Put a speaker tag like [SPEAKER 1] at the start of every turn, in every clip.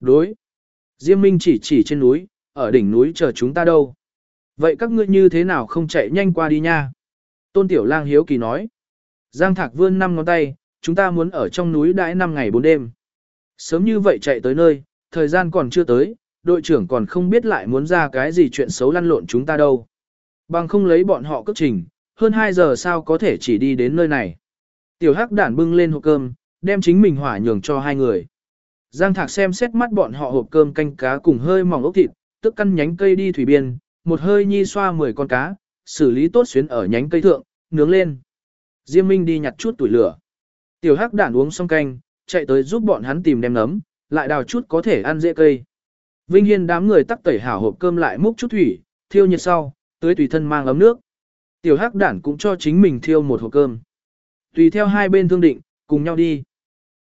[SPEAKER 1] Đối. Diêm Minh chỉ chỉ trên núi, ở đỉnh núi chờ chúng ta đâu. Vậy các ngươi như thế nào không chạy nhanh qua đi nha? Tôn Tiểu Lang hiếu kỳ nói. Giang Thạc vươn năm ngón tay, chúng ta muốn ở trong núi đãi 5 ngày 4 đêm. Sớm như vậy chạy tới nơi, thời gian còn chưa tới, đội trưởng còn không biết lại muốn ra cái gì chuyện xấu lăn lộn chúng ta đâu. Bằng không lấy bọn họ cất trình, hơn 2 giờ sao có thể chỉ đi đến nơi này. Tiểu Hắc đản bưng lên hộp cơm, đem chính mình hỏa nhường cho hai người. Giang Thạc xem xét mắt bọn họ hộp cơm canh cá cùng hơi mỏng ốc thịt, tức căn nhánh cây đi thủy biên, một hơi nhi xoa 10 con cá, xử lý tốt xuyến ở nhánh cây thượng, nướng lên. Diêm Minh đi nhặt chút tuổi lửa. Tiểu Hắc đản uống xong canh, chạy tới giúp bọn hắn tìm đem nấm, lại đào chút có thể ăn dễ cây. Vinh Hiên đám người tắc tẩy hảo hộp cơm lại múc chút thủy, thiêu nhiệt sau, tới tùy thân mang ấm nước. Tiểu Hắc đản cũng cho chính mình thiêu một hộp cơm. Tùy theo hai bên thương định, cùng nhau đi.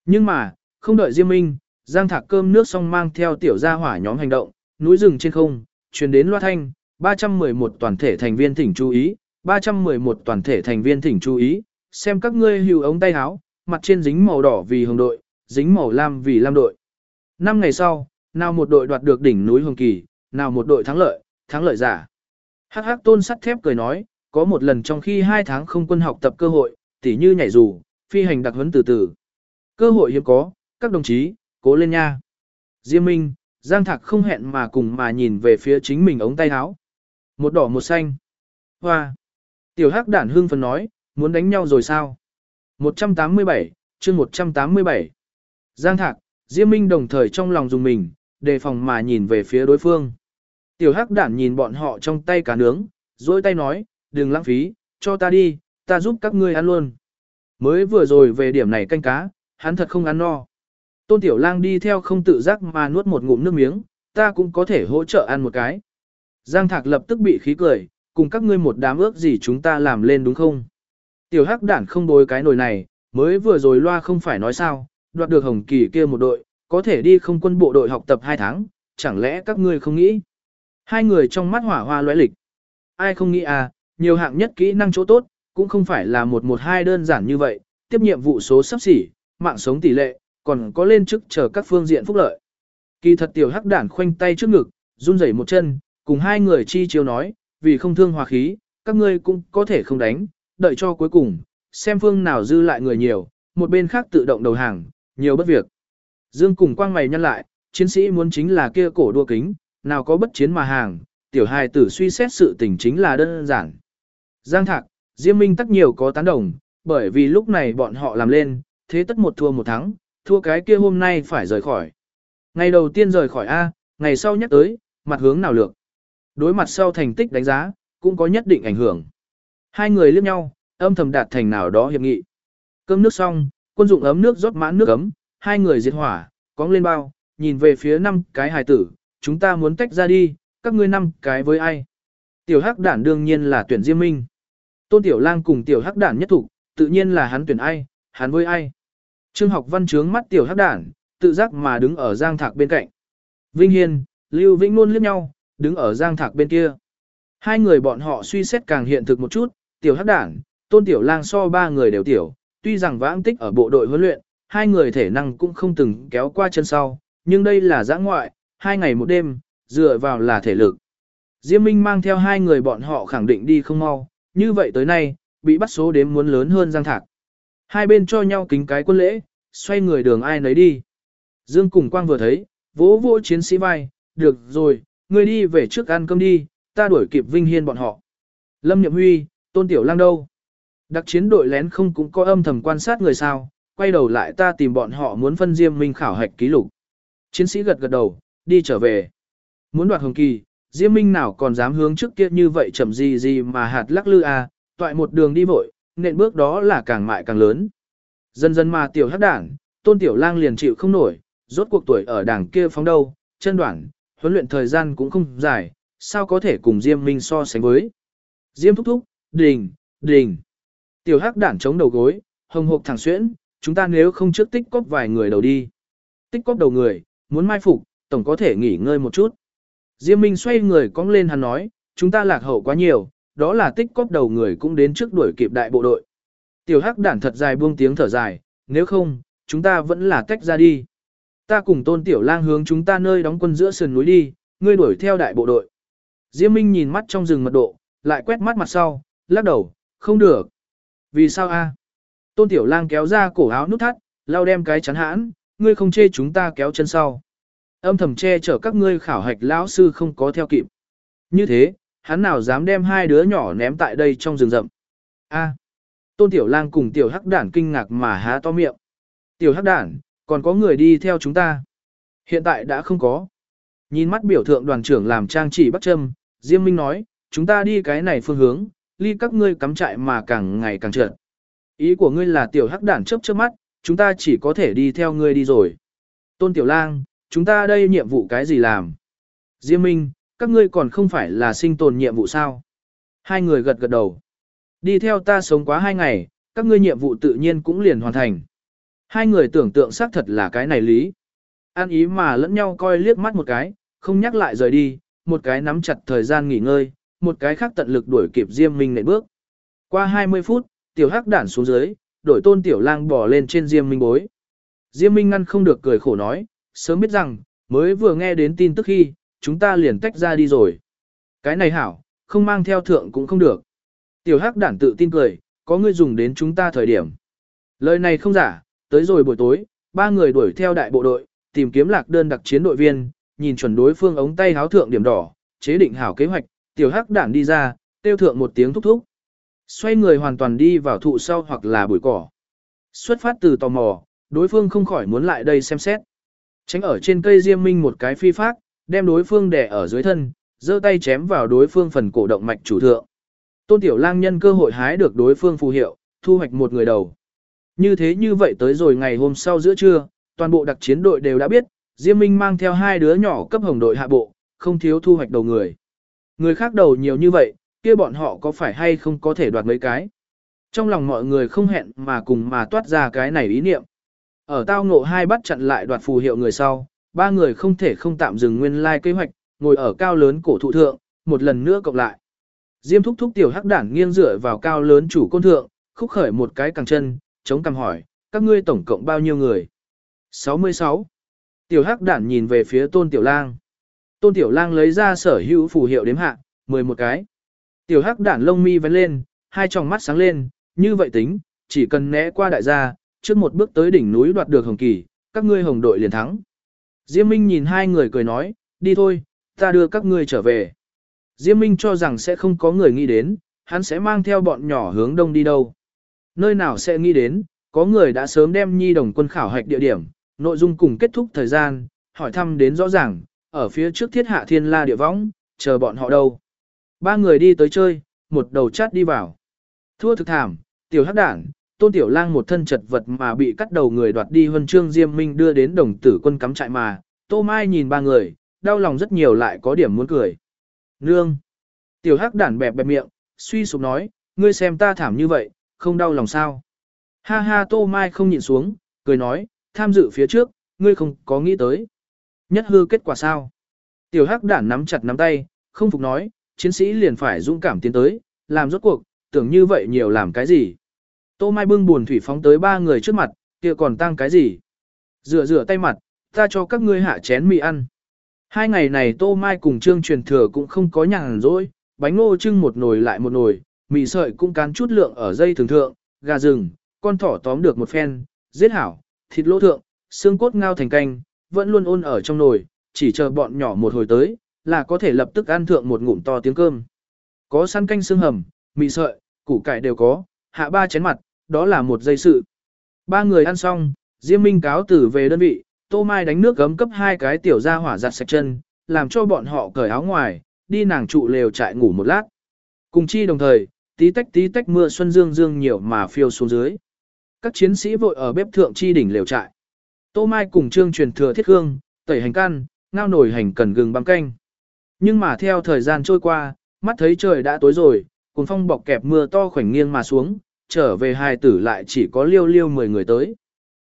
[SPEAKER 1] Nhưng mà, không đợi Diêm Minh, Giang Thạc cơm nước xong mang theo tiểu gia hỏa nhóm hành động, núi rừng trên không, truyền đến loa thanh, 311 toàn thể thành viên thỉnh chú ý, 311 toàn thể thành viên thỉnh chú ý, xem các ngươi hữu ống tay áo, mặt trên dính màu đỏ vì hồng đội, dính màu lam vì lam đội. Năm ngày sau, nào một đội đoạt được đỉnh núi Hồng Kỳ, nào một đội thắng lợi, thắng lợi giả. Hắc hắc tôn sắt thép cười nói, có một lần trong khi hai tháng không quân học tập cơ hội, tỉ như nhảy dù, phi hành đặc huấn từ từ. Cơ hội hiếm có, các đồng chí, cố lên nha. Diêm Minh, Giang Thạc không hẹn mà cùng mà nhìn về phía chính mình ống tay áo. Một đỏ một xanh. Hoa. Tiểu Hắc đản hưng phấn nói, muốn đánh nhau rồi sao? 187, chương 187. Giang Thạc, Diêm Minh đồng thời trong lòng dùng mình, đề phòng mà nhìn về phía đối phương. Tiểu Hắc đản nhìn bọn họ trong tay cá nướng, dối tay nói, đừng lãng phí, cho ta đi, ta giúp các ngươi ăn luôn. Mới vừa rồi về điểm này canh cá, hắn thật không ăn no. Tôn Tiểu Lang đi theo không tự giác mà nuốt một ngụm nước miếng, ta cũng có thể hỗ trợ ăn một cái. Giang Thạc lập tức bị khí cười, cùng các ngươi một đám ước gì chúng ta làm lên đúng không? Tiểu Hắc đản không đối cái nồi này, mới vừa rồi loa không phải nói sao, đoạt được Hồng Kỳ kia một đội, có thể đi không quân bộ đội học tập 2 tháng, chẳng lẽ các ngươi không nghĩ? Hai người trong mắt hỏa hoa lóe lịch. Ai không nghĩ à, nhiều hạng nhất kỹ năng chỗ tốt, cũng không phải là một một hai đơn giản như vậy, tiếp nhiệm vụ số sắp xỉ, mạng sống tỷ lệ, còn có lên chức chờ các phương diện phúc lợi. Kỳ thật tiểu hắc đản khoanh tay trước ngực, run rẩy một chân, cùng hai người chi chiếu nói, vì không thương hòa khí, các ngươi cũng có thể không đánh, đợi cho cuối cùng, xem phương nào dư lại người nhiều, một bên khác tự động đầu hàng, nhiều bất việc. Dương cùng quang mày nhăn lại, chiến sĩ muốn chính là kia cổ đua kính, nào có bất chiến mà hàng, tiểu hài tử suy xét sự tình chính là đơn giản. Giang Thạc, Diêm Minh tất nhiều có tán đồng, bởi vì lúc này bọn họ làm lên, thế tất một thua một thắng, thua cái kia hôm nay phải rời khỏi. Ngày đầu tiên rời khỏi A, ngày sau nhắc tới, mặt hướng nào lược. Đối mặt sau thành tích đánh giá, cũng có nhất định ảnh hưởng. Hai người liếc nhau, âm thầm đạt thành nào đó hiệp nghị. Cơm nước xong, quân dụng ấm nước rót mãn nước ấm, hai người diệt hỏa, cóng lên bao, nhìn về phía năm cái hài tử, chúng ta muốn tách ra đi, các ngươi năm cái với ai. Tiểu hắc đản đương nhiên là tuyển Diêm Minh. Tôn Tiểu Lang cùng Tiểu hắc đản nhất thủ, tự nhiên là hắn tuyển ai, hắn với ai. Trương học văn trướng mắt Tiểu hắc đản, tự giác mà đứng ở giang thạc bên cạnh. Vinh Hiên, Lưu Vĩnh luôn liếc nhau, đứng ở giang thạc bên kia. Hai người bọn họ suy xét càng hiện thực một chút, Tiểu hắc đản, Tôn Tiểu Lang so ba người đều tiểu, tuy rằng vãng tích ở bộ đội huấn luyện, hai người thể năng cũng không từng kéo qua chân sau, nhưng đây là giã ngoại, hai ngày một đêm, dựa vào là thể lực. Diêm Minh mang theo hai người bọn họ khẳng định đi không mau, như vậy tới nay, bị bắt số đếm muốn lớn hơn Giang Thạc. Hai bên cho nhau kính cái quân lễ, xoay người đường ai nấy đi. Dương cùng Quang vừa thấy, vỗ vỗ chiến sĩ vai, được rồi, người đi về trước ăn cơm đi, ta đuổi kịp Vinh Hiên bọn họ. Lâm Nhậm Huy, Tôn Tiểu Lang đâu? Đặc chiến đội lén không cũng có âm thầm quan sát người sao, quay đầu lại ta tìm bọn họ muốn phân Diêm Minh khảo hạch ký lục. Chiến sĩ gật gật đầu, đi trở về. Muốn đoạt hồng kỳ, Diêm Minh nào còn dám hướng trước kia như vậy chậm gì gì mà hạt lắc lư à, toại một đường đi vội, nện bước đó là càng mại càng lớn. Dần dần mà tiểu hắc đảng, tôn tiểu lang liền chịu không nổi, rốt cuộc tuổi ở đảng kia phóng đâu, chân đoạn, huấn luyện thời gian cũng không dài, sao có thể cùng Diêm Minh so sánh với. Diêm thúc thúc, đình, đình. Tiểu hắc đảng chống đầu gối, hồng hộp thẳng xuyễn, chúng ta nếu không trước tích cóp vài người đầu đi. Tích cóp đầu người, muốn mai phục, tổng có thể nghỉ ngơi một chút. Diêm Minh xoay người cong lên hắn nói, chúng ta lạc hậu quá nhiều, đó là tích cóp đầu người cũng đến trước đuổi kịp đại bộ đội. Tiểu hắc đản thật dài buông tiếng thở dài, nếu không, chúng ta vẫn là tách ra đi. Ta cùng tôn tiểu lang hướng chúng ta nơi đóng quân giữa sườn núi đi, ngươi đuổi theo đại bộ đội. Diêm Minh nhìn mắt trong rừng mật độ, lại quét mắt mặt sau, lắc đầu, không được. Vì sao a? Tôn tiểu lang kéo ra cổ áo nút thắt, lau đem cái chắn hãn, ngươi không chê chúng ta kéo chân sau. Âm thầm che chở các ngươi khảo hạch lão sư không có theo kịp. Như thế, hắn nào dám đem hai đứa nhỏ ném tại đây trong rừng rậm. A. Tôn Tiểu Lang cùng Tiểu Hắc Đản kinh ngạc mà há to miệng. Tiểu Hắc Đản, còn có người đi theo chúng ta. Hiện tại đã không có. Nhìn mắt biểu thượng đoàn trưởng làm trang chỉ bắt châm, Diêm Minh nói, chúng ta đi cái này phương hướng, ly các ngươi cắm trại mà càng ngày càng trượt. Ý của ngươi là Tiểu Hắc Đản chớp chớp mắt, chúng ta chỉ có thể đi theo ngươi đi rồi. Tôn Tiểu Lang, chúng ta đây nhiệm vụ cái gì làm? Diêm Minh, các ngươi còn không phải là sinh tồn nhiệm vụ sao? Hai người gật gật đầu. Đi theo ta sống quá hai ngày, các ngươi nhiệm vụ tự nhiên cũng liền hoàn thành. Hai người tưởng tượng xác thật là cái này lý. An ý mà lẫn nhau coi liếc mắt một cái, không nhắc lại rời đi, một cái nắm chặt thời gian nghỉ ngơi, một cái khác tận lực đuổi kịp Diêm Minh nệm bước. Qua 20 phút, tiểu hắc đản xuống dưới, đổi tôn tiểu lang bỏ lên trên Diêm Minh bối. Diêm Minh ngăn không được cười khổ nói, sớm biết rằng, mới vừa nghe đến tin tức khi, chúng ta liền tách ra đi rồi. Cái này hảo, không mang theo thượng cũng không được. Tiểu hắc đản tự tin cười, có người dùng đến chúng ta thời điểm. Lời này không giả, tới rồi buổi tối, ba người đuổi theo đại bộ đội, tìm kiếm lạc đơn đặc chiến đội viên, nhìn chuẩn đối phương ống tay háo thượng điểm đỏ, chế định hảo kế hoạch, tiểu hắc đản đi ra, tiêu thượng một tiếng thúc thúc. Xoay người hoàn toàn đi vào thụ sau hoặc là bụi cỏ. Xuất phát từ tò mò, đối phương không khỏi muốn lại đây xem xét. Tránh ở trên cây diêm minh một cái phi phát, đem đối phương đè ở dưới thân, giơ tay chém vào đối phương phần cổ động mạch chủ thượng. Tôn Tiểu Lang nhân cơ hội hái được đối phương phù hiệu, thu hoạch một người đầu. Như thế như vậy tới rồi ngày hôm sau giữa trưa, toàn bộ đặc chiến đội đều đã biết, Diêm Minh mang theo hai đứa nhỏ cấp hồng đội hạ bộ, không thiếu thu hoạch đầu người. Người khác đầu nhiều như vậy, kia bọn họ có phải hay không có thể đoạt mấy cái. Trong lòng mọi người không hẹn mà cùng mà toát ra cái này ý niệm. Ở tao ngộ hai bắt chặn lại đoạt phù hiệu người sau, ba người không thể không tạm dừng nguyên lai like kế hoạch, ngồi ở cao lớn cổ thụ thượng, một lần nữa cộng lại. Diêm thúc thúc tiểu hắc đản nghiêng dựa vào cao lớn chủ côn thượng, khúc khởi một cái càng chân, chống cằm hỏi, các ngươi tổng cộng bao nhiêu người? 66. Tiểu hắc đản nhìn về phía tôn tiểu lang. Tôn tiểu lang lấy ra sở hữu phù hiệu đếm hạ, 11 cái. Tiểu hắc đản lông mi vén lên, hai tròng mắt sáng lên, như vậy tính, chỉ cần né qua đại gia, trước một bước tới đỉnh núi đoạt được hồng kỳ, các ngươi hồng đội liền thắng. Diêm Minh nhìn hai người cười nói, đi thôi, ta đưa các ngươi trở về. Diêm Minh cho rằng sẽ không có người nghĩ đến, hắn sẽ mang theo bọn nhỏ hướng đông đi đâu. Nơi nào sẽ nghĩ đến, có người đã sớm đem nhi đồng quân khảo hạch địa điểm, nội dung cùng kết thúc thời gian, hỏi thăm đến rõ ràng, ở phía trước thiết hạ thiên la địa võng, chờ bọn họ đâu. Ba người đi tới chơi, một đầu chát đi vào. Thua thực thảm, tiểu hắc đảng, tôn tiểu lang một thân chật vật mà bị cắt đầu người đoạt đi huân chương diêm minh đưa đến đồng tử quân cắm trại mà, tô mai nhìn ba người, đau lòng rất nhiều lại có điểm muốn cười. Nương! Tiểu hắc đản bẹp bẹp miệng, suy sụp nói, ngươi xem ta thảm như vậy, không đau lòng sao. Ha ha tô mai không nhịn xuống, cười nói, tham dự phía trước, ngươi không có nghĩ tới. Nhất hư kết quả sao? Tiểu hắc đản nắm chặt nắm tay, không phục nói, chiến sĩ liền phải dũng cảm tiến tới, làm rốt cuộc, tưởng như vậy nhiều làm cái gì. Tô Mai bưng buồn thủy phóng tới ba người trước mặt, kia còn tăng cái gì? Rửa rửa tay mặt, ta cho các ngươi hạ chén mì ăn. Hai ngày này Tô Mai cùng Trương truyền thừa cũng không có nhàn rỗi, bánh ngô trưng một nồi lại một nồi, mì sợi cũng cán chút lượng ở dây thường thượng, gà rừng, con thỏ tóm được một phen, giết hảo, thịt lỗ thượng, xương cốt ngao thành canh, vẫn luôn ôn ở trong nồi, chỉ chờ bọn nhỏ một hồi tới, là có thể lập tức ăn thượng một ngụm to tiếng cơm. Có săn canh xương hầm, mì sợi, củ cải đều có, hạ ba chén mặt, đó là một dây sự. Ba người ăn xong, Diêm Minh cáo tử về đơn vị, Tô Mai đánh nước gấm cấp hai cái tiểu ra hỏa giặt sạch chân, làm cho bọn họ cởi áo ngoài, đi nàng trụ lều trại ngủ một lát. Cùng chi đồng thời, tí tách tí tách mưa xuân dương dương nhiều mà phiêu xuống dưới. Các chiến sĩ vội ở bếp thượng chi đỉnh lều trại. Tô Mai cùng Trương truyền thừa thiết hương, tẩy hành can, ngao nổi hành cần gừng băm canh. Nhưng mà theo thời gian trôi qua, mắt thấy trời đã tối rồi, cuốn phong bọc kẹp mưa to khoảnh nghiêng mà xuống, trở về hai tử lại chỉ có liêu liêu 10 người tới.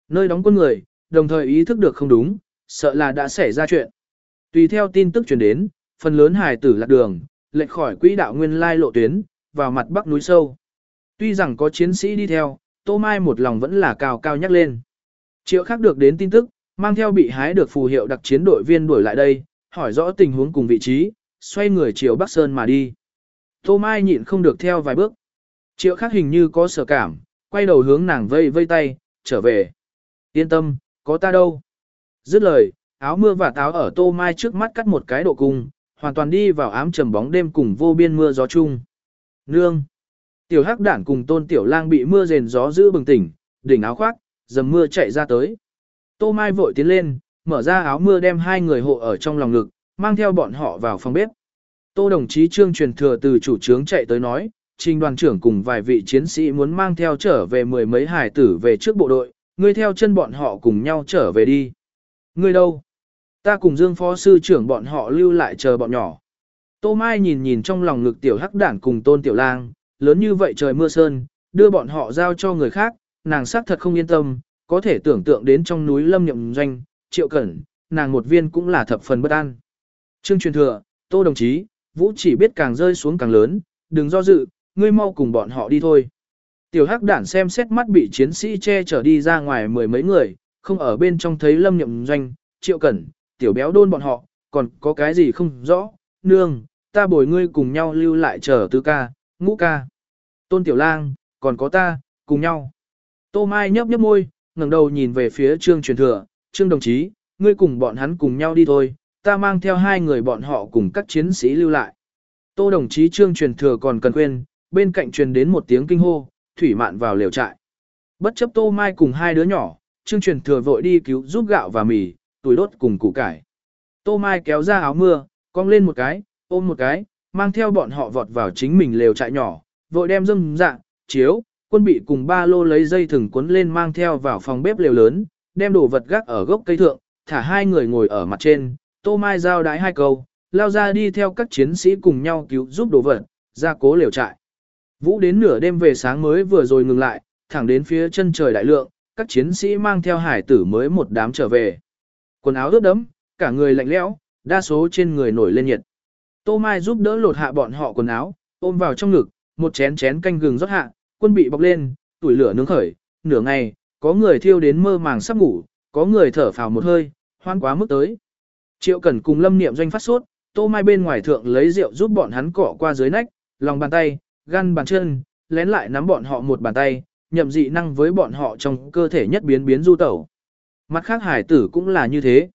[SPEAKER 1] Nơi đóng quân người, đồng thời ý thức được không đúng, sợ là đã xảy ra chuyện. Tùy theo tin tức truyền đến, phần lớn hài tử lạc đường, lệch khỏi quỹ đạo nguyên lai lộ tuyến, vào mặt bắc núi sâu. Tuy rằng có chiến sĩ đi theo, Tô Mai một lòng vẫn là cao cao nhắc lên. Triệu khác được đến tin tức, Mang theo bị hái được phù hiệu đặc chiến đội viên đuổi lại đây, hỏi rõ tình huống cùng vị trí, xoay người chiều Bắc Sơn mà đi. Tô Mai nhịn không được theo vài bước. Triệu khác hình như có sở cảm, quay đầu hướng nàng vây vây tay, trở về. Yên tâm, có ta đâu. Dứt lời, áo mưa và táo ở Tô Mai trước mắt cắt một cái độ cung, hoàn toàn đi vào ám trầm bóng đêm cùng vô biên mưa gió chung. Nương. Tiểu hắc đản cùng tôn tiểu lang bị mưa rền gió giữ bừng tỉnh, đỉnh áo khoác, dầm mưa chạy ra tới. Tô Mai vội tiến lên, mở ra áo mưa đem hai người hộ ở trong lòng ngực, mang theo bọn họ vào phòng bếp. Tô đồng chí trương truyền thừa từ chủ trướng chạy tới nói, trình đoàn trưởng cùng vài vị chiến sĩ muốn mang theo trở về mười mấy hải tử về trước bộ đội, ngươi theo chân bọn họ cùng nhau trở về đi. Ngươi đâu? Ta cùng Dương Phó Sư trưởng bọn họ lưu lại chờ bọn nhỏ. Tô Mai nhìn nhìn trong lòng ngực tiểu hắc đản cùng tôn tiểu lang, lớn như vậy trời mưa sơn, đưa bọn họ giao cho người khác, nàng xác thật không yên tâm, có thể tưởng tượng đến trong núi lâm nhậm doanh, triệu cẩn, nàng một viên cũng là thập phần bất an. Trương truyền thừa, tô đồng chí, vũ chỉ biết càng rơi xuống càng lớn, đừng do dự, ngươi mau cùng bọn họ đi thôi. Tiểu hắc đản xem xét mắt bị chiến sĩ che chở đi ra ngoài mười mấy người, không ở bên trong thấy lâm nhậm doanh, triệu cẩn, tiểu béo đôn bọn họ, còn có cái gì không rõ, nương, ta bồi ngươi cùng nhau lưu lại chờ tứ ca, ngũ ca. Tôn tiểu lang, còn có ta, cùng nhau. Tô Mai nhấp nhấp môi, ngẩng đầu nhìn về phía trương truyền thừa, trương đồng chí, ngươi cùng bọn hắn cùng nhau đi thôi, ta mang theo hai người bọn họ cùng các chiến sĩ lưu lại. Tô đồng chí trương truyền thừa còn cần quên, bên cạnh truyền đến một tiếng kinh hô, thủy mạn vào liều trại. Bất chấp Tô Mai cùng hai đứa nhỏ, trương truyền thừa vội đi cứu giúp gạo và mì, tuổi đốt cùng củ cải. Tô Mai kéo ra áo mưa, cong lên một cái, ôm một cái, mang theo bọn họ vọt vào chính mình lều trại nhỏ, vội đem dâm dạ, chiếu, quân bị cùng ba lô lấy dây thừng cuốn lên mang theo vào phòng bếp lều lớn, đem đồ vật gác ở gốc cây thượng, thả hai người ngồi ở mặt trên, Tô Mai giao đái hai câu, lao ra đi theo các chiến sĩ cùng nhau cứu giúp đồ vật, ra cố lều trại. Vũ đến nửa đêm về sáng mới vừa rồi ngừng lại, thẳng đến phía chân trời đại lượng, các chiến sĩ mang theo hải tử mới một đám trở về. Quần áo ướt đẫm, cả người lạnh lẽo, đa số trên người nổi lên nhiệt. Tô Mai giúp đỡ lột hạ bọn họ quần áo, ôm vào trong ngực, một chén chén canh gừng rót hạ, quân bị bọc lên, tuổi lửa nướng khởi, nửa ngày, có người thiêu đến mơ màng sắp ngủ, có người thở phào một hơi, hoan quá mức tới. Triệu Cẩn cùng Lâm Niệm doanh phát sốt, Tô Mai bên ngoài thượng lấy rượu giúp bọn hắn cọ qua dưới nách, lòng bàn tay, gan bàn chân, lén lại nắm bọn họ một bàn tay, nhậm dị năng với bọn họ trong cơ thể nhất biến biến du tẩu. Mặt khác hải tử cũng là như thế.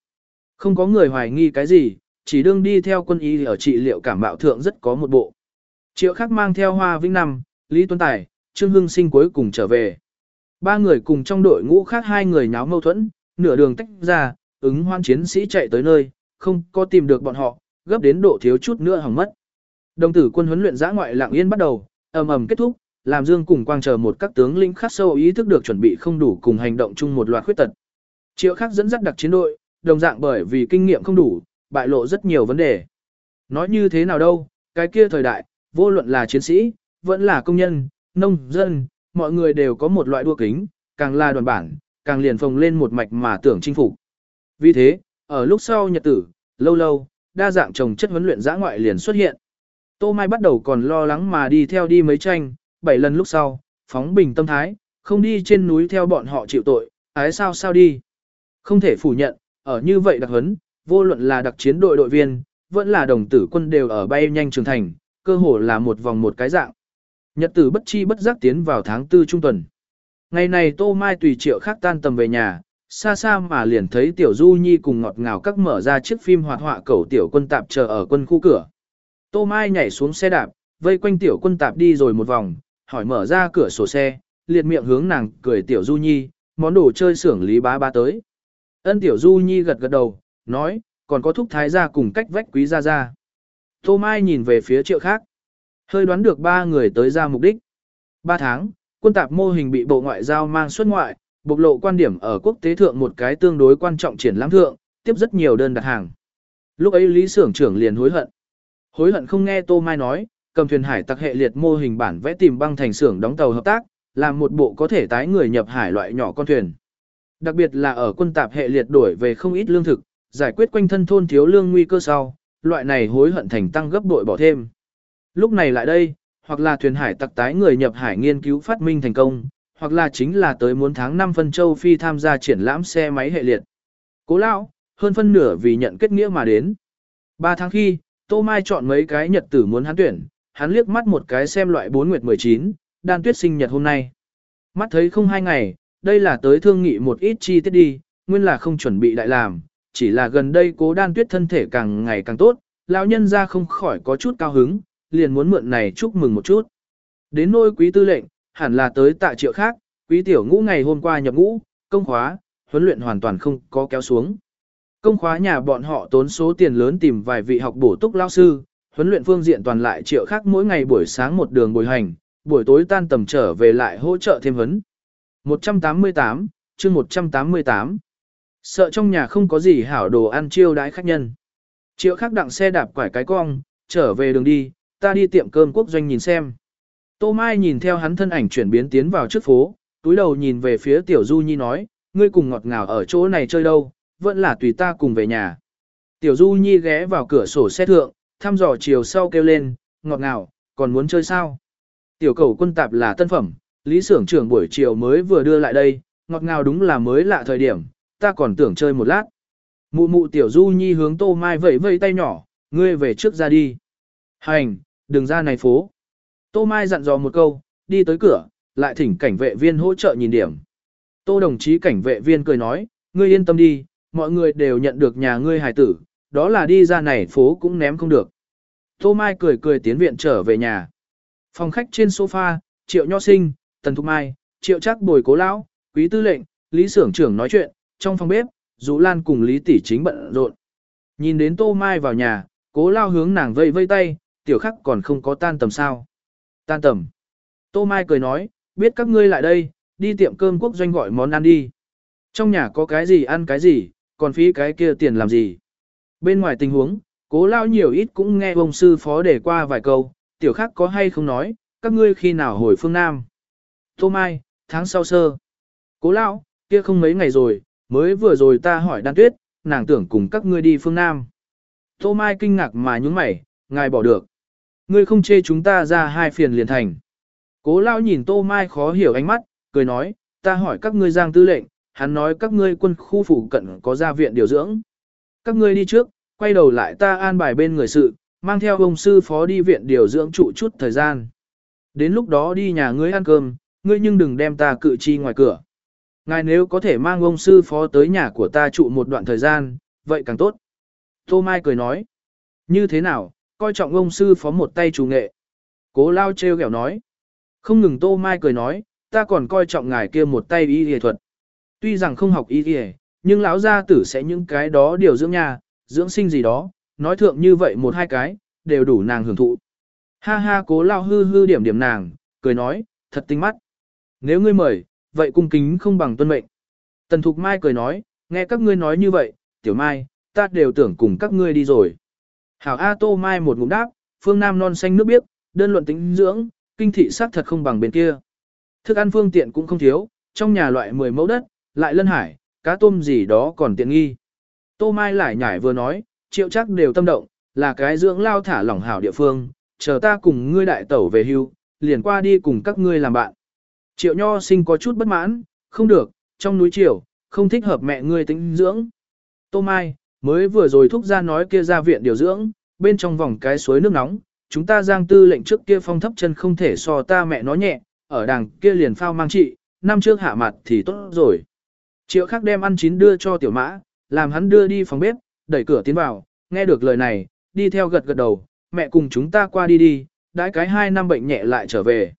[SPEAKER 1] Không có người hoài nghi cái gì, chỉ đương đi theo quân y ở trị liệu cảm bạo thượng rất có một bộ. Triệu khắc mang theo Hoa Vĩnh Năm, Lý Tuấn Tài, Trương Hưng Sinh cuối cùng trở về. Ba người cùng trong đội ngũ khác hai người nháo mâu thuẫn, nửa đường tách ra, ứng hoan chiến sĩ chạy tới nơi, không có tìm được bọn họ, gấp đến độ thiếu chút nữa hỏng mất. Đồng tử quân huấn luyện giã ngoại lạng yên bắt đầu, ầm ầm kết thúc, làm Dương cùng quang chờ một các tướng lĩnh khác sâu ý thức được chuẩn bị không đủ cùng hành động chung một loạt khuyết tật. Triệu khác dẫn dắt đặc chiến đội, đồng dạng bởi vì kinh nghiệm không đủ, bại lộ rất nhiều vấn đề. Nói như thế nào đâu, cái kia thời đại, vô luận là chiến sĩ, vẫn là công nhân, nông dân, mọi người đều có một loại đua kính, càng là đoàn bản, càng liền phồng lên một mạch mà tưởng chinh phục. Vì thế, ở lúc sau nhật tử, lâu lâu, đa dạng trồng chất huấn luyện giã ngoại liền xuất hiện. Tô Mai bắt đầu còn lo lắng mà đi theo đi mấy tranh, bảy lần lúc sau, phóng bình tâm thái, không đi trên núi theo bọn họ chịu tội, ái sao sao đi. Không thể phủ nhận, ở như vậy đặc huấn, vô luận là đặc chiến đội đội viên, vẫn là đồng tử quân đều ở bay nhanh trưởng thành, cơ hồ là một vòng một cái dạng. Nhật tử bất chi bất giác tiến vào tháng tư trung tuần. Ngày này Tô Mai tùy triệu khác tan tầm về nhà, xa xa mà liền thấy Tiểu Du Nhi cùng ngọt ngào các mở ra chiếc phim hoạt họa cầu Tiểu quân tạp chờ ở quân khu cửa. Tô Mai nhảy xuống xe đạp, vây quanh Tiểu quân tạp đi rồi một vòng, hỏi mở ra cửa sổ xe, liệt miệng hướng nàng cười Tiểu Du Nhi, món đồ chơi xưởng lý bá ba tới. Ân Tiểu Du Nhi gật gật đầu, nói, còn có thúc thái gia cùng cách vách quý gia gia. Tô Mai nhìn về phía triệu khác. Hơi đoán được ba người tới ra mục đích. Ba tháng, quân tạp mô hình bị Bộ Ngoại giao mang xuất ngoại, bộc lộ quan điểm ở quốc tế thượng một cái tương đối quan trọng triển lãm thượng, tiếp rất nhiều đơn đặt hàng. Lúc ấy Lý Sưởng trưởng liền hối hận. Hối hận không nghe Tô Mai nói, cầm thuyền hải tặc hệ liệt mô hình bản vẽ tìm băng thành xưởng đóng tàu hợp tác, làm một bộ có thể tái người nhập hải loại nhỏ con thuyền. Đặc biệt là ở quân tạp hệ liệt đổi về không ít lương thực, giải quyết quanh thân thôn thiếu lương nguy cơ sau, loại này hối hận thành tăng gấp bội bỏ thêm. Lúc này lại đây, hoặc là thuyền hải tặc tái người nhập hải nghiên cứu phát minh thành công, hoặc là chính là tới muốn tháng 5 phân châu Phi tham gia triển lãm xe máy hệ liệt. Cố lão, hơn phân nửa vì nhận kết nghĩa mà đến. Ba tháng khi, Tô Mai chọn mấy cái nhật tử muốn hắn tuyển, hắn liếc mắt một cái xem loại 4 nguyệt 19, đan tuyết sinh nhật hôm nay. Mắt thấy không hai ngày, đây là tới thương nghị một ít chi tiết đi, nguyên là không chuẩn bị đại làm, chỉ là gần đây cố đan tuyết thân thể càng ngày càng tốt, lão nhân ra không khỏi có chút cao hứng, liền muốn mượn này chúc mừng một chút. Đến nôi quý tư lệnh, hẳn là tới tạ triệu khác, quý tiểu ngũ ngày hôm qua nhập ngũ, công khóa, huấn luyện hoàn toàn không có kéo xuống. Công khóa nhà bọn họ tốn số tiền lớn tìm vài vị học bổ túc lao sư, huấn luyện phương diện toàn lại triệu khác mỗi ngày buổi sáng một đường bồi hành, buổi tối tan tầm trở về lại hỗ trợ thêm vấn. 188, chương 188. Sợ trong nhà không có gì hảo đồ ăn chiêu đãi khách nhân. Triệu khác đặng xe đạp quải cái cong, trở về đường đi, ta đi tiệm cơm quốc doanh nhìn xem. Tô Mai nhìn theo hắn thân ảnh chuyển biến tiến vào trước phố, túi đầu nhìn về phía Tiểu Du Nhi nói, ngươi cùng ngọt ngào ở chỗ này chơi đâu, vẫn là tùy ta cùng về nhà. Tiểu Du Nhi ghé vào cửa sổ xe thượng, thăm dò chiều sau kêu lên, ngọt ngào, còn muốn chơi sao? Tiểu cầu quân tạp là tân phẩm, lý Sưởng trưởng buổi chiều mới vừa đưa lại đây, ngọt ngào đúng là mới lạ thời điểm, ta còn tưởng chơi một lát. Mụ mụ tiểu du nhi hướng tô mai vẫy vẫy tay nhỏ, ngươi về trước ra đi. Hành, đừng ra này phố. Tô mai dặn dò một câu, đi tới cửa, lại thỉnh cảnh vệ viên hỗ trợ nhìn điểm. Tô đồng chí cảnh vệ viên cười nói, ngươi yên tâm đi, mọi người đều nhận được nhà ngươi hài tử, đó là đi ra này phố cũng ném không được. Tô Mai cười cười tiến viện trở về nhà. Phòng khách trên sofa, Triệu Nho Sinh, Tần Thục Mai, Triệu trác bồi cố lão, quý tư lệnh, Lý Sưởng trưởng nói chuyện, trong phòng bếp, Dũ Lan cùng Lý Tỷ chính bận rộn. Nhìn đến Tô Mai vào nhà, cố lao hướng nàng vây vây tay, tiểu khắc còn không có tan tầm sao. Tan tầm. Tô Mai cười nói, biết các ngươi lại đây, đi tiệm cơm quốc doanh gọi món ăn đi. Trong nhà có cái gì ăn cái gì, còn phí cái kia tiền làm gì. Bên ngoài tình huống, cố lao nhiều ít cũng nghe ông sư phó để qua vài câu, tiểu khác có hay không nói, các ngươi khi nào hồi phương Nam. Tô Mai, tháng sau sơ. Cố lao, kia không mấy ngày rồi, mới vừa rồi ta hỏi đan tuyết, nàng tưởng cùng các ngươi đi phương Nam. Tô Mai kinh ngạc mà nhúng mày, ngài bỏ được. Ngươi không chê chúng ta ra hai phiền liền thành. Cố lao nhìn Tô Mai khó hiểu ánh mắt, cười nói, ta hỏi các ngươi giang tư lệnh, hắn nói các ngươi quân khu phủ cận có gia viện điều dưỡng. Các ngươi đi trước, quay đầu lại ta an bài bên người sự, mang theo ông sư phó đi viện điều dưỡng trụ chút thời gian. Đến lúc đó đi nhà ngươi ăn cơm, ngươi nhưng đừng đem ta cự chi ngoài cửa. Ngài nếu có thể mang ông sư phó tới nhà của ta trụ một đoạn thời gian, vậy càng tốt. Tô Mai cười nói. Như thế nào, coi trọng ông sư phó một tay chủ nghệ. Cố lao treo gẻo nói. Không ngừng Tô Mai cười nói, ta còn coi trọng ngài kia một tay y y thuật. Tuy rằng không học y kìa, nhưng lão gia tử sẽ những cái đó điều dưỡng nhà, dưỡng sinh gì đó, nói thượng như vậy một hai cái, đều đủ nàng hưởng thụ. Ha ha cố lao hư hư điểm điểm nàng, cười nói, thật tinh mắt. Nếu ngươi mời, vậy cung kính không bằng tuân mệnh. Tần Thục Mai cười nói, nghe các ngươi nói như vậy, tiểu Mai, ta đều tưởng cùng các ngươi đi rồi. Hảo A Tô Mai một ngụm đáp, phương Nam non xanh nước biếc, đơn luận tính dưỡng, kinh thị sắc thật không bằng bên kia. Thức ăn phương tiện cũng không thiếu, trong nhà loại 10 mẫu đất, lại lân hải, cá tôm gì đó còn tiện nghi. Tô Mai lại nhảy vừa nói, triệu chắc đều tâm động, là cái dưỡng lao thả lỏng hảo địa phương, chờ ta cùng ngươi đại tẩu về hưu, liền qua đi cùng các ngươi làm bạn. Triệu nho sinh có chút bất mãn, không được, trong núi triều, không thích hợp mẹ ngươi tính dưỡng. Tô Mai, mới vừa rồi thúc ra nói kia ra viện điều dưỡng, bên trong vòng cái suối nước nóng, chúng ta giang tư lệnh trước kia phong thấp chân không thể so ta mẹ nó nhẹ, ở đằng kia liền phao mang trị, năm trước hạ mặt thì tốt rồi. Triệu khắc đem ăn chín đưa cho tiểu mã, làm hắn đưa đi phòng bếp, đẩy cửa tiến vào, nghe được lời này, đi theo gật gật đầu, mẹ cùng chúng ta qua đi đi, đãi cái hai năm bệnh nhẹ lại trở về.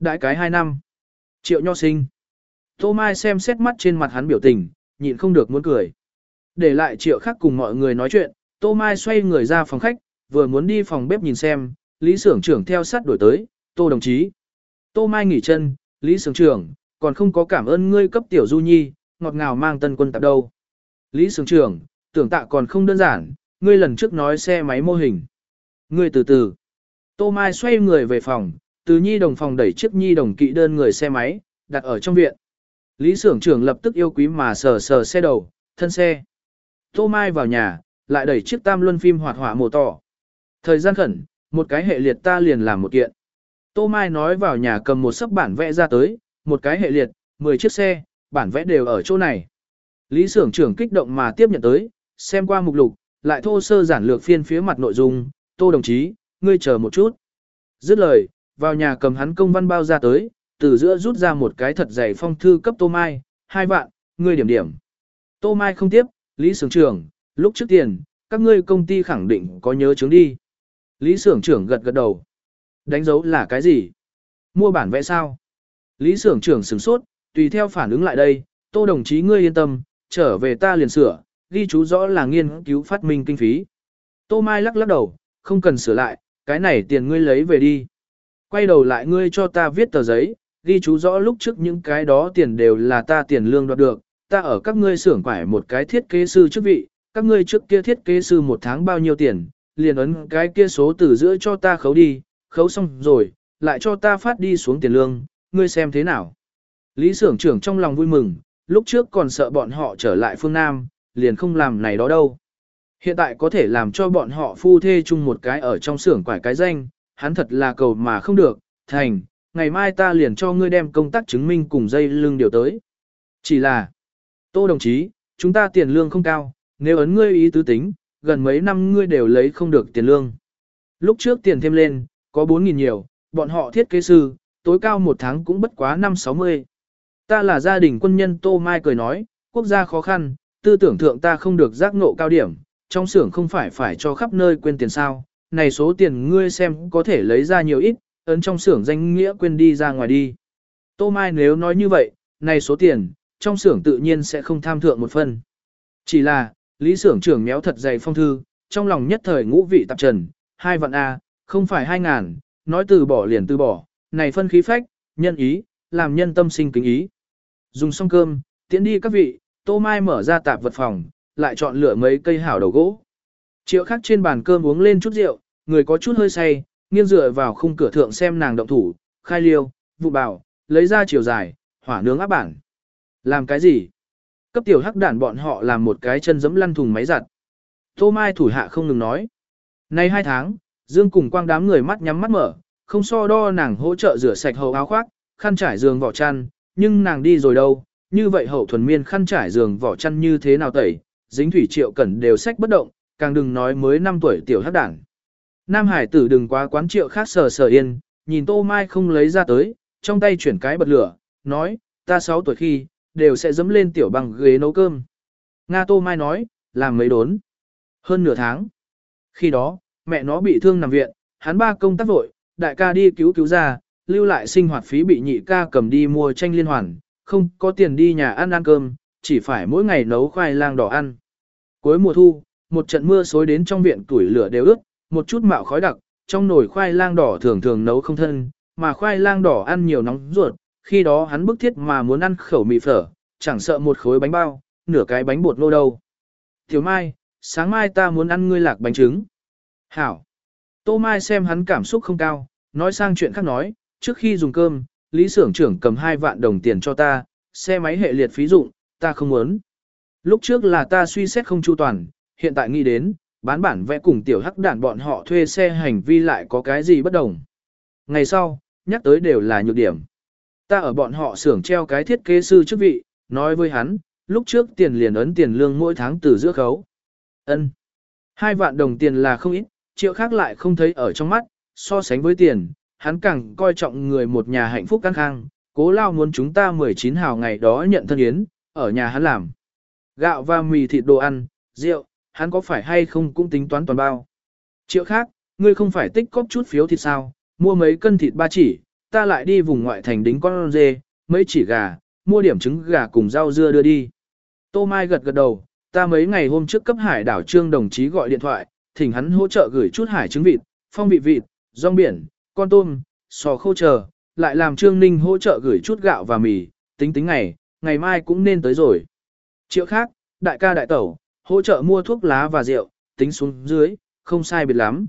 [SPEAKER 1] Đãi cái hai năm. Triệu nho sinh. Tô Mai xem xét mắt trên mặt hắn biểu tình, nhịn không được muốn cười. Để lại triệu khắc cùng mọi người nói chuyện, Tô Mai xoay người ra phòng khách, vừa muốn đi phòng bếp nhìn xem, Lý Sưởng trưởng theo sát đổi tới, Tô đồng chí. Tô Mai nghỉ chân, Lý Sưởng trưởng, còn không có cảm ơn ngươi cấp tiểu du nhi, ngọt ngào mang tân quân tạp đâu. Lý Sưởng trưởng, tưởng tạ còn không đơn giản, ngươi lần trước nói xe máy mô hình. Ngươi từ từ. Tô Mai xoay người về phòng, từ nhi đồng phòng đẩy chiếc nhi đồng kỵ đơn người xe máy, đặt ở trong viện. Lý Sưởng trưởng lập tức yêu quý mà sờ sờ xe đầu, thân xe. Tô Mai vào nhà, lại đẩy chiếc tam luân phim hoạt hỏa mồ tỏ. Thời gian khẩn, một cái hệ liệt ta liền làm một kiện. Tô Mai nói vào nhà cầm một sấp bản vẽ ra tới, một cái hệ liệt, 10 chiếc xe, bản vẽ đều ở chỗ này. Lý Sưởng trưởng kích động mà tiếp nhận tới, xem qua mục lục, lại thô sơ giản lược phiên phía mặt nội dung, tô đồng chí, ngươi chờ một chút. Dứt lời, vào nhà cầm hắn công văn bao ra tới, từ giữa rút ra một cái thật dày phong thư cấp Tô Mai, hai vạn, ngươi điểm điểm. Tô Mai không tiếp, Lý Sưởng trưởng, lúc trước tiền, các ngươi công ty khẳng định có nhớ chứng đi. Lý Sưởng trưởng gật gật đầu. Đánh dấu là cái gì? Mua bản vẽ sao? Lý Sưởng trưởng sửng sốt, tùy theo phản ứng lại đây, Tô đồng chí ngươi yên tâm, trở về ta liền sửa, ghi chú rõ là nghiên cứu phát minh kinh phí. Tô Mai lắc lắc đầu, không cần sửa lại, cái này tiền ngươi lấy về đi. Quay đầu lại ngươi cho ta viết tờ giấy, ghi chú rõ lúc trước những cái đó tiền đều là ta tiền lương đoạt được, ta ở các ngươi xưởng quải một cái thiết kế sư chức vị, các ngươi trước kia thiết kế sư một tháng bao nhiêu tiền, liền ấn cái kia số từ giữa cho ta khấu đi, khấu xong rồi, lại cho ta phát đi xuống tiền lương, ngươi xem thế nào. Lý xưởng trưởng trong lòng vui mừng, lúc trước còn sợ bọn họ trở lại phương Nam, liền không làm này đó đâu. Hiện tại có thể làm cho bọn họ phu thê chung một cái ở trong xưởng quải cái danh, hắn thật là cầu mà không được, thành, ngày mai ta liền cho ngươi đem công tác chứng minh cùng dây lưng điều tới. Chỉ là, tô đồng chí, chúng ta tiền lương không cao, nếu ấn ngươi ý tứ tính, gần mấy năm ngươi đều lấy không được tiền lương. Lúc trước tiền thêm lên, có 4.000 nhiều, bọn họ thiết kế sư, tối cao một tháng cũng bất quá 5-60. Ta là gia đình quân nhân Tô Mai cười nói, quốc gia khó khăn, tư tưởng thượng ta không được giác ngộ cao điểm, trong xưởng không phải phải cho khắp nơi quên tiền sao, này số tiền ngươi xem có thể lấy ra nhiều ít, ấn trong xưởng danh nghĩa quên đi ra ngoài đi. Tô Mai nếu nói như vậy, này số tiền, trong xưởng tự nhiên sẽ không tham thượng một phần. Chỉ là, lý xưởng trưởng méo thật dày phong thư, trong lòng nhất thời ngũ vị tạp trần, hai vạn A, không phải hai ngàn, nói từ bỏ liền từ bỏ, này phân khí phách, nhân ý, làm nhân tâm sinh kính ý. Dùng xong cơm, tiễn đi các vị, Tô Mai mở ra tạp vật phòng, lại chọn lựa mấy cây hảo đầu gỗ. Triệu khắc trên bàn cơm uống lên chút rượu, người có chút hơi say, nghiêng dựa vào khung cửa thượng xem nàng động thủ, khai liêu, vụ bảo, lấy ra chiều dài, hỏa nướng áp bản. Làm cái gì? Cấp tiểu hắc đản bọn họ làm một cái chân giẫm lăn thùng máy giặt. Tô Mai thủ hạ không ngừng nói. Nay hai tháng, Dương cùng quang đám người mắt nhắm mắt mở, không so đo nàng hỗ trợ rửa sạch hầu áo khoác, khăn trải giường vỏ chăn, nhưng nàng đi rồi đâu, như vậy hậu thuần miên khăn trải giường vỏ chăn như thế nào tẩy, dính thủy triệu cẩn đều sách bất động, càng đừng nói mới 5 tuổi tiểu hắc đảng. Nam Hải tử đừng quá quán triệu khác sờ sờ yên, nhìn Tô Mai không lấy ra tới, trong tay chuyển cái bật lửa, nói, ta 6 tuổi khi, đều sẽ dẫm lên tiểu bằng ghế nấu cơm. Nga Tô Mai nói, làm mấy đốn. Hơn nửa tháng. Khi đó, mẹ nó bị thương nằm viện, hắn ba công tác vội, đại ca đi cứu cứu ra, lưu lại sinh hoạt phí bị nhị ca cầm đi mua tranh liên hoàn, không có tiền đi nhà ăn ăn cơm, chỉ phải mỗi ngày nấu khoai lang đỏ ăn. Cuối mùa thu, một trận mưa xối đến trong viện tuổi lửa đều ướt, một chút mạo khói đặc, trong nồi khoai lang đỏ thường thường nấu không thân, mà khoai lang đỏ ăn nhiều nóng ruột, khi đó hắn bức thiết mà muốn ăn khẩu mì phở, chẳng sợ một khối bánh bao, nửa cái bánh bột nô đâu. Tiểu Mai, sáng mai ta muốn ăn ngươi lạc bánh trứng. Hảo. Tô Mai xem hắn cảm xúc không cao, nói sang chuyện khác nói, trước khi dùng cơm, Lý Sưởng trưởng cầm 2 vạn đồng tiền cho ta, xe máy hệ liệt phí dụng, ta không muốn. Lúc trước là ta suy xét không chu toàn, hiện tại nghĩ đến, bán bản vẽ cùng tiểu hắc đản bọn họ thuê xe hành vi lại có cái gì bất đồng. Ngày sau, nhắc tới đều là nhược điểm. Ta ở bọn họ xưởng treo cái thiết kế sư chức vị, nói với hắn, lúc trước tiền liền ấn tiền lương mỗi tháng từ giữa khấu. ân Hai vạn đồng tiền là không ít, triệu khác lại không thấy ở trong mắt, so sánh với tiền, hắn càng coi trọng người một nhà hạnh phúc căng khang, cố lao muốn chúng ta 19 hào ngày đó nhận thân yến, ở nhà hắn làm. Gạo và mì thịt đồ ăn, rượu, hắn có phải hay không cũng tính toán toàn bao. Triệu khác, ngươi không phải tích cóp chút phiếu thịt sao, mua mấy cân thịt ba chỉ, ta lại đi vùng ngoại thành đính con dê, mấy chỉ gà, mua điểm trứng gà cùng rau dưa đưa đi. Tô Mai gật gật đầu, ta mấy ngày hôm trước cấp hải đảo trương đồng chí gọi điện thoại, thỉnh hắn hỗ trợ gửi chút hải trứng vịt, phong vị vịt, rong biển, con tôm, sò khô chờ, lại làm Trương Ninh hỗ trợ gửi chút gạo và mì, tính tính ngày, ngày mai cũng nên tới rồi. Triệu khác, đại ca đại tẩu, hỗ trợ mua thuốc lá và rượu, tính xuống dưới, không sai biệt lắm.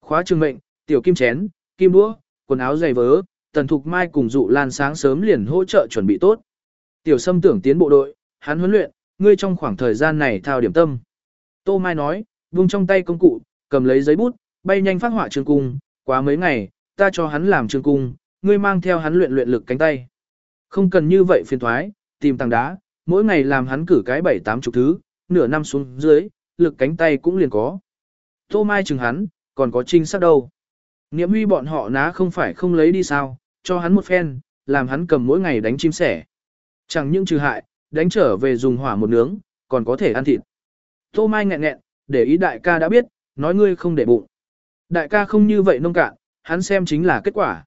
[SPEAKER 1] Khóa trường mệnh, tiểu kim chén, kim đũa, quần áo giày vớ, tần thục mai cùng dụ lan sáng sớm liền hỗ trợ chuẩn bị tốt. Tiểu sâm tưởng tiến bộ đội, hắn huấn luyện, ngươi trong khoảng thời gian này thao điểm tâm. Tô Mai nói, buông trong tay công cụ, cầm lấy giấy bút, bay nhanh phát họa trường cung, quá mấy ngày, ta cho hắn làm trường cung, ngươi mang theo hắn luyện luyện lực cánh tay. Không cần như vậy phiền thoái, tìm tảng đá, mỗi ngày làm hắn cử cái bảy tám chục thứ, nửa năm xuống dưới, lực cánh tay cũng liền có. Tô Mai chừng hắn, còn có trinh sát đâu. Niệm huy bọn họ ná không phải không lấy đi sao, cho hắn một phen, làm hắn cầm mỗi ngày đánh chim sẻ. Chẳng những trừ hại, đánh trở về dùng hỏa một nướng, còn có thể ăn thịt. Tô Mai nghẹn nghẹn, để ý đại ca đã biết, nói ngươi không để bụng. Đại ca không như vậy nông cạn, hắn xem chính là kết quả.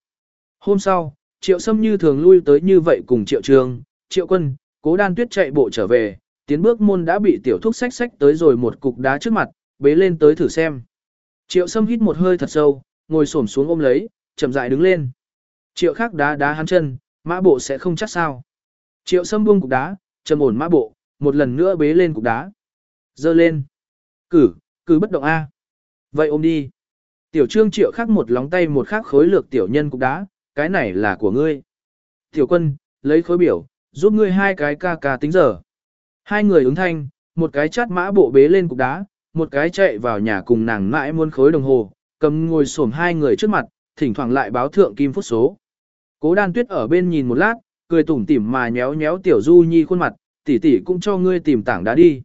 [SPEAKER 1] Hôm sau, triệu sâm như thường lui tới như vậy cùng triệu trường, triệu quân, cố đan tuyết chạy bộ trở về, tiến bước môn đã bị tiểu thúc sách sách tới rồi một cục đá trước mặt, bế lên tới thử xem. Triệu sâm hít một hơi thật sâu, ngồi xổm xuống ôm lấy, chậm rãi đứng lên. Triệu khác đá đá hắn chân, mã bộ sẽ không chắc sao. Triệu sâm buông cục đá, trầm ổn mã bộ, một lần nữa bế lên cục đá. Dơ lên. Cử, cử bất động A. Vậy ôm đi. Tiểu trương triệu khác một lóng tay một khác khối lược tiểu nhân cục đá, cái này là của ngươi. Tiểu quân, lấy khối biểu, giúp ngươi hai cái ca ca tính giờ. Hai người ứng thanh, một cái chát mã bộ bế lên cục đá, một cái chạy vào nhà cùng nàng mãi muôn khối đồng hồ, cầm ngồi xổm hai người trước mặt, thỉnh thoảng lại báo thượng kim phút số. Cố đan tuyết ở bên nhìn một lát, cười tủm tỉm mà nhéo nhéo tiểu du nhi khuôn mặt, tỷ tỷ cũng cho ngươi tìm tảng đá đi.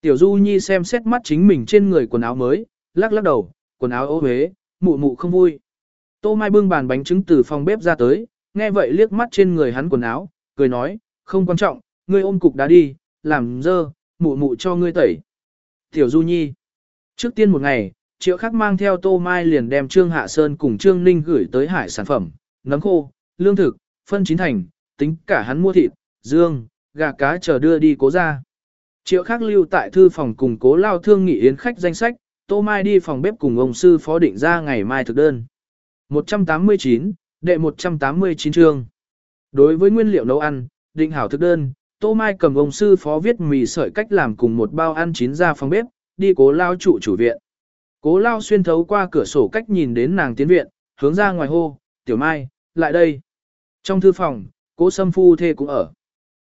[SPEAKER 1] Tiểu du nhi xem xét mắt chính mình trên người quần áo mới, lắc lắc đầu, quần áo ố huế, mụ mụ không vui. Tô Mai bưng bàn bánh trứng từ phòng bếp ra tới, nghe vậy liếc mắt trên người hắn quần áo, cười nói, không quan trọng, ngươi ôm cục đá đi, làm dơ, mụ mụ cho ngươi tẩy. Tiểu Du Nhi. Trước tiên một ngày, triệu khắc mang theo Tô Mai liền đem Trương Hạ Sơn cùng Trương Ninh gửi tới hải sản phẩm, nấm khô, lương thực, phân chín thành, tính cả hắn mua thịt, dương, gà cá chờ đưa đi cố ra. Triệu khắc lưu tại thư phòng cùng cố lao thương nghị yến khách danh sách, Tô Mai đi phòng bếp cùng ông sư phó định ra ngày mai thực đơn. 189, đệ 189 chương. Đối với nguyên liệu nấu ăn, định hảo thực đơn, Tô Mai cầm ông sư phó viết mì sợi cách làm cùng một bao ăn chín ra phòng bếp, đi cố lao trụ chủ viện. Cố lao xuyên thấu qua cửa sổ cách nhìn đến nàng tiến viện, hướng ra ngoài hô, tiểu mai, lại đây. Trong thư phòng, cố sâm phu thê cũng ở.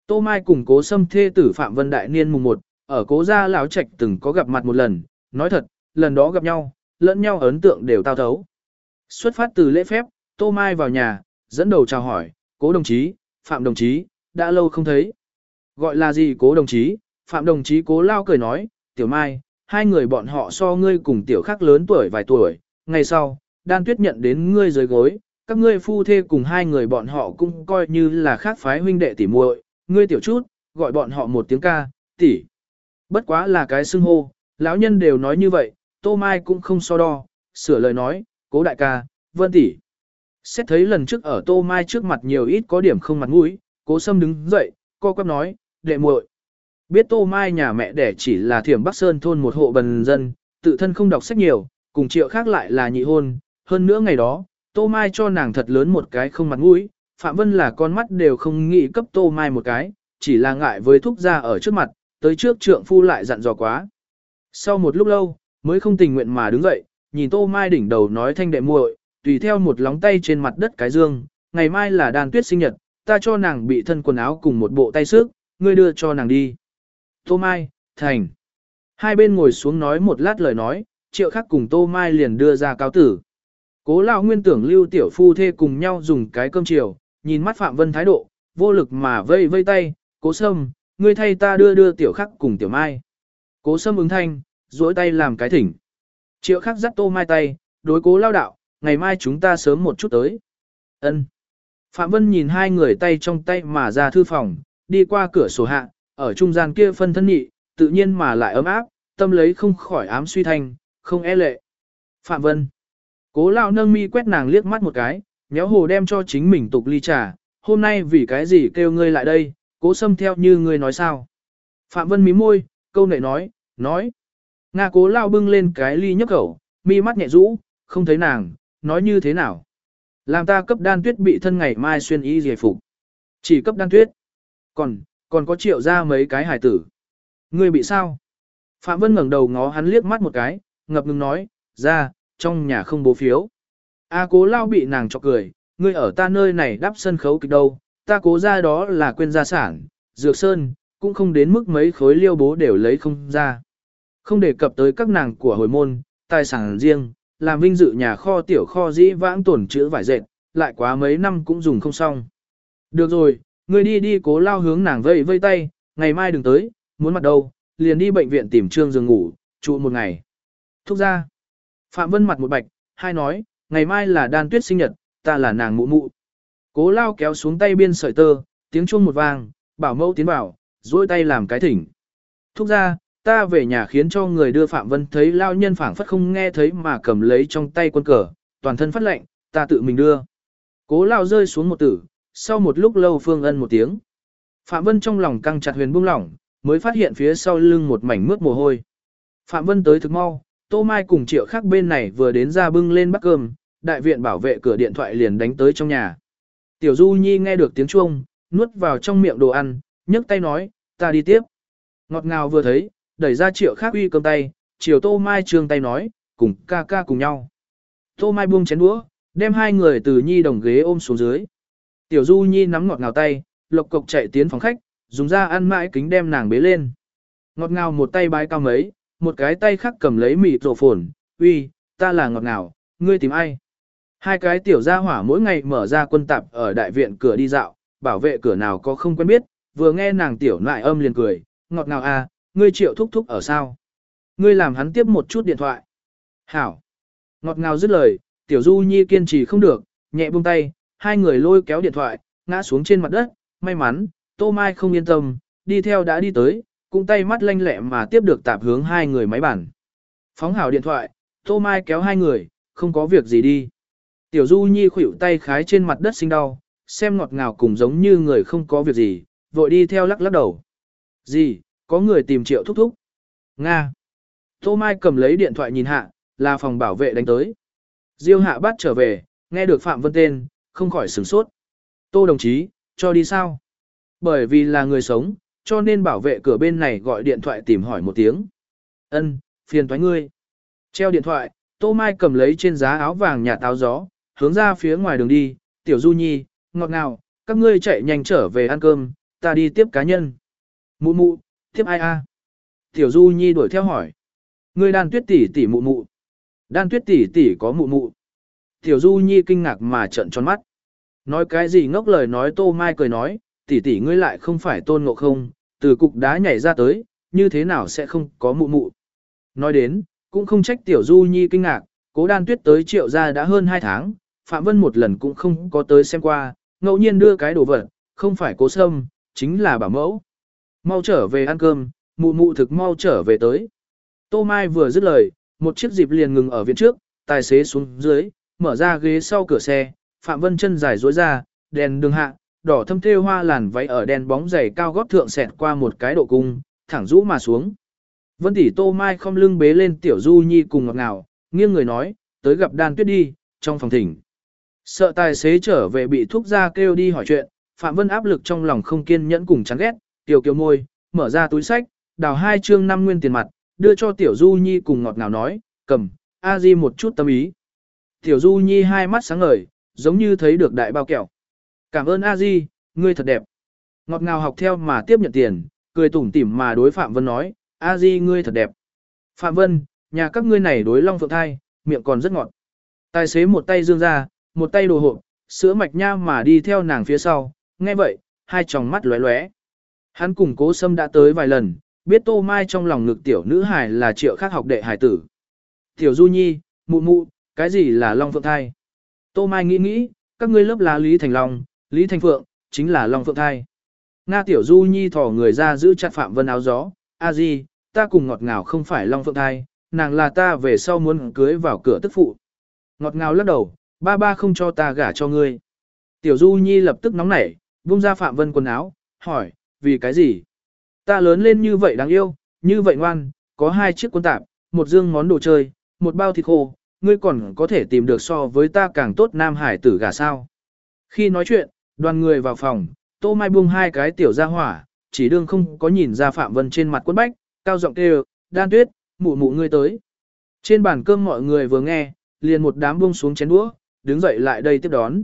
[SPEAKER 1] Tô Mai cùng cố sâm thê tử Phạm Vân Đại Niên mùng 1, ở cố gia lão trạch từng có gặp mặt một lần, nói thật, lần đó gặp nhau, lẫn nhau ấn tượng đều tao thấu. Xuất phát từ lễ phép, Tô Mai vào nhà, dẫn đầu chào hỏi, cố đồng chí, Phạm đồng chí, đã lâu không thấy. Gọi là gì cố đồng chí, Phạm đồng chí cố lao cười nói, tiểu mai, hai người bọn họ so ngươi cùng tiểu khác lớn tuổi vài tuổi, ngày sau, đan tuyết nhận đến ngươi dưới gối, các ngươi phu thê cùng hai người bọn họ cũng coi như là khác phái huynh đệ tỉ muội, ngươi tiểu chút, gọi bọn họ một tiếng ca, tỷ. Bất quá là cái xưng hô, lão nhân đều nói như vậy, Tô Mai cũng không so đo, sửa lời nói, cố đại ca, vân tỷ. Xét thấy lần trước ở Tô Mai trước mặt nhiều ít có điểm không mặt mũi, cố sâm đứng dậy, co quắp nói, đệ muội. Biết Tô Mai nhà mẹ đẻ chỉ là thiểm Bắc Sơn thôn một hộ bần dân, tự thân không đọc sách nhiều, cùng triệu khác lại là nhị hôn, hơn nữa ngày đó, Tô Mai cho nàng thật lớn một cái không mặt mũi, Phạm Vân là con mắt đều không nghĩ cấp Tô Mai một cái, chỉ là ngại với thúc gia ở trước mặt, tới trước trượng phu lại dặn dò quá. Sau một lúc lâu, mới không tình nguyện mà đứng dậy, nhìn Tô Mai đỉnh đầu nói thanh đệ muội, tùy theo một lóng tay trên mặt đất cái dương, ngày mai là đàn tuyết sinh nhật, ta cho nàng bị thân quần áo cùng một bộ tay sức, ngươi đưa cho nàng đi. Tô Mai, Thành. Hai bên ngồi xuống nói một lát lời nói, triệu khắc cùng Tô Mai liền đưa ra cáo tử. Cố lão nguyên tưởng lưu tiểu phu thê cùng nhau dùng cái cơm chiều, nhìn mắt Phạm Vân thái độ, vô lực mà vây vây tay, cố sâm, ngươi thay ta đưa đưa tiểu khắc cùng tiểu mai. Cố sâm ứng thanh, duỗi tay làm cái thỉnh. Triệu khắc dắt Tô Mai tay, đối cố lao đạo, ngày mai chúng ta sớm một chút tới. Ân. Phạm Vân nhìn hai người tay trong tay mà ra thư phòng, đi qua cửa sổ hạ, ở trung gian kia phân thân nhị, tự nhiên mà lại ấm áp, tâm lấy không khỏi ám suy thanh, không e lệ. Phạm Vân. Cố lao nâng mi quét nàng liếc mắt một cái, nhéo hồ đem cho chính mình tục ly trà, hôm nay vì cái gì kêu ngươi lại đây, cố xâm theo như ngươi nói sao. Phạm Vân mí môi, câu nệ nói, nói. Nga cố lao bưng lên cái ly nhấp khẩu, mi mắt nhẹ rũ, không thấy nàng, nói như thế nào. Làm ta cấp đan tuyết bị thân ngày mai xuyên y giải phục. Chỉ cấp đan tuyết. Còn, còn có triệu ra mấy cái hải tử. Ngươi bị sao? Phạm Vân ngẩng đầu ngó hắn liếc mắt một cái, ngập ngừng nói, ra, trong nhà không bố phiếu. A cố lao bị nàng chọc cười, ngươi ở ta nơi này đắp sân khấu kịch đâu, ta cố ra đó là quên gia sản, dược sơn, cũng không đến mức mấy khối liêu bố đều lấy không ra. Không đề cập tới các nàng của hồi môn, tài sản riêng, làm vinh dự nhà kho tiểu kho dĩ vãng tổn chữ vải dệt, lại quá mấy năm cũng dùng không xong. Được rồi, người đi đi cố lao hướng nàng vây vây tay, Ngày mai đừng tới, muốn mặt đâu, liền đi bệnh viện tìm trương giường ngủ, trụ một ngày. Thúc ra. Phạm Vân mặt một bạch, hai nói, ngày mai là đan tuyết sinh nhật, ta là nàng mụ mụ. Cố lao kéo xuống tay biên sợi tơ, tiếng chuông một vang, bảo mẫu tiến vào, duỗi tay làm cái thỉnh. Thúc ra, ta về nhà khiến cho người đưa Phạm Vân thấy lao nhân phảng phất không nghe thấy mà cầm lấy trong tay quân cờ, toàn thân phát lệnh, ta tự mình đưa. Cố lao rơi xuống một tử, sau một lúc lâu phương ân một tiếng. Phạm Vân trong lòng căng chặt huyền buông lỏng, mới phát hiện phía sau lưng một mảnh mướt mồ hôi. Phạm Vân tới thực mau, Tô Mai cùng triệu khác bên này vừa đến ra bưng lên bắt cơm, đại viện bảo vệ cửa điện thoại liền đánh tới trong nhà. Tiểu Du Nhi nghe được tiếng chuông, nuốt vào trong miệng đồ ăn, nhấc tay nói, ta đi tiếp. Ngọt ngào vừa thấy, đẩy ra triệu khác uy cơm tay, chiều Tô Mai trương tay nói, cùng ca ca cùng nhau. Tô Mai buông chén đũa, đem hai người từ Nhi đồng ghế ôm xuống dưới. Tiểu Du Nhi nắm ngọt ngào tay, lộc cộc chạy tiến phòng khách, dùng ra ăn mãi kính đem nàng bế lên. Ngọt ngào một tay bái cao mấy, một cái tay khác cầm lấy mịt rổ phồn, uy, ta là ngọt ngào, ngươi tìm ai? Hai cái tiểu gia hỏa mỗi ngày mở ra quân tạp ở đại viện cửa đi dạo, bảo vệ cửa nào có không quen biết, vừa nghe nàng tiểu nại âm liền cười, ngọt ngào à, ngươi triệu thúc thúc ở sao? Ngươi làm hắn tiếp một chút điện thoại. Hảo. Ngọt ngào dứt lời, tiểu du nhi kiên trì không được, nhẹ buông tay, hai người lôi kéo điện thoại, ngã xuống trên mặt đất, may mắn, tô mai không yên tâm, đi theo đã đi tới, cũng tay mắt lanh lẹ mà tiếp được tạp hướng hai người máy bản. Phóng hảo điện thoại, tô mai kéo hai người, không có việc gì đi. Tiểu Du Nhi khuỷu tay khái trên mặt đất sinh đau, xem ngọt ngào cùng giống như người không có việc gì, vội đi theo lắc lắc đầu. Gì, có người tìm triệu thúc thúc. Nga. Tô Mai cầm lấy điện thoại nhìn hạ, là phòng bảo vệ đánh tới. Diêu hạ bắt trở về, nghe được Phạm Vân tên, không khỏi sửng sốt. Tô đồng chí, cho đi sao? Bởi vì là người sống, cho nên bảo vệ cửa bên này gọi điện thoại tìm hỏi một tiếng. Ân, phiền thoái ngươi. Treo điện thoại, Tô Mai cầm lấy trên giá áo vàng nhà táo gió, hướng ra phía ngoài đường đi, tiểu du nhi, ngọt ngào, các ngươi chạy nhanh trở về ăn cơm, ta đi tiếp cá nhân. Mụ mụ, tiếp ai a? Tiểu du nhi đuổi theo hỏi. Ngươi đan tuyết tỷ tỷ mụ mụ. Đan tuyết tỷ tỷ có mụ mụ. Tiểu du nhi kinh ngạc mà trợn tròn mắt. Nói cái gì ngốc lời nói tô mai cười nói, tỷ tỷ ngươi lại không phải tôn ngộ không, từ cục đá nhảy ra tới, như thế nào sẽ không có mụ mụ. Nói đến, cũng không trách tiểu du nhi kinh ngạc, cố đan tuyết tới triệu gia đã hơn 2 tháng, Phạm Vân một lần cũng không có tới xem qua, ngẫu nhiên đưa cái đồ vật, không phải cố sâm, chính là bảo mẫu. Mau trở về ăn cơm, mụ mụ thực mau trở về tới. Tô Mai vừa dứt lời, một chiếc dịp liền ngừng ở viện trước, tài xế xuống dưới, mở ra ghế sau cửa xe, Phạm Vân chân dài duỗi ra, đèn đường hạ, đỏ thâm thêu hoa làn váy ở đèn bóng dày cao gót thượng xẹt qua một cái độ cung, thẳng rũ mà xuống. Vân tỷ Tô Mai không lưng bế lên tiểu Du Nhi cùng ngọt ngào, nghiêng người nói, tới gặp đan tuyết đi, trong phòng thỉnh. Sợ tài xế trở về bị thuốc ra kêu đi hỏi chuyện, Phạm Vân áp lực trong lòng không kiên nhẫn cùng chán ghét, tiểu kiều môi, mở ra túi sách, đào hai trương năm nguyên tiền mặt, đưa cho tiểu Du Nhi cùng ngọt ngào nói, cầm, a di một chút tâm ý. Tiểu Du Nhi hai mắt sáng ngời, giống như thấy được đại bao kẹo. Cảm ơn a di, ngươi thật đẹp. Ngọt ngào học theo mà tiếp nhận tiền, cười tủm tỉm mà đối Phạm Vân nói, a di ngươi thật đẹp. Phạm Vân, nhà các ngươi này đối long phượng thai, miệng còn rất ngọt. Tài xế một tay dương ra, một tay đồ hộp, sữa mạch nha mà đi theo nàng phía sau, nghe vậy, hai tròng mắt lóe lóe. Hắn cùng cố sâm đã tới vài lần, biết tô mai trong lòng ngực tiểu nữ hài là triệu khác học đệ hải tử. Tiểu du nhi, mụ mụ, cái gì là long phượng thai? Tô mai nghĩ nghĩ, các ngươi lớp là Lý Thành Long, Lý Thành Phượng, chính là long phượng thai. Nga tiểu du nhi thỏ người ra giữ chặt phạm vân áo gió, a di, ta cùng ngọt ngào không phải long phượng thai, nàng là ta về sau muốn cưới vào cửa tức phụ. Ngọt ngào lắc đầu, ba ba không cho ta gả cho ngươi. Tiểu Du Nhi lập tức nóng nảy, buông ra Phạm Vân quần áo, hỏi, vì cái gì? Ta lớn lên như vậy đáng yêu, như vậy ngoan, có hai chiếc quân tạp, một dương món đồ chơi, một bao thịt khô, ngươi còn có thể tìm được so với ta càng tốt nam hải tử gà sao. Khi nói chuyện, đoàn người vào phòng, Tô Mai buông hai cái tiểu ra hỏa, chỉ đương không có nhìn ra Phạm Vân trên mặt quân bách, cao giọng kêu, đan tuyết, mụ mụ ngươi tới. Trên bàn cơm mọi người vừa nghe, liền một đám buông xuống chén đũa, đứng dậy lại đây tiếp đón.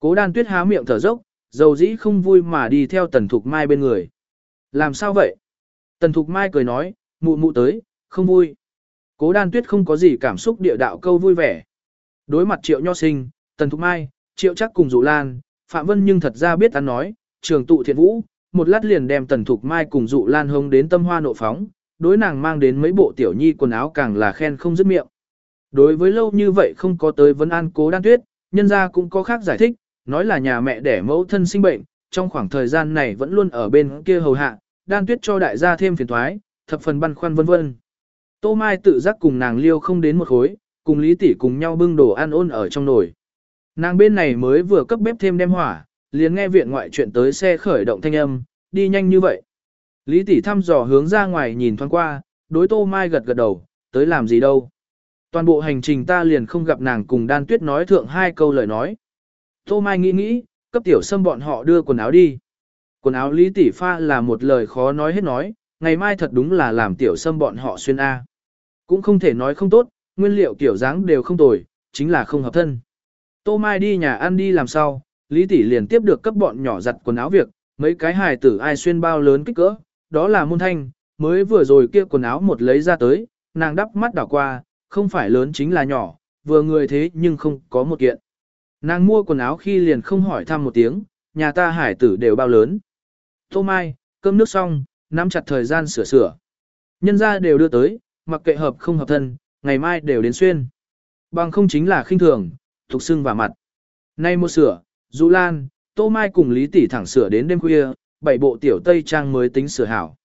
[SPEAKER 1] Cố đan tuyết há miệng thở dốc, dầu dĩ không vui mà đi theo tần thục mai bên người. Làm sao vậy? Tần thục mai cười nói, mụ mụ tới, không vui. Cố đan tuyết không có gì cảm xúc địa đạo câu vui vẻ. Đối mặt triệu nho sinh, tần thục mai, triệu chắc cùng dụ lan, Phạm Vân nhưng thật ra biết ăn nói, trường tụ thiện vũ, một lát liền đem tần thục mai cùng dụ lan hông đến tâm hoa nộ phóng, đối nàng mang đến mấy bộ tiểu nhi quần áo càng là khen không dứt miệng. Đối với lâu như vậy không có tới vấn an cố đan tuyết, nhân gia cũng có khác giải thích, nói là nhà mẹ đẻ mẫu thân sinh bệnh, trong khoảng thời gian này vẫn luôn ở bên kia hầu hạ, đan tuyết cho đại gia thêm phiền thoái, thập phần băn khoăn vân vân. Tô Mai tự giác cùng nàng liêu không đến một khối, cùng Lý tỷ cùng nhau bưng đồ ăn ôn ở trong nồi. Nàng bên này mới vừa cấp bếp thêm đem hỏa, liền nghe viện ngoại chuyện tới xe khởi động thanh âm, đi nhanh như vậy. Lý tỷ thăm dò hướng ra ngoài nhìn thoáng qua, đối Tô Mai gật gật đầu, tới làm gì đâu. Toàn bộ hành trình ta liền không gặp nàng cùng đan tuyết nói thượng hai câu lời nói. Tô Mai nghĩ nghĩ, cấp tiểu sâm bọn họ đưa quần áo đi. Quần áo Lý tỷ pha là một lời khó nói hết nói, ngày mai thật đúng là làm tiểu sâm bọn họ xuyên A. Cũng không thể nói không tốt, nguyên liệu kiểu dáng đều không tồi, chính là không hợp thân. Tô Mai đi nhà ăn đi làm sao, Lý tỷ liền tiếp được cấp bọn nhỏ giặt quần áo việc, mấy cái hài tử ai xuyên bao lớn kích cỡ, đó là môn thanh, mới vừa rồi kia quần áo một lấy ra tới, nàng đắp mắt đảo qua, không phải lớn chính là nhỏ, vừa người thế nhưng không có một kiện. Nàng mua quần áo khi liền không hỏi thăm một tiếng, nhà ta hải tử đều bao lớn. Tô Mai, cơm nước xong, nắm chặt thời gian sửa sửa. Nhân ra đều đưa tới, mặc kệ hợp không hợp thân, ngày mai đều đến xuyên. Bằng không chính là khinh thường, thuộc xưng và mặt. Nay một sửa, Dũ Lan, Tô Mai cùng Lý Tỷ thẳng sửa đến đêm khuya, bảy bộ tiểu tây trang mới tính sửa hảo.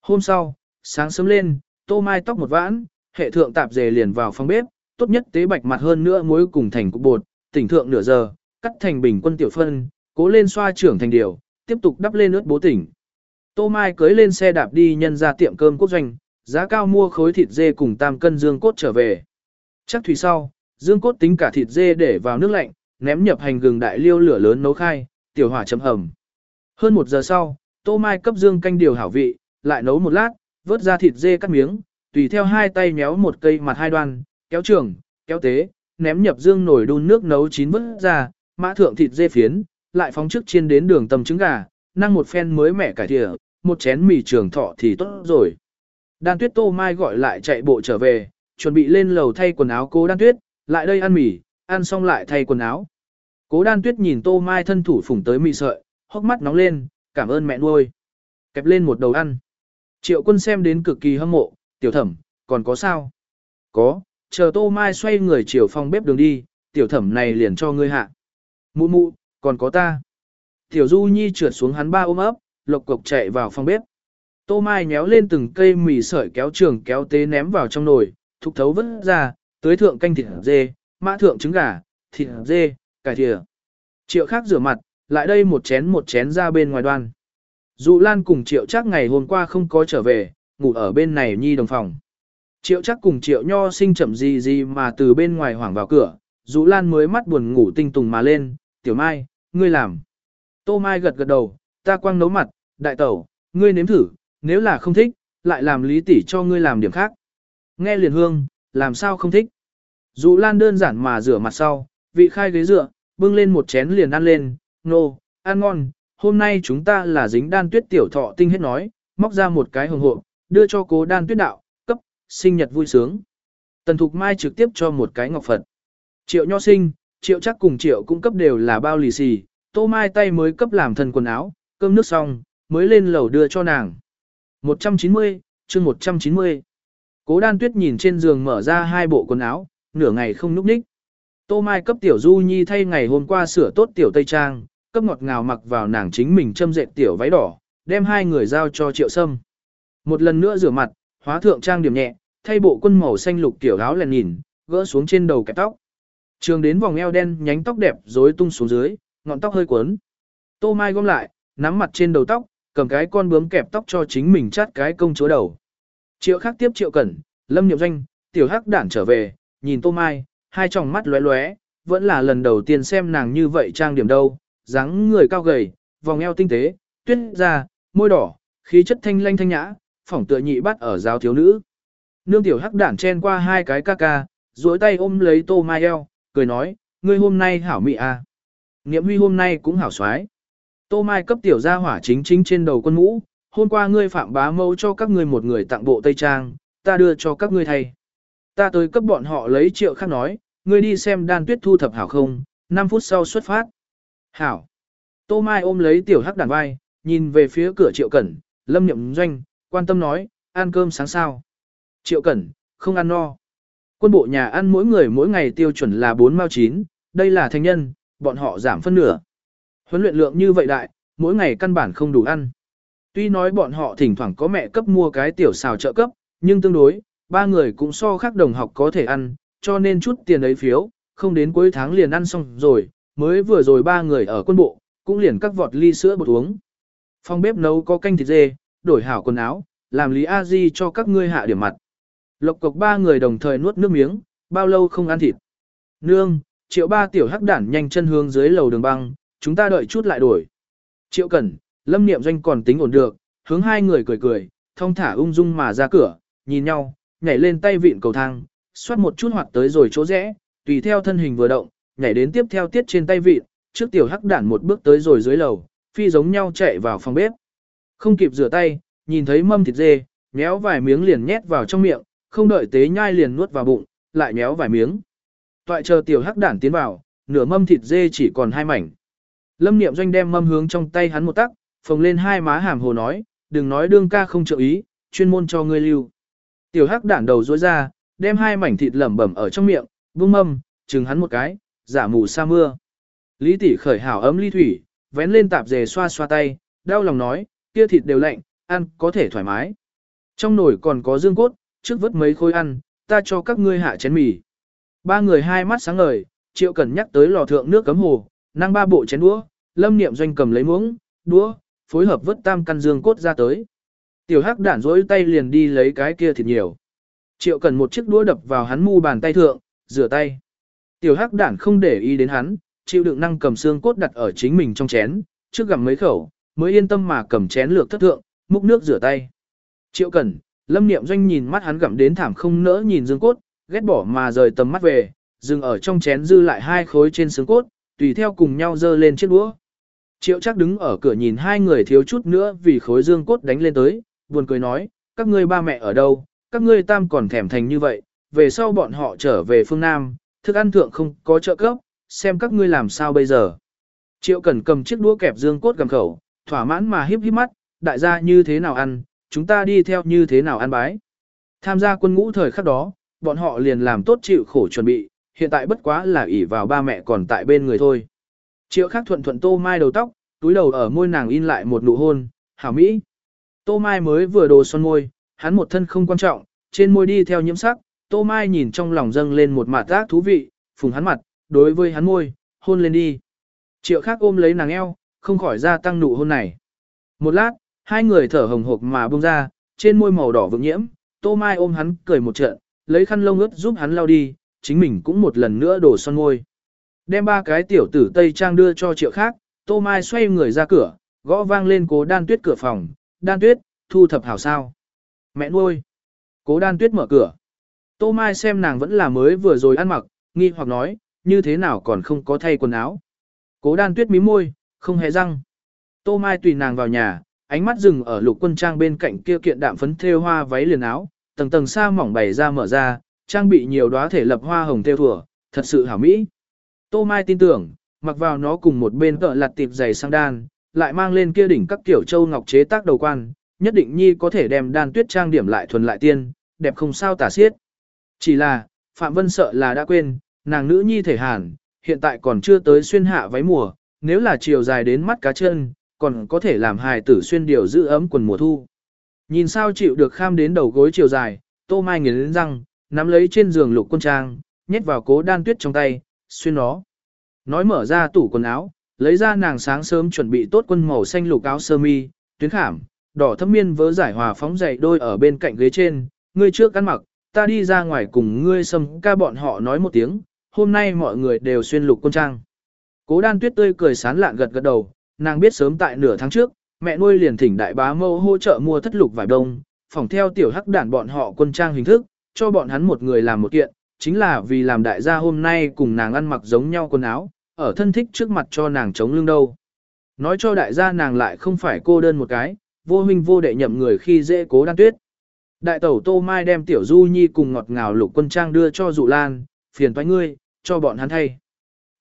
[SPEAKER 1] Hôm sau, sáng sớm lên, Tô Mai tóc một vãn, hệ thượng tạp dề liền vào phòng bếp, tốt nhất tế bạch mặt hơn nữa muối cùng thành cục bột, tỉnh thượng nửa giờ, cắt thành bình quân tiểu phân, cố lên xoa trưởng thành điều, tiếp tục đắp lên ướt bố tỉnh. Tô Mai cưới lên xe đạp đi nhân ra tiệm cơm quốc doanh, giá cao mua khối thịt dê cùng tam cân dương cốt trở về. Chắc thủy sau, dương cốt tính cả thịt dê để vào nước lạnh, ném nhập hành gừng đại liêu lửa lớn nấu khai, tiểu hỏa chấm hầm. Hơn một giờ sau, Tô Mai cấp dương canh điều hảo vị, lại nấu một lát, vớt ra thịt dê cắt miếng, tùy theo hai tay méo một cây mặt hai đoan, kéo trường, kéo tế, ném nhập dương nồi đun nước nấu chín vớt ra, mã thượng thịt dê phiến, lại phóng trước chiên đến đường tầm trứng gà, năng một phen mới mẻ cải thịa, một chén mì trường thọ thì tốt rồi. Đan tuyết tô mai gọi lại chạy bộ trở về, chuẩn bị lên lầu thay quần áo cố đan tuyết, lại đây ăn mì, ăn xong lại thay quần áo. Cố đan tuyết nhìn tô mai thân thủ phủng tới mì sợi, hốc mắt nóng lên, cảm ơn mẹ nuôi. Kẹp lên một đầu ăn. Triệu quân xem đến cực kỳ hâm mộ, tiểu thẩm, còn có sao? Có, chờ tô mai xoay người chiều phòng bếp đường đi, tiểu thẩm này liền cho ngươi hạ. Mụ mụ, còn có ta. Tiểu du nhi trượt xuống hắn ba ôm ấp, lộc cộc chạy vào phòng bếp. Tô mai nhéo lên từng cây mì sợi kéo trường kéo tế ném vào trong nồi, thục thấu vứt ra, tới thượng canh thịt dê, mã thượng trứng gà, thịt dê, cải thìa. Triệu khác rửa mặt, lại đây một chén một chén ra bên ngoài đoan. Dụ Lan cùng Triệu chắc ngày hôm qua không có trở về, ngủ ở bên này nhi đồng phòng. Triệu chắc cùng Triệu Nho sinh chậm gì gì mà từ bên ngoài hoảng vào cửa, Dụ Lan mới mắt buồn ngủ tinh tùng mà lên, Tiểu Mai, ngươi làm. Tô Mai gật gật đầu, ta quăng nấu mặt, đại tẩu, ngươi nếm thử, nếu là không thích, lại làm lý tỷ cho ngươi làm điểm khác. Nghe liền hương, làm sao không thích. Dụ Lan đơn giản mà rửa mặt sau, vị khai ghế dựa, bưng lên một chén liền ăn lên, nô, ăn ngon, hôm nay chúng ta là dính đan tuyết tiểu thọ tinh hết nói, móc ra một cái hồng hộ, đưa cho cố đan tuyết đạo, sinh nhật vui sướng. Tần Thục Mai trực tiếp cho một cái ngọc Phật. Triệu nho sinh, triệu chắc cùng triệu cung cấp đều là bao lì xì, tô mai tay mới cấp làm thân quần áo, cơm nước xong, mới lên lầu đưa cho nàng. 190, chương 190. Cố đan tuyết nhìn trên giường mở ra hai bộ quần áo, nửa ngày không núp ních. Tô mai cấp tiểu du nhi thay ngày hôm qua sửa tốt tiểu tây trang, cấp ngọt ngào mặc vào nàng chính mình châm dệt tiểu váy đỏ, đem hai người giao cho triệu sâm. Một lần nữa rửa mặt, hóa thượng trang điểm nhẹ, thay bộ quân màu xanh lục tiểu áo lèn nhìn, gỡ xuống trên đầu kẹp tóc. Trường đến vòng eo đen nhánh tóc đẹp rối tung xuống dưới, ngọn tóc hơi cuốn. Tô Mai gom lại, nắm mặt trên đầu tóc, cầm cái con bướm kẹp tóc cho chính mình chát cái công chúa đầu. Triệu khác tiếp triệu cẩn, lâm nhậm doanh, tiểu hắc đản trở về, nhìn Tô Mai, hai tròng mắt lóe lóe, vẫn là lần đầu tiên xem nàng như vậy trang điểm đâu, dáng người cao gầy, vòng eo tinh tế, tuyết da, môi đỏ, khí chất thanh lanh thanh nhã, phỏng tựa nhị bắt ở giáo thiếu nữ. Nương tiểu hắc đản chen qua hai cái ca ca, duỗi tay ôm lấy Tô Mai eo, cười nói, ngươi hôm nay hảo mị à. Niệm huy hôm nay cũng hảo xoái. Tô Mai cấp tiểu gia hỏa chính chính trên đầu quân mũ, hôm qua ngươi phạm bá mâu cho các ngươi một người tặng bộ Tây Trang, ta đưa cho các ngươi thay. Ta tới cấp bọn họ lấy triệu khác nói, ngươi đi xem đan tuyết thu thập hảo không, 5 phút sau xuất phát. Hảo. Tô Mai ôm lấy tiểu hắc đàn vai, nhìn về phía cửa Triệu Cẩn, Lâm Nhậm Doanh, quan tâm nói, ăn cơm sáng sao. Triệu Cẩn, không ăn no. Quân bộ nhà ăn mỗi người mỗi ngày tiêu chuẩn là 4 mao 9, đây là thành nhân, bọn họ giảm phân nửa. Huấn luyện lượng như vậy đại, mỗi ngày căn bản không đủ ăn. Tuy nói bọn họ thỉnh thoảng có mẹ cấp mua cái tiểu xào trợ cấp, nhưng tương đối, ba người cũng so khác đồng học có thể ăn, cho nên chút tiền ấy phiếu, không đến cuối tháng liền ăn xong rồi, mới vừa rồi ba người ở quân bộ, cũng liền các vọt ly sữa bột uống. Phòng bếp nấu có canh thịt dê, đổi hảo quần áo, làm lý a di cho các ngươi hạ điểm mặt. Lộc cộc ba người đồng thời nuốt nước miếng, bao lâu không ăn thịt. Nương, triệu ba tiểu hắc đản nhanh chân hướng dưới lầu đường băng, chúng ta đợi chút lại đổi. Triệu cẩn, lâm niệm doanh còn tính ổn được, hướng hai người cười cười, thông thả ung dung mà ra cửa, nhìn nhau, nhảy lên tay vịn cầu thang, xoát một chút hoạt tới rồi chỗ rẽ, tùy theo thân hình vừa động, nhảy đến tiếp theo tiết trên tay vịn, trước tiểu hắc đản một bước tới rồi dưới lầu, phi giống nhau chạy vào phòng bếp. Không kịp rửa tay, nhìn thấy mâm thịt dê, méo vài miếng liền nhét vào trong miệng, không đợi tế nhai liền nuốt vào bụng, lại méo vài miếng. Toại chờ tiểu hắc đản tiến vào, nửa mâm thịt dê chỉ còn hai mảnh. Lâm Niệm Doanh đem mâm hướng trong tay hắn một tắc, phồng lên hai má hàm hồ nói, đừng nói đương ca không trợ ý, chuyên môn cho ngươi lưu. Tiểu hắc đản đầu rối ra, đem hai mảnh thịt lẩm bẩm ở trong miệng, vung mâm, chừng hắn một cái, giả mù sa mưa. Lý tỷ khởi hảo ấm ly thủy, vén lên tạp dề xoa xoa tay, đau lòng nói, kia thịt đều lạnh, ăn có thể thoải mái. Trong nồi còn có dương cốt, trước vớt mấy khối ăn, ta cho các ngươi hạ chén mì. Ba người hai mắt sáng ngời, triệu cần nhắc tới lò thượng nước cấm hồ, năng ba bộ chén đũa, lâm niệm doanh cầm lấy muỗng, đũa, phối hợp vớt tam căn dương cốt ra tới. Tiểu hắc đản rỗi tay liền đi lấy cái kia thịt nhiều. Triệu cần một chiếc đũa đập vào hắn mu bàn tay thượng, rửa tay. Tiểu hắc đản không để ý đến hắn, chịu đựng năng cầm xương cốt đặt ở chính mình trong chén, trước gặm mấy khẩu, mới yên tâm mà cầm chén lược thất thượng, múc nước rửa tay. Triệu Cẩn, Lâm Niệm Doanh nhìn mắt hắn gặm đến thảm không nỡ nhìn dương cốt, ghét bỏ mà rời tầm mắt về, dừng ở trong chén dư lại hai khối trên xương cốt, tùy theo cùng nhau dơ lên chiếc đũa. Triệu chắc đứng ở cửa nhìn hai người thiếu chút nữa vì khối dương cốt đánh lên tới, buồn cười nói, các ngươi ba mẹ ở đâu, các ngươi tam còn thèm thành như vậy, về sau bọn họ trở về phương Nam, thức ăn thượng không có trợ cấp, xem các ngươi làm sao bây giờ. Triệu Cần cầm chiếc đũa kẹp dương cốt cầm khẩu, thỏa mãn mà híp híp mắt, đại gia như thế nào ăn, chúng ta đi theo như thế nào ăn bái. Tham gia quân ngũ thời khắc đó, bọn họ liền làm tốt chịu khổ chuẩn bị, hiện tại bất quá là ỷ vào ba mẹ còn tại bên người thôi. Triệu khắc thuận thuận tô mai đầu tóc, túi đầu ở môi nàng in lại một nụ hôn, hảo mỹ. Tô mai mới vừa đồ son môi, hắn một thân không quan trọng, trên môi đi theo nhiễm sắc, tô mai nhìn trong lòng dâng lên một mạt giác thú vị, phùng hắn mặt, đối với hắn môi, hôn lên đi. Triệu khắc ôm lấy nàng eo, không khỏi ra tăng nụ hôn này. Một lát, hai người thở hồng hộc mà bông ra, trên môi màu đỏ vượng nhiễm, Tô Mai ôm hắn cười một trận, lấy khăn lông ướt giúp hắn lau đi, chính mình cũng một lần nữa đổ son môi. Đem ba cái tiểu tử Tây Trang đưa cho triệu khác, Tô Mai xoay người ra cửa, gõ vang lên cố đan tuyết cửa phòng, đan tuyết, thu thập hảo sao. Mẹ nuôi. Cố đan tuyết mở cửa. Tô Mai xem nàng vẫn là mới vừa rồi ăn mặc, nghi hoặc nói, như thế nào còn không có thay quần áo. Cố đan tuyết mím môi, không hề răng. Tô Mai tùy nàng vào nhà, ánh mắt dừng ở lục quân trang bên cạnh kia kiện đạm phấn thêu hoa váy liền áo, tầng tầng sa mỏng bày ra mở ra, trang bị nhiều đóa thể lập hoa hồng thêu thủa, thật sự hảo mỹ. Tô Mai tin tưởng, mặc vào nó cùng một bên cỡ lặt tiệp giày sang đan, lại mang lên kia đỉnh các kiểu châu ngọc chế tác đầu quan, nhất định nhi có thể đem đan tuyết trang điểm lại thuần lại tiên, đẹp không sao tả xiết. Chỉ là, Phạm Vân sợ là đã quên, nàng nữ nhi thể hàn, hiện tại còn chưa tới xuyên hạ váy mùa, nếu là chiều dài đến mắt cá chân, còn có thể làm hài tử xuyên điều giữ ấm quần mùa thu. Nhìn sao chịu được kham đến đầu gối chiều dài, tô mai nghiến răng, nắm lấy trên giường lục quân trang, nhét vào cố đan tuyết trong tay, xuyên nó. Nói mở ra tủ quần áo, lấy ra nàng sáng sớm chuẩn bị tốt quân màu xanh lục áo sơ mi, tuyến khảm, đỏ thâm miên vớ giải hòa phóng dày đôi ở bên cạnh ghế trên, ngươi trước ăn mặc, ta đi ra ngoài cùng ngươi xâm ca bọn họ nói một tiếng, hôm nay mọi người đều xuyên lục quân trang. Cố đan tuyết tươi cười sán lạn gật gật đầu, nàng biết sớm tại nửa tháng trước, mẹ nuôi liền thỉnh đại bá mâu hỗ trợ mua thất lục vải đông, phòng theo tiểu hắc đản bọn họ quân trang hình thức, cho bọn hắn một người làm một kiện, chính là vì làm đại gia hôm nay cùng nàng ăn mặc giống nhau quần áo, ở thân thích trước mặt cho nàng chống lưng đâu. Nói cho đại gia nàng lại không phải cô đơn một cái, vô huynh vô đệ nhậm người khi dễ cố đan tuyết. Đại tẩu Tô Mai đem tiểu Du Nhi cùng ngọt ngào lục quân trang đưa cho Dụ Lan, phiền toái ngươi, cho bọn hắn thay.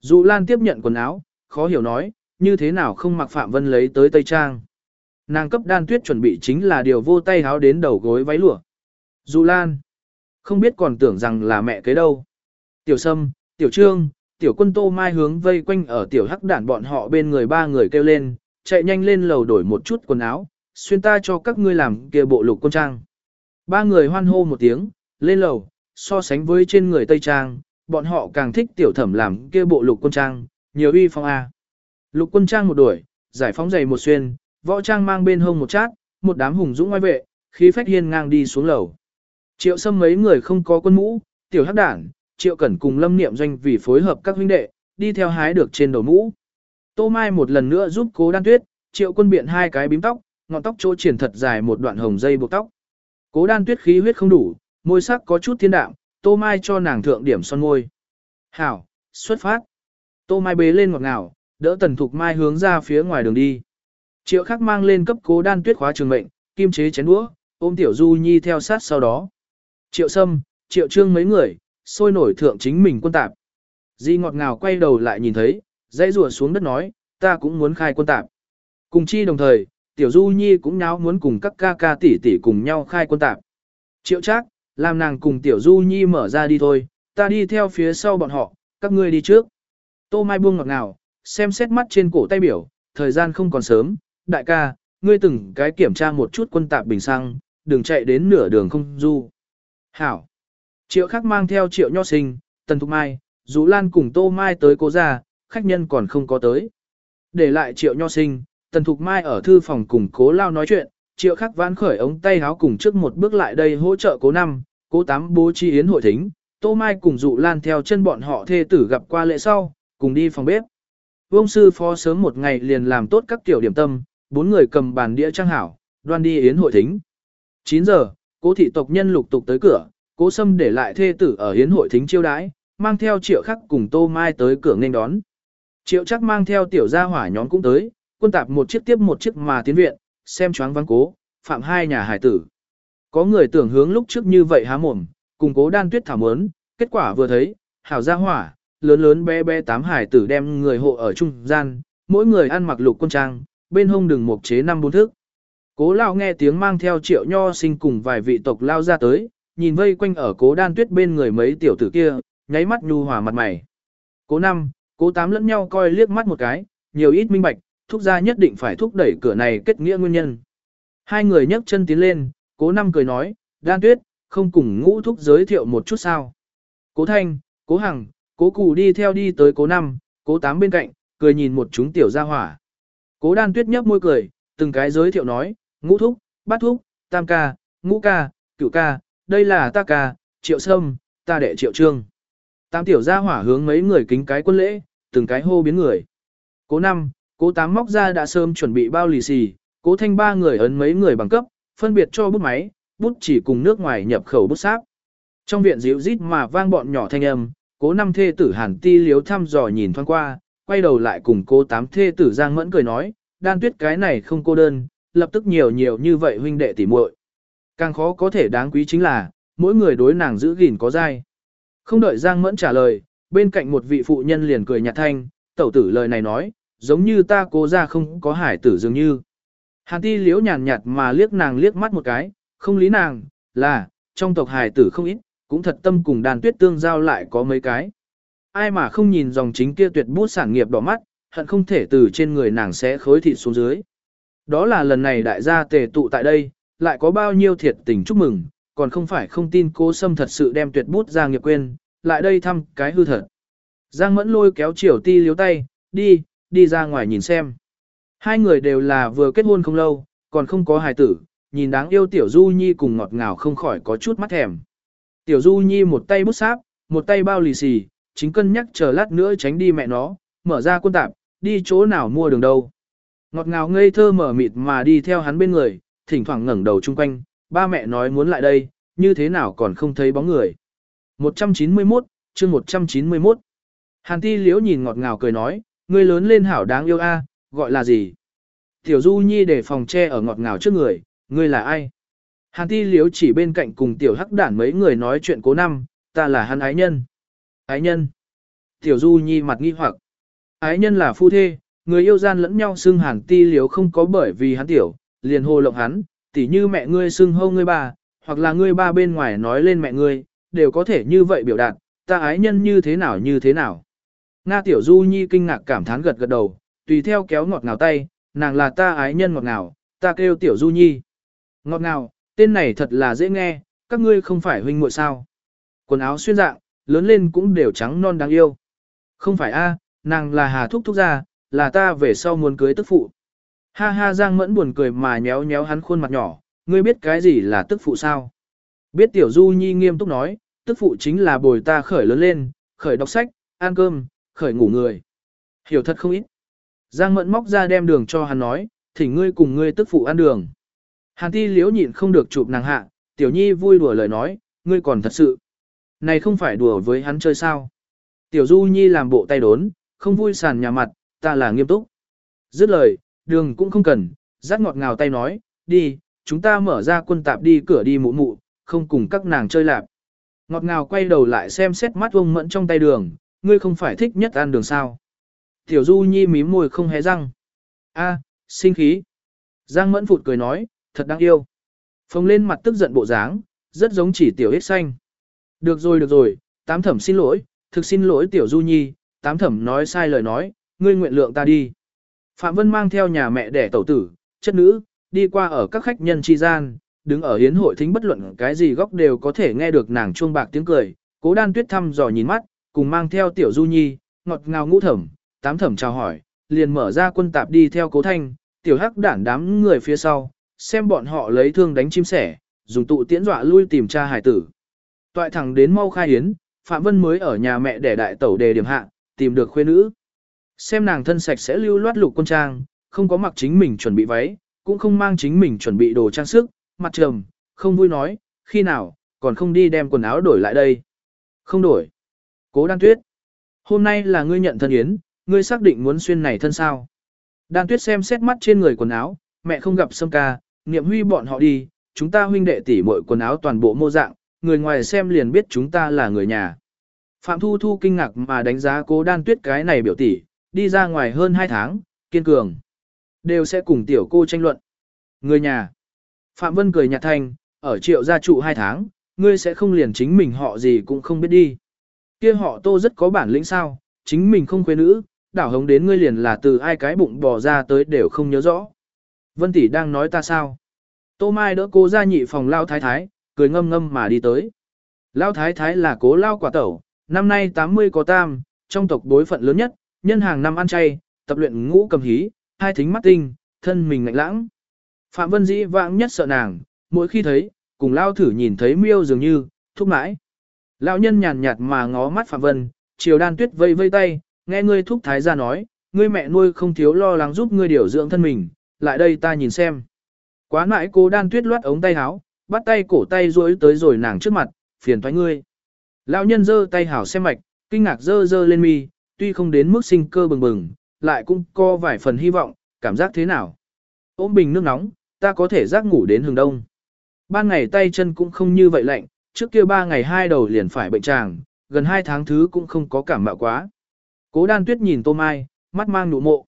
[SPEAKER 1] Dụ Lan tiếp nhận quần áo, khó hiểu nói, như thế nào không mặc Phạm Vân lấy tới Tây Trang. Nàng cấp đan tuyết chuẩn bị chính là điều vô tay háo đến đầu gối váy lụa. Dụ Lan. Không biết còn tưởng rằng là mẹ kế đâu. Tiểu Sâm, Tiểu Trương, Tiểu Quân Tô Mai hướng vây quanh ở Tiểu Hắc đản bọn họ bên người ba người kêu lên, chạy nhanh lên lầu đổi một chút quần áo, xuyên ta cho các ngươi làm kia bộ lục quân trang. Ba người hoan hô một tiếng, lên lầu, so sánh với trên người Tây Trang, bọn họ càng thích Tiểu Thẩm làm kia bộ lục quân trang, nhiều uy phong A. Lục quân trang một đuổi, giải phóng giày một xuyên, võ trang mang bên hông một chát, một đám hùng dũng ngoài vệ, khí phách hiên ngang đi xuống lầu. Triệu sâm mấy người không có quân mũ, tiểu hắc đảng, triệu cẩn cùng lâm niệm doanh vì phối hợp các huynh đệ, đi theo hái được trên đầu mũ. Tô Mai một lần nữa giúp cố đan tuyết, triệu quân biện hai cái bím tóc, ngọn tóc chỗ triển thật dài một đoạn hồng dây buộc tóc. Cố đan tuyết khí huyết không đủ, môi sắc có chút thiên đạm, Tô Mai cho nàng thượng điểm son môi. Hảo, xuất phát. Tô Mai bế lên ngọt ngào, đỡ tần thục Mai hướng ra phía ngoài đường đi. Triệu khắc mang lên cấp cố đan tuyết khóa trường mệnh, kim chế chén đũa, ôm tiểu du nhi theo sát sau đó. Triệu sâm, triệu trương mấy người, sôi nổi thượng chính mình quân tạp. Di ngọt ngào quay đầu lại nhìn thấy, dãy rùa xuống đất nói, ta cũng muốn khai quân tạp. Cùng chi đồng thời, tiểu du nhi cũng nháo muốn cùng các ca ca tỷ tỷ cùng nhau khai quân tạp. Triệu trác, làm nàng cùng tiểu du nhi mở ra đi thôi, ta đi theo phía sau bọn họ, các ngươi đi trước. Tô Mai buông ngọt ngào, xem xét mắt trên cổ tay biểu, thời gian không còn sớm, đại ca, ngươi từng cái kiểm tra một chút quân tạp bình xăng, đừng chạy đến nửa đường không du. Hảo. Triệu khắc mang theo triệu nho sinh, tần thục mai, dũ lan cùng tô mai tới cố gia, khách nhân còn không có tới. Để lại triệu nho sinh, tần thục mai ở thư phòng cùng cố lao nói chuyện, triệu khắc vãn khởi ống tay háo cùng trước một bước lại đây hỗ trợ cố năm, cố tám bố chi yến hội thính, tô mai cùng dụ lan theo chân bọn họ thê tử gặp qua lễ sau, cùng đi phòng bếp. Vương sư phó sớm một ngày liền làm tốt các tiểu điểm tâm, bốn người cầm bàn đĩa trang hảo, đoan đi yến hội thính. 9 giờ, cố thị tộc nhân lục tục tới cửa, cố sâm để lại thê tử ở yến hội thính chiêu đãi, mang theo triệu khắc cùng tô mai tới cửa nên đón. Triệu chắc mang theo tiểu gia hỏa nhóm cũng tới, quân tạp một chiếc tiếp một chiếc mà tiến viện, xem choáng vắng cố, phạm hai nhà hải tử. Có người tưởng hướng lúc trước như vậy há mồm, cùng cố đan tuyết thảo mớn, kết quả vừa thấy, hảo gia hỏa, lớn lớn bé bé tám hải tử đem người hộ ở trung gian, mỗi người ăn mặc lục quân trang, bên hông đừng mục chế năm bốn thước. Cố lao nghe tiếng mang theo triệu nho sinh cùng vài vị tộc lao ra tới, nhìn vây quanh ở cố đan tuyết bên người mấy tiểu tử kia, nháy mắt nhu hòa mặt mày. Cố năm, cố tám lẫn nhau coi liếc mắt một cái, nhiều ít minh bạch, thúc gia nhất định phải thúc đẩy cửa này kết nghĩa nguyên nhân. Hai người nhấc chân tiến lên, cố năm cười nói, đan tuyết, không cùng ngũ thúc giới thiệu một chút sao. Cố thanh, cố hằng, cố cụ đi theo đi tới cố năm, cố tám bên cạnh, cười nhìn một chúng tiểu gia hỏa. Cố đan tuyết nhấp môi cười, từng cái giới thiệu nói, ngũ thúc, bát thúc, tam ca, ngũ ca, cửu ca, đây là ta ca, triệu sâm, ta đệ triệu trương. Tam tiểu gia hỏa hướng mấy người kính cái quân lễ, từng cái hô biến người. Cố năm, cố tám móc ra đã sớm chuẩn bị bao lì xì, cố thanh ba người ấn mấy người bằng cấp, phân biệt cho bút máy, bút chỉ cùng nước ngoài nhập khẩu bút sáp. Trong viện dịu rít mà vang bọn nhỏ thanh âm, cố năm thê tử hàn ti liếu thăm dò nhìn thoáng qua, quay đầu lại cùng cố tám thê tử giang mẫn cười nói, đan tuyết cái này không cô đơn, lập tức nhiều nhiều như vậy huynh đệ tỉ muội. Càng khó có thể đáng quý chính là, mỗi người đối nàng giữ gìn có dai. Không đợi Giang Mẫn trả lời, bên cạnh một vị phụ nhân liền cười nhạt thanh, tẩu tử lời này nói, giống như ta cố ra không có hải tử dường như. Hàn ti liễu nhàn nhạt mà liếc nàng liếc mắt một cái, không lý nàng, là, trong tộc hải tử không ít, cũng thật tâm cùng đàn tuyết tương giao lại có mấy cái. Ai mà không nhìn dòng chính kia tuyệt bút sản nghiệp đỏ mắt, hận không thể từ trên người nàng sẽ khối thịt xuống dưới. Đó là lần này đại gia tề tụ tại đây, lại có bao nhiêu thiệt tình chúc mừng, còn không phải không tin cố sâm thật sự đem tuyệt bút ra nghiệp quên, lại đây thăm cái hư thật. Giang mẫn lôi kéo triều ti liếu tay, đi, đi ra ngoài nhìn xem. Hai người đều là vừa kết hôn không lâu, còn không có hài tử, nhìn đáng yêu tiểu du nhi cùng ngọt ngào không khỏi có chút mắt thèm. Tiểu du nhi một tay bút sáp, một tay bao lì xì, chính cân nhắc chờ lát nữa tránh đi mẹ nó, mở ra quân tạp, đi chỗ nào mua đường đâu. Ngọt ngào ngây thơ mở mịt mà đi theo hắn bên người, thỉnh thoảng ngẩng đầu chung quanh, ba mẹ nói muốn lại đây, như thế nào còn không thấy bóng người. 191, chương 191. Hàn ti liễu nhìn ngọt ngào cười nói, ngươi lớn lên hảo đáng yêu a, gọi là gì? Tiểu Du Nhi để phòng che ở ngọt ngào trước người, ngươi là ai? Hàn ti Liếu chỉ bên cạnh cùng tiểu hắc đản mấy người nói chuyện cố năm, ta là hắn ái nhân. Ái nhân. Tiểu Du Nhi mặt nghi hoặc. Ái nhân là phu thê, người yêu gian lẫn nhau xưng hàn ti Liếu không có bởi vì hắn tiểu, liền hồ lộng hắn, tỉ như mẹ ngươi xưng hô ngươi ba, hoặc là ngươi ba bên ngoài nói lên mẹ ngươi, đều có thể như vậy biểu đạt, ta ái nhân như thế nào như thế nào. Nga Tiểu Du Nhi kinh ngạc cảm thán gật gật đầu, tùy theo kéo ngọt ngào tay, nàng là ta ái nhân ngọt ngào, ta kêu Tiểu Du Nhi. Ngọt ngào, tên này thật là dễ nghe, các ngươi không phải huynh muội sao. Quần áo xuyên dạng, lớn lên cũng đều trắng non đáng yêu. Không phải a, à, nàng là Hà Thúc Thúc ra, là ta về sau muốn cưới tức phụ. Ha ha Giang Mẫn buồn cười mà nhéo nhéo hắn khuôn mặt nhỏ, ngươi biết cái gì là tức phụ sao? Biết Tiểu Du Nhi nghiêm túc nói, tức phụ chính là bồi ta khởi lớn lên, khởi đọc sách, ăn cơm, khởi ngủ người. Hiểu thật không ít. Giang Mẫn móc ra đem đường cho hắn nói, thỉnh ngươi cùng ngươi tức phụ ăn đường. Hàn ti liếu nhịn không được chụp nàng hạ, Tiểu Nhi vui đùa lời nói, ngươi còn thật sự. Này không phải đùa với hắn chơi sao? Tiểu Du Nhi làm bộ tay đốn, không vui sàn nhà mặt, ta là nghiêm túc. Dứt lời, đường cũng không cần, rát ngọt ngào tay nói, đi, chúng ta mở ra quân tạp đi cửa đi mụ mụ, không cùng các nàng chơi lạp. Ngọt ngào quay đầu lại xem xét mắt vông mẫn trong tay đường, ngươi không phải thích nhất ăn đường sao. Tiểu Du Nhi mím môi không hé răng. A, sinh khí. Giang mẫn phụt cười nói, thật đáng yêu. Phồng lên mặt tức giận bộ dáng, rất giống chỉ tiểu hết xanh. Được rồi được rồi, tám thẩm xin lỗi, thực xin lỗi tiểu Du Nhi, tám thẩm nói sai lời nói, ngươi nguyện lượng ta đi. Phạm Vân mang theo nhà mẹ đẻ tẩu tử, chất nữ, đi qua ở các khách nhân tri gian, đứng ở hiến hội thính bất luận cái gì góc đều có thể nghe được nàng chuông bạc tiếng cười, cố đan tuyết thăm dò nhìn mắt, cùng mang theo tiểu du nhi, ngọt ngào ngũ thẩm, tám thẩm chào hỏi, liền mở ra quân tạp đi theo cố thanh, tiểu hắc đản đám người phía sau, xem bọn họ lấy thương đánh chim sẻ, dùng tụ tiễn dọa lui tìm cha hải tử. Toại thẳng đến mau khai yến, Phạm Vân mới ở nhà mẹ để đại tẩu đề điểm hạ, tìm được khuê nữ. Xem nàng thân sạch sẽ lưu loát lục quân trang, không có mặc chính mình chuẩn bị váy, cũng không mang chính mình chuẩn bị đồ trang sức, mặt trầm, không vui nói, khi nào, còn không đi đem quần áo đổi lại đây. Không đổi. Cố đan tuyết. Hôm nay là ngươi nhận thân yến, ngươi xác định muốn xuyên này thân sao. Đan tuyết xem xét mắt trên người quần áo, mẹ không gặp sâm ca, niệm huy bọn họ đi, chúng ta huynh đệ tỷ muội quần áo toàn bộ mô dạng, người ngoài xem liền biết chúng ta là người nhà. Phạm Thu Thu kinh ngạc mà đánh giá cố đan tuyết cái này biểu tỷ, đi ra ngoài hơn 2 tháng, kiên cường. Đều sẽ cùng tiểu cô tranh luận. Người nhà. Phạm Vân cười nhạt thanh, ở triệu gia trụ 2 tháng, ngươi sẽ không liền chính mình họ gì cũng không biết đi kia họ tô rất có bản lĩnh sao, chính mình không quê nữ, đảo hống đến ngươi liền là từ ai cái bụng bò ra tới đều không nhớ rõ. Vân tỷ đang nói ta sao? Tô Mai đỡ cô ra nhị phòng lao thái thái, cười ngâm ngâm mà đi tới. Lao thái thái là cố lao quả tẩu, năm nay 80 có tam, trong tộc đối phận lớn nhất, nhân hàng năm ăn chay, tập luyện ngũ cầm hí, hai thính mắt tinh, thân mình ngạnh lãng. Phạm Vân Dĩ vãng nhất sợ nàng, mỗi khi thấy, cùng lao thử nhìn thấy miêu dường như, thúc mãi. Lão nhân nhàn nhạt mà ngó mắt Phạm Vân, chiều đan tuyết vây vây tay, nghe ngươi thúc thái gia nói, ngươi mẹ nuôi không thiếu lo lắng giúp ngươi điều dưỡng thân mình, lại đây ta nhìn xem. Quá mãi cô đan tuyết loát ống tay áo, bắt tay cổ tay duỗi tới rồi nàng trước mặt, phiền thoái ngươi. Lão nhân giơ tay hảo xem mạch, kinh ngạc giơ giơ lên mi, tuy không đến mức sinh cơ bừng bừng, lại cũng có vài phần hy vọng, cảm giác thế nào. Ôm bình nước nóng, ta có thể giác ngủ đến hừng đông. Ban ngày tay chân cũng không như vậy lạnh, trước kia ba ngày hai đầu liền phải bệnh tràng, gần hai tháng thứ cũng không có cảm mạo quá. Cố đan tuyết nhìn tô mai, mắt mang nụ mộ.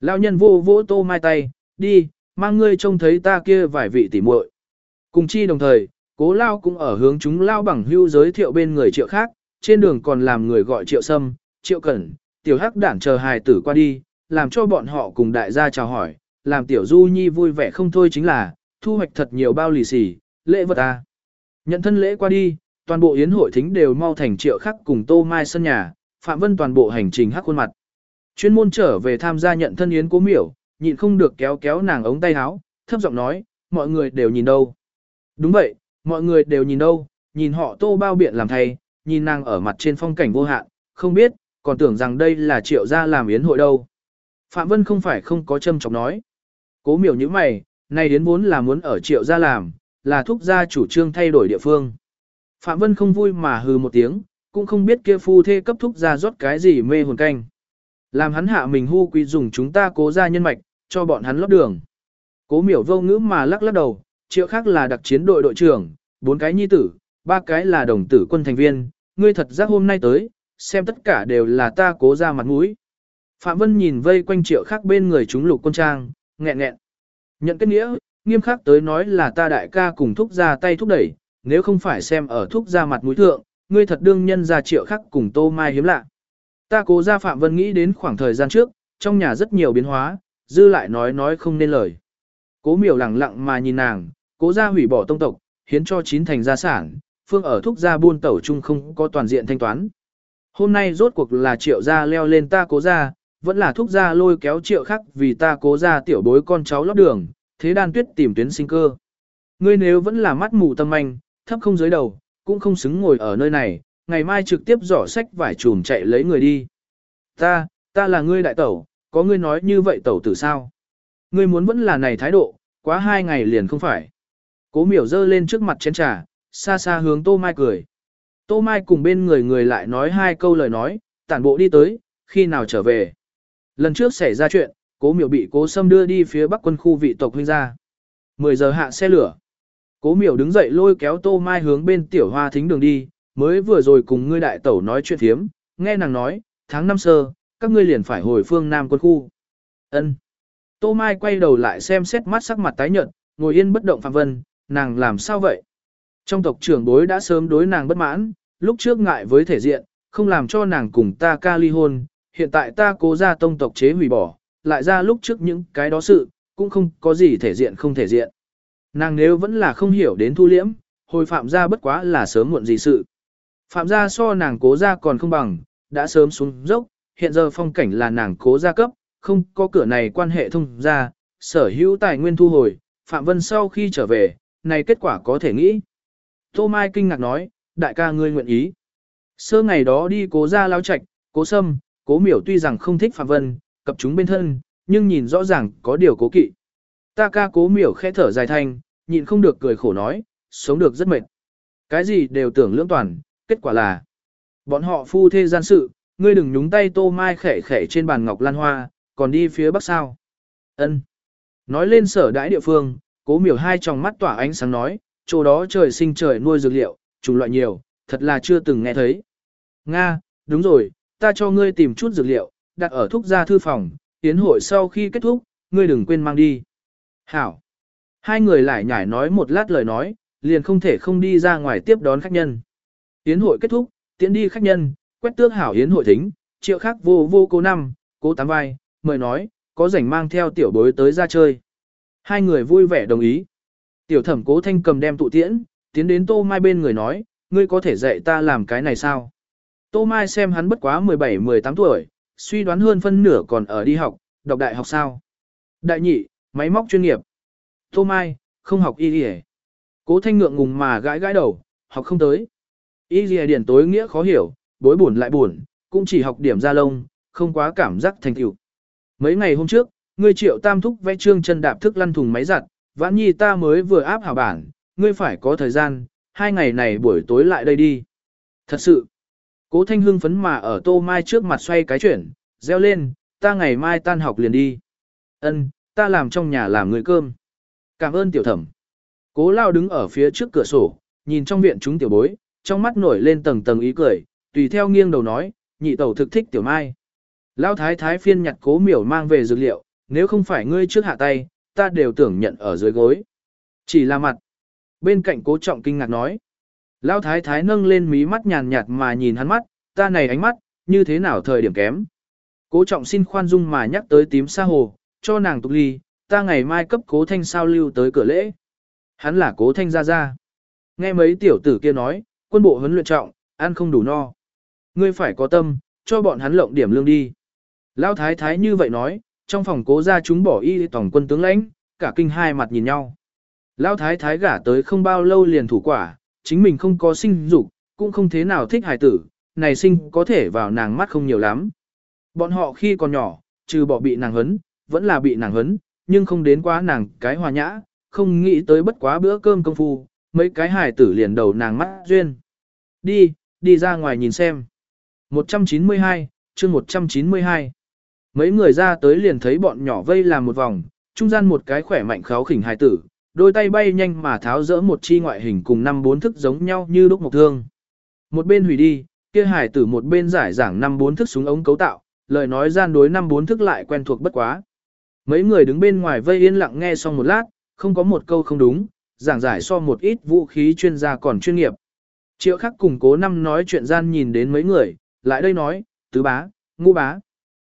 [SPEAKER 1] Lão nhân vô vỗ tô mai tay, đi, mang ngươi trông thấy ta kia vài vị tỉ muội. Cùng chi đồng thời, cố lao cũng ở hướng chúng lao bằng hưu giới thiệu bên người triệu khác, trên đường còn làm người gọi triệu sâm, triệu cẩn, tiểu hắc đản chờ hài tử qua đi, làm cho bọn họ cùng đại gia chào hỏi, làm tiểu du nhi vui vẻ không thôi chính là, thu hoạch thật nhiều bao lì xì, lễ vật à. Nhận thân lễ qua đi, toàn bộ yến hội thính đều mau thành triệu khắc cùng tô mai sân nhà, phạm vân toàn bộ hành trình hắc khuôn mặt. Chuyên môn trở về tham gia nhận thân yến cố miểu, nhịn không được kéo kéo nàng ống tay áo, thấp giọng nói, mọi người đều nhìn đâu. Đúng vậy, mọi người đều nhìn đâu, nhìn họ tô bao biện làm thay, nhìn nàng ở mặt trên phong cảnh vô hạn, không biết, còn tưởng rằng đây là triệu gia làm yến hội đâu. Phạm Vân không phải không có châm chọc nói. Cố miểu như mày, này đến vốn là muốn ở triệu gia làm, là thúc gia chủ trương thay đổi địa phương. Phạm Vân không vui mà hừ một tiếng, cũng không biết kia phu thê cấp thúc gia rót cái gì mê hồn canh. Làm hắn hạ mình hu quý dùng chúng ta cố ra nhân mạch, cho bọn hắn lót đường. Cố miểu vô ngữ mà lắc lắc đầu, triệu khác là đặc chiến đội đội trưởng, bốn cái nhi tử, ba cái là đồng tử quân thành viên, ngươi thật giác hôm nay tới, xem tất cả đều là ta cố ra mặt mũi. Phạm Vân nhìn vây quanh triệu khác bên người chúng lục quân trang, nghẹn nghẹn. Nhận kết nghĩa, Nghiêm khắc tới nói là ta đại ca cùng thúc ra tay thúc đẩy, nếu không phải xem ở thúc ra mặt mũi thượng, ngươi thật đương nhân ra triệu khắc cùng tô mai hiếm lạ. Ta cố ra Phạm Vân nghĩ đến khoảng thời gian trước, trong nhà rất nhiều biến hóa, dư lại nói nói không nên lời. Cố miểu lặng lặng mà nhìn nàng, cố ra hủy bỏ tông tộc, hiến cho chín thành gia sản, phương ở thúc gia buôn tẩu chung không có toàn diện thanh toán. Hôm nay rốt cuộc là triệu gia leo lên ta cố gia, vẫn là thúc gia lôi kéo triệu khắc vì ta cố gia tiểu bối con cháu lót đường, thế đan tuyết tìm tuyến sinh cơ. Ngươi nếu vẫn là mắt mù tâm anh, thấp không dưới đầu, cũng không xứng ngồi ở nơi này, ngày mai trực tiếp giỏ sách vải trùm chạy lấy người đi. Ta, ta là ngươi đại tẩu, có ngươi nói như vậy tẩu tử sao? Ngươi muốn vẫn là này thái độ, quá hai ngày liền không phải. Cố miểu dơ lên trước mặt chén trà, xa xa hướng Tô Mai cười. Tô Mai cùng bên người người lại nói hai câu lời nói, tản bộ đi tới, khi nào trở về. Lần trước xảy ra chuyện, cố miểu bị cố sâm đưa đi phía bắc quân khu vị tộc huynh ra. 10 giờ hạ xe lửa. Cố miểu đứng dậy lôi kéo Tô Mai hướng bên tiểu hoa thính đường đi, mới vừa rồi cùng ngươi đại tẩu nói chuyện thiếm, nghe nàng nói, tháng năm sơ, các ngươi liền phải hồi phương Nam quân khu. Ân. Tô Mai quay đầu lại xem xét mắt sắc mặt tái nhợt, ngồi yên bất động Phạm Vân, nàng làm sao vậy? Trong tộc trưởng bối đã sớm đối nàng bất mãn, lúc trước ngại với thể diện, không làm cho nàng cùng ta ca ly hôn, hiện tại ta cố ra tông tộc chế hủy bỏ, lại ra lúc trước những cái đó sự, cũng không có gì thể diện không thể diện. Nàng nếu vẫn là không hiểu đến thu liễm, hồi phạm ra bất quá là sớm muộn gì sự. Phạm gia so nàng cố ra còn không bằng, đã sớm xuống dốc, hiện giờ phong cảnh là nàng cố gia cấp, không có cửa này quan hệ thông ra, sở hữu tài nguyên thu hồi, Phạm Vân sau khi trở về, này kết quả có thể nghĩ. Tô Mai kinh ngạc nói, đại ca ngươi nguyện ý. Sơ ngày đó đi cố gia lao trạch, cố sâm, cố miểu tuy rằng không thích Phạm Vân, cập chúng bên thân, nhưng nhìn rõ ràng có điều cố kỵ. Ta ca cố miểu khẽ thở dài thanh, nhịn không được cười khổ nói, sống được rất mệt. Cái gì đều tưởng lưỡng toàn, kết quả là bọn họ phu thê gian sự, ngươi đừng nhúng tay tô mai khẻ khẻ trên bàn ngọc lan hoa, còn đi phía bắc sao. ân Nói lên sở đãi địa phương, cố miểu hai tròng mắt tỏa ánh sáng nói, chỗ đó trời sinh trời nuôi dược liệu, chủng loại nhiều, thật là chưa từng nghe thấy. Nga, đúng rồi, ta cho ngươi tìm chút dược liệu, đặt ở thuốc gia thư phòng, tiến hội sau khi kết thúc, ngươi đừng quên mang đi. Hảo. Hai người lại nhảy nói một lát lời nói, liền không thể không đi ra ngoài tiếp đón khách nhân. Yến hội kết thúc, tiễn đi khách nhân, quét tước hảo yến hội thính, triệu khác vô vô cố năm, cố tám vai, mời nói, có rảnh mang theo tiểu bối tới ra chơi. Hai người vui vẻ đồng ý. Tiểu thẩm cố thanh cầm đem tụ tiễn, tiến đến tô mai bên người nói, ngươi có thể dạy ta làm cái này sao? Tô mai xem hắn bất quá 17-18 tuổi, suy đoán hơn phân nửa còn ở đi học, đọc đại học sao? Đại nhị, máy móc chuyên nghiệp. Tô mai, không học y đi Cố thanh ngượng ngùng mà gãi gãi đầu, học không tới. Y dì điển tối nghĩa khó hiểu, bối buồn lại buồn, cũng chỉ học điểm ra lông, không quá cảm giác thành tựu. Mấy ngày hôm trước, ngươi triệu tam thúc vẽ trương chân đạp thức lăn thùng máy giặt, vãn nhi ta mới vừa áp hảo bản, ngươi phải có thời gian, hai ngày này buổi tối lại đây đi. Thật sự, cố thanh hương phấn mà ở tô mai trước mặt xoay cái chuyển, reo lên, ta ngày mai tan học liền đi. Ân, ta làm trong nhà làm người cơm. Cảm ơn tiểu thẩm. Cố lao đứng ở phía trước cửa sổ, nhìn trong viện chúng tiểu bối, trong mắt nổi lên tầng tầng ý cười, tùy theo nghiêng đầu nói, nhị tẩu thực thích tiểu mai. Lão thái thái phiên nhặt cố miểu mang về dược liệu, nếu không phải ngươi trước hạ tay, ta đều tưởng nhận ở dưới gối. Chỉ là mặt. Bên cạnh cố trọng kinh ngạc nói. Lão thái thái nâng lên mí mắt nhàn nhạt mà nhìn hắn mắt, ta này ánh mắt, như thế nào thời điểm kém. Cố trọng xin khoan dung mà nhắc tới tím sa hồ, cho nàng tục ly, ta ngày mai cấp cố thanh sao lưu tới cửa lễ. Hắn là cố thanh ra ra. Nghe mấy tiểu tử kia nói, quân bộ huấn luyện trọng, ăn không đủ no. Ngươi phải có tâm, cho bọn hắn lộng điểm lương đi. Lão thái thái như vậy nói, trong phòng cố ra chúng bỏ y tổng quân tướng lãnh, cả kinh hai mặt nhìn nhau. Lão thái thái gả tới không bao lâu liền thủ quả, chính mình không có sinh dục, cũng không thế nào thích hài tử, này sinh có thể vào nàng mắt không nhiều lắm. Bọn họ khi còn nhỏ, trừ bỏ bị nàng hấn, vẫn là bị nàng hấn, nhưng không đến quá nàng cái hòa nhã, không nghĩ tới bất quá bữa cơm công phu, mấy cái hài tử liền đầu nàng mắt duyên. Đi, đi ra ngoài nhìn xem. 192, chương 192. Mấy người ra tới liền thấy bọn nhỏ vây làm một vòng, trung gian một cái khỏe mạnh kháo khỉnh hài tử, đôi tay bay nhanh mà tháo rỡ một chi ngoại hình cùng năm bốn thức giống nhau như đúc mộc thương. Một bên hủy đi, kia hải tử một bên giải giảng năm bốn thức súng ống cấu tạo, lời nói gian đối năm bốn thức lại quen thuộc bất quá. Mấy người đứng bên ngoài vây yên lặng nghe xong một lát, không có một câu không đúng, giảng giải so một ít vũ khí chuyên gia còn chuyên nghiệp. Triệu khắc cùng cố năm nói chuyện gian nhìn đến mấy người, lại đây nói, tứ bá, ngũ bá.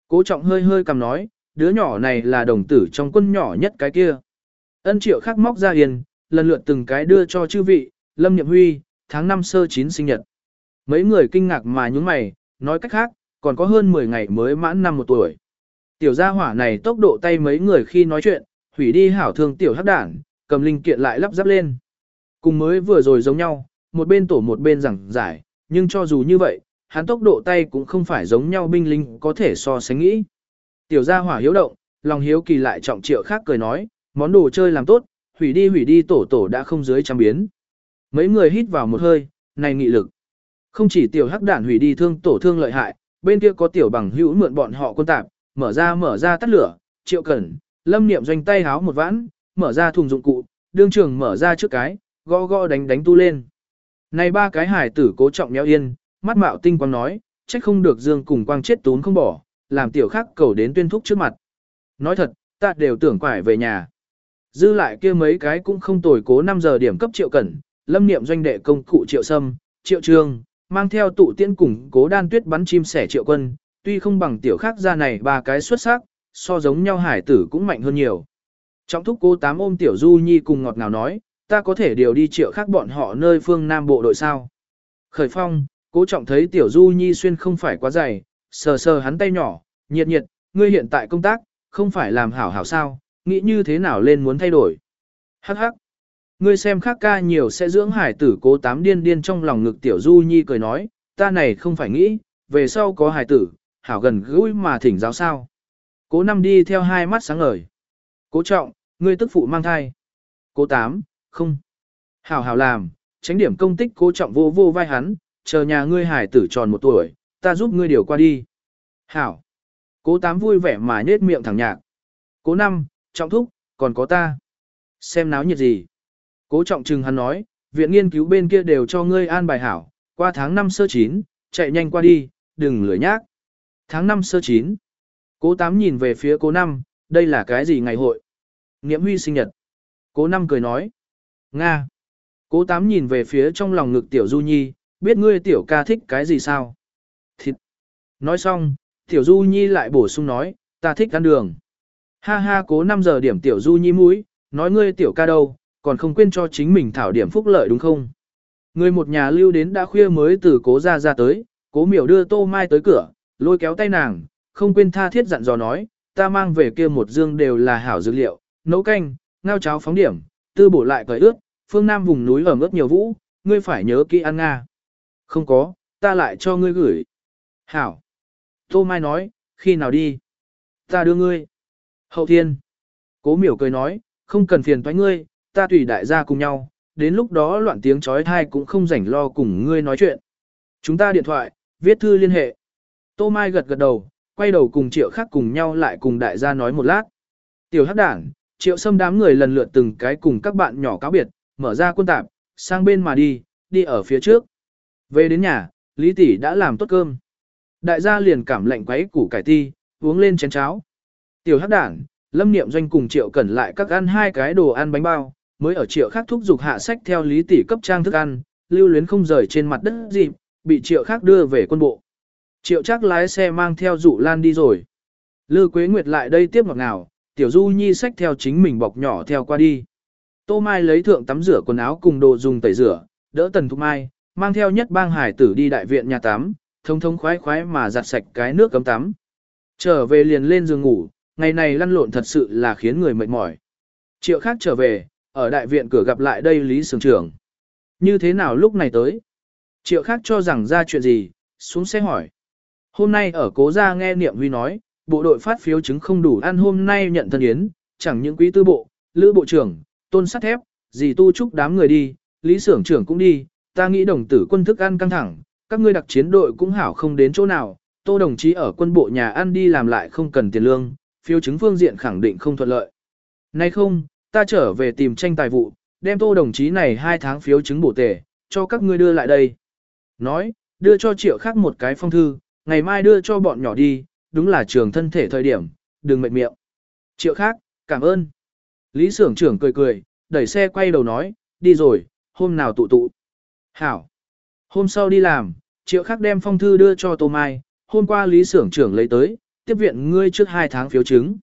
[SPEAKER 1] Cố trọng hơi hơi cầm nói, đứa nhỏ này là đồng tử trong quân nhỏ nhất cái kia. Ân triệu khắc móc ra hiền, lần lượt từng cái đưa cho chư vị, Lâm Nhậm Huy, tháng 5 sơ chín sinh nhật. Mấy người kinh ngạc mà nhúng mày, nói cách khác, còn có hơn 10 ngày mới mãn năm một tuổi. Tiểu gia hỏa này tốc độ tay mấy người khi nói chuyện, hủy đi hảo thương tiểu hắc đảng, cầm linh kiện lại lắp ráp lên. Cùng mới vừa rồi giống nhau, một bên tổ một bên giảng giải, nhưng cho dù như vậy, hắn tốc độ tay cũng không phải giống nhau binh linh có thể so sánh nghĩ. Tiểu gia hỏa hiếu động, lòng hiếu kỳ lại trọng triệu khác cười nói, món đồ chơi làm tốt, hủy đi hủy đi tổ tổ đã không dưới trăm biến. Mấy người hít vào một hơi, này nghị lực. Không chỉ tiểu hắc đản hủy đi thương tổ thương lợi hại, bên kia có tiểu bằng hữu mượn bọn họ quân tạp, mở ra mở ra tắt lửa, triệu cẩn, lâm niệm doanh tay háo một vãn, mở ra thùng dụng cụ, đương trường mở ra trước cái, gõ gõ đánh đánh tu lên. Này ba cái hải tử cố trọng nhéo yên, mắt mạo tinh quang nói, trách không được dương cùng quang chết tốn không bỏ, làm tiểu khắc cầu đến tuyên thúc trước mặt. Nói thật, ta đều tưởng quải về nhà. Dư lại kia mấy cái cũng không tồi cố 5 giờ điểm cấp triệu cẩn, lâm niệm doanh đệ công cụ triệu sâm, triệu trương, mang theo tụ tiên cùng cố đan tuyết bắn chim sẻ triệu quân, tuy không bằng tiểu khác ra này ba cái xuất sắc, so giống nhau hải tử cũng mạnh hơn nhiều. Trong thúc cô tám ôm tiểu du nhi cùng ngọt ngào nói, ta có thể điều đi triệu khác bọn họ nơi phương Nam bộ đội sao. Khởi phong, cố trọng thấy tiểu du nhi xuyên không phải quá dày, sờ sờ hắn tay nhỏ, nhiệt nhiệt, ngươi hiện tại công tác, không phải làm hảo hảo sao, nghĩ như thế nào lên muốn thay đổi. Hắc hắc. Ngươi xem khác ca nhiều sẽ dưỡng hải tử cố tám điên điên trong lòng ngực tiểu du nhi cười nói, ta này không phải nghĩ, về sau có hải tử, hảo gần gũi mà thỉnh giáo sao. Cố năm đi theo hai mắt sáng ngời. Cố trọng, ngươi tức phụ mang thai. Cố tám, không. Hảo hảo làm, tránh điểm công tích cố trọng vô vô vai hắn, chờ nhà ngươi hải tử tròn một tuổi, ta giúp ngươi điều qua đi. Hảo. Cố tám vui vẻ mà nhết miệng thẳng nhạc. Cố năm, trọng thúc, còn có ta. Xem náo nhiệt gì. Cố trọng trừng hắn nói, viện nghiên cứu bên kia đều cho ngươi an bài hảo, qua tháng 5 sơ chín, chạy nhanh qua đi, đừng lười nhác. Tháng 5 sơ chín. Cố tám nhìn về phía cố năm, đây là cái gì ngày hội? Niệm huy sinh nhật. Cố năm cười nói. Nga. Cố tám nhìn về phía trong lòng ngực tiểu du nhi, biết ngươi tiểu ca thích cái gì sao? Thịt. Nói xong, tiểu du nhi lại bổ sung nói, ta thích ăn đường. Ha ha cố 5 giờ điểm tiểu du nhi mũi, nói ngươi tiểu ca đâu, còn không quên cho chính mình thảo điểm phúc lợi đúng không? Người một nhà lưu đến đã khuya mới từ cố ra ra tới, cố miểu đưa tô mai tới cửa, lôi kéo tay nàng, không quên tha thiết dặn dò nói, ta mang về kia một dương đều là hảo dược liệu, nấu canh, ngao cháo phóng điểm, tư bổ lại cởi ướt, phương nam vùng núi ẩm ướt nhiều vũ, ngươi phải nhớ kỹ ăn nga. Không có, ta lại cho ngươi gửi. Hảo. Tô Mai nói, khi nào đi? Ta đưa ngươi. Hậu thiên. Cố miểu cười nói, không cần phiền toái ngươi, ta tùy đại gia cùng nhau, đến lúc đó loạn tiếng chói thai cũng không rảnh lo cùng ngươi nói chuyện. Chúng ta điện thoại, viết thư liên hệ. Tô Mai gật gật đầu, quay đầu cùng triệu khác cùng nhau lại cùng đại gia nói một lát. Tiểu hắc đảng, triệu xâm đám người lần lượt từng cái cùng các bạn nhỏ cáo biệt, mở ra quân tạp, sang bên mà đi, đi ở phía trước. Về đến nhà, Lý Tỷ đã làm tốt cơm. Đại gia liền cảm lạnh quấy củ cải ti, uống lên chén cháo. Tiểu hắc đảng, lâm niệm doanh cùng triệu cẩn lại các ăn hai cái đồ ăn bánh bao, mới ở triệu khác thúc dục hạ sách theo Lý Tỷ cấp trang thức ăn, lưu luyến không rời trên mặt đất dịp, bị triệu khác đưa về quân bộ. Triệu chắc lái xe mang theo dụ lan đi rồi. Lư Quế Nguyệt lại đây tiếp ngọt nào, Tiểu Du Nhi sách theo chính mình bọc nhỏ theo qua đi. Tô Mai lấy thượng tắm rửa quần áo cùng đồ dùng tẩy rửa, đỡ Tần Thục Mai, mang theo nhất bang hải tử đi đại viện nhà tắm, thông thông khoái khoái mà giặt sạch cái nước cấm tắm. Trở về liền lên giường ngủ, ngày này lăn lộn thật sự là khiến người mệt mỏi. Triệu khác trở về, ở đại viện cửa gặp lại đây Lý Sường Trưởng. Như thế nào lúc này tới? Triệu khác cho rằng ra chuyện gì, xuống xe hỏi. Hôm nay ở cố gia nghe Niệm Huy nói, bộ đội phát phiếu chứng không đủ ăn hôm nay nhận thân yến, chẳng những quý tư bộ, lữ bộ trưởng, tôn sắt thép, gì tu chúc đám người đi, lý Sưởng trưởng cũng đi, ta nghĩ đồng tử quân thức ăn căng thẳng, các ngươi đặc chiến đội cũng hảo không đến chỗ nào, tô đồng chí ở quân bộ nhà ăn đi làm lại không cần tiền lương, phiếu chứng phương diện khẳng định không thuận lợi. Nay không, ta trở về tìm tranh tài vụ, đem tô đồng chí này hai tháng phiếu chứng bổ tề, cho các ngươi đưa lại đây. Nói, đưa cho triệu khác một cái phong thư, ngày mai đưa cho bọn nhỏ đi, đúng là trường thân thể thời điểm, đừng mệt miệng. Triệu khác, cảm ơn. Lý Sưởng trưởng cười cười, đẩy xe quay đầu nói, đi rồi, hôm nào tụ tụ. Hảo. Hôm sau đi làm, triệu khắc đem phong thư đưa cho Tô Mai, hôm qua Lý Sưởng trưởng lấy tới, tiếp viện ngươi trước 2 tháng phiếu chứng.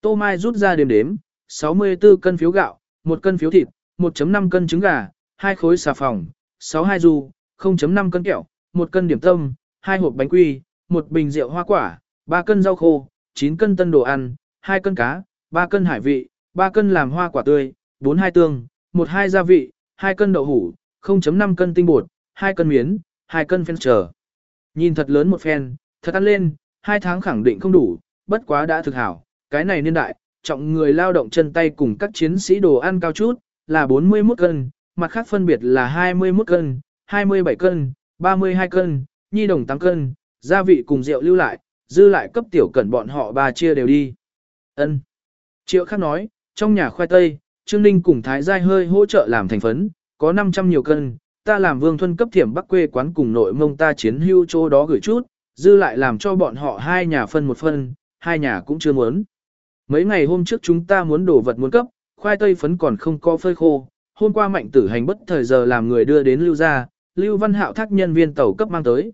[SPEAKER 1] Tô Mai rút ra đếm đếm, 64 cân phiếu gạo, 1 cân phiếu thịt, 1.5 cân trứng gà, 2 khối xà phòng, 62 du, 0.5 cân kẹo, 1 cân điểm tâm, 2 hộp bánh quy, 1 bình rượu hoa quả, 3 cân rau khô, 9 cân tân đồ ăn, 2 cân cá, 3 cân hải vị, 3 cân làm hoa quả tươi, 4 hai tương, 1 hai gia vị, 2 cân đậu hủ, 0.5 cân tinh bột, 2 cân miến, 2 cân phen trở. Nhìn thật lớn một phen, thật ăn lên, Hai tháng khẳng định không đủ, bất quá đã thực hảo, cái này niên đại, trọng người lao động chân tay cùng các chiến sĩ đồ ăn cao chút, là 41 cân, mặt khác phân biệt là 21 cân, 27 cân, 32 cân, nhi đồng 8 cân, gia vị cùng rượu lưu lại, dư lại cấp tiểu cẩn bọn họ ba chia đều đi. Ân. Triệu khác nói, trong nhà khoai tây, Trương Ninh cùng Thái Giai hơi hỗ trợ làm thành phấn, có 500 nhiều cân, ta làm vương thuân cấp thiểm bắc quê quán cùng nội mông ta chiến hưu chỗ đó gửi chút, dư lại làm cho bọn họ hai nhà phân một phân, hai nhà cũng chưa muốn. Mấy ngày hôm trước chúng ta muốn đổ vật muốn cấp, khoai tây phấn còn không có phơi khô, hôm qua mạnh tử hành bất thời giờ làm người đưa đến lưu gia lưu văn hạo thác nhân viên tàu cấp mang tới.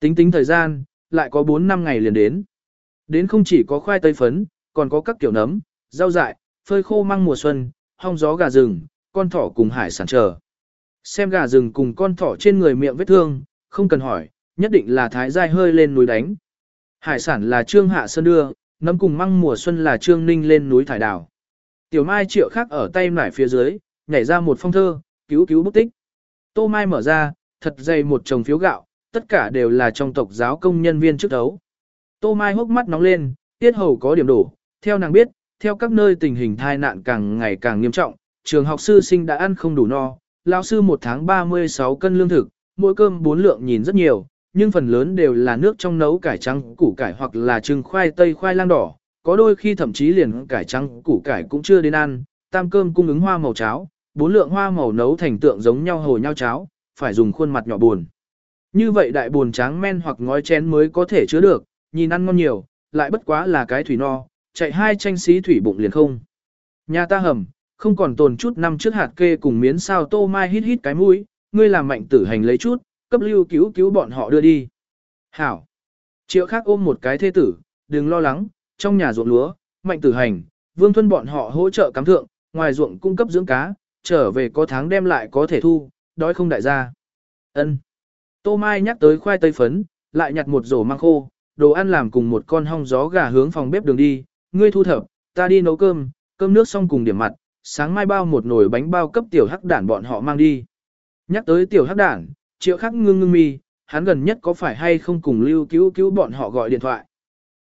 [SPEAKER 1] Tính tính thời gian, lại có 4 năm ngày liền đến. Đến không chỉ có khoai tây phấn, còn có các kiểu nấm, rau dại, phơi khô măng mùa xuân, hong gió gà rừng, con thỏ cùng hải sản chờ. Xem gà rừng cùng con thỏ trên người miệng vết thương, không cần hỏi, nhất định là thái giai hơi lên núi đánh. Hải sản là trương hạ sơn đưa, nấm cùng măng mùa xuân là trương ninh lên núi thải đảo. Tiểu mai triệu khác ở tay nải phía dưới, nhảy ra một phong thơ, cứu cứu bút tích. Tô mai mở ra, thật dày một chồng phiếu gạo, tất cả đều là trong tộc giáo công nhân viên trước đấu. Tô mai hốc mắt nóng lên, tiết hầu có điểm đủ. theo nàng biết, theo các nơi tình hình thai nạn càng ngày càng nghiêm trọng, trường học sư sinh đã ăn không đủ no, lão sư một tháng 36 cân lương thực, mỗi cơm bốn lượng nhìn rất nhiều, nhưng phần lớn đều là nước trong nấu cải trắng, củ cải hoặc là trừng khoai tây khoai lang đỏ, có đôi khi thậm chí liền cải trắng, củ cải cũng chưa đến ăn, tam cơm cung ứng hoa màu cháo, bốn lượng hoa màu nấu thành tượng giống nhau hồ nhau cháo, phải dùng khuôn mặt nhỏ buồn. Như vậy đại buồn tráng men hoặc ngói chén mới có thể chứa được, nhìn ăn ngon nhiều, lại bất quá là cái thủy no, chạy hai tranh xí thủy bụng liền không. Nhà ta hầm, không còn tồn chút năm trước hạt kê cùng miến sao tô mai hít hít cái mũi, ngươi làm mạnh tử hành lấy chút, cấp lưu cứu cứu bọn họ đưa đi. Hảo. Triệu khác ôm một cái thê tử, đừng lo lắng, trong nhà ruộng lúa, mạnh tử hành, vương thuân bọn họ hỗ trợ cắm thượng, ngoài ruộng cung cấp dưỡng cá, trở về có tháng đem lại có thể thu, đói không đại gia. Ân. Tô Mai nhắc tới khoai tây phấn, lại nhặt một rổ mang khô, đồ ăn làm cùng một con hong gió gà hướng phòng bếp đường đi, ngươi thu thập, ta đi nấu cơm, cơm nước xong cùng điểm mặt, sáng mai bao một nồi bánh bao cấp tiểu hắc đản bọn họ mang đi. Nhắc tới tiểu hắc đản, triệu khắc ngưng ngưng mi, hắn gần nhất có phải hay không cùng lưu cứu cứu bọn họ gọi điện thoại.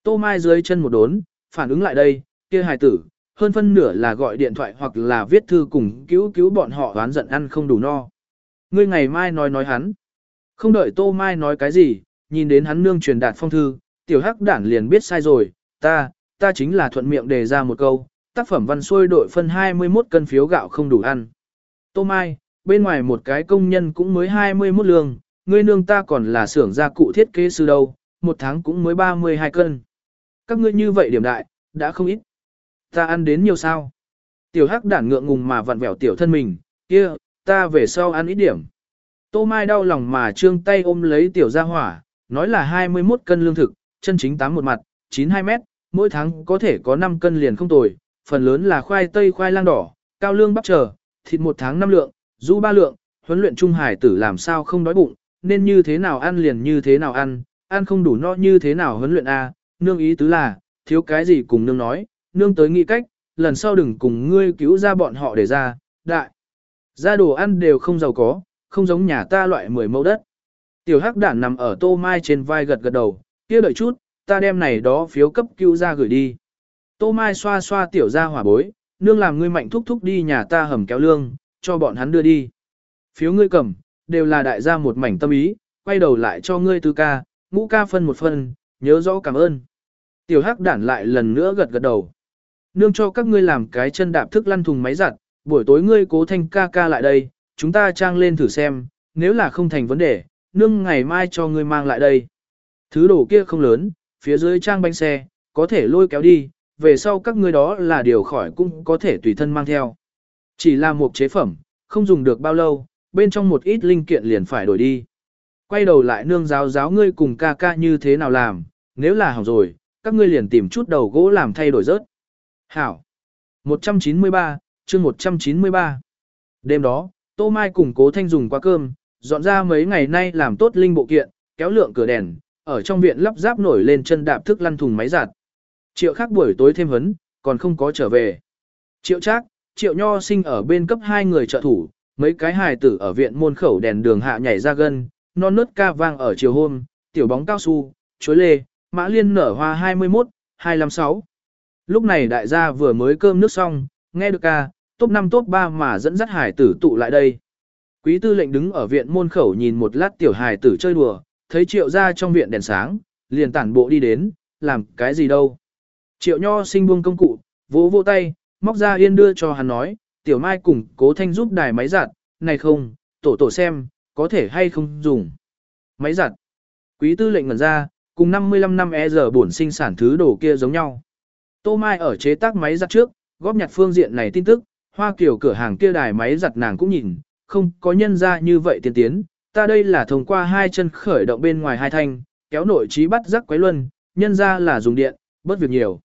[SPEAKER 1] Tô Mai dưới chân một đốn, phản ứng lại đây, kia hài tử, hơn phân nửa là gọi điện thoại hoặc là viết thư cùng cứu cứu bọn họ oán giận ăn không đủ no. Ngươi ngày mai nói nói hắn. Không đợi Tô Mai nói cái gì, nhìn đến hắn nương truyền đạt phong thư, tiểu hắc đản liền biết sai rồi, ta, ta chính là thuận miệng đề ra một câu, tác phẩm văn xuôi đội phân 21 cân phiếu gạo không đủ ăn. Tô Mai, bên ngoài một cái công nhân cũng mới 21 lương, ngươi nương ta còn là xưởng gia cụ thiết kế sư đâu, một tháng cũng mới 32 cân. Các ngươi như vậy điểm đại, đã không ít. Ta ăn đến nhiều sao. Tiểu hắc đản ngượng ngùng mà vặn vẹo tiểu thân mình, kia, ta về sau ăn ít điểm. Tô Mai đau lòng mà trương tay ôm lấy tiểu gia hỏa, nói là 21 cân lương thực, chân chính tám một mặt, 92 mét, mỗi tháng có thể có 5 cân liền không tồi, phần lớn là khoai tây khoai lang đỏ, cao lương bắp chờ, thịt một tháng 5 lượng, du ba lượng, huấn luyện trung hải tử làm sao không đói bụng, nên như thế nào ăn liền như thế nào ăn, ăn không đủ no như thế nào huấn luyện a, nương ý tứ là, thiếu cái gì cùng nương nói, nương tới nghĩ cách, lần sau đừng cùng ngươi cứu ra bọn họ để ra, đại. Ra đồ ăn đều không giàu có, không giống nhà ta loại 10 mẫu đất. Tiểu hắc đản nằm ở tô mai trên vai gật gật đầu, kia đợi chút, ta đem này đó phiếu cấp cứu ra gửi đi. Tô mai xoa xoa tiểu ra hỏa bối, nương làm ngươi mạnh thúc thúc đi nhà ta hầm kéo lương, cho bọn hắn đưa đi. Phiếu ngươi cầm, đều là đại gia một mảnh tâm ý, quay đầu lại cho ngươi tư ca, ngũ ca phân một phân, nhớ rõ cảm ơn. Tiểu hắc đản lại lần nữa gật gật đầu. Nương cho các ngươi làm cái chân đạp thức lăn thùng máy giặt, buổi tối ngươi cố thanh ca ca lại đây, chúng ta trang lên thử xem, nếu là không thành vấn đề, nương ngày mai cho ngươi mang lại đây. Thứ đồ kia không lớn, phía dưới trang bánh xe, có thể lôi kéo đi, về sau các ngươi đó là điều khỏi cũng có thể tùy thân mang theo. Chỉ là một chế phẩm, không dùng được bao lâu, bên trong một ít linh kiện liền phải đổi đi. Quay đầu lại nương giáo giáo ngươi cùng ca ca như thế nào làm, nếu là hỏng rồi, các ngươi liền tìm chút đầu gỗ làm thay đổi rớt. Hảo. 193, chương 193. Đêm đó, Tô Mai cùng Cố Thanh dùng qua cơm, dọn ra mấy ngày nay làm tốt linh bộ kiện, kéo lượng cửa đèn, ở trong viện lắp ráp nổi lên chân đạp thức lăn thùng máy giặt. Triệu khác buổi tối thêm hấn, còn không có trở về. Triệu Trác, Triệu Nho sinh ở bên cấp hai người trợ thủ, mấy cái hài tử ở viện môn khẩu đèn đường hạ nhảy ra gân, non nớt ca vang ở chiều hôm, tiểu bóng cao su, chuối lê, mã liên nở hoa 21, 256. Lúc này đại gia vừa mới cơm nước xong, nghe được ca, top 5 top 3 mà dẫn dắt hải tử tụ lại đây. Quý tư lệnh đứng ở viện môn khẩu nhìn một lát tiểu hải tử chơi đùa, thấy triệu ra trong viện đèn sáng, liền tản bộ đi đến, làm cái gì đâu. Triệu nho sinh buông công cụ, vỗ vỗ tay, móc ra yên đưa cho hắn nói, tiểu mai cùng cố thanh giúp đài máy giặt, này không, tổ tổ xem, có thể hay không dùng. Máy giặt. Quý tư lệnh ngẩn ra, cùng 55 năm e giờ bổn sinh sản thứ đồ kia giống nhau. Tô Mai ở chế tác máy giặt trước, góp nhặt phương diện này tin tức, hoa kiểu cửa hàng kia đài máy giặt nàng cũng nhìn, không có nhân ra như vậy tiên tiến, ta đây là thông qua hai chân khởi động bên ngoài hai thanh, kéo nội trí bắt rắc quấy luân, nhân ra là dùng điện, bớt việc nhiều.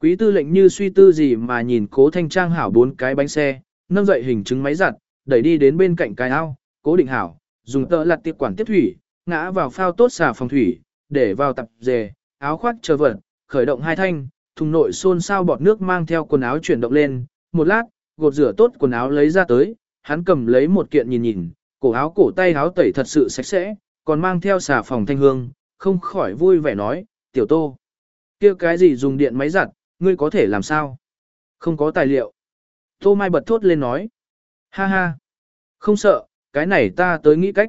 [SPEAKER 1] Quý tư lệnh như suy tư gì mà nhìn cố thanh trang hảo bốn cái bánh xe, nâng dậy hình chứng máy giặt, đẩy đi đến bên cạnh cái ao, cố định hảo, dùng tợ lặt tiệp quản tiếp thủy, ngã vào phao tốt xà phòng thủy, để vào tập dề, áo khoác chờ vật, khởi động hai thanh, thùng nội xôn xao bọt nước mang theo quần áo chuyển động lên, một lát, gột rửa tốt quần áo lấy ra tới, hắn cầm lấy một kiện nhìn nhìn, cổ áo cổ tay áo tẩy thật sự sạch sẽ, còn mang theo xà phòng thanh hương, không khỏi vui vẻ nói, tiểu tô. kia cái gì dùng điện máy giặt, ngươi có thể làm sao? Không có tài liệu. Tô Mai bật thốt lên nói. Ha ha. Không sợ, cái này ta tới nghĩ cách.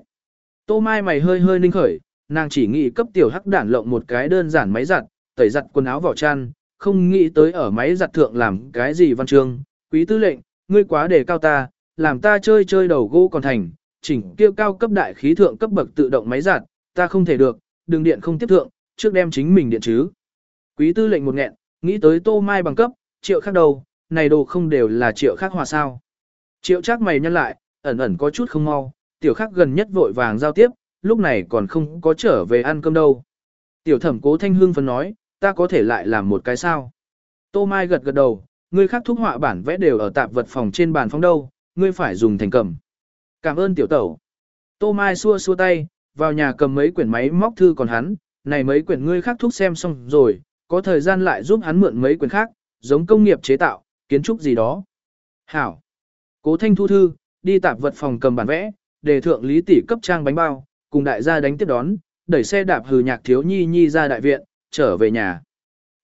[SPEAKER 1] Tô Mai mày hơi hơi ninh khởi, nàng chỉ nghĩ cấp tiểu hắc đản lộng một cái đơn giản máy giặt, tẩy giặt quần áo vỏ chăn, không nghĩ tới ở máy giặt thượng làm cái gì văn chương. Quý tư lệnh, ngươi quá đề cao ta, làm ta chơi chơi đầu gỗ còn thành, chỉnh kêu cao cấp đại khí thượng cấp bậc tự động máy giặt, ta không thể được, đường điện không tiếp thượng, trước đem chính mình điện chứ. Quý tư lệnh một nghẹn, nghĩ tới tô mai bằng cấp, triệu khác đầu, này đồ không đều là triệu khác hòa sao. Triệu chắc mày nhân lại, ẩn ẩn có chút không mau, tiểu khác gần nhất vội vàng giao tiếp, lúc này còn không có trở về ăn cơm đâu. Tiểu thẩm cố thanh hương phấn nói, ta có thể lại làm một cái sao. Tô Mai gật gật đầu, ngươi khác thúc họa bản vẽ đều ở tạp vật phòng trên bàn phong đâu, ngươi phải dùng thành cầm. Cảm ơn tiểu tẩu. Tô Mai xua xua tay, vào nhà cầm mấy quyển máy móc thư còn hắn, này mấy quyển ngươi khác thúc xem xong rồi, có thời gian lại giúp hắn mượn mấy quyển khác, giống công nghiệp chế tạo, kiến trúc gì đó. Hảo. Cố Thanh thu thư, đi tạp vật phòng cầm bản vẽ, đề thượng lý tỷ cấp trang bánh bao, cùng đại gia đánh tiếp đón, đẩy xe đạp hừ nhạc thiếu nhi nhi ra đại viện, trở về nhà.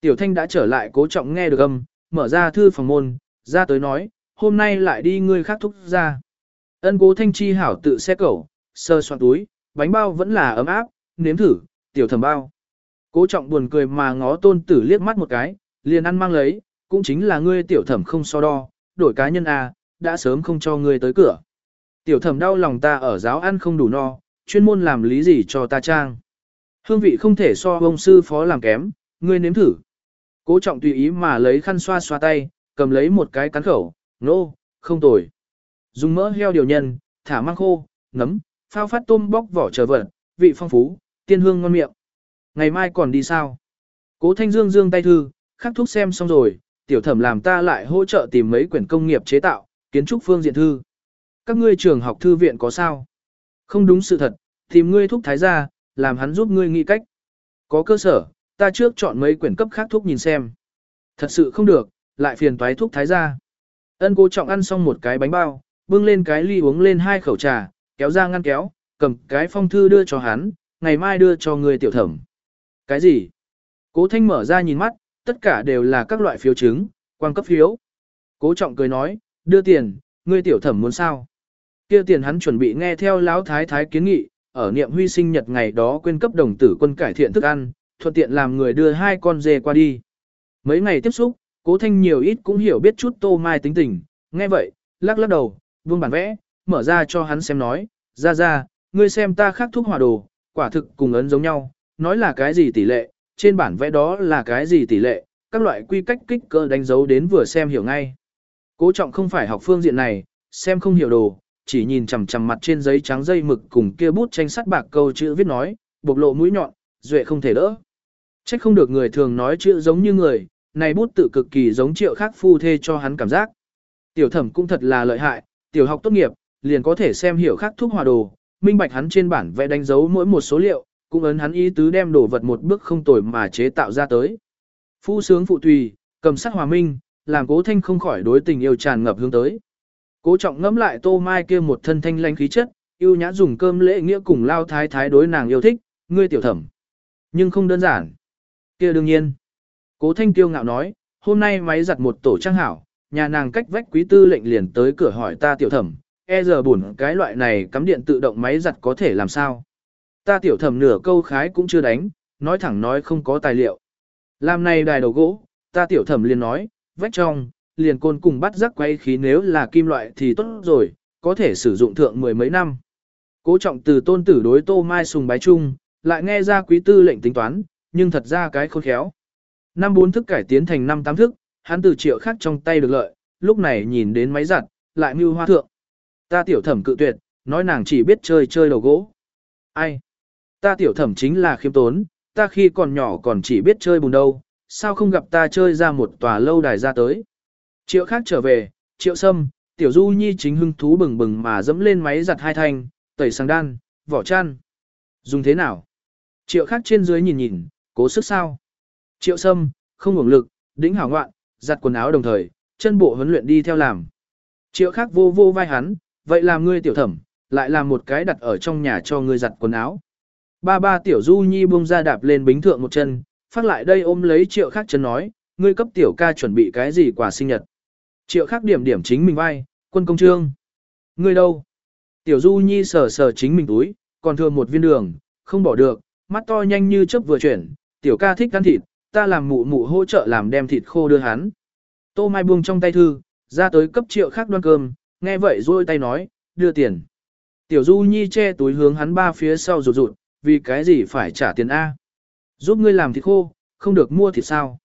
[SPEAKER 1] Tiểu Thanh đã trở lại cố trọng nghe được âm, mở ra thư phòng môn, ra tới nói, hôm nay lại đi ngươi khác thúc ra. Ân cố Thanh chi hảo tự xe cẩu, sơ soạn túi, bánh bao vẫn là ấm áp, nếm thử, tiểu thẩm bao. Cố trọng buồn cười mà ngó tôn tử liếc mắt một cái, liền ăn mang lấy, cũng chính là ngươi tiểu thẩm không so đo, đổi cá nhân à, đã sớm không cho ngươi tới cửa. Tiểu thẩm đau lòng ta ở giáo ăn không đủ no, chuyên môn làm lý gì cho ta trang. Hương vị không thể so ông sư phó làm kém, ngươi nếm thử. Cố trọng tùy ý mà lấy khăn xoa xoa tay, cầm lấy một cái cắn khẩu, nô, không tồi. Dùng mỡ heo điều nhân, thả mang khô, nấm, phao phát tôm bóc vỏ chờ vật, vị phong phú, tiên hương ngon miệng. Ngày mai còn đi sao? Cố Thanh Dương dương tay thư, khắc thuốc xem xong rồi, tiểu thẩm làm ta lại hỗ trợ tìm mấy quyển công nghiệp chế tạo, kiến trúc phương diện thư. Các ngươi trường học thư viện có sao? Không đúng sự thật, tìm ngươi thúc thái gia, làm hắn giúp ngươi nghĩ cách. Có cơ sở, ta trước chọn mấy quyển cấp khác thuốc nhìn xem. Thật sự không được, lại phiền toái thuốc thái gia. Ân cố trọng ăn xong một cái bánh bao, bưng lên cái ly uống lên hai khẩu trà, kéo ra ngăn kéo, cầm cái phong thư đưa cho hắn, ngày mai đưa cho người tiểu thẩm. Cái gì? Cố thanh mở ra nhìn mắt, tất cả đều là các loại phiếu chứng, quan cấp phiếu. Cố trọng cười nói, đưa tiền, ngươi tiểu thẩm muốn sao? Kia tiền hắn chuẩn bị nghe theo lão thái thái kiến nghị, ở niệm huy sinh nhật ngày đó quên cấp đồng tử quân cải thiện thức ăn, thuận tiện làm người đưa hai con dê qua đi. Mấy ngày tiếp xúc, cố thanh nhiều ít cũng hiểu biết chút tô mai tính tình, nghe vậy, lắc lắc đầu, vương bản vẽ, mở ra cho hắn xem nói, ra ra, ngươi xem ta khác thuốc hòa đồ, quả thực cùng ấn giống nhau, nói là cái gì tỷ lệ, trên bản vẽ đó là cái gì tỷ lệ, các loại quy cách kích cỡ đánh dấu đến vừa xem hiểu ngay. Cố trọng không phải học phương diện này, xem không hiểu đồ, chỉ nhìn chằm chằm mặt trên giấy trắng dây mực cùng kia bút tranh sắt bạc câu chữ viết nói, bộc lộ mũi nhọn, duệ không thể đỡ. Trách không được người thường nói chữ giống như người, này bút tự cực kỳ giống triệu khác phu thê cho hắn cảm giác. Tiểu thẩm cũng thật là lợi hại, tiểu học tốt nghiệp, liền có thể xem hiểu khác thuốc hòa đồ, minh bạch hắn trên bản vẽ đánh dấu mỗi một số liệu, cũng ấn hắn ý tứ đem đồ vật một bước không tồi mà chế tạo ra tới. Phu sướng phụ tùy, cầm sắc hòa minh, làm cố thanh không khỏi đối tình yêu tràn ngập hướng tới. Cố trọng ngẫm lại tô mai kia một thân thanh lãnh khí chất, yêu nhã dùng cơm lễ nghĩa cùng lao thái thái đối nàng yêu thích, ngươi tiểu thẩm. Nhưng không đơn giản. kia đương nhiên. Cố thanh tiêu ngạo nói, hôm nay máy giặt một tổ trang hảo, nhà nàng cách vách quý tư lệnh liền tới cửa hỏi ta tiểu thẩm, e giờ buồn cái loại này cắm điện tự động máy giặt có thể làm sao. Ta tiểu thẩm nửa câu khái cũng chưa đánh, nói thẳng nói không có tài liệu. Làm này đài đầu gỗ, ta tiểu thẩm liền nói, vách trong, liền côn cùng bắt rắc quay khí nếu là kim loại thì tốt rồi, có thể sử dụng thượng mười mấy năm. Cố trọng từ tôn tử đối tô mai sùng bái chung, lại nghe ra quý tư lệnh tính toán, nhưng thật ra cái khôn khéo. Năm bốn thức cải tiến thành năm tám thức, hắn từ triệu khác trong tay được lợi, lúc này nhìn đến máy giặt, lại mưu hoa thượng. Ta tiểu thẩm cự tuyệt, nói nàng chỉ biết chơi chơi đầu gỗ. Ai? Ta tiểu thẩm chính là khiêm tốn, ta khi còn nhỏ còn chỉ biết chơi bùn đâu, sao không gặp ta chơi ra một tòa lâu đài ra tới. Triệu khác trở về, triệu sâm, tiểu du nhi chính hưng thú bừng bừng mà dẫm lên máy giặt hai thanh, tẩy sang đan, vỏ chăn. Dùng thế nào? Triệu khác trên dưới nhìn nhìn, cố sức sao? Triệu sâm, không hưởng lực, đỉnh hảo ngoạn, giặt quần áo đồng thời, chân bộ huấn luyện đi theo làm. Triệu khác vô vô vai hắn, vậy làm ngươi tiểu thẩm, lại làm một cái đặt ở trong nhà cho ngươi giặt quần áo. Ba ba tiểu du nhi buông ra đạp lên bính thượng một chân, phát lại đây ôm lấy triệu khác chân nói, ngươi cấp tiểu ca chuẩn bị cái gì quà sinh nhật. Triệu khác điểm điểm chính mình vai, quân công trương. Ngươi đâu? Tiểu du nhi sờ sờ chính mình túi, còn thừa một viên đường, không bỏ được, mắt to nhanh như chớp vừa chuyển, tiểu ca thích ăn thịt, ta làm mụ mụ hỗ trợ làm đem thịt khô đưa hắn. Tô Mai buông trong tay thư, ra tới cấp triệu khác đoan cơm, nghe vậy rôi tay nói, đưa tiền. Tiểu Du Nhi che túi hướng hắn ba phía sau rụt rụt, vì cái gì phải trả tiền A. Giúp ngươi làm thịt khô, không được mua thịt sao.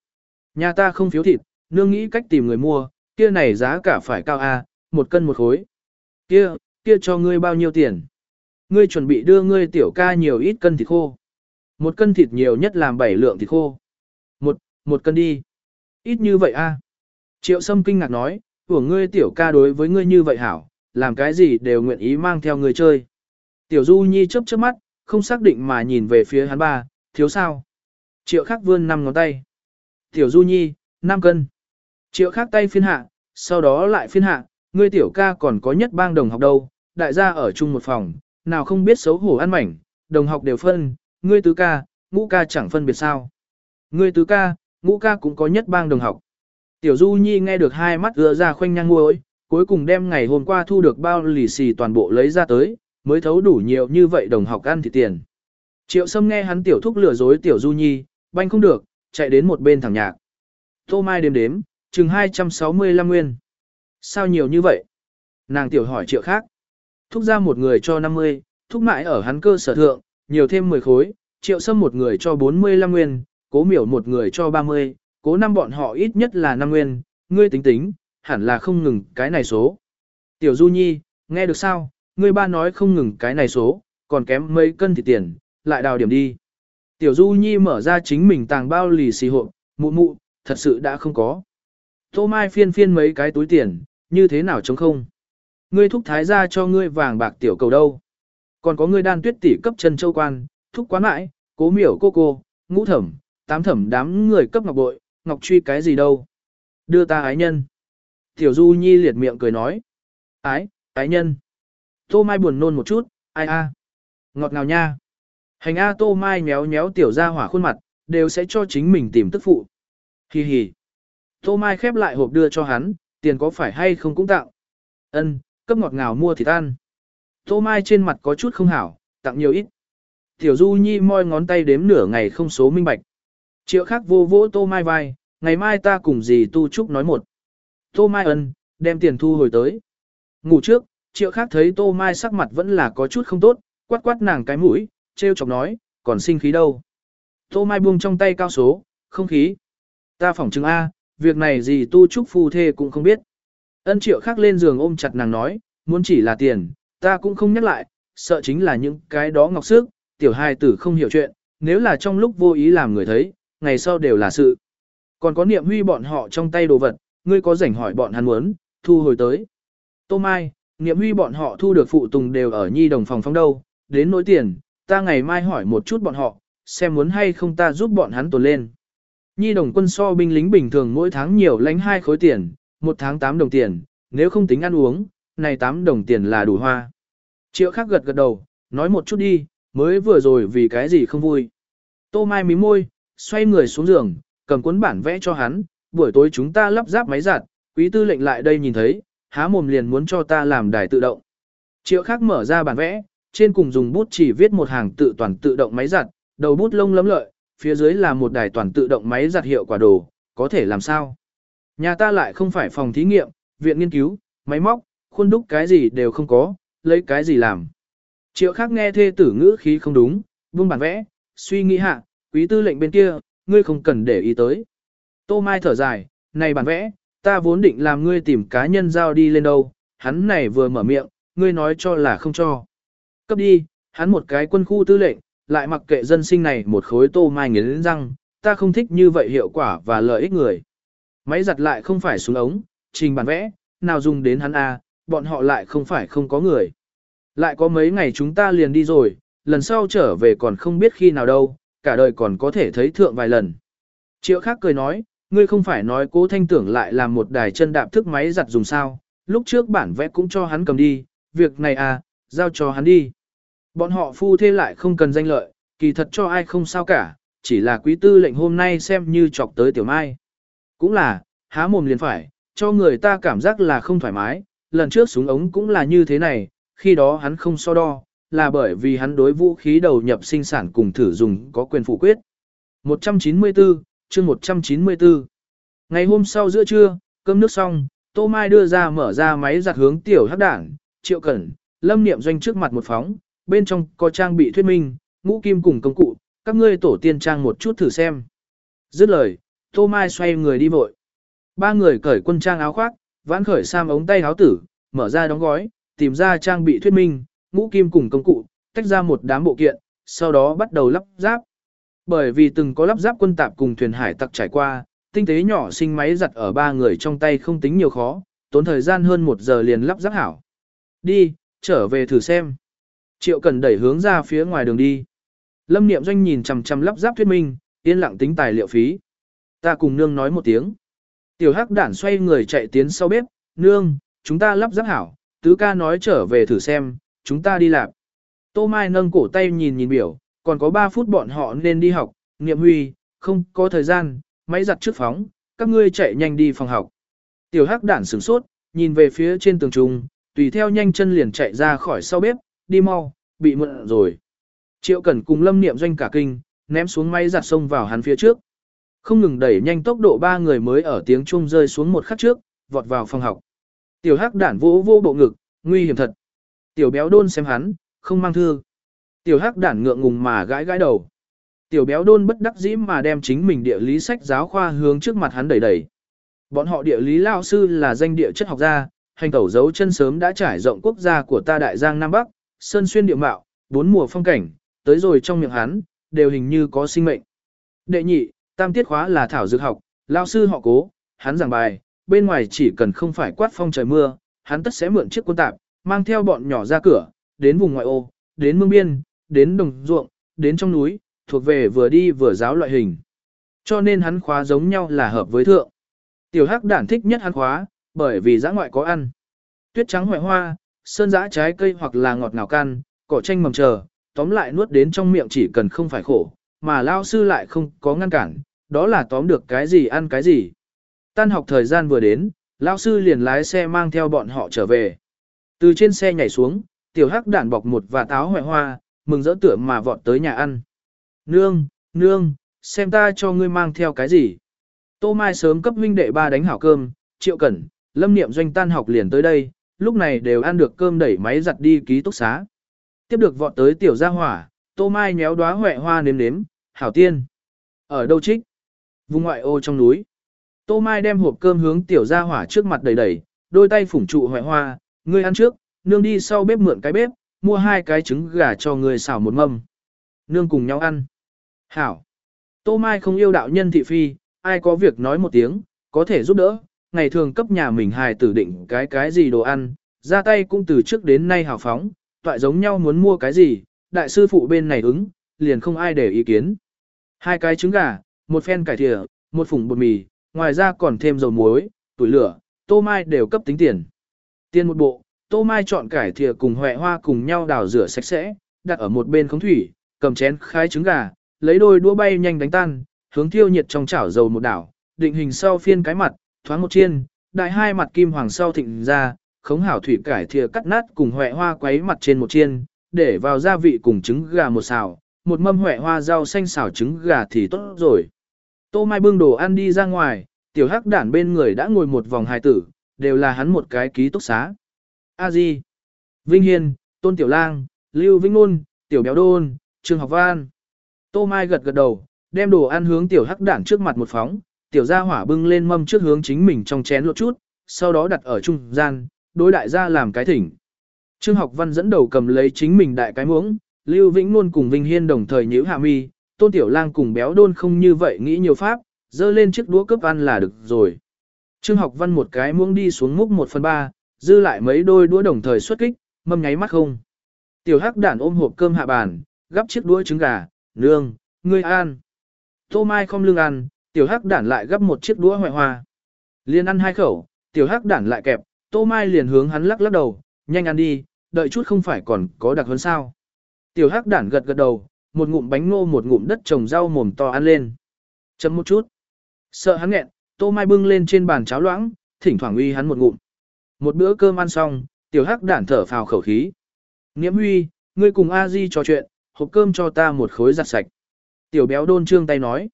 [SPEAKER 1] Nhà ta không phiếu thịt, nương nghĩ cách tìm người mua, kia này giá cả phải cao A, một cân một khối. Kia, kia cho ngươi bao nhiêu tiền? Ngươi chuẩn bị đưa ngươi tiểu ca nhiều ít cân thịt khô. Một cân thịt nhiều nhất làm bảy lượng thịt khô. Một, một cân đi. Ít như vậy a? Triệu Sâm kinh ngạc nói, của ngươi tiểu ca đối với ngươi như vậy hảo, làm cái gì đều nguyện ý mang theo ngươi chơi. Tiểu Du Nhi chớp chớp mắt, không xác định mà nhìn về phía hắn ba, thiếu sao. Triệu khắc vươn năm ngón tay. Tiểu Du Nhi, 5 cân. Triệu khắc tay phiên hạ, sau đó lại phiên hạ, ngươi tiểu ca còn có nhất bang đồng học đâu, đại gia ở chung một phòng, nào không biết xấu hổ ăn mảnh, đồng học đều phân, ngươi tứ ca, ngũ ca chẳng phân biệt sao. Ngươi tứ ca, ngũ ca cũng có nhất bang đồng học. Tiểu Du Nhi nghe được hai mắt ưa ra khoanh nhang ngôi, cuối cùng đem ngày hôm qua thu được bao lì xì toàn bộ lấy ra tới, mới thấu đủ nhiều như vậy đồng học ăn thì tiền. Triệu Sâm nghe hắn tiểu thúc lừa dối Tiểu Du Nhi, banh không được, chạy đến một bên thẳng nhạc. Tô Mai đếm đếm, chừng 265 nguyên. Sao nhiều như vậy? Nàng tiểu hỏi triệu khác. Thúc ra một người cho 50, thúc mãi ở hắn cơ sở thượng, nhiều thêm 10 khối, triệu sâm một người cho 45 nguyên, cố miểu một người cho 30, cố năm bọn họ ít nhất là 5 nguyên, ngươi tính tính, hẳn là không ngừng cái này số. Tiểu Du Nhi, nghe được sao, ngươi ba nói không ngừng cái này số, còn kém mấy cân thì tiền, lại đào điểm đi. Tiểu Du Nhi mở ra chính mình tàng bao lì xì hộp, mụ mụ, thật sự đã không có. Tô Mai phiên phiên mấy cái túi tiền, như thế nào chống không? Ngươi thúc thái ra cho ngươi vàng bạc tiểu cầu đâu? Còn có ngươi đan tuyết tỷ cấp chân châu quan, thúc quán mãi, cố miểu cô cô, ngũ thẩm, tám thẩm đám người cấp ngọc bội, ngọc truy cái gì đâu. Đưa ta ái nhân. Tiểu Du Nhi liệt miệng cười nói. Ái, ái nhân. Tô Mai buồn nôn một chút, ai a, Ngọt ngào nha. Hành A Tô Mai méo méo tiểu ra hỏa khuôn mặt, đều sẽ cho chính mình tìm tức phụ. Hi hi. Tô Mai khép lại hộp đưa cho hắn, tiền có phải hay không cũng tặng. Ân, cấp ngọt ngào mua thịt ăn. Tô Mai trên mặt có chút không hảo, tặng nhiều ít. Tiểu Du Nhi moi ngón tay đếm nửa ngày không số minh bạch. Triệu khác vô vỗ Tô Mai vai, ngày mai ta cùng dì tu trúc nói một. Tô Mai ân, đem tiền thu hồi tới. Ngủ trước, triệu khác thấy Tô Mai sắc mặt vẫn là có chút không tốt, quát quát nàng cái mũi, treo chọc nói, còn sinh khí đâu. Tô Mai buông trong tay cao số, không khí. Ta phỏng chứng A, việc này gì tu trúc phu thê cũng không biết. Ân triệu khắc lên giường ôm chặt nàng nói, muốn chỉ là tiền, ta cũng không nhắc lại, sợ chính là những cái đó ngọc sức, tiểu Hai tử không hiểu chuyện, nếu là trong lúc vô ý làm người thấy, ngày sau đều là sự. Còn có niệm huy bọn họ trong tay đồ vật, ngươi có rảnh hỏi bọn hắn muốn, thu hồi tới. Tô Mai, niệm huy bọn họ thu được phụ tùng đều ở nhi đồng phòng phong đâu, đến nỗi tiền, ta ngày mai hỏi một chút bọn họ, xem muốn hay không ta giúp bọn hắn tồn lên. Nhi đồng quân so binh lính bình thường mỗi tháng nhiều lãnh hai khối tiền, một tháng 8 đồng tiền, nếu không tính ăn uống, này 8 đồng tiền là đủ hoa. Triệu khắc gật gật đầu, nói một chút đi, mới vừa rồi vì cái gì không vui. Tô Mai mím môi, xoay người xuống giường, cầm cuốn bản vẽ cho hắn, buổi tối chúng ta lắp ráp máy giặt, quý tư lệnh lại đây nhìn thấy, há mồm liền muốn cho ta làm đài tự động. Triệu khắc mở ra bản vẽ, trên cùng dùng bút chỉ viết một hàng tự toàn tự động máy giặt, đầu bút lông lấm lợi, phía dưới là một đài toàn tự động máy giặt hiệu quả đồ, có thể làm sao? Nhà ta lại không phải phòng thí nghiệm, viện nghiên cứu, máy móc, khuôn đúc cái gì đều không có, lấy cái gì làm. Triệu khác nghe thê tử ngữ khí không đúng, buông bản vẽ, suy nghĩ hạ, quý tư lệnh bên kia, ngươi không cần để ý tới. Tô Mai thở dài, này bản vẽ, ta vốn định làm ngươi tìm cá nhân giao đi lên đâu, hắn này vừa mở miệng, ngươi nói cho là không cho. Cấp đi, hắn một cái quân khu tư lệnh, lại mặc kệ dân sinh này một khối tô mai nghiến răng, ta không thích như vậy hiệu quả và lợi ích người. Máy giặt lại không phải xuống ống, trình bản vẽ, nào dùng đến hắn A, bọn họ lại không phải không có người. Lại có mấy ngày chúng ta liền đi rồi, lần sau trở về còn không biết khi nào đâu, cả đời còn có thể thấy thượng vài lần. Triệu khác cười nói, ngươi không phải nói cố thanh tưởng lại làm một đài chân đạp thức máy giặt dùng sao, lúc trước bản vẽ cũng cho hắn cầm đi, việc này à, giao cho hắn đi. Bọn họ phu thê lại không cần danh lợi, kỳ thật cho ai không sao cả, chỉ là quý tư lệnh hôm nay xem như chọc tới tiểu mai. Cũng là, há mồm liền phải, cho người ta cảm giác là không thoải mái, lần trước súng ống cũng là như thế này, khi đó hắn không so đo, là bởi vì hắn đối vũ khí đầu nhập sinh sản cùng thử dùng có quyền phủ quyết. 194, chương 194 Ngày hôm sau giữa trưa, cơm nước xong, Tô Mai đưa ra mở ra máy giặt hướng tiểu hắc đảng, triệu cẩn, lâm niệm doanh trước mặt một phóng, bên trong có trang bị thuyết minh, ngũ kim cùng công cụ, các ngươi tổ tiên trang một chút thử xem. Dứt lời, Tô Mai xoay người đi vội. Ba người cởi quân trang áo khoác, vãn khởi sam ống tay áo tử, mở ra đóng gói, tìm ra trang bị thuyết minh, ngũ kim cùng công cụ, tách ra một đám bộ kiện, sau đó bắt đầu lắp ráp. Bởi vì từng có lắp ráp quân tạp cùng thuyền hải tặc trải qua, tinh tế nhỏ sinh máy giặt ở ba người trong tay không tính nhiều khó, tốn thời gian hơn một giờ liền lắp ráp hảo. Đi, trở về thử xem. Triệu Cần đẩy hướng ra phía ngoài đường đi. Lâm Niệm Doanh nhìn chằm chằm lắp ráp thuyết minh, yên lặng tính tài liệu phí. Ta cùng nương nói một tiếng. Tiểu Hắc Đản xoay người chạy tiến sau bếp, nương, chúng ta lắp ráp hảo, tứ ca nói trở về thử xem, chúng ta đi làm. Tô Mai nâng cổ tay nhìn nhìn biểu, còn có 3 phút bọn họ nên đi học, Niệm Huy, không có thời gian, máy giặt trước phóng, các ngươi chạy nhanh đi phòng học. Tiểu Hắc Đản sửng sốt, nhìn về phía trên tường trung, tùy theo nhanh chân liền chạy ra khỏi sau bếp, đi mau, bị mượn rồi. Triệu Cẩn cùng Lâm Niệm doanh cả kinh, ném xuống máy giặt sông vào hắn phía trước. Không ngừng đẩy nhanh tốc độ ba người mới ở tiếng trung rơi xuống một khắc trước, vọt vào phòng học. Tiểu Hắc đản vỗ vô bộ ngực, nguy hiểm thật. Tiểu béo đôn xem hắn, không mang thư. Tiểu Hắc đản ngượng ngùng mà gãi gãi đầu. Tiểu béo đôn bất đắc dĩ mà đem chính mình địa lý sách giáo khoa hướng trước mặt hắn đẩy đẩy. Bọn họ địa lý lao sư là danh địa chất học gia, hành tẩu dấu chân sớm đã trải rộng quốc gia của ta đại giang Nam Bắc, sơn xuyên địa mạo, bốn mùa phong cảnh, tới rồi trong miệng hắn, đều hình như có sinh mệnh. Đệ nhị, tam tiết khóa là thảo dược học, lao sư họ cố, hắn giảng bài, bên ngoài chỉ cần không phải quát phong trời mưa, hắn tất sẽ mượn chiếc quân tạp, mang theo bọn nhỏ ra cửa, đến vùng ngoại ô, đến mương biên, đến đồng ruộng, đến trong núi, thuộc về vừa đi vừa giáo loại hình. Cho nên hắn khóa giống nhau là hợp với thượng. Tiểu hắc đản thích nhất hắn khóa, bởi vì giã ngoại có ăn. Tuyết trắng hoại hoa, sơn giã trái cây hoặc là ngọt ngào can, cỏ tranh mầm chờ, tóm lại nuốt đến trong miệng chỉ cần không phải khổ, mà lao sư lại không có ngăn cản, đó là tóm được cái gì ăn cái gì. Tan học thời gian vừa đến, lao sư liền lái xe mang theo bọn họ trở về. Từ trên xe nhảy xuống, tiểu hắc đản bọc một và táo hoại hoa, mừng rỡ tựa mà vọt tới nhà ăn. Nương, nương, xem ta cho ngươi mang theo cái gì. Tô Mai sớm cấp huynh đệ ba đánh hảo cơm, triệu cẩn, lâm niệm doanh tan học liền tới đây, lúc này đều ăn được cơm đẩy máy giặt đi ký túc xá. Tiếp được vọt tới tiểu gia hỏa, tô mai nhéo đóa huệ hoa nếm nếm, hảo tiên. Ở đâu trích? Vùng ngoại ô trong núi, Tô Mai đem hộp cơm hướng tiểu gia hỏa trước mặt đầy đầy, đôi tay phủng trụ hoại hoa, ngươi ăn trước, nương đi sau bếp mượn cái bếp, mua hai cái trứng gà cho người xào một mâm. Nương cùng nhau ăn. Hảo. Tô Mai không yêu đạo nhân thị phi, ai có việc nói một tiếng, có thể giúp đỡ, ngày thường cấp nhà mình hài tử định cái cái gì đồ ăn, ra tay cũng từ trước đến nay hào phóng, toại giống nhau muốn mua cái gì, đại sư phụ bên này ứng, liền không ai để ý kiến. Hai cái trứng gà, một phen cải thịa, một phủng bột mì, ngoài ra còn thêm dầu muối, tuổi lửa, tô mai đều cấp tính tiền. Tiền một bộ, tô mai chọn cải thìa cùng hoẹ hoa cùng nhau đào rửa sạch sẽ, đặt ở một bên khống thủy, cầm chén khai trứng gà, lấy đôi đũa bay nhanh đánh tan, hướng thiêu nhiệt trong chảo dầu một đảo, định hình sau phiên cái mặt, thoáng một chiên, đại hai mặt kim hoàng sau thịnh ra, khống hảo thủy cải thìa cắt nát cùng hoẹ hoa quấy mặt trên một chiên, để vào gia vị cùng trứng gà một xào, một mâm hoẹ hoa rau xanh xào trứng gà thì tốt rồi. Tô Mai bưng đồ ăn đi ra ngoài, tiểu hắc đản bên người đã ngồi một vòng hài tử, đều là hắn một cái ký túc xá. A Di, Vinh Hiên, Tôn Tiểu Lang, Lưu Vĩnh Nôn, Tiểu Béo Đôn, Trương Học Văn. Tô Mai gật gật đầu, đem đồ ăn hướng tiểu hắc đản trước mặt một phóng, tiểu gia hỏa bưng lên mâm trước hướng chính mình trong chén lột chút, sau đó đặt ở trung gian, đối đại gia làm cái thỉnh. Trương học văn dẫn đầu cầm lấy chính mình đại cái muỗng, Lưu Vĩnh luôn cùng Vinh Hiên đồng thời nhíu hạ mi, tôn tiểu lang cùng béo đôn không như vậy nghĩ nhiều pháp, dơ lên chiếc đũa cướp ăn là được rồi. Trương học văn một cái muỗng đi xuống múc một phần ba, dư lại mấy đôi đũa đồng thời xuất kích, mâm nháy mắt không. Tiểu hắc đản ôm hộp cơm hạ bàn, gắp chiếc đũa trứng gà, nương, ngươi ăn. Tô Mai không lương ăn, tiểu hắc đản lại gấp một chiếc đũa hoại hoa. Liên ăn hai khẩu, tiểu hắc đản lại kẹp, Tô Mai liền hướng hắn lắc lắc đầu, nhanh ăn đi, đợi chút không phải còn có đặc hơn sao. Tiểu hắc đản gật gật đầu, một ngụm bánh ngô một ngụm đất trồng rau mồm to ăn lên. Chấm một chút. Sợ hắn nghẹn, Tô Mai bưng lên trên bàn cháo loãng, thỉnh thoảng uy hắn một ngụm. Một bữa cơm ăn xong, tiểu hắc đản thở phào khẩu khí. Niệm huy, ngươi cùng A Di trò chuyện, hộp cơm cho ta một khối giặt sạch. Tiểu béo đôn trương tay nói.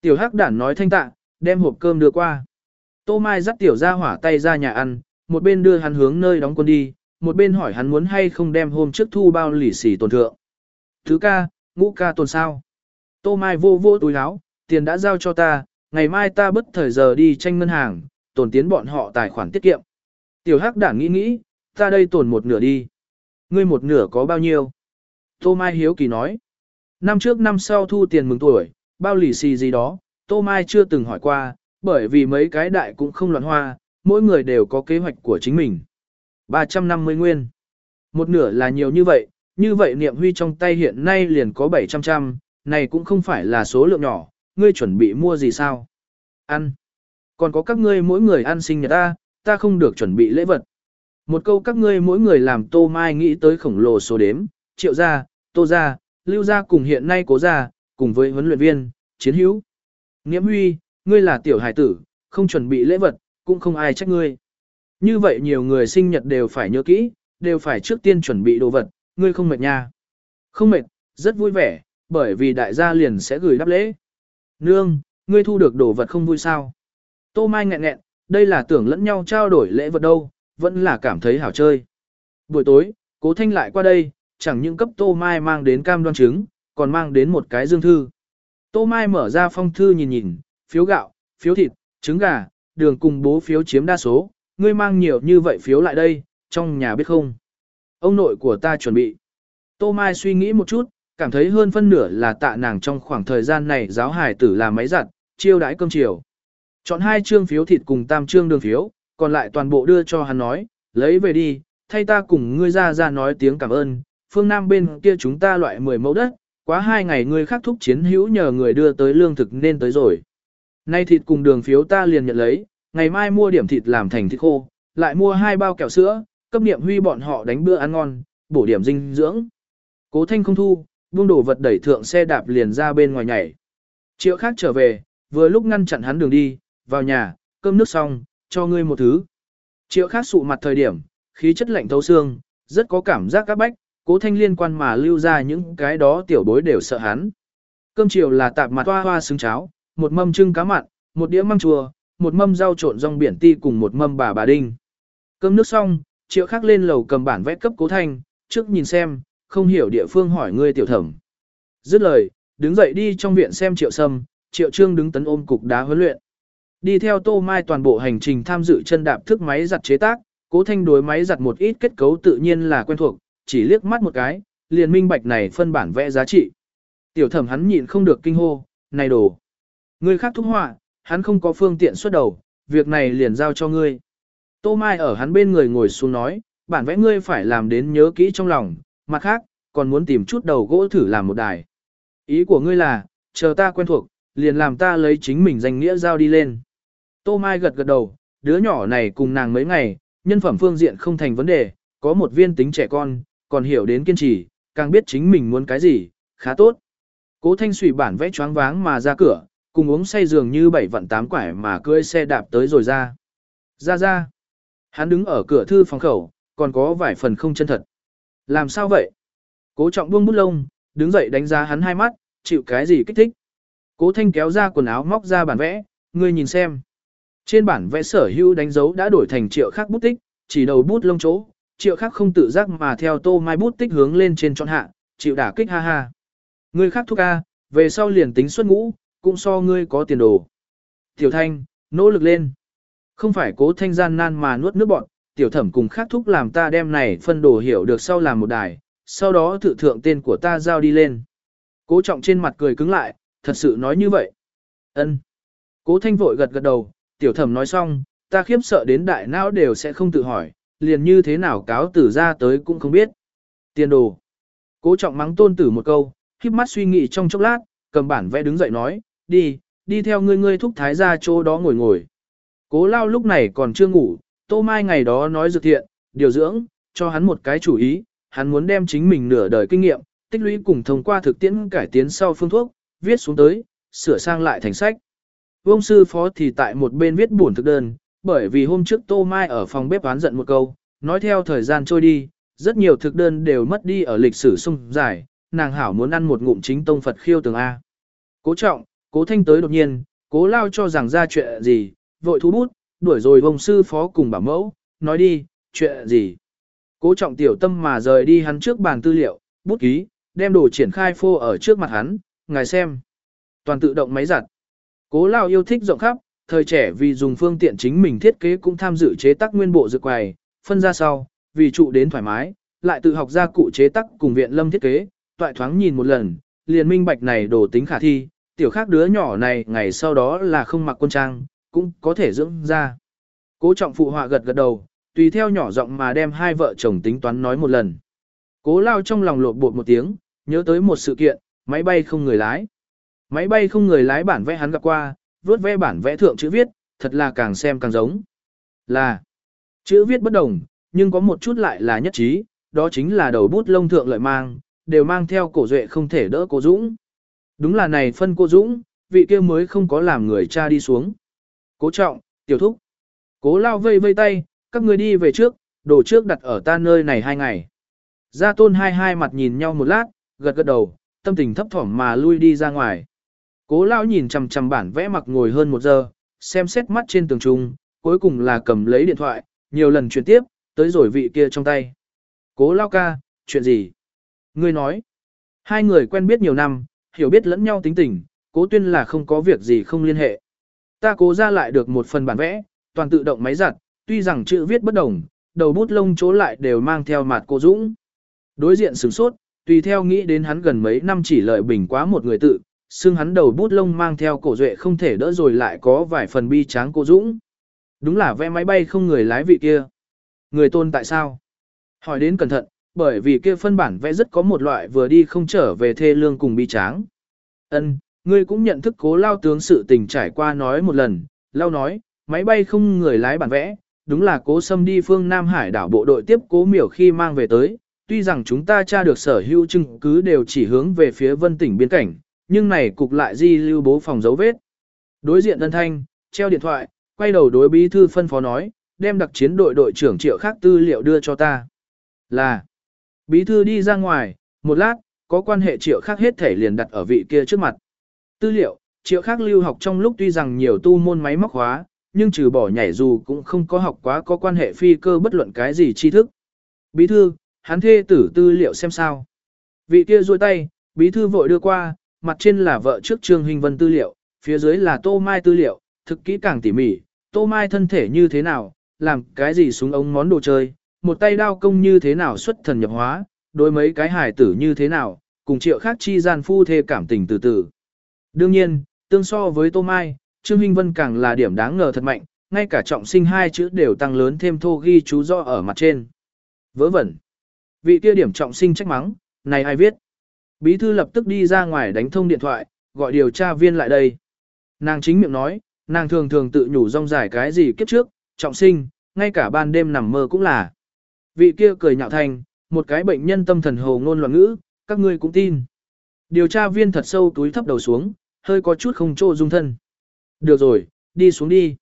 [SPEAKER 1] Tiểu hắc đản nói thanh tạ, đem hộp cơm đưa qua. Tô Mai dắt tiểu ra hỏa tay ra nhà ăn, một bên đưa hắn hướng nơi đóng quân đi, một bên hỏi hắn muốn hay không đem hôm trước thu bao lì xì tồn thượng. Thứ ca, ngũ ca tồn sao. Tô Mai vô vô túi áo, tiền đã giao cho ta, ngày mai ta bất thời giờ đi tranh ngân hàng, tồn tiến bọn họ tài khoản tiết kiệm. Tiểu hắc đản nghĩ nghĩ, ta đây tổn một nửa đi. Ngươi một nửa có bao nhiêu? Tô Mai hiếu kỳ nói. Năm trước năm sau thu tiền mừng tuổi, bao lì xì gì đó, Tô Mai chưa từng hỏi qua, bởi vì mấy cái đại cũng không loạn hoa, mỗi người đều có kế hoạch của chính mình. 350 nguyên. Một nửa là nhiều như vậy, như vậy niệm huy trong tay hiện nay liền có 700 trăm, này cũng không phải là số lượng nhỏ, ngươi chuẩn bị mua gì sao? Ăn. Còn có các ngươi mỗi người ăn sinh nhật ta, ta không được chuẩn bị lễ vật. Một câu các ngươi mỗi người làm tô mai nghĩ tới khổng lồ số đếm, triệu gia, tô gia, lưu gia cùng hiện nay cố gia, cùng với huấn luyện viên, chiến hữu. Niệm huy, ngươi là tiểu hải tử, không chuẩn bị lễ vật, cũng không ai trách ngươi. Như vậy nhiều người sinh nhật đều phải nhớ kỹ, đều phải trước tiên chuẩn bị đồ vật, ngươi không mệt nha. Không mệt, rất vui vẻ, bởi vì đại gia liền sẽ gửi đáp lễ. Nương, ngươi thu được đồ vật không vui sao? Tô Mai nghẹn nghẹn, đây là tưởng lẫn nhau trao đổi lễ vật đâu, vẫn là cảm thấy hảo chơi. Buổi tối, cố thanh lại qua đây, chẳng những cấp Tô Mai mang đến cam đoan trứng, còn mang đến một cái dương thư. Tô Mai mở ra phong thư nhìn nhìn, phiếu gạo, phiếu thịt, trứng gà, đường cùng bố phiếu chiếm đa số, ngươi mang nhiều như vậy phiếu lại đây, trong nhà biết không? Ông nội của ta chuẩn bị. Tô Mai suy nghĩ một chút, cảm thấy hơn phân nửa là tạ nàng trong khoảng thời gian này giáo hải tử làm máy giặt, chiêu đãi cơm chiều. Chọn hai chương phiếu thịt cùng tam chương đường phiếu, còn lại toàn bộ đưa cho hắn nói, lấy về đi, thay ta cùng ngươi ra ra nói tiếng cảm ơn, phương Nam bên kia chúng ta loại 10 mẫu đất, quá hai ngày ngươi khắc thúc chiến hữu nhờ người đưa tới lương thực nên tới rồi. Nay thịt cùng đường phiếu ta liền nhận lấy, ngày mai mua điểm thịt làm thành thịt khô, lại mua hai bao kẹo sữa, cấp niệm huy bọn họ đánh bữa ăn ngon, bổ điểm dinh dưỡng. Cố thanh không thu, buông đổ vật đẩy thượng xe đạp liền ra bên ngoài nhảy. Triệu khác trở về, vừa lúc ngăn chặn hắn đường đi, vào nhà, cơm nước xong, cho ngươi một thứ. Triệu khác sụ mặt thời điểm, khí chất lạnh thấu xương, rất có cảm giác các bách, cố thanh liên quan mà lưu ra những cái đó tiểu bối đều sợ hắn. Cơm chiều là tạp mặt hoa hoa xứng cháo, một mâm trưng cá mặn, một đĩa măng chua, một mâm rau trộn rong biển ti cùng một mâm bà bà đinh. Cơm nước xong, triệu khắc lên lầu cầm bản vẽ cấp cố thanh, trước nhìn xem, không hiểu địa phương hỏi ngươi tiểu thẩm. Dứt lời, đứng dậy đi trong viện xem triệu sâm, triệu trương đứng tấn ôm cục đá huấn luyện. Đi theo Tô Mai toàn bộ hành trình tham dự chân đạp thức máy giặt chế tác, cố thanh đối máy giặt một ít kết cấu tự nhiên là quen thuộc, chỉ liếc mắt một cái, liền minh bạch này phân bản vẽ giá trị. Tiểu thẩm hắn nhịn không được kinh hô, này đồ. Người khác thúc họa, hắn không có phương tiện xuất đầu, việc này liền giao cho ngươi. Tô Mai ở hắn bên người ngồi xuống nói, bản vẽ ngươi phải làm đến nhớ kỹ trong lòng, mặt khác, còn muốn tìm chút đầu gỗ thử làm một đài. Ý của ngươi là, chờ ta quen thuộc, liền làm ta lấy chính mình danh nghĩa giao đi lên. Tô Mai gật gật đầu, đứa nhỏ này cùng nàng mấy ngày, nhân phẩm phương diện không thành vấn đề, có một viên tính trẻ con, còn hiểu đến kiên trì, càng biết chính mình muốn cái gì, khá tốt. Cố Thanh Sủy bản vẽ choáng váng mà ra cửa, cùng uống say giường như bảy vận tám quải mà cưỡi xe đạp tới rồi ra. Ra ra. Hắn đứng ở cửa thư phòng khẩu, còn có vài phần không chân thật. Làm sao vậy? Cố trọng buông bút lông, đứng dậy đánh giá hắn hai mắt, chịu cái gì kích thích. Cố thanh kéo ra quần áo móc ra bản vẽ, ngươi nhìn xem. Trên bản vẽ sở hữu đánh dấu đã đổi thành triệu khác bút tích, chỉ đầu bút lông chỗ, triệu khác không tự giác mà theo tô mai bút tích hướng lên trên trọn hạ, chịu đả kích ha ha. Ngươi khác thúc A, về sau liền tính xuất ngũ, cũng so ngươi có tiền đồ. Tiểu thanh, nỗ lực lên. Không phải cố thanh gian nan mà nuốt nước bọn, tiểu thẩm cùng khác thúc làm ta đem này phân đồ hiểu được sau làm một đài, sau đó tự thượng tên của ta giao đi lên. Cố trọng trên mặt cười cứng lại, thật sự nói như vậy. ân Cố thanh vội gật gật đầu, tiểu thẩm nói xong, ta khiếp sợ đến đại não đều sẽ không tự hỏi, liền như thế nào cáo tử ra tới cũng không biết. Tiền đồ. Cố trọng mắng tôn tử một câu, khiếp mắt suy nghĩ trong chốc lát, cầm bản vẽ đứng dậy nói, đi, đi theo ngươi ngươi thúc thái ra chỗ đó ngồi ngồi. Cố lao lúc này còn chưa ngủ, tô mai ngày đó nói dược thiện, điều dưỡng, cho hắn một cái chủ ý, hắn muốn đem chính mình nửa đời kinh nghiệm, tích lũy cùng thông qua thực tiễn cải tiến sau phương thuốc, viết xuống tới, sửa sang lại thành sách. Vương sư phó thì tại một bên viết buồn thực đơn, bởi vì hôm trước Tô Mai ở phòng bếp oán giận một câu, nói theo thời gian trôi đi, rất nhiều thực đơn đều mất đi ở lịch sử sung dài, nàng hảo muốn ăn một ngụm chính tông Phật khiêu tường A. Cố trọng, cố thanh tới đột nhiên, cố lao cho rằng ra chuyện gì, vội thú bút, đuổi rồi vông sư phó cùng bảo mẫu, nói đi, chuyện gì. Cố trọng tiểu tâm mà rời đi hắn trước bàn tư liệu, bút ký, đem đồ triển khai phô ở trước mặt hắn, ngài xem. Toàn tự động máy giặt. Cố lao yêu thích rộng khắp, thời trẻ vì dùng phương tiện chính mình thiết kế cũng tham dự chế tác nguyên bộ dược quầy, phân ra sau, vì trụ đến thoải mái, lại tự học ra cụ chế tác cùng viện lâm thiết kế, toại thoáng nhìn một lần, liền minh bạch này đồ tính khả thi, tiểu khác đứa nhỏ này ngày sau đó là không mặc quân trang, cũng có thể dưỡng ra. Cố trọng phụ họa gật gật đầu, tùy theo nhỏ giọng mà đem hai vợ chồng tính toán nói một lần. Cố lao trong lòng lột bột một tiếng, nhớ tới một sự kiện, máy bay không người lái. Máy bay không người lái bản vẽ hắn gặp qua, vớt vẽ bản vẽ thượng chữ viết, thật là càng xem càng giống. Là, chữ viết bất đồng, nhưng có một chút lại là nhất trí, đó chính là đầu bút lông thượng lợi mang, đều mang theo cổ duệ không thể đỡ cô Dũng. Đúng là này phân cô Dũng, vị kia mới không có làm người cha đi xuống. Cố trọng, tiểu thúc. Cố lao vây vây tay, các người đi về trước, đồ trước đặt ở ta nơi này hai ngày. Gia tôn hai hai mặt nhìn nhau một lát, gật gật đầu, tâm tình thấp thỏm mà lui đi ra ngoài. Cố lao nhìn chằm chằm bản vẽ mặc ngồi hơn một giờ, xem xét mắt trên tường trung, cuối cùng là cầm lấy điện thoại, nhiều lần chuyển tiếp, tới rồi vị kia trong tay. Cố lao ca, chuyện gì? Ngươi nói, hai người quen biết nhiều năm, hiểu biết lẫn nhau tính tình, cố tuyên là không có việc gì không liên hệ. Ta cố ra lại được một phần bản vẽ, toàn tự động máy giặt, tuy rằng chữ viết bất đồng, đầu bút lông chỗ lại đều mang theo mặt cô Dũng. Đối diện sửng sốt, tùy theo nghĩ đến hắn gần mấy năm chỉ lợi bình quá một người tự, xương hắn đầu bút lông mang theo cổ duệ không thể đỡ rồi lại có vài phần bi tráng cô Dũng. Đúng là vẽ máy bay không người lái vị kia. Người tôn tại sao? Hỏi đến cẩn thận, bởi vì kia phân bản vẽ rất có một loại vừa đi không trở về thê lương cùng bi tráng. Ân, ngươi cũng nhận thức cố lao tướng sự tình trải qua nói một lần, lao nói, máy bay không người lái bản vẽ, đúng là cố xâm đi phương Nam Hải đảo bộ đội tiếp cố miểu khi mang về tới, tuy rằng chúng ta tra được sở hữu chứng cứ đều chỉ hướng về phía vân tỉnh biên cảnh, nhưng này cục lại di lưu bố phòng dấu vết. Đối diện ân thanh, treo điện thoại, quay đầu đối bí thư phân phó nói, đem đặc chiến đội đội trưởng triệu khác tư liệu đưa cho ta. Là, bí thư đi ra ngoài, một lát, có quan hệ triệu khác hết thể liền đặt ở vị kia trước mặt. Tư liệu, triệu khác lưu học trong lúc tuy rằng nhiều tu môn máy móc hóa, nhưng trừ bỏ nhảy dù cũng không có học quá có quan hệ phi cơ bất luận cái gì tri thức. Bí thư, hắn thê tử tư liệu xem sao. Vị kia duỗi tay, bí thư vội đưa qua, mặt trên là vợ trước Trương Hình Vân tư liệu, phía dưới là Tô Mai tư liệu, thực kỹ càng tỉ mỉ, Tô Mai thân thể như thế nào, làm cái gì súng ống món đồ chơi, một tay đao công như thế nào xuất thần nhập hóa, đối mấy cái hài tử như thế nào, cùng triệu khác chi gian phu thê cảm tình từ từ. Đương nhiên, tương so với Tô Mai, Trương Hinh Vân càng là điểm đáng ngờ thật mạnh, ngay cả trọng sinh hai chữ đều tăng lớn thêm thô ghi chú rõ ở mặt trên. Vớ vẩn. Vị kia điểm trọng sinh trách mắng, này ai viết? Bí thư lập tức đi ra ngoài đánh thông điện thoại, gọi điều tra viên lại đây. Nàng chính miệng nói, nàng thường thường tự nhủ rong dài cái gì kiếp trước, trọng sinh, ngay cả ban đêm nằm mơ cũng là. Vị kia cười nhạo thành, một cái bệnh nhân tâm thần hồ ngôn loạn ngữ, các ngươi cũng tin. Điều tra viên thật sâu túi thấp đầu xuống, hơi có chút không trô dung thân. Được rồi, đi xuống đi.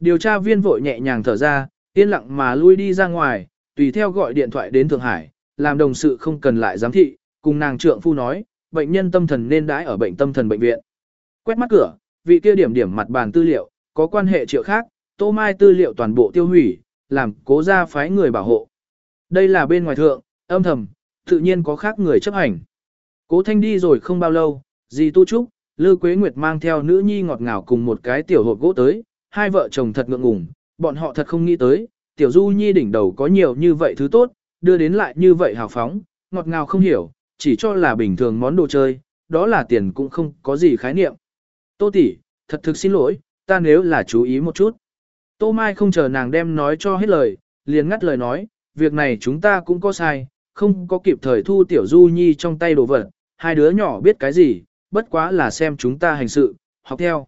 [SPEAKER 1] Điều tra viên vội nhẹ nhàng thở ra, yên lặng mà lui đi ra ngoài, tùy theo gọi điện thoại đến Thượng Hải, làm đồng sự không cần lại giám thị, cùng nàng trượng phu nói, bệnh nhân tâm thần nên đãi ở bệnh tâm thần bệnh viện. Quét mắt cửa, vị kia điểm điểm mặt bàn tư liệu, có quan hệ triệu khác, tô mai tư liệu toàn bộ tiêu hủy, làm cố ra phái người bảo hộ. Đây là bên ngoài thượng, âm thầm, tự nhiên có khác người chấp hành. Cố thanh đi rồi không bao lâu, dì tu trúc, Lư Quế Nguyệt mang theo nữ nhi ngọt ngào cùng một cái tiểu hộp gỗ tới, hai vợ chồng thật ngượng ngùng, bọn họ thật không nghĩ tới, tiểu du nhi đỉnh đầu có nhiều như vậy thứ tốt, đưa đến lại như vậy hào phóng, ngọt ngào không hiểu, chỉ cho là bình thường món đồ chơi, đó là tiền cũng không có gì khái niệm. Tô tỷ, thật thực xin lỗi, ta nếu là chú ý một chút. Tô Mai không chờ nàng đem nói cho hết lời, liền ngắt lời nói, việc này chúng ta cũng có sai, không có kịp thời thu tiểu du nhi trong tay đồ vật, hai đứa nhỏ biết cái gì, bất quá là xem chúng ta hành sự, học theo.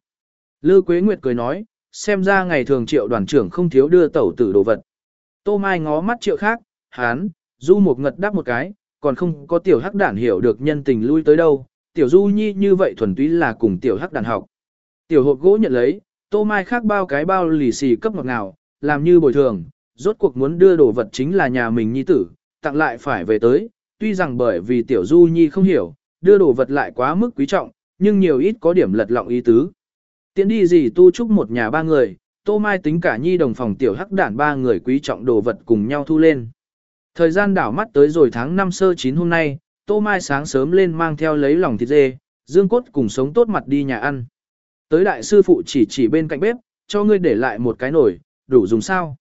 [SPEAKER 1] Lư Quế Nguyệt cười nói, xem ra ngày thường triệu đoàn trưởng không thiếu đưa tẩu tử đồ vật. Tô Mai ngó mắt triệu khác, hán, du một ngật đáp một cái, còn không có tiểu hắc đản hiểu được nhân tình lui tới đâu, tiểu du nhi như vậy thuần túy là cùng tiểu hắc đản học. Tiểu hộp gỗ nhận lấy, Tô Mai khác bao cái bao lì xì cấp ngọt ngào, làm như bồi thường, rốt cuộc muốn đưa đồ vật chính là nhà mình nhi tử, tặng lại phải về tới, tuy rằng bởi vì tiểu du nhi không hiểu, đưa đồ vật lại quá mức quý trọng, nhưng nhiều ít có điểm lật lọng ý tứ. Tiến đi gì tu chúc một nhà ba người, tô mai tính cả nhi đồng phòng tiểu hắc đản ba người quý trọng đồ vật cùng nhau thu lên. Thời gian đảo mắt tới rồi tháng 5 sơ 9 hôm nay, tô mai sáng sớm lên mang theo lấy lòng thịt dê, dương cốt cùng sống tốt mặt đi nhà ăn. Tới đại sư phụ chỉ chỉ bên cạnh bếp, cho ngươi để lại một cái nồi, đủ dùng sao?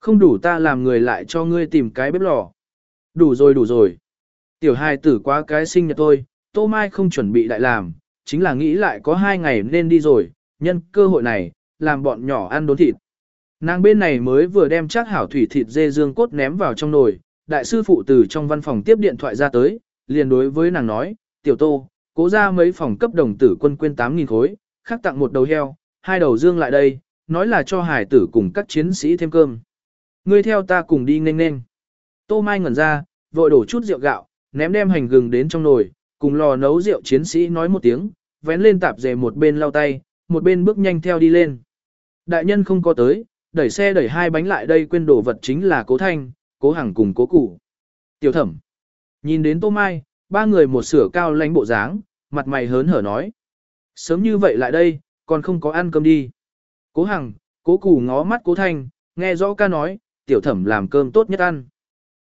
[SPEAKER 1] Không đủ ta làm người lại cho ngươi tìm cái bếp lò. Đủ rồi đủ rồi. Tiểu hài tử quá cái sinh nhật tôi, Tô Mai không chuẩn bị đại làm, chính là nghĩ lại có hai ngày nên đi rồi, nhân cơ hội này, làm bọn nhỏ ăn đốn thịt. Nàng bên này mới vừa đem chắc hảo thủy thịt dê dương cốt ném vào trong nồi, đại sư phụ từ trong văn phòng tiếp điện thoại ra tới, liền đối với nàng nói, tiểu tô, cố ra mấy phòng cấp đồng tử quân quên 8.000 khối, khắc tặng một đầu heo, hai đầu dương lại đây, nói là cho hải tử cùng các chiến sĩ thêm cơm. Ngươi theo ta cùng đi nhanh nhanh. Tô Mai ngẩn ra, vội đổ chút rượu gạo, ném đem hành gừng đến trong nồi, cùng lò nấu rượu chiến sĩ nói một tiếng, vén lên tạp dề một bên lau tay, một bên bước nhanh theo đi lên. Đại nhân không có tới, đẩy xe đẩy hai bánh lại đây quên đổ vật chính là cố thanh, cố Hằng cùng cố cụ. Tiểu thẩm. Nhìn đến tô mai, ba người một sửa cao lãnh bộ dáng, mặt mày hớn hở nói. Sớm như vậy lại đây, còn không có ăn cơm đi. Cố hằng, cố cụ ngó mắt cố thanh, nghe rõ ca nói, tiểu thẩm làm cơm tốt nhất ăn.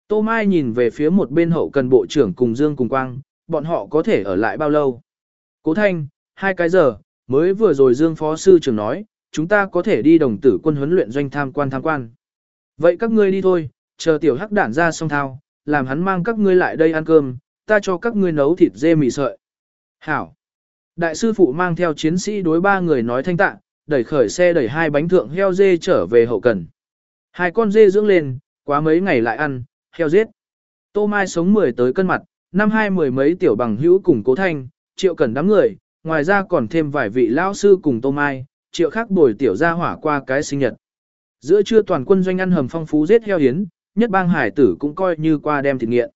[SPEAKER 1] Tô Mai nhìn về phía một bên hậu cần bộ trưởng cùng Dương cùng Quang, bọn họ có thể ở lại bao lâu. Cố Thanh, hai cái giờ, mới vừa rồi Dương Phó Sư trưởng nói, chúng ta có thể đi đồng tử quân huấn luyện doanh tham quan tham quan. Vậy các ngươi đi thôi, chờ tiểu hắc đản ra xong thao, làm hắn mang các ngươi lại đây ăn cơm, ta cho các ngươi nấu thịt dê mì sợi. Hảo. Đại sư phụ mang theo chiến sĩ đối ba người nói thanh tạ, đẩy khởi xe đẩy hai bánh thượng heo dê trở về hậu cần. Hai con dê dưỡng lên, quá mấy ngày lại ăn, heo giết. Tô Mai sống mười tới cân mặt, năm hai mười mấy tiểu bằng hữu cùng cố thanh, triệu cần đám người, ngoài ra còn thêm vài vị lão sư cùng Tô Mai, triệu khác bồi tiểu ra hỏa qua cái sinh nhật. Giữa trưa toàn quân doanh ăn hầm phong phú giết heo hiến, nhất bang hải tử cũng coi như qua đem thịt nghiện.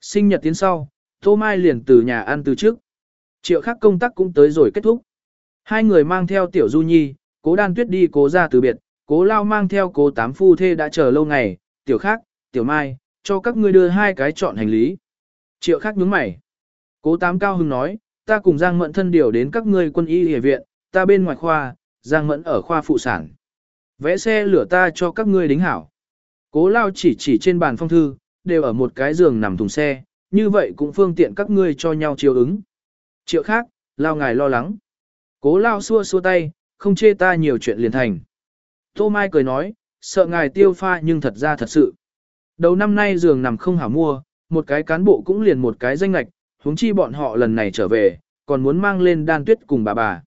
[SPEAKER 1] Sinh nhật tiến sau, Tô Mai liền từ nhà ăn từ trước. Triệu khác công tác cũng tới rồi kết thúc. Hai người mang theo tiểu du nhi, cố đan tuyết đi cố ra từ biệt, cố lao mang theo cố tám phu thê đã chờ lâu ngày, tiểu khác, tiểu mai, cho các ngươi đưa hai cái chọn hành lý. Triệu khác nhướng mày. Cố tám cao hưng nói, ta cùng Giang Mẫn thân điều đến các ngươi quân y hệ viện, ta bên ngoài khoa, Giang Mẫn ở khoa phụ sản. Vẽ xe lửa ta cho các ngươi đính hảo. Cố lao chỉ chỉ trên bàn phong thư, đều ở một cái giường nằm thùng xe, như vậy cũng phương tiện các ngươi cho nhau chiều ứng. Triệu khác, lao ngài lo lắng. Cố lao xua xua tay, không chê ta nhiều chuyện liền thành. Tô Mai cười nói, sợ ngài tiêu pha nhưng thật ra thật sự. Đầu năm nay giường nằm không hảo mua, một cái cán bộ cũng liền một cái danh lạch, huống chi bọn họ lần này trở về, còn muốn mang lên đan tuyết cùng bà bà.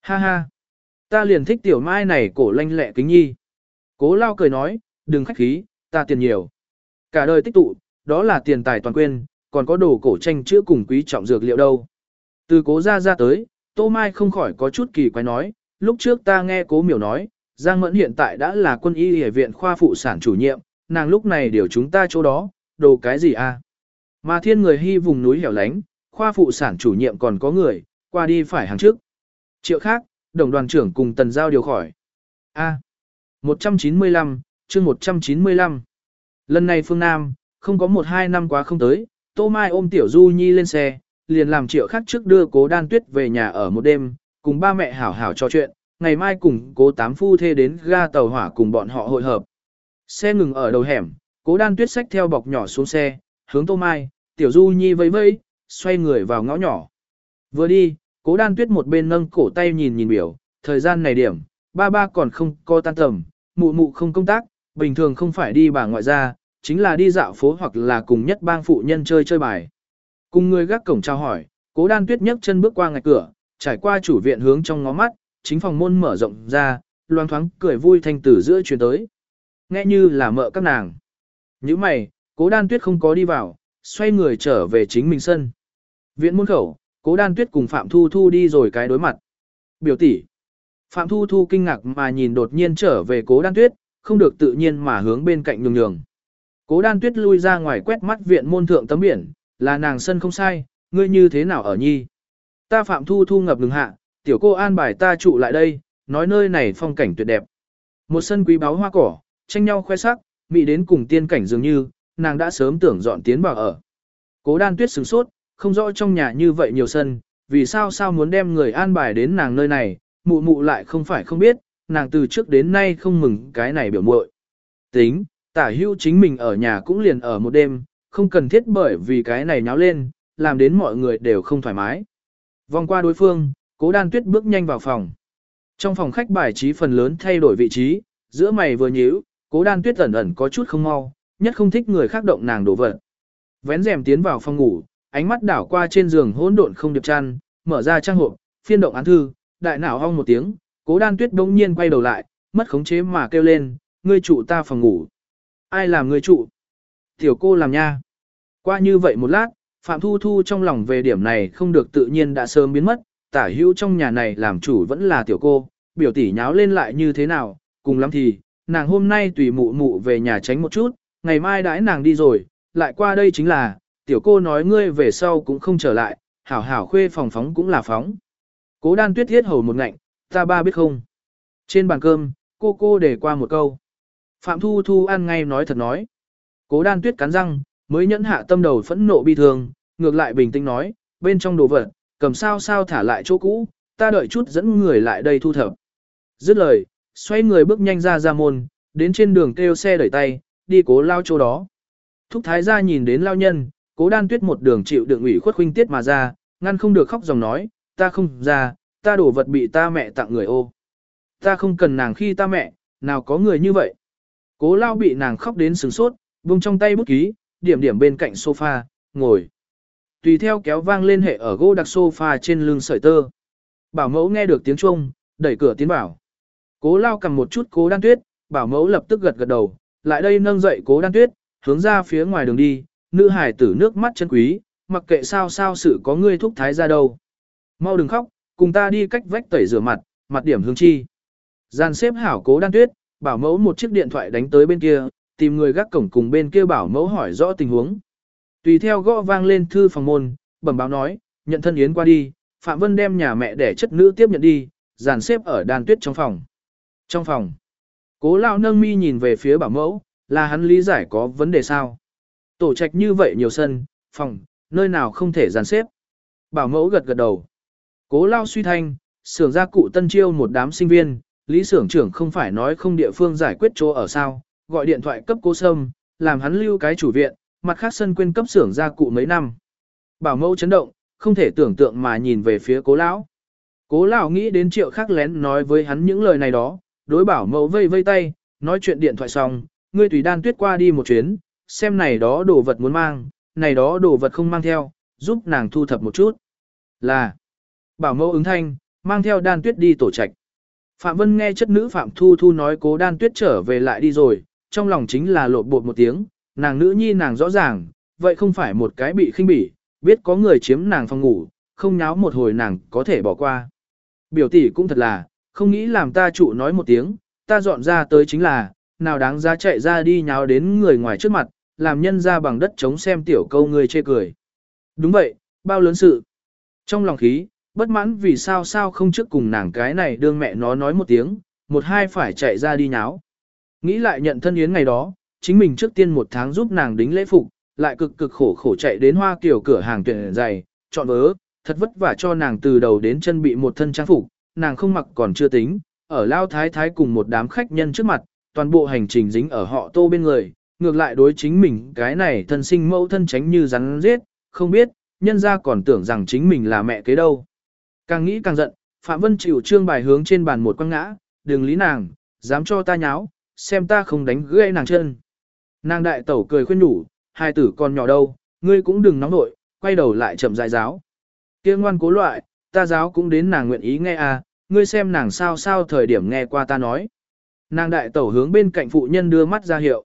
[SPEAKER 1] Ha ha, ta liền thích tiểu mai này cổ lanh lẹ kính nhi. Cố lao cười nói, đừng khách khí, ta tiền nhiều. Cả đời tích tụ, đó là tiền tài toàn quên, còn có đồ cổ tranh chữa cùng quý trọng dược liệu đâu. Từ cố ra ra tới, Tô Mai không khỏi có chút kỳ quái nói, lúc trước ta nghe cố miểu nói, Giang Mẫn hiện tại đã là quân y hệ viện khoa phụ sản chủ nhiệm, nàng lúc này điều chúng ta chỗ đó, đồ cái gì à? Mà thiên người hy vùng núi hẻo lánh, khoa phụ sản chủ nhiệm còn có người, qua đi phải hàng trước. Triệu khác, đồng đoàn trưởng cùng tần giao điều khỏi. A. 195, chương 195. Lần này phương Nam, không có một hai năm quá không tới, Tô Mai ôm Tiểu Du Nhi lên xe, liền làm triệu khác trước đưa cố đan tuyết về nhà ở một đêm, cùng ba mẹ hảo hảo trò chuyện, ngày mai cùng cố tám phu thê đến ga tàu hỏa cùng bọn họ hội hợp. Xe ngừng ở đầu hẻm, cố đan tuyết xách theo bọc nhỏ xuống xe, hướng Tô Mai, Tiểu Du Nhi vẫy vẫy, xoay người vào ngõ nhỏ. Vừa đi, cố đan tuyết một bên nâng cổ tay nhìn nhìn biểu, thời gian này điểm, ba ba còn không có tan tầm, mụ mụ không công tác, bình thường không phải đi bà ngoại ra, chính là đi dạo phố hoặc là cùng nhất bang phụ nhân chơi chơi bài. Cùng người gác cổng trao hỏi, cố đan tuyết nhấc chân bước qua ngạch cửa, trải qua chủ viện hướng trong ngó mắt, chính phòng môn mở rộng ra, loang thoáng cười vui thanh tử giữa truyền tới. Nghe như là mợ các nàng. Như mày, cố đan tuyết không có đi vào, xoay người trở về chính mình sân. Viện môn khẩu, cố đan tuyết cùng Phạm Thu Thu đi rồi cái đối mặt. Biểu tỷ Phạm Thu Thu kinh ngạc mà nhìn đột nhiên trở về cố đan tuyết, không được tự nhiên mà hướng bên cạnh nhường nhường. Cố đan tuyết lui ra ngoài quét mắt viện môn thượng tấm biển, là nàng sân không sai, ngươi như thế nào ở nhi. Ta Phạm Thu Thu ngập ngừng hạ, tiểu cô an bài ta trụ lại đây, nói nơi này phong cảnh tuyệt đẹp. Một sân quý báu hoa cỏ, tranh nhau khoe sắc, mị đến cùng tiên cảnh dường như, nàng đã sớm tưởng dọn tiến vào ở. Cố đan tuyết sửng sốt, không rõ trong nhà như vậy nhiều sân, vì sao sao muốn đem người an bài đến nàng nơi này, mụ mụ lại không phải không biết, nàng từ trước đến nay không mừng cái này biểu muội. Tính, tả hưu chính mình ở nhà cũng liền ở một đêm, không cần thiết bởi vì cái này nháo lên, làm đến mọi người đều không thoải mái. Vòng qua đối phương, cố đan tuyết bước nhanh vào phòng. Trong phòng khách bài trí phần lớn thay đổi vị trí, giữa mày vừa nhíu, cố đan tuyết ẩn ẩn có chút không mau, nhất không thích người khác động nàng đổ vật. Vén rèm tiến vào phòng ngủ, ánh mắt đảo qua trên giường hỗn độn không điệp chăn, mở ra trang hộp, phiên động án thư, đại não hong một tiếng, cố đan tuyết bỗng nhiên quay đầu lại, mất khống chế mà kêu lên, ngươi trụ ta phòng ngủ. Ai làm ngươi trụ? Tiểu cô làm nha. Qua như vậy một lát, Phạm Thu Thu trong lòng về điểm này không được tự nhiên đã sớm biến mất, tả hữu trong nhà này làm chủ vẫn là tiểu cô, biểu tỷ nháo lên lại như thế nào, cùng lắm thì, nàng hôm nay tùy mụ mụ về nhà tránh một chút, ngày mai đãi nàng đi rồi, lại qua đây chính là, tiểu cô nói ngươi về sau cũng không trở lại, hảo hảo khuê phòng phóng cũng là phóng. Cố đan tuyết thiết hầu một ngạnh, ta ba biết không. Trên bàn cơm, cô cô để qua một câu. Phạm Thu Thu ăn ngay nói thật nói. Cố đan tuyết cắn răng, mới nhẫn hạ tâm đầu phẫn nộ bi thương, ngược lại bình tĩnh nói, bên trong đồ vật, cầm sao sao thả lại chỗ cũ, ta đợi chút dẫn người lại đây thu thập. Dứt lời, xoay người bước nhanh ra ra môn, đến trên đường kêu xe đẩy tay, đi cố lao chỗ đó. Thúc thái gia nhìn đến lao nhân, cố đan tuyết một đường chịu đựng ủy khuất khuynh tiết mà ra, ngăn không được khóc dòng nói, ta không ra, ta đổ vật bị ta mẹ tặng người ô. Ta không cần nàng khi ta mẹ, nào có người như vậy. Cố lao bị nàng khóc đến sừng sốt, buông trong tay bút ký, điểm điểm bên cạnh sofa, ngồi. Tùy theo kéo vang lên hệ ở gỗ đặc sofa trên lưng sợi tơ. Bảo mẫu nghe được tiếng chuông, đẩy cửa tiến bảo. Cố lao cầm một chút cố đan tuyết, bảo mẫu lập tức gật gật đầu, lại đây nâng dậy cố đan tuyết, hướng ra phía ngoài đường đi, nữ hải tử nước mắt chân quý, mặc kệ sao sao sự có ngươi thúc thái ra đâu. Mau đừng khóc, cùng ta đi cách vách tẩy rửa mặt, mặt điểm hương chi. Gian xếp hảo cố đan tuyết, bảo mẫu một chiếc điện thoại đánh tới bên kia, tìm người gác cổng cùng bên kia bảo mẫu hỏi rõ tình huống. Tùy theo gõ vang lên thư phòng môn, bẩm báo nói, nhận thân yến qua đi, Phạm Vân đem nhà mẹ để chất nữ tiếp nhận đi, dàn xếp ở đàn tuyết trong phòng. Trong phòng, cố lao nâng mi nhìn về phía bảo mẫu, là hắn lý giải có vấn đề sao. Tổ trạch như vậy nhiều sân, phòng, nơi nào không thể dàn xếp. Bảo mẫu gật gật đầu. Cố lao suy thanh, xưởng gia cụ tân chiêu một đám sinh viên, lý xưởng trưởng không phải nói không địa phương giải quyết chỗ ở sao, gọi điện thoại cấp cố sâm, làm hắn lưu cái chủ viện, mặt khác sân quên cấp xưởng gia cụ mấy năm. Bảo mẫu chấn động, không thể tưởng tượng mà nhìn về phía cố lão. Cố lão nghĩ đến triệu khắc lén nói với hắn những lời này đó, đối bảo mẫu vây vây tay, nói chuyện điện thoại xong, ngươi tùy đan tuyết qua đi một chuyến, xem này đó đồ vật muốn mang, này đó đồ vật không mang theo, giúp nàng thu thập một chút. Là, bảo mẫu ứng thanh, mang theo đan tuyết đi tổ trạch. Phạm Vân nghe chất nữ Phạm Thu Thu nói cố đan tuyết trở về lại đi rồi, trong lòng chính là lộn bột một tiếng, nàng nữ nhi nàng rõ ràng, vậy không phải một cái bị khinh bỉ, biết có người chiếm nàng phòng ngủ, không nháo một hồi nàng có thể bỏ qua. Biểu tỷ cũng thật là, không nghĩ làm ta trụ nói một tiếng, ta dọn ra tới chính là, nào đáng ra chạy ra đi nháo đến người ngoài trước mặt, làm nhân ra bằng đất chống xem tiểu câu người chê cười. Đúng vậy, bao lớn sự. Trong lòng khí, bất mãn vì sao sao không trước cùng nàng cái này đương mẹ nó nói một tiếng, một hai phải chạy ra đi nháo. Nghĩ lại nhận thân yến ngày đó, chính mình trước tiên một tháng giúp nàng đính lễ phục, lại cực cực khổ khổ chạy đến hoa kiểu cửa hàng tuyển giày, chọn vớ, thật vất vả cho nàng từ đầu đến chân bị một thân trang phục, nàng không mặc còn chưa tính, ở lao thái thái cùng một đám khách nhân trước mặt, toàn bộ hành trình dính ở họ tô bên người, ngược lại đối chính mình cái này thân sinh mẫu thân tránh như rắn giết, không biết, nhân ra còn tưởng rằng chính mình là mẹ kế đâu. Càng nghĩ càng giận, Phạm Vân chịu trương bài hướng trên bàn một quăng ngã, đừng lý nàng, dám cho ta nháo, xem ta không đánh gãy nàng chân. Nàng đại tẩu cười khuyên nhủ, hai tử còn nhỏ đâu, ngươi cũng đừng nóng nội, quay đầu lại chậm dại giáo. kia ngoan cố loại, ta giáo cũng đến nàng nguyện ý nghe à, ngươi xem nàng sao sao thời điểm nghe qua ta nói. Nàng đại tẩu hướng bên cạnh phụ nhân đưa mắt ra hiệu.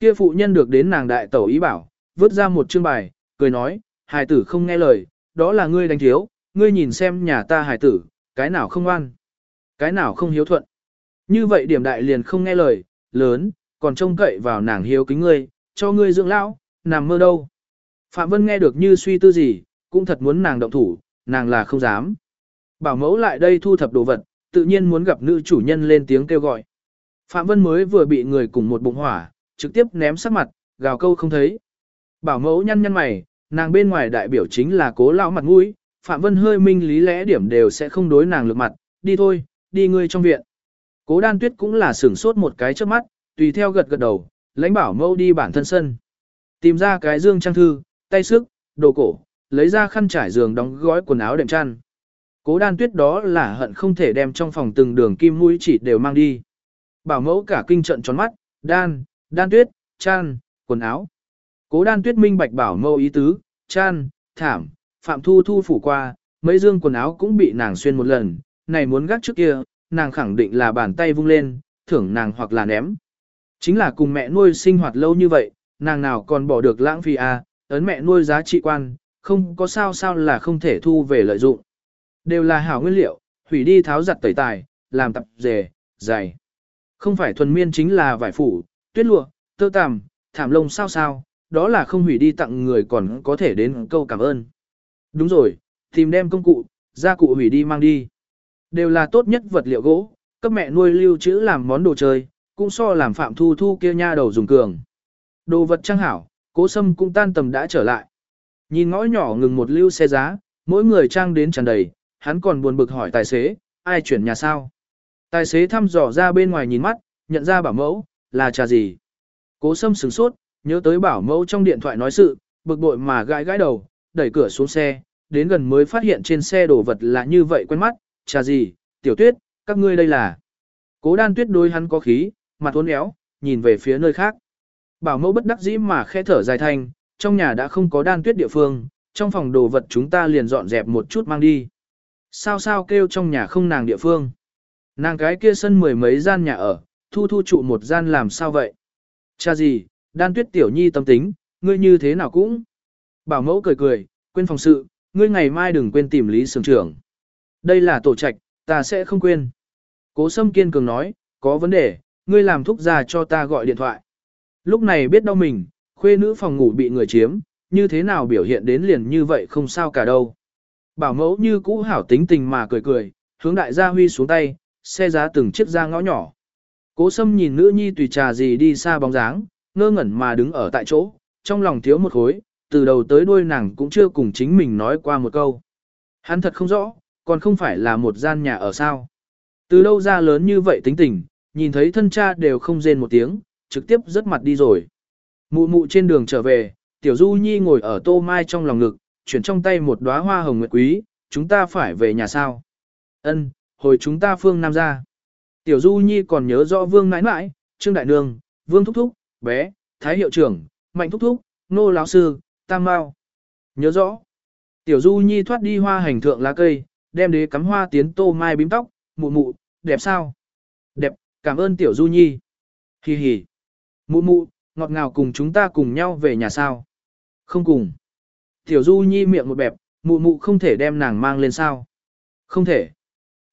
[SPEAKER 1] Kia phụ nhân được đến nàng đại tẩu ý bảo, vứt ra một chương bài, cười nói, hài tử không nghe lời, đó là ngươi đánh thiếu, ngươi nhìn xem nhà ta hài tử, cái nào không ngoan, cái nào không hiếu thuận. Như vậy điểm đại liền không nghe lời, lớn, còn trông cậy vào nàng hiếu kính ngươi, cho ngươi dưỡng lão, nằm mơ đâu. Phạm Vân nghe được như suy tư gì, cũng thật muốn nàng động thủ, nàng là không dám. Bảo mẫu lại đây thu thập đồ vật, tự nhiên muốn gặp nữ chủ nhân lên tiếng kêu gọi. Phạm Vân mới vừa bị người cùng một bụng hỏa, trực tiếp ném sắc mặt, gào câu không thấy. Bảo mẫu nhăn nhăn mày, nàng bên ngoài đại biểu chính là cố lão mặt mũi, Phạm Vân hơi minh lý lẽ điểm đều sẽ không đối nàng lực mặt, đi thôi, đi ngươi trong viện. Cố đan tuyết cũng là sửng sốt một cái trước mắt, tùy theo gật gật đầu, lãnh bảo mẫu đi bản thân sân. Tìm ra cái dương trang thư, tay sức, đồ cổ, lấy ra khăn trải giường đóng gói quần áo đệm chăn. Cố đan tuyết đó là hận không thể đem trong phòng từng đường kim mũi chỉ đều mang đi. Bảo mẫu cả kinh trận tròn mắt, đan, đan tuyết, chăn, quần áo. Cố đan tuyết minh bạch bảo mẫu ý tứ, chăn, thảm, phạm thu thu phủ qua, mấy dương quần áo cũng bị nàng xuyên một lần, này muốn gác trước kia, nàng khẳng định là bàn tay vung lên, thưởng nàng hoặc là ném. Chính là cùng mẹ nuôi sinh hoạt lâu như vậy, nàng nào còn bỏ được lãng phí à, ấn mẹ nuôi giá trị quan, không có sao sao là không thể thu về lợi dụng. Đều là hảo nguyên liệu, hủy đi tháo giặt tẩy tài, làm tập dề, dày. Không phải thuần miên chính là vải phủ, tuyết lụa, tơ tằm, thảm lông sao sao, đó là không hủy đi tặng người còn có thể đến câu cảm ơn. Đúng rồi, tìm đem công cụ, gia cụ hủy đi mang đi. Đều là tốt nhất vật liệu gỗ, cấp mẹ nuôi lưu trữ làm món đồ chơi, cũng so làm phạm thu thu kia nha đầu dùng cường. Đồ vật trang hảo, cố sâm cũng tan tầm đã trở lại. Nhìn ngõ nhỏ ngừng một lưu xe giá, mỗi người trang đến tràn đầy, hắn còn buồn bực hỏi tài xế, ai chuyển nhà sao? Tài xế thăm dò ra bên ngoài nhìn mắt, nhận ra bảo mẫu, là trà gì? Cố sâm sửng sốt, nhớ tới bảo mẫu trong điện thoại nói sự, bực bội mà gãi gãi đầu, đẩy cửa xuống xe, đến gần mới phát hiện trên xe đồ vật là như vậy quen mắt, trà gì, tiểu tuyết, các ngươi đây là. Cố đan tuyết đối hắn có khí, mặt uốn éo, nhìn về phía nơi khác. Bảo mẫu bất đắc dĩ mà khẽ thở dài thanh, trong nhà đã không có đan tuyết địa phương, trong phòng đồ vật chúng ta liền dọn dẹp một chút mang đi. Sao sao kêu trong nhà không nàng địa phương. Nàng cái kia sân mười mấy gian nhà ở, thu thu trụ một gian làm sao vậy? Cha gì, đan tuyết tiểu nhi tâm tính, ngươi như thế nào cũng. Bảo mẫu cười cười, quên phòng sự, ngươi ngày mai đừng quên tìm lý sưởng trưởng. Đây là tổ trạch, ta sẽ không quên. Cố sâm kiên cường nói, có vấn đề, ngươi làm thúc ra cho ta gọi điện thoại. Lúc này biết đau mình, khuê nữ phòng ngủ bị người chiếm, như thế nào biểu hiện đến liền như vậy không sao cả đâu. Bảo mẫu như cũ hảo tính tình mà cười cười, hướng đại gia huy xuống tay, xe giá từng chiếc ra ngõ nhỏ. Cố sâm nhìn nữ nhi tùy trà gì đi xa bóng dáng, ngơ ngẩn mà đứng ở tại chỗ, trong lòng thiếu một khối, từ đầu tới đuôi nàng cũng chưa cùng chính mình nói qua một câu. Hắn thật không rõ, còn không phải là một gian nhà ở sao. Từ đâu ra lớn như vậy tính tình, nhìn thấy thân cha đều không rên một tiếng, trực tiếp rớt mặt đi rồi. Mụ mụ trên đường trở về, tiểu du nhi ngồi ở tô mai trong lòng ngực, chuyển trong tay một đóa hoa hồng nguyệt quý, chúng ta phải về nhà sao. Ân, hồi chúng ta phương Nam ra. Tiểu Du Nhi còn nhớ rõ Vương nãi nãi, Trương Đại Nương, Vương Thúc Thúc, bé, Thái Hiệu trưởng, Mạnh Thúc Thúc, Nô lão Sư, Tam Mao. Nhớ rõ. Tiểu Du Nhi thoát đi hoa hành thượng lá cây, đem đế cắm hoa tiến tô mai bím tóc, mụ mụ, đẹp sao? Đẹp, cảm ơn Tiểu Du Nhi. Hi hi. Mụ mụ, ngọt ngào cùng chúng ta cùng nhau về nhà sao? Không cùng. Tiểu Du Nhi miệng một bẹp, mụ mụ không thể đem nàng mang lên sao? Không thể.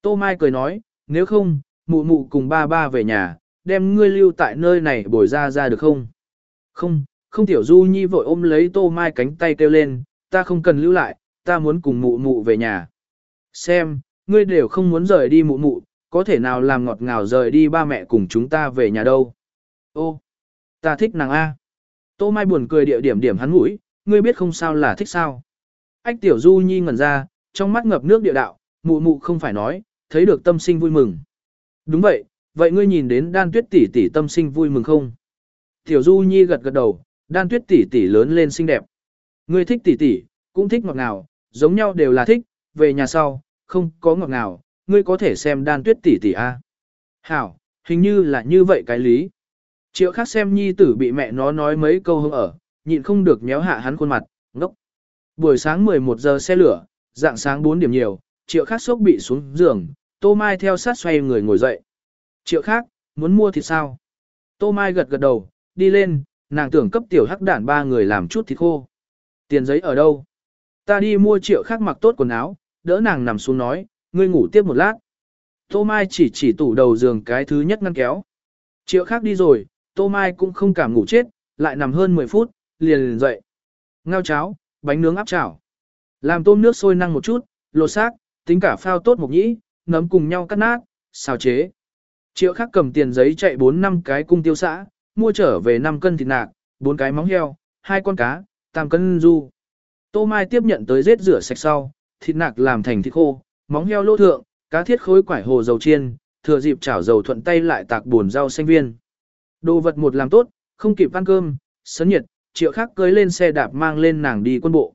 [SPEAKER 1] Tô Mai cười nói, nếu không, mụ mụ cùng ba ba về nhà, đem ngươi lưu tại nơi này bồi ra ra được không? Không, không Tiểu Du Nhi vội ôm lấy Tô Mai cánh tay kêu lên, ta không cần lưu lại, ta muốn cùng mụ mụ về nhà. Xem, ngươi đều không muốn rời đi mụ mụ, có thể nào làm ngọt ngào rời đi ba mẹ cùng chúng ta về nhà đâu. Ô, ta thích nàng A. Tô Mai buồn cười địa điểm điểm hắn mũi, ngươi biết không sao là thích sao. Ách Tiểu Du Nhi ngẩn ra, trong mắt ngập nước địa đạo, mụ mụ không phải nói, thấy được tâm sinh vui mừng. Đúng vậy, vậy ngươi nhìn đến đan tuyết tỷ tỷ tâm sinh vui mừng không? Tiểu Du Nhi gật gật đầu, đan tuyết tỷ tỷ lớn lên xinh đẹp. Ngươi thích tỷ tỷ, cũng thích ngọt ngào, giống nhau đều là thích, về nhà sau, không có ngọt ngào, ngươi có thể xem đan tuyết tỷ tỷ a. Hảo, hình như là như vậy cái lý. Triệu khác xem nhi tử bị mẹ nó nói mấy câu hông ở, nhịn không được méo hạ hắn khuôn mặt, ngốc. Buổi sáng 11 giờ xe lửa, dạng sáng 4 điểm nhiều, triệu khác sốc bị xuống giường, tô mai theo sát xoay người ngồi dậy. Triệu khác, muốn mua thịt sao? Tô mai gật gật đầu, đi lên, nàng tưởng cấp tiểu hắc đản ba người làm chút thịt khô. Tiền giấy ở đâu? Ta đi mua triệu khác mặc tốt quần áo, đỡ nàng nằm xuống nói, ngươi ngủ tiếp một lát. Tô Mai chỉ chỉ tủ đầu giường cái thứ nhất ngăn kéo. Triệu khác đi rồi, Tô Mai cũng không cảm ngủ chết, lại nằm hơn 10 phút, liền liền dậy. Ngao cháo, bánh nướng áp chảo. Làm tôm nước sôi năng một chút, lột xác, tính cả phao tốt một nhĩ, nấm cùng nhau cắt nát, xào chế. Triệu khác cầm tiền giấy chạy 4 năm cái cung tiêu xã, mua trở về 5 cân thịt nạc, 4 cái móng heo, 2 con cá, tam cân du. Tô Mai tiếp nhận tới rết rửa sạch sau, thịt nạc làm thành thịt khô, móng heo lô thượng, cá thiết khối quải hồ dầu chiên, thừa dịp chảo dầu thuận tay lại tạc buồn rau xanh viên. Đồ vật một làm tốt, không kịp ăn cơm, sấn nhiệt, triệu khác cưới lên xe đạp mang lên nàng đi quân bộ.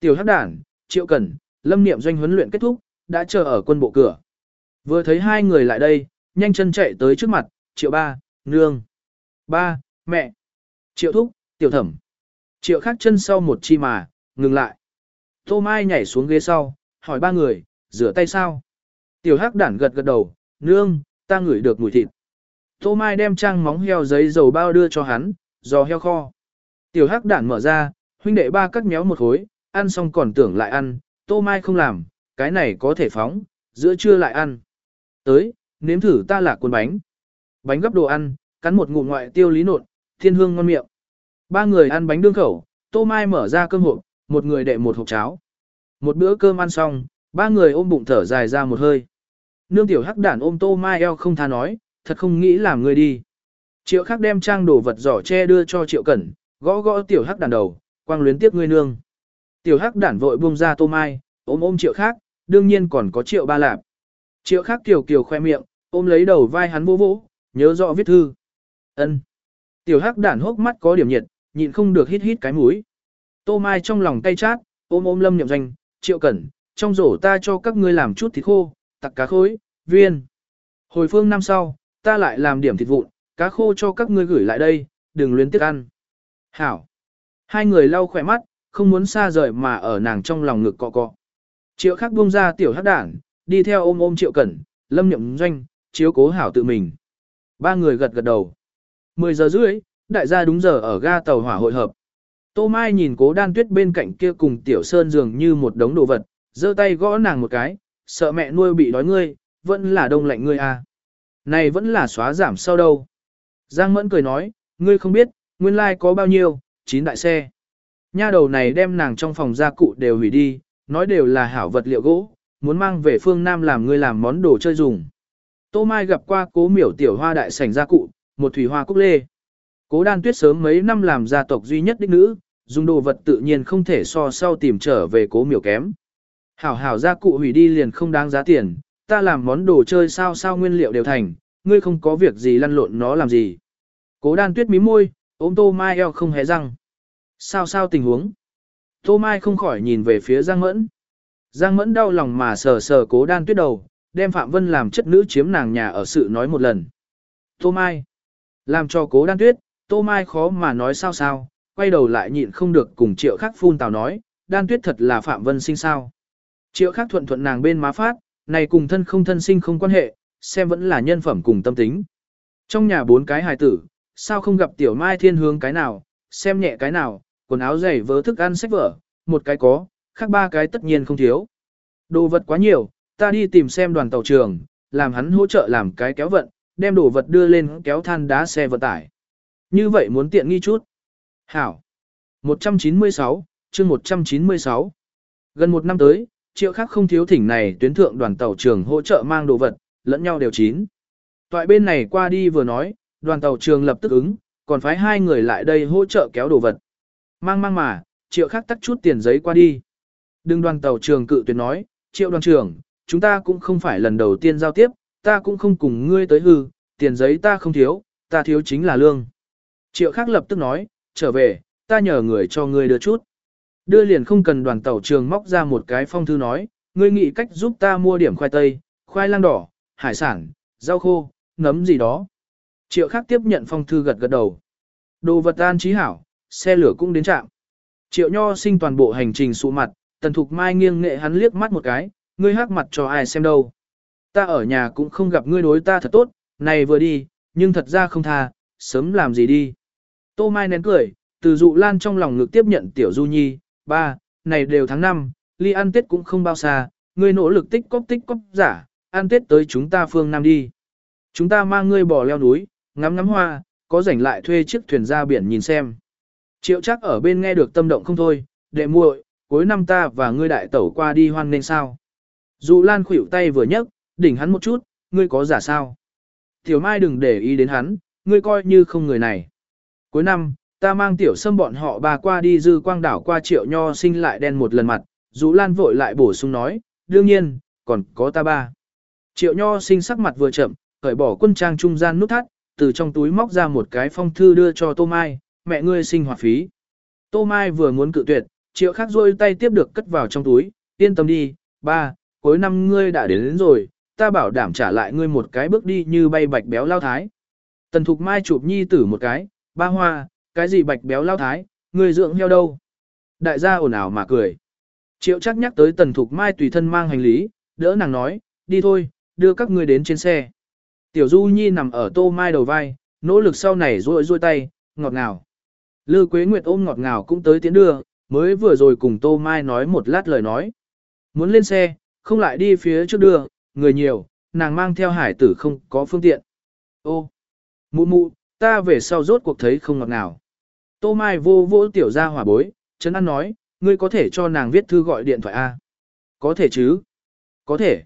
[SPEAKER 1] Tiểu hắc đản, triệu cẩn, lâm niệm doanh huấn luyện kết thúc, đã chờ ở quân bộ cửa. Vừa thấy hai người lại đây, nhanh chân chạy tới trước mặt, triệu ba, nương, ba, mẹ, triệu thúc, tiểu thẩm. Triệu khắc chân sau một chi mà, ngừng lại. Tô Mai nhảy xuống ghế sau, hỏi ba người, rửa tay sao? Tiểu hắc đản gật gật đầu, nương, ta ngửi được mùi thịt. Tô Mai đem trang móng heo giấy dầu bao đưa cho hắn, giò heo kho. Tiểu hắc đản mở ra, huynh đệ ba cắt méo một khối, ăn xong còn tưởng lại ăn, Tô Mai không làm, cái này có thể phóng, giữa trưa lại ăn. Tới, nếm thử ta là cuốn bánh. Bánh gấp đồ ăn, cắn một ngụm ngoại tiêu lý nột, thiên hương ngon miệng. Ba người ăn bánh đương khẩu, Tô Mai mở ra cơm hộp, một người đệ một hộp cháo. Một bữa cơm ăn xong, ba người ôm bụng thở dài ra một hơi. Nương tiểu hắc đản ôm Tô Mai eo không tha nói, thật không nghĩ làm người đi. Triệu khắc đem trang đồ vật giỏ che đưa cho Triệu Cẩn, gõ gõ tiểu hắc đản đầu, quang luyến tiếp ngươi nương. Tiểu hắc đản vội buông ra Tô Mai, ôm ôm Triệu khác, đương nhiên còn có Triệu ba lạp. Triệu khác kiều kiều khoe miệng, ôm lấy đầu vai hắn vô vỗ, nhớ rõ viết thư ân Tiểu hắc đản hốc mắt có điểm nhiệt, nhịn không được hít hít cái mũi. Tô Mai trong lòng tay chát, ôm ôm lâm nhậm doanh, triệu cẩn, trong rổ ta cho các ngươi làm chút thịt khô, tặc cá khối, viên. Hồi phương năm sau, ta lại làm điểm thịt vụn, cá khô cho các ngươi gửi lại đây, đừng luyến tiếc ăn. Hảo. Hai người lau khỏe mắt, không muốn xa rời mà ở nàng trong lòng ngực cọ cọ. Triệu khắc buông ra tiểu hắc đản, đi theo ôm ôm triệu cẩn, lâm nhậm doanh, chiếu cố hảo tự mình. Ba người gật gật đầu. 10 giờ rưỡi, đại gia đúng giờ ở ga tàu hỏa hội hợp. Tô Mai nhìn cố đan tuyết bên cạnh kia cùng tiểu sơn dường như một đống đồ vật, giơ tay gõ nàng một cái, sợ mẹ nuôi bị đói ngươi, vẫn là đông lạnh ngươi à. Này vẫn là xóa giảm sau đâu. Giang Mẫn cười nói, ngươi không biết, nguyên lai like có bao nhiêu, chín đại xe. Nha đầu này đem nàng trong phòng gia cụ đều hủy đi, nói đều là hảo vật liệu gỗ, muốn mang về phương Nam làm ngươi làm món đồ chơi dùng. Tô Mai gặp qua cố miểu tiểu hoa đại sảnh gia cụ, một thủy hoa cúc lê. Cố đan tuyết sớm mấy năm làm gia tộc duy nhất đích nữ, dùng đồ vật tự nhiên không thể so sau tìm trở về cố miểu kém. Hảo hảo gia cụ hủy đi liền không đáng giá tiền, ta làm món đồ chơi sao sao nguyên liệu đều thành, ngươi không có việc gì lăn lộn nó làm gì. Cố đan tuyết mí môi, ôm tô mai eo không hé răng. Sao sao tình huống? Tô mai không khỏi nhìn về phía Giang Mẫn. Giang Mẫn đau lòng mà sờ sờ cố đan tuyết đầu, đem Phạm Vân làm chất nữ chiếm nàng nhà ở sự nói một lần. Tô Mai. Làm cho cố đan tuyết, Tô Mai khó mà nói sao sao, quay đầu lại nhịn không được cùng triệu khắc phun tào nói, đan tuyết thật là Phạm Vân sinh sao. Triệu khắc thuận thuận nàng bên má phát, này cùng thân không thân sinh không quan hệ, xem vẫn là nhân phẩm cùng tâm tính. Trong nhà bốn cái hài tử, sao không gặp tiểu mai thiên hướng cái nào, xem nhẹ cái nào, quần áo dày vớ thức ăn sách vở, một cái có, khác ba cái tất nhiên không thiếu. Đồ vật quá nhiều, ta đi tìm xem đoàn tàu trường, làm hắn hỗ trợ làm cái kéo vận, đem đồ vật đưa lên kéo than đá xe vận tải. Như vậy muốn tiện nghi chút. Hảo. 196, chương 196. Gần một năm tới, triệu khác không thiếu thỉnh này tuyến thượng đoàn tàu trường hỗ trợ mang đồ vật, lẫn nhau đều chín. Toại bên này qua đi vừa nói, đoàn tàu trường lập tức ứng, còn phái hai người lại đây hỗ trợ kéo đồ vật. Mang mang mà, triệu khác tắt chút tiền giấy qua đi. Đừng đoàn tàu trường cự tuyệt nói, triệu đoàn trưởng, chúng ta cũng không phải lần đầu tiên giao tiếp, ta cũng không cùng ngươi tới hư, tiền giấy ta không thiếu, ta thiếu chính là lương. Triệu khác lập tức nói, trở về, ta nhờ người cho ngươi đưa chút. Đưa liền không cần đoàn tàu trường móc ra một cái phong thư nói, ngươi nghĩ cách giúp ta mua điểm khoai tây, khoai lang đỏ, hải sản, rau khô, nấm gì đó. Triệu khác tiếp nhận phong thư gật gật đầu. Đồ vật an trí hảo, xe lửa cũng đến trạm. Triệu nho sinh toàn bộ hành trình sụ mặt, tần thục mai nghiêng nghệ hắn liếc mắt một cái, ngươi hắc mặt cho ai xem đâu. Ta ở nhà cũng không gặp ngươi đối ta thật tốt, này vừa đi, nhưng thật ra không tha, sớm làm gì đi. Tô Mai nén cười, từ dụ lan trong lòng ngực tiếp nhận tiểu du nhi, ba, này đều tháng năm, ly ăn tết cũng không bao xa, ngươi nỗ lực tích cóp tích cóp giả, ăn tết tới chúng ta phương Nam đi. Chúng ta mang ngươi bò leo núi, ngắm ngắm hoa, có rảnh lại thuê chiếc thuyền ra biển nhìn xem. Triệu chắc ở bên nghe được tâm động không thôi, đệ muội, cuối năm ta và ngươi đại tẩu qua đi hoan nên sao. dụ Lan khuỷu tay vừa nhấc, đỉnh hắn một chút, ngươi có giả sao. Tiểu Mai đừng để ý đến hắn, ngươi coi như không người này. Cuối năm, ta mang tiểu sâm bọn họ bà qua đi dư quang đảo qua triệu nho sinh lại đen một lần mặt, Dù Lan vội lại bổ sung nói, đương nhiên, còn có ta ba. Triệu nho sinh sắc mặt vừa chậm, cởi bỏ quân trang trung gian nút thắt, từ trong túi móc ra một cái phong thư đưa cho Tô Mai, mẹ ngươi sinh hoạt phí. Tô Mai vừa muốn cự tuyệt, triệu khắc rôi tay tiếp được cất vào trong túi, yên tâm đi, ba, cuối năm ngươi đã đến, đến rồi, ta bảo đảm trả lại ngươi một cái bước đi như bay bạch béo lao thái. Tần Thục Mai chụp nhi tử một cái, ba hoa, cái gì bạch béo lao thái, ngươi dưỡng heo đâu. Đại gia ồn ào mà cười. Triệu chắc nhắc tới Tần Thục Mai tùy thân mang hành lý, đỡ nàng nói, đi thôi, đưa các ngươi đến trên xe. Tiểu Du Nhi nằm ở tô mai đầu vai, nỗ lực sau này rôi rôi tay, ngọt ngào. Lư Quế Nguyệt ôm ngọt ngào cũng tới tiến đưa, mới vừa rồi cùng tô mai nói một lát lời nói. Muốn lên xe, không lại đi phía trước đưa, người nhiều, nàng mang theo hải tử không có phương tiện. Ô, mụ mụ, ta về sau rốt cuộc thấy không ngọt nào. Tô Mai vô vô tiểu ra hỏa bối, Trấn An nói, ngươi có thể cho nàng viết thư gọi điện thoại A. Có thể chứ? Có thể.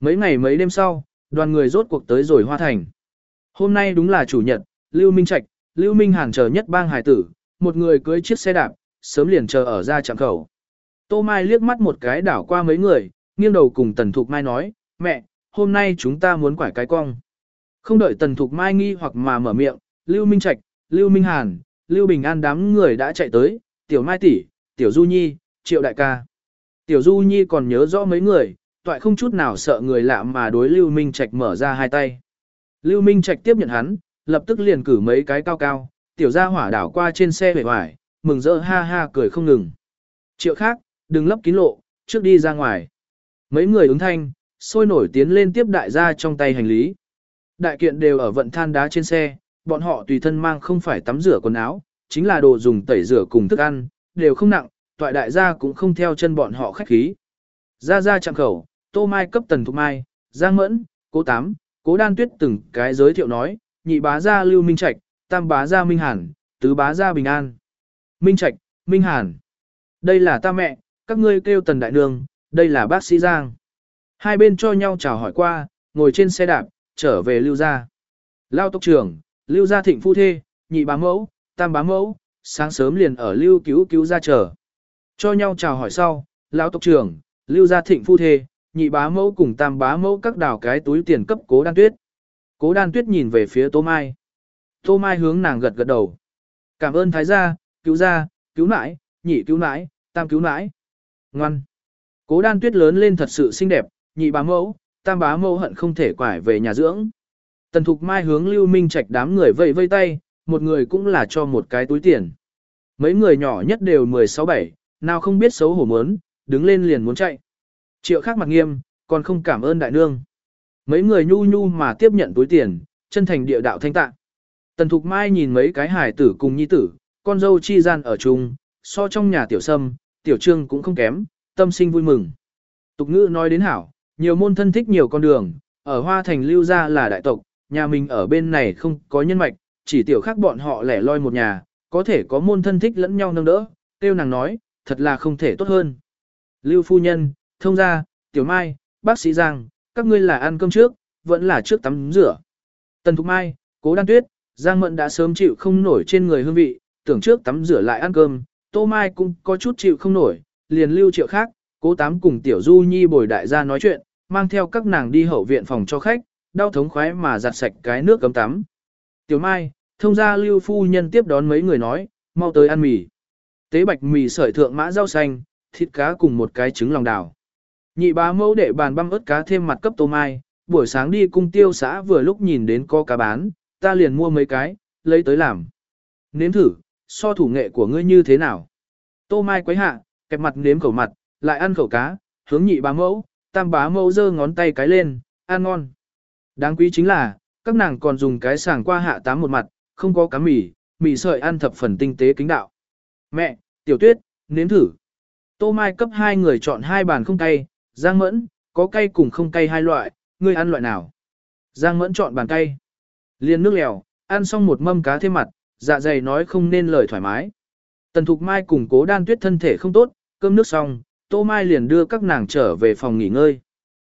[SPEAKER 1] Mấy ngày mấy đêm sau, đoàn người rốt cuộc tới rồi Hoa Thành. Hôm nay đúng là chủ nhật, Lưu Minh Trạch, Lưu Minh Hàn chờ nhất bang hải tử, một người cưới chiếc xe đạp, sớm liền chờ ở ra trạm khẩu. Tô Mai liếc mắt một cái đảo qua mấy người, nghiêng đầu cùng Tần Thục Mai nói, mẹ, hôm nay chúng ta muốn quải cái cong. Không đợi Tần Thục Mai nghi hoặc mà mở miệng, Lưu Minh Trạch, Lưu Minh Hàn, Lưu Bình An đám người đã chạy tới, Tiểu Mai tỷ, Tiểu Du Nhi, Triệu Đại ca. Tiểu Du Nhi còn nhớ rõ mấy người, toại không chút nào sợ người lạ mà đối Lưu Minh Trạch mở ra hai tay. Lưu Minh Trạch tiếp nhận hắn, lập tức liền cử mấy cái cao cao, tiểu gia hỏa đảo qua trên xe bể vải, mừng rỡ ha ha cười không ngừng. Triệu khác, đừng lấp kín lộ, trước đi ra ngoài. Mấy người ứng thanh, sôi nổi tiến lên tiếp đại gia trong tay hành lý. Đại kiện đều ở vận than đá trên xe, bọn họ tùy thân mang không phải tắm rửa quần áo, chính là đồ dùng tẩy rửa cùng thức ăn, đều không nặng, toại đại gia cũng không theo chân bọn họ khách khí. Ra ra chạm khẩu, Tô Mai cấp Tần Thục Mai, Giang Mẫn, Cố Tám, Cố Đan Tuyết từng cái giới thiệu nói, nhị bá gia Lưu Minh Trạch, tam bá gia Minh Hàn, tứ bá gia Bình An. Minh Trạch, Minh Hàn. Đây là ta mẹ, các ngươi kêu Tần Đại Nương, đây là bác sĩ Giang. Hai bên cho nhau chào hỏi qua, ngồi trên xe đạp, trở về Lưu gia. Lao tốc trưởng, Lưu gia thịnh phu thê, nhị bá mẫu, tam bá mẫu, sáng sớm liền ở Lưu cứu cứu ra chờ. Cho nhau chào hỏi sau, Lão tộc trưởng, Lưu gia thịnh phu thê, nhị bá mẫu cùng tam bá mẫu các đào cái túi tiền cấp cố đan tuyết. Cố đan tuyết nhìn về phía Tô Mai. Tô Mai hướng nàng gật gật đầu. Cảm ơn thái gia, cứu gia, cứu nãi, nhị cứu nãi, tam cứu nãi. Ngoan. Cố đan tuyết lớn lên thật sự xinh đẹp, nhị bá mẫu, tam bá mẫu hận không thể quải về nhà dưỡng. Tần Thục Mai hướng Lưu Minh Trạch đám người vây vây tay, một người cũng là cho một cái túi tiền. Mấy người nhỏ nhất đều 16-7, nào không biết xấu hổ muốn, đứng lên liền muốn chạy. Triệu khác mặt nghiêm, còn không cảm ơn đại nương. Mấy người nhu nhu mà tiếp nhận túi tiền, chân thành địa đạo thanh tạ. Tần Thục Mai nhìn mấy cái hài tử cùng nhi tử, con dâu chi gian ở chung, so trong nhà tiểu sâm, tiểu trương cũng không kém, tâm sinh vui mừng. Tục ngữ nói đến hảo, nhiều môn thân thích nhiều con đường, ở Hoa Thành lưu ra là đại tộc, nhà mình ở bên này không có nhân mạch, chỉ tiểu khác bọn họ lẻ loi một nhà, có thể có môn thân thích lẫn nhau nâng đỡ, tiêu nàng nói, thật là không thể tốt hơn. Lưu phu nhân, thông gia, tiểu mai, bác sĩ Giang, các ngươi là ăn cơm trước, vẫn là trước tắm rửa. Tần Thục Mai, Cố Đan Tuyết, Giang Mận đã sớm chịu không nổi trên người hương vị, tưởng trước tắm rửa lại ăn cơm, Tô Mai cũng có chút chịu không nổi, liền lưu triệu khác, Cố Tám cùng Tiểu Du Nhi bồi đại gia nói chuyện, mang theo các nàng đi hậu viện phòng cho khách, đau thống khoái mà giặt sạch cái nước cấm tắm. Tiểu Mai, thông gia lưu phu nhân tiếp đón mấy người nói, mau tới ăn mì. Tế bạch mì sợi thượng mã rau xanh, thịt cá cùng một cái trứng lòng đào. Nhị bá mẫu để bàn băm ớt cá thêm mặt cấp tô mai, buổi sáng đi cung tiêu xã vừa lúc nhìn đến có cá bán, ta liền mua mấy cái, lấy tới làm. Nếm thử, so thủ nghệ của ngươi như thế nào? Tô mai quấy hạ, kẹp mặt nếm khẩu mặt, lại ăn khẩu cá, hướng nhị bá mẫu, tam bá mẫu giơ ngón tay cái lên, ăn ngon. Đáng quý chính là, các nàng còn dùng cái sàng qua hạ tám một mặt, không có cá mì, mì sợi ăn thập phần tinh tế kính đạo. Mẹ, tiểu tuyết, nếm thử. Tô Mai cấp hai người chọn hai bàn không cay, Giang Mẫn, có cay cùng không cay hai loại, ngươi ăn loại nào? Giang Mẫn chọn bàn cay. Liên nước lèo, ăn xong một mâm cá thêm mặt, dạ dày nói không nên lời thoải mái. Tần Thục Mai cùng cố đan tuyết thân thể không tốt, cơm nước xong, Tô Mai liền đưa các nàng trở về phòng nghỉ ngơi.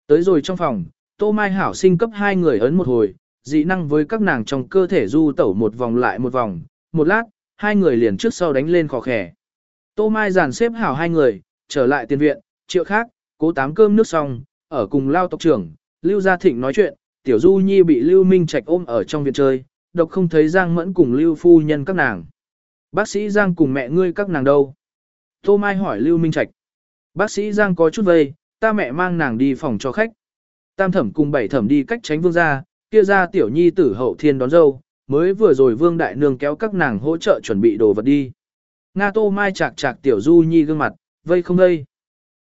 [SPEAKER 1] Tới rồi trong phòng, Tô Mai hảo sinh cấp hai người ấn một hồi, dị năng với các nàng trong cơ thể du tẩu một vòng lại một vòng, một lát, hai người liền trước sau đánh lên khó khẻ. Tô Mai dàn xếp hảo hai người, trở lại tiền viện, triệu khác, cố tám cơm nước xong, ở cùng lao tộc trưởng, Lưu Gia Thịnh nói chuyện, Tiểu Du Nhi bị Lưu Minh Trạch ôm ở trong viện chơi, độc không thấy Giang Mẫn cùng Lưu Phu Nhân các nàng. Bác sĩ Giang cùng mẹ ngươi các nàng đâu? Tô Mai hỏi Lưu Minh Trạch. Bác sĩ Giang có chút vây, ta mẹ mang nàng đi phòng cho khách. Tam thẩm cùng bảy thẩm đi cách tránh vương gia, kia ra Tiểu Nhi tử hậu thiên đón dâu, mới vừa rồi vương đại nương kéo các nàng hỗ trợ chuẩn bị đồ vật đi. Nga Tô Mai chạc chạc Tiểu Du Nhi gương mặt, vây không vây.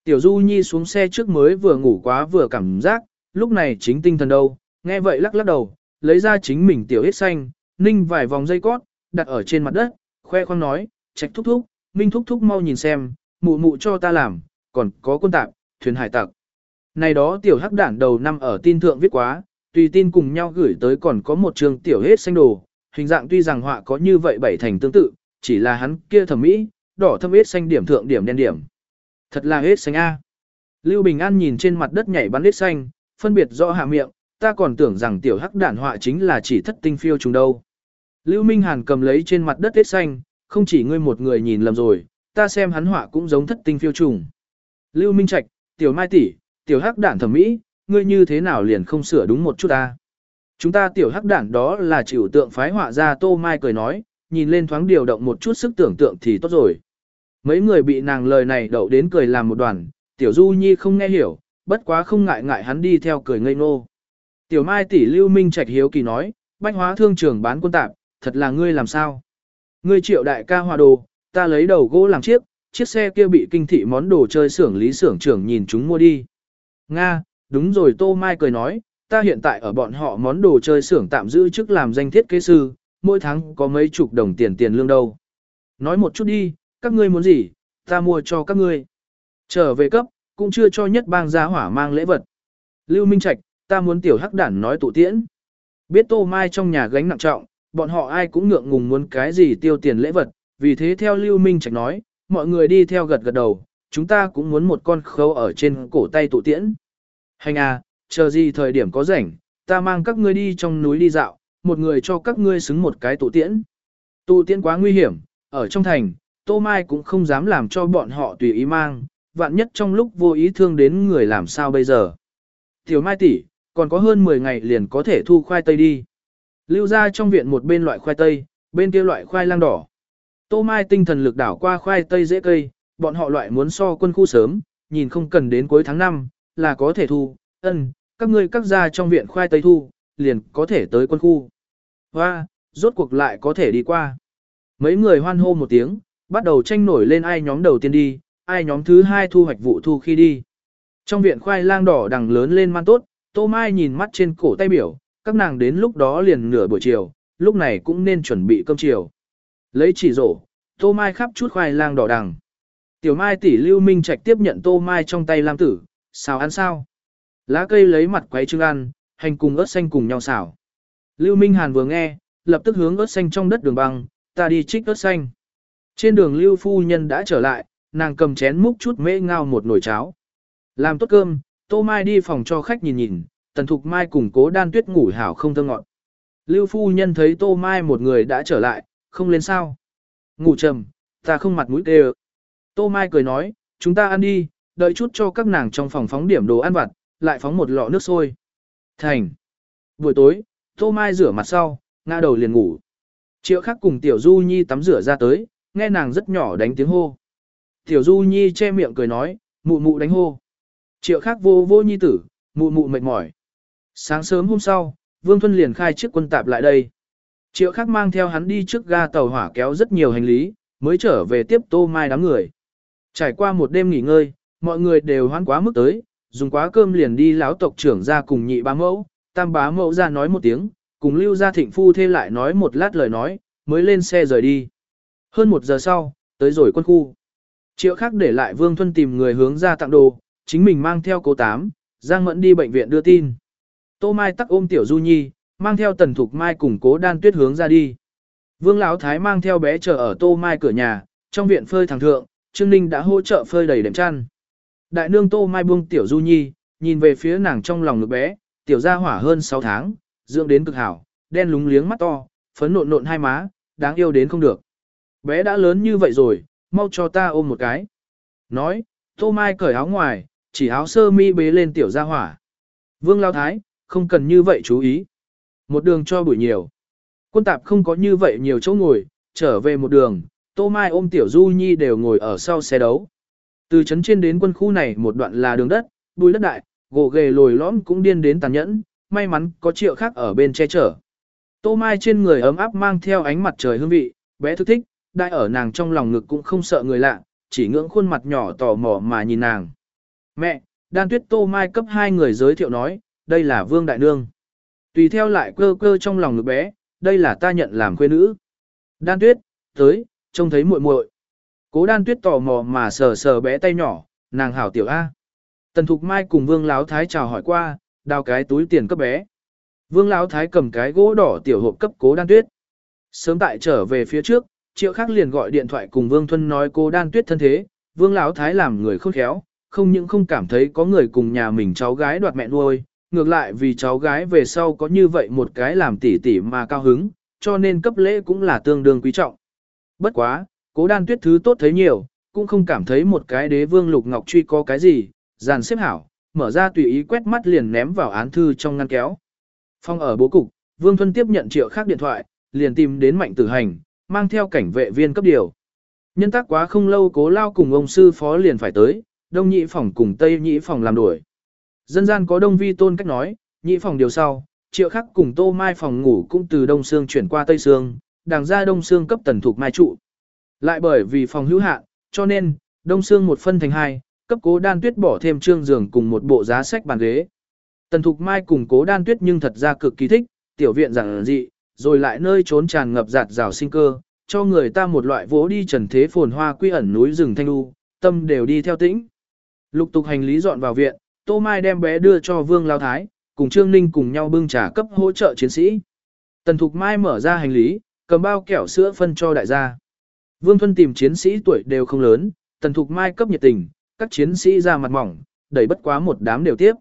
[SPEAKER 1] Tiểu Du Nhi xuống xe trước mới vừa ngủ quá vừa cảm giác, lúc này chính tinh thần đâu, nghe vậy lắc lắc đầu, lấy ra chính mình tiểu hết xanh, ninh vài vòng dây cót, đặt ở trên mặt đất, khoe khoang nói, trạch thúc thúc, minh thúc thúc mau nhìn xem, mụ mụ cho ta làm, còn có quân tạp, thuyền hải tặc. Này đó tiểu hắc đản đầu năm ở tin thượng viết quá, tùy tin cùng nhau gửi tới còn có một trường tiểu hết xanh đồ, hình dạng tuy rằng họa có như vậy bảy thành tương tự, chỉ là hắn kia thẩm mỹ, đỏ thâm hết xanh điểm thượng điểm đen điểm. Thật là hết xanh A. Lưu Bình An nhìn trên mặt đất nhảy bắn hết xanh, phân biệt rõ hạ miệng, ta còn tưởng rằng tiểu hắc đản họa chính là chỉ thất tinh phiêu trùng đâu. Lưu Minh Hàn cầm lấy trên mặt đất hết xanh, không chỉ ngươi một người nhìn lầm rồi, ta xem hắn họa cũng giống thất tinh phiêu trùng. Lưu Minh Trạch, tiểu mai tỷ, tiểu hắc đản thẩm mỹ, ngươi như thế nào liền không sửa đúng một chút ta. Chúng ta tiểu hắc đản đó là chịu tượng phái họa ra tô mai cười nói, nhìn lên thoáng điều động một chút sức tưởng tượng thì tốt rồi. Mấy người bị nàng lời này đậu đến cười làm một đoàn, tiểu du nhi không nghe hiểu, bất quá không ngại ngại hắn đi theo cười ngây ngô. Tiểu mai tỷ lưu minh trạch hiếu kỳ nói, bách hóa thương trường bán quân tạp, thật là ngươi làm sao? Ngươi triệu đại ca hòa đồ, ta lấy đầu gỗ làm chiếc, chiếc xe kia bị kinh thị món đồ chơi xưởng lý xưởng trưởng nhìn chúng mua đi. Nga, đúng rồi Tô Mai cười nói, ta hiện tại ở bọn họ món đồ chơi xưởng tạm giữ chức làm danh thiết kế sư, mỗi tháng có mấy chục đồng tiền tiền lương đâu. Nói một chút đi, các ngươi muốn gì, ta mua cho các ngươi. Trở về cấp, cũng chưa cho nhất bang gia hỏa mang lễ vật. Lưu Minh Trạch, ta muốn tiểu hắc đản nói tụ tiễn. Biết Tô Mai trong nhà gánh nặng trọng, bọn họ ai cũng ngượng ngùng muốn cái gì tiêu tiền lễ vật, vì thế theo Lưu Minh Trạch nói, mọi người đi theo gật gật đầu, chúng ta cũng muốn một con khâu ở trên cổ tay tụ tiễn. Hành à, chờ gì thời điểm có rảnh, ta mang các ngươi đi trong núi đi dạo, một người cho các ngươi xứng một cái tụ tiễn. Tụ tiễn quá nguy hiểm, ở trong thành, Tô Mai cũng không dám làm cho bọn họ tùy ý mang, vạn nhất trong lúc vô ý thương đến người làm sao bây giờ. Tiểu Mai tỷ, còn có hơn 10 ngày liền có thể thu khoai tây đi. Lưu ra trong viện một bên loại khoai tây, bên kia loại khoai lang đỏ. Tô Mai tinh thần lực đảo qua khoai tây dễ cây, bọn họ loại muốn so quân khu sớm, nhìn không cần đến cuối tháng 5, là có thể thu, ân, các ngươi các gia trong viện khoai tây thu, liền có thể tới quân khu. Và, rốt cuộc lại có thể đi qua. Mấy người hoan hô một tiếng, bắt đầu tranh nổi lên ai nhóm đầu tiên đi, ai nhóm thứ hai thu hoạch vụ thu khi đi. Trong viện khoai lang đỏ đằng lớn lên man tốt, Tô Mai nhìn mắt trên cổ tay biểu, các nàng đến lúc đó liền nửa buổi chiều, lúc này cũng nên chuẩn bị cơm chiều. Lấy chỉ rổ, Tô Mai khắp chút khoai lang đỏ đằng. Tiểu Mai tỷ Lưu Minh Trạch tiếp nhận Tô Mai trong tay Lam tử, xào ăn sao? Lá cây lấy mặt quấy trưng ăn, hành cùng ớt xanh cùng nhau xào. Lưu Minh Hàn vừa nghe, lập tức hướng ớt xanh trong đất đường băng, ta đi trích ớt xanh. Trên đường Lưu Phu Nhân đã trở lại, nàng cầm chén múc chút mễ ngao một nồi cháo. Làm tốt cơm, Tô Mai đi phòng cho khách nhìn nhìn, Tần Thục Mai cùng cố đan tuyết ngủ hảo không thơ ngọn. Lưu Phu Nhân thấy Tô Mai một người đã trở lại, không lên sao. Ngủ trầm, ta không mặt mũi tê Tô Mai cười nói, chúng ta ăn đi, đợi chút cho các nàng trong phòng phóng điểm đồ ăn vặt, lại phóng một lọ nước sôi. Thành. Buổi tối, Tô Mai rửa mặt sau, ngã đầu liền ngủ. Triệu khắc cùng Tiểu Du Nhi tắm rửa ra tới, nghe nàng rất nhỏ đánh tiếng hô. Tiểu Du Nhi che miệng cười nói, mụ mụ đánh hô. Triệu khắc vô vô nhi tử, mụ mụ mệt mỏi. Sáng sớm hôm sau, Vương Thuân liền khai chiếc quân tạp lại đây. Triệu khắc mang theo hắn đi trước ga tàu hỏa kéo rất nhiều hành lý, mới trở về tiếp Tô Mai đám người. Trải qua một đêm nghỉ ngơi, mọi người đều hoan quá mức tới, dùng quá cơm liền đi lão tộc trưởng ra cùng nhị bá mẫu, tam bá mẫu ra nói một tiếng, cùng lưu gia thịnh phu thê lại nói một lát lời nói, mới lên xe rời đi. Hơn một giờ sau, tới rồi quân khu. Triệu khác để lại Vương Thuân tìm người hướng ra tặng đồ, chính mình mang theo cố tám, Giang Mẫn đi bệnh viện đưa tin. Tô Mai tắc ôm Tiểu Du Nhi, mang theo Tần Thục Mai cùng cố đan tuyết hướng ra đi. Vương Lão Thái mang theo bé chờ ở Tô Mai cửa nhà, trong viện phơi thẳng thượng, Trương Ninh đã hỗ trợ phơi đầy đệm chăn. Đại nương Tô Mai buông Tiểu Du Nhi, nhìn về phía nàng trong lòng ngực bé, Tiểu gia hỏa hơn 6 tháng, dưỡng đến cực hảo, đen lúng liếng mắt to, phấn nộn nộn hai má, đáng yêu đến không được. Bé đã lớn như vậy rồi, mau cho ta ôm một cái. Nói, Tô Mai cởi áo ngoài, chỉ áo sơ mi bế lên Tiểu gia hỏa. Vương Lao Thái, không cần như vậy chú ý. Một đường cho buổi nhiều. Quân tạp không có như vậy nhiều chỗ ngồi, trở về một đường, Tô Mai ôm Tiểu Du Nhi đều ngồi ở sau xe đấu. Từ trấn trên đến quân khu này một đoạn là đường đất, bùi đất đại, gỗ ghề lồi lõm cũng điên đến tàn nhẫn, may mắn có triệu khác ở bên che chở. Tô Mai trên người ấm áp mang theo ánh mặt trời hương vị, bé thức thích, đại ở nàng trong lòng ngực cũng không sợ người lạ, chỉ ngưỡng khuôn mặt nhỏ tò mò mà nhìn nàng. Mẹ, đan tuyết Tô Mai cấp hai người giới thiệu nói, đây là Vương Đại Nương. Tùy theo lại cơ cơ trong lòng ngực bé, đây là ta nhận làm quê nữ. Đan tuyết, tới, trông thấy muội muội. Cố đan tuyết tò mò mà sờ sờ bé tay nhỏ, nàng hảo tiểu A. Tần Thục Mai cùng Vương Láo Thái chào hỏi qua, đào cái túi tiền cấp bé. Vương Láo Thái cầm cái gỗ đỏ tiểu hộp cấp cố đan tuyết. Sớm tại trở về phía trước, triệu khắc liền gọi điện thoại cùng Vương Thuân nói cô đan tuyết thân thế. Vương Láo Thái làm người khôn khéo, không những không cảm thấy có người cùng nhà mình cháu gái đoạt mẹ nuôi, ngược lại vì cháu gái về sau có như vậy một cái làm tỉ tỉ mà cao hứng, cho nên cấp lễ cũng là tương đương quý trọng. Bất quá, cố đan tuyết thứ tốt thấy nhiều, cũng không cảm thấy một cái đế vương lục ngọc truy có cái gì, dàn xếp hảo, mở ra tùy ý quét mắt liền ném vào án thư trong ngăn kéo. Phong ở bố cục, Vương Thuân tiếp nhận triệu khác điện thoại, liền tìm đến mạnh tử hành, mang theo cảnh vệ viên cấp điều. Nhân tác quá không lâu cố lao cùng ông sư phó liền phải tới, đông nhị phòng cùng tây nhị phòng làm đuổi. Dân gian có đông vi tôn cách nói, nhị phòng điều sau, triệu khắc cùng tô mai phòng ngủ cũng từ đông xương chuyển qua tây xương, đàng ra đông xương cấp tần thuộc mai trụ. Lại bởi vì phòng hữu hạn, cho nên, đông xương một phân thành hai, cấp cố đan tuyết bỏ thêm trương giường cùng một bộ giá sách bàn ghế. Tần Thục Mai cùng cố đan tuyết nhưng thật ra cực kỳ thích, tiểu viện giản dị, rồi lại nơi trốn tràn ngập giạt rào sinh cơ, cho người ta một loại vỗ đi trần thế phồn hoa quy ẩn núi rừng thanh lưu, tâm đều đi theo tĩnh. Lục tục hành lý dọn vào viện, Tô Mai đem bé đưa cho Vương Lao Thái, cùng Trương Ninh cùng nhau bưng trà cấp hỗ trợ chiến sĩ. Tần Thục Mai mở ra hành lý, cầm bao kẹo sữa phân cho đại gia. Vương Thuân tìm chiến sĩ tuổi đều không lớn, Tần Thục Mai cấp nhiệt tình, các chiến sĩ ra mặt mỏng, đẩy bất quá một đám đều tiếp.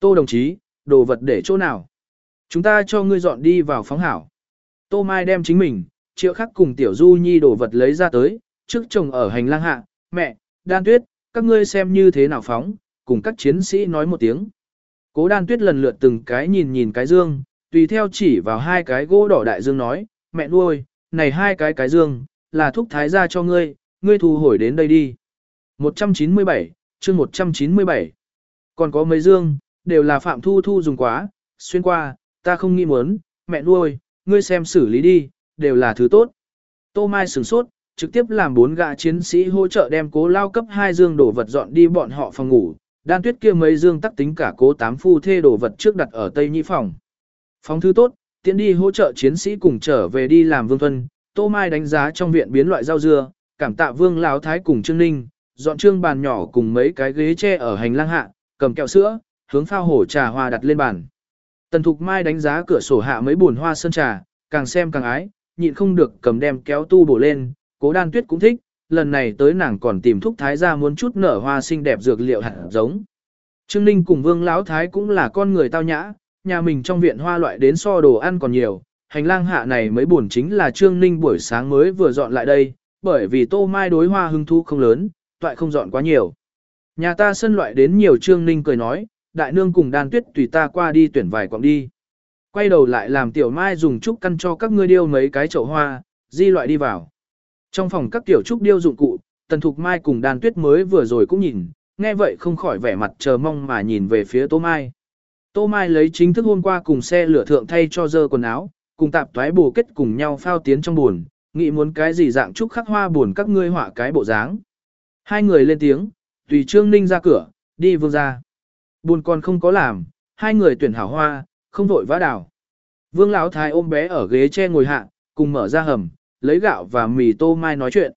[SPEAKER 1] Tô đồng chí, đồ vật để chỗ nào? Chúng ta cho ngươi dọn đi vào phóng hảo. Tô Mai đem chính mình, triệu khắc cùng tiểu du nhi đồ vật lấy ra tới, trước chồng ở hành lang hạ, mẹ, đan tuyết, các ngươi xem như thế nào phóng, cùng các chiến sĩ nói một tiếng. Cố đan tuyết lần lượt từng cái nhìn nhìn cái dương, tùy theo chỉ vào hai cái gỗ đỏ đại dương nói, mẹ nuôi, này hai cái cái dương, là thúc thái gia cho ngươi, ngươi thu hồi đến đây đi. 197, chương 197. Còn có mấy dương, đều là Phạm Thu Thu dùng quá, xuyên qua, ta không nghĩ muốn, mẹ nuôi, ngươi xem xử lý đi, đều là thứ tốt. Tô Mai sửng sốt, trực tiếp làm bốn gã chiến sĩ hỗ trợ đem cố lao cấp hai dương đổ vật dọn đi bọn họ phòng ngủ, đan tuyết kia mấy dương tắc tính cả cố tám phu thê đổ vật trước đặt ở tây nhĩ phòng. phóng thứ tốt, tiện đi hỗ trợ chiến sĩ cùng trở về đi làm vương tuân, Tô Mai đánh giá trong viện biến loại rau dưa, cảm tạ vương lão thái cùng Trương Ninh, dọn trương bàn nhỏ cùng mấy cái ghế tre ở hành lang hạ, cầm kẹo sữa, hướng phao hổ trà hoa đặt lên bàn. Tần Thục Mai đánh giá cửa sổ hạ mấy buồn hoa sơn trà, càng xem càng ái, nhịn không được cầm đem kéo tu bổ lên, cố đan tuyết cũng thích, lần này tới nàng còn tìm thúc thái ra muốn chút nở hoa xinh đẹp dược liệu hạt giống. Trương Ninh cùng Vương Lão Thái cũng là con người tao nhã, nhà mình trong viện hoa loại đến so đồ ăn còn nhiều, hành lang hạ này mới buồn chính là Trương Ninh buổi sáng mới vừa dọn lại đây, bởi vì tô mai đối hoa hưng thu không lớn, toại không dọn quá nhiều. Nhà ta sân loại đến nhiều Trương Ninh cười nói, đại nương cùng đan tuyết tùy ta qua đi tuyển vài quặng đi. Quay đầu lại làm tiểu mai dùng trúc căn cho các ngươi điêu mấy cái chậu hoa, di loại đi vào. Trong phòng các tiểu trúc điêu dụng cụ, tần thục mai cùng đan tuyết mới vừa rồi cũng nhìn, nghe vậy không khỏi vẻ mặt chờ mong mà nhìn về phía tô mai. Tô mai lấy chính thức hôm qua cùng xe lửa thượng thay cho dơ quần áo, cùng tạp toái bù kết cùng nhau phao tiến trong buồn, nghĩ muốn cái gì dạng trúc khắc hoa buồn các ngươi họa cái bộ dáng. Hai người lên tiếng, tùy Trương Ninh ra cửa, đi vương ra. Buồn còn không có làm, hai người tuyển hảo hoa, không vội vã đảo. Vương Lão Thái ôm bé ở ghế che ngồi hạ, cùng mở ra hầm, lấy gạo và mì tô mai nói chuyện.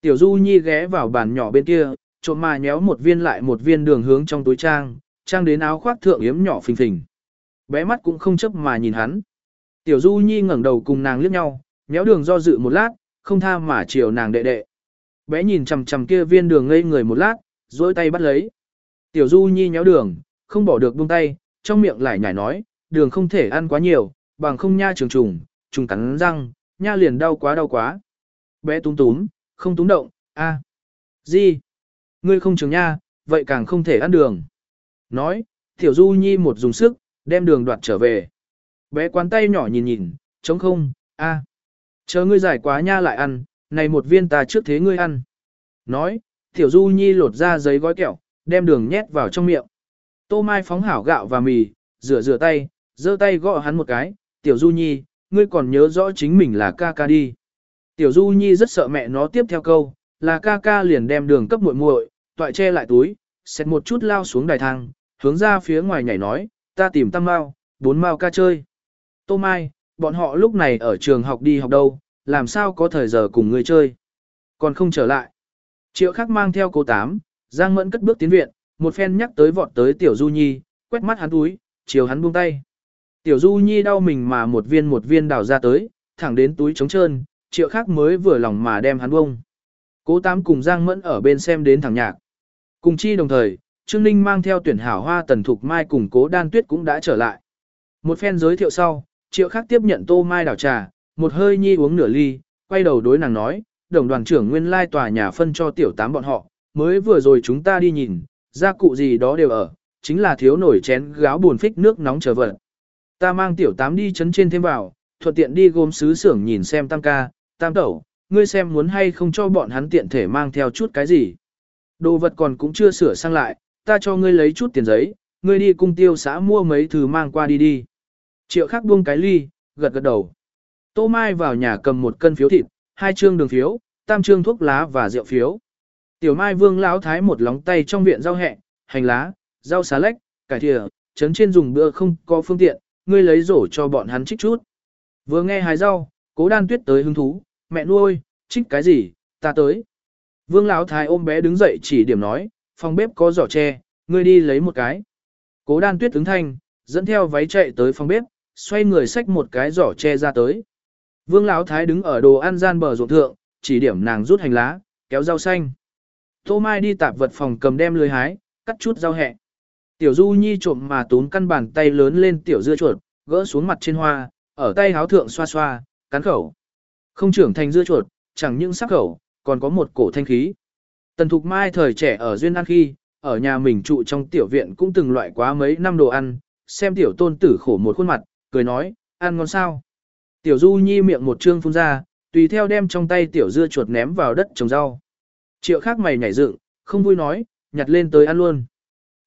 [SPEAKER 1] Tiểu Du Nhi ghé vào bàn nhỏ bên kia, trộm mà nhéo một viên lại một viên đường hướng trong túi trang, trang đến áo khoác thượng yếm nhỏ phình phình. Bé mắt cũng không chấp mà nhìn hắn. Tiểu Du Nhi ngẩng đầu cùng nàng liếc nhau, nhéo đường do dự một lát, không tha mà chiều nàng đệ đệ. Bé nhìn chằm chằm kia viên đường ngây người một lát, duỗi tay bắt lấy. Tiểu Du Nhi nhéo đường, không bỏ được buông tay, trong miệng lại nhảy nói, đường không thể ăn quá nhiều, bằng không nha trường trùng, trùng cắn răng, nha liền đau quá đau quá. Bé túm túm, không túm động, a, Gì? Ngươi không trường nha, vậy càng không thể ăn đường. Nói, Tiểu Du Nhi một dùng sức, đem đường đoạt trở về. Bé quán tay nhỏ nhìn nhìn, trống không, a, Chờ ngươi giải quá nha lại ăn, này một viên ta trước thế ngươi ăn. Nói, Tiểu Du Nhi lột ra giấy gói kẹo, đem đường nhét vào trong miệng. Tô Mai phóng hảo gạo và mì, rửa rửa tay, giơ tay gõ hắn một cái, Tiểu Du Nhi, ngươi còn nhớ rõ chính mình là ca ca đi. Tiểu Du Nhi rất sợ mẹ nó tiếp theo câu, là ca ca liền đem đường cấp muội muội, toại che lại túi, xét một chút lao xuống đài thang, hướng ra phía ngoài nhảy nói, ta tìm tam mao, bốn mao ca chơi. Tô Mai, bọn họ lúc này ở trường học đi học đâu, làm sao có thời giờ cùng ngươi chơi. Còn không trở lại. Triệu khắc mang theo cô tám, Giang Mẫn cất bước tiến viện, một phen nhắc tới vọt tới Tiểu Du Nhi, quét mắt hắn túi, chiều hắn buông tay. Tiểu Du Nhi đau mình mà một viên một viên đào ra tới, thẳng đến túi trống trơn, triệu khác mới vừa lòng mà đem hắn bông. Cố Tám cùng Giang Mẫn ở bên xem đến thẳng nhạc. Cùng chi đồng thời, Trương Ninh mang theo tuyển hảo hoa tần thục mai cùng cố đan tuyết cũng đã trở lại. Một phen giới thiệu sau, triệu khác tiếp nhận tô mai đảo trà, một hơi nhi uống nửa ly, quay đầu đối nàng nói, đồng đoàn trưởng nguyên lai tòa nhà phân cho tiểu tám bọn họ, mới vừa rồi chúng ta đi nhìn, gia cụ gì đó đều ở, chính là thiếu nổi chén gáo buồn phích nước nóng chờ vật. Ta mang tiểu tám đi chấn trên thêm vào, thuận tiện đi gom xứ xưởng nhìn xem tam ca, tam tẩu, ngươi xem muốn hay không cho bọn hắn tiện thể mang theo chút cái gì. Đồ vật còn cũng chưa sửa sang lại, ta cho ngươi lấy chút tiền giấy, ngươi đi cung tiêu xã mua mấy thứ mang qua đi đi. Triệu khắc buông cái ly, gật gật đầu. Tô Mai vào nhà cầm một cân phiếu thịt, hai trương đường phiếu, tam trương thuốc lá và rượu phiếu. Tiểu Mai Vương lão thái một lóng tay trong viện rau hẹ, hành lá, rau xá lách, cải thìa, trấn trên dùng bữa không có phương tiện, ngươi lấy rổ cho bọn hắn trích chút. Vừa nghe hái rau, cố đan tuyết tới hứng thú, mẹ nuôi, trích cái gì, ta tới. Vương Lão Thái ôm bé đứng dậy chỉ điểm nói, phòng bếp có giỏ tre, ngươi đi lấy một cái. Cố đan tuyết ứng thanh, dẫn theo váy chạy tới phòng bếp, xoay người xách một cái giỏ tre ra tới. Vương Lão Thái đứng ở đồ ăn gian bờ ruộng thượng, chỉ điểm nàng rút hành lá, kéo rau xanh. Tô Mai đi tạp vật phòng cầm đem lưới hái, cắt chút rau hẹ. Tiểu Du Nhi trộm mà tốn căn bàn tay lớn lên tiểu dưa chuột, gỡ xuống mặt trên hoa, ở tay háo thượng xoa xoa, cắn khẩu. Không trưởng thành dưa chuột, chẳng những sắc khẩu, còn có một cổ thanh khí. Tần Thục Mai thời trẻ ở Duyên An khi, ở nhà mình trụ trong tiểu viện cũng từng loại quá mấy năm đồ ăn, xem tiểu tôn tử khổ một khuôn mặt, cười nói, ăn ngon sao. Tiểu Du Nhi miệng một trương phun ra, tùy theo đem trong tay tiểu dưa chuột ném vào đất trồng rau. Triệu khác mày nhảy dựng, không vui nói, nhặt lên tới ăn luôn.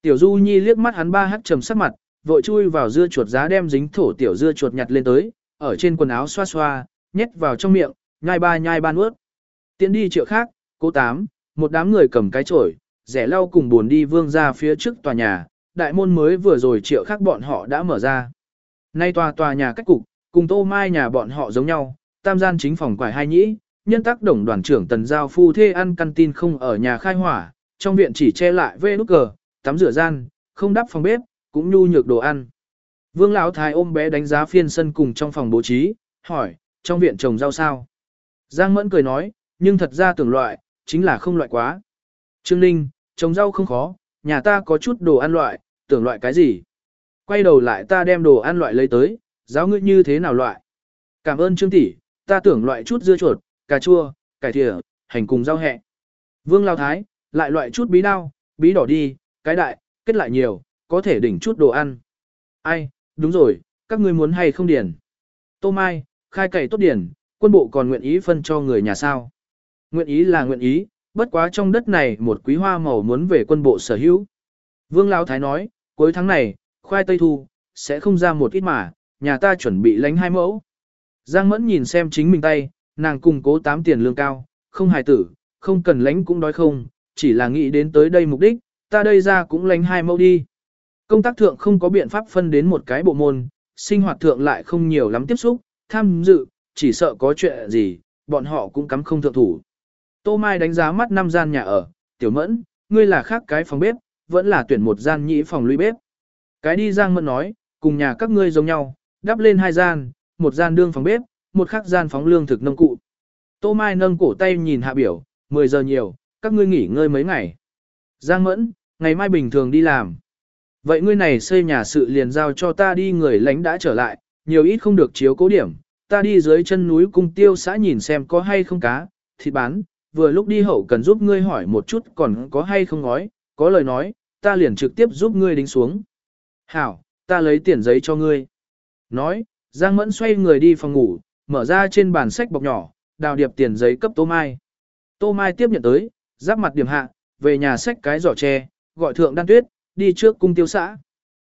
[SPEAKER 1] Tiểu Du Nhi liếc mắt hắn ba hắt trầm sắc mặt, vội chui vào dưa chuột giá đem dính thổ tiểu dưa chuột nhặt lên tới, ở trên quần áo xoa xoa, nhét vào trong miệng, nhai ba nhai ba nuốt. Tiến đi triệu khác, cố tám, một đám người cầm cái chổi, rẻ lau cùng buồn đi vương ra phía trước tòa nhà, đại môn mới vừa rồi triệu khác bọn họ đã mở ra. Nay tòa tòa nhà cách cục, cùng tô mai nhà bọn họ giống nhau, tam gian chính phòng quải hai nhĩ, nhân tác đồng đoàn trưởng tần giao phu thê ăn căn tin không ở nhà khai hỏa, trong viện chỉ che lại vê nút cờ, tắm rửa gian, không đắp phòng bếp, cũng nhu nhược đồ ăn. Vương Lão Thái ôm bé đánh giá phiên sân cùng trong phòng bố trí, hỏi, trong viện trồng rau sao? Giang Mẫn cười nói, nhưng thật ra tưởng loại, chính là không loại quá. Trương Ninh, trồng rau không khó, nhà ta có chút đồ ăn loại, tưởng loại cái gì? Quay đầu lại ta đem đồ ăn loại lấy tới, giáo ngươi như thế nào loại? Cảm ơn Trương tỷ, ta tưởng loại chút dưa chuột, cà chua, cải thìa, hành cùng rau hẹ. Vương Lao Thái, lại loại chút bí đao, bí đỏ đi, cái đại, kết lại nhiều, có thể đỉnh chút đồ ăn. Ai, đúng rồi, các ngươi muốn hay không điền. Tô Mai, khai cày tốt điền, quân bộ còn nguyện ý phân cho người nhà sao. Nguyện ý là nguyện ý, bất quá trong đất này một quý hoa màu muốn về quân bộ sở hữu. Vương Lão Thái nói, cuối tháng này, khoai tây thu, sẽ không ra một ít mà, nhà ta chuẩn bị lánh hai mẫu. Giang Mẫn nhìn xem chính mình tay, nàng cùng cố tám tiền lương cao, không hài tử, không cần lánh cũng đói không, chỉ là nghĩ đến tới đây mục đích, ta đây ra cũng lánh hai mẫu đi. Công tác thượng không có biện pháp phân đến một cái bộ môn, sinh hoạt thượng lại không nhiều lắm tiếp xúc, tham dự, chỉ sợ có chuyện gì, bọn họ cũng cắm không thượng thủ. Tô Mai đánh giá mắt năm gian nhà ở, tiểu mẫn, ngươi là khác cái phòng bếp, vẫn là tuyển một gian nhĩ phòng lũy bếp. Cái đi Giang Mẫn nói, cùng nhà các ngươi giống nhau, đắp lên hai gian, một gian đương phòng bếp, một khác gian phóng lương thực nông cụ. Tô Mai nâng cổ tay nhìn hạ biểu, 10 giờ nhiều, các ngươi nghỉ ngơi mấy ngày. Giang Mẫn, ngày mai bình thường đi làm. Vậy ngươi này xây nhà sự liền giao cho ta đi người lánh đã trở lại, nhiều ít không được chiếu cố điểm, ta đi dưới chân núi cung tiêu xã nhìn xem có hay không cá, thịt bán, vừa lúc đi hậu cần giúp ngươi hỏi một chút còn có hay không nói, có lời nói, ta liền trực tiếp giúp ngươi đính xuống. Hảo, ta lấy tiền giấy cho ngươi. Nói, Giang Mẫn xoay người đi phòng ngủ, mở ra trên bàn sách bọc nhỏ, đào điệp tiền giấy cấp Tô Mai. Tô Mai tiếp nhận tới, giáp mặt điểm hạ, về nhà sách cái giỏ tre, gọi thượng đan tuyết, đi trước cung tiêu xã.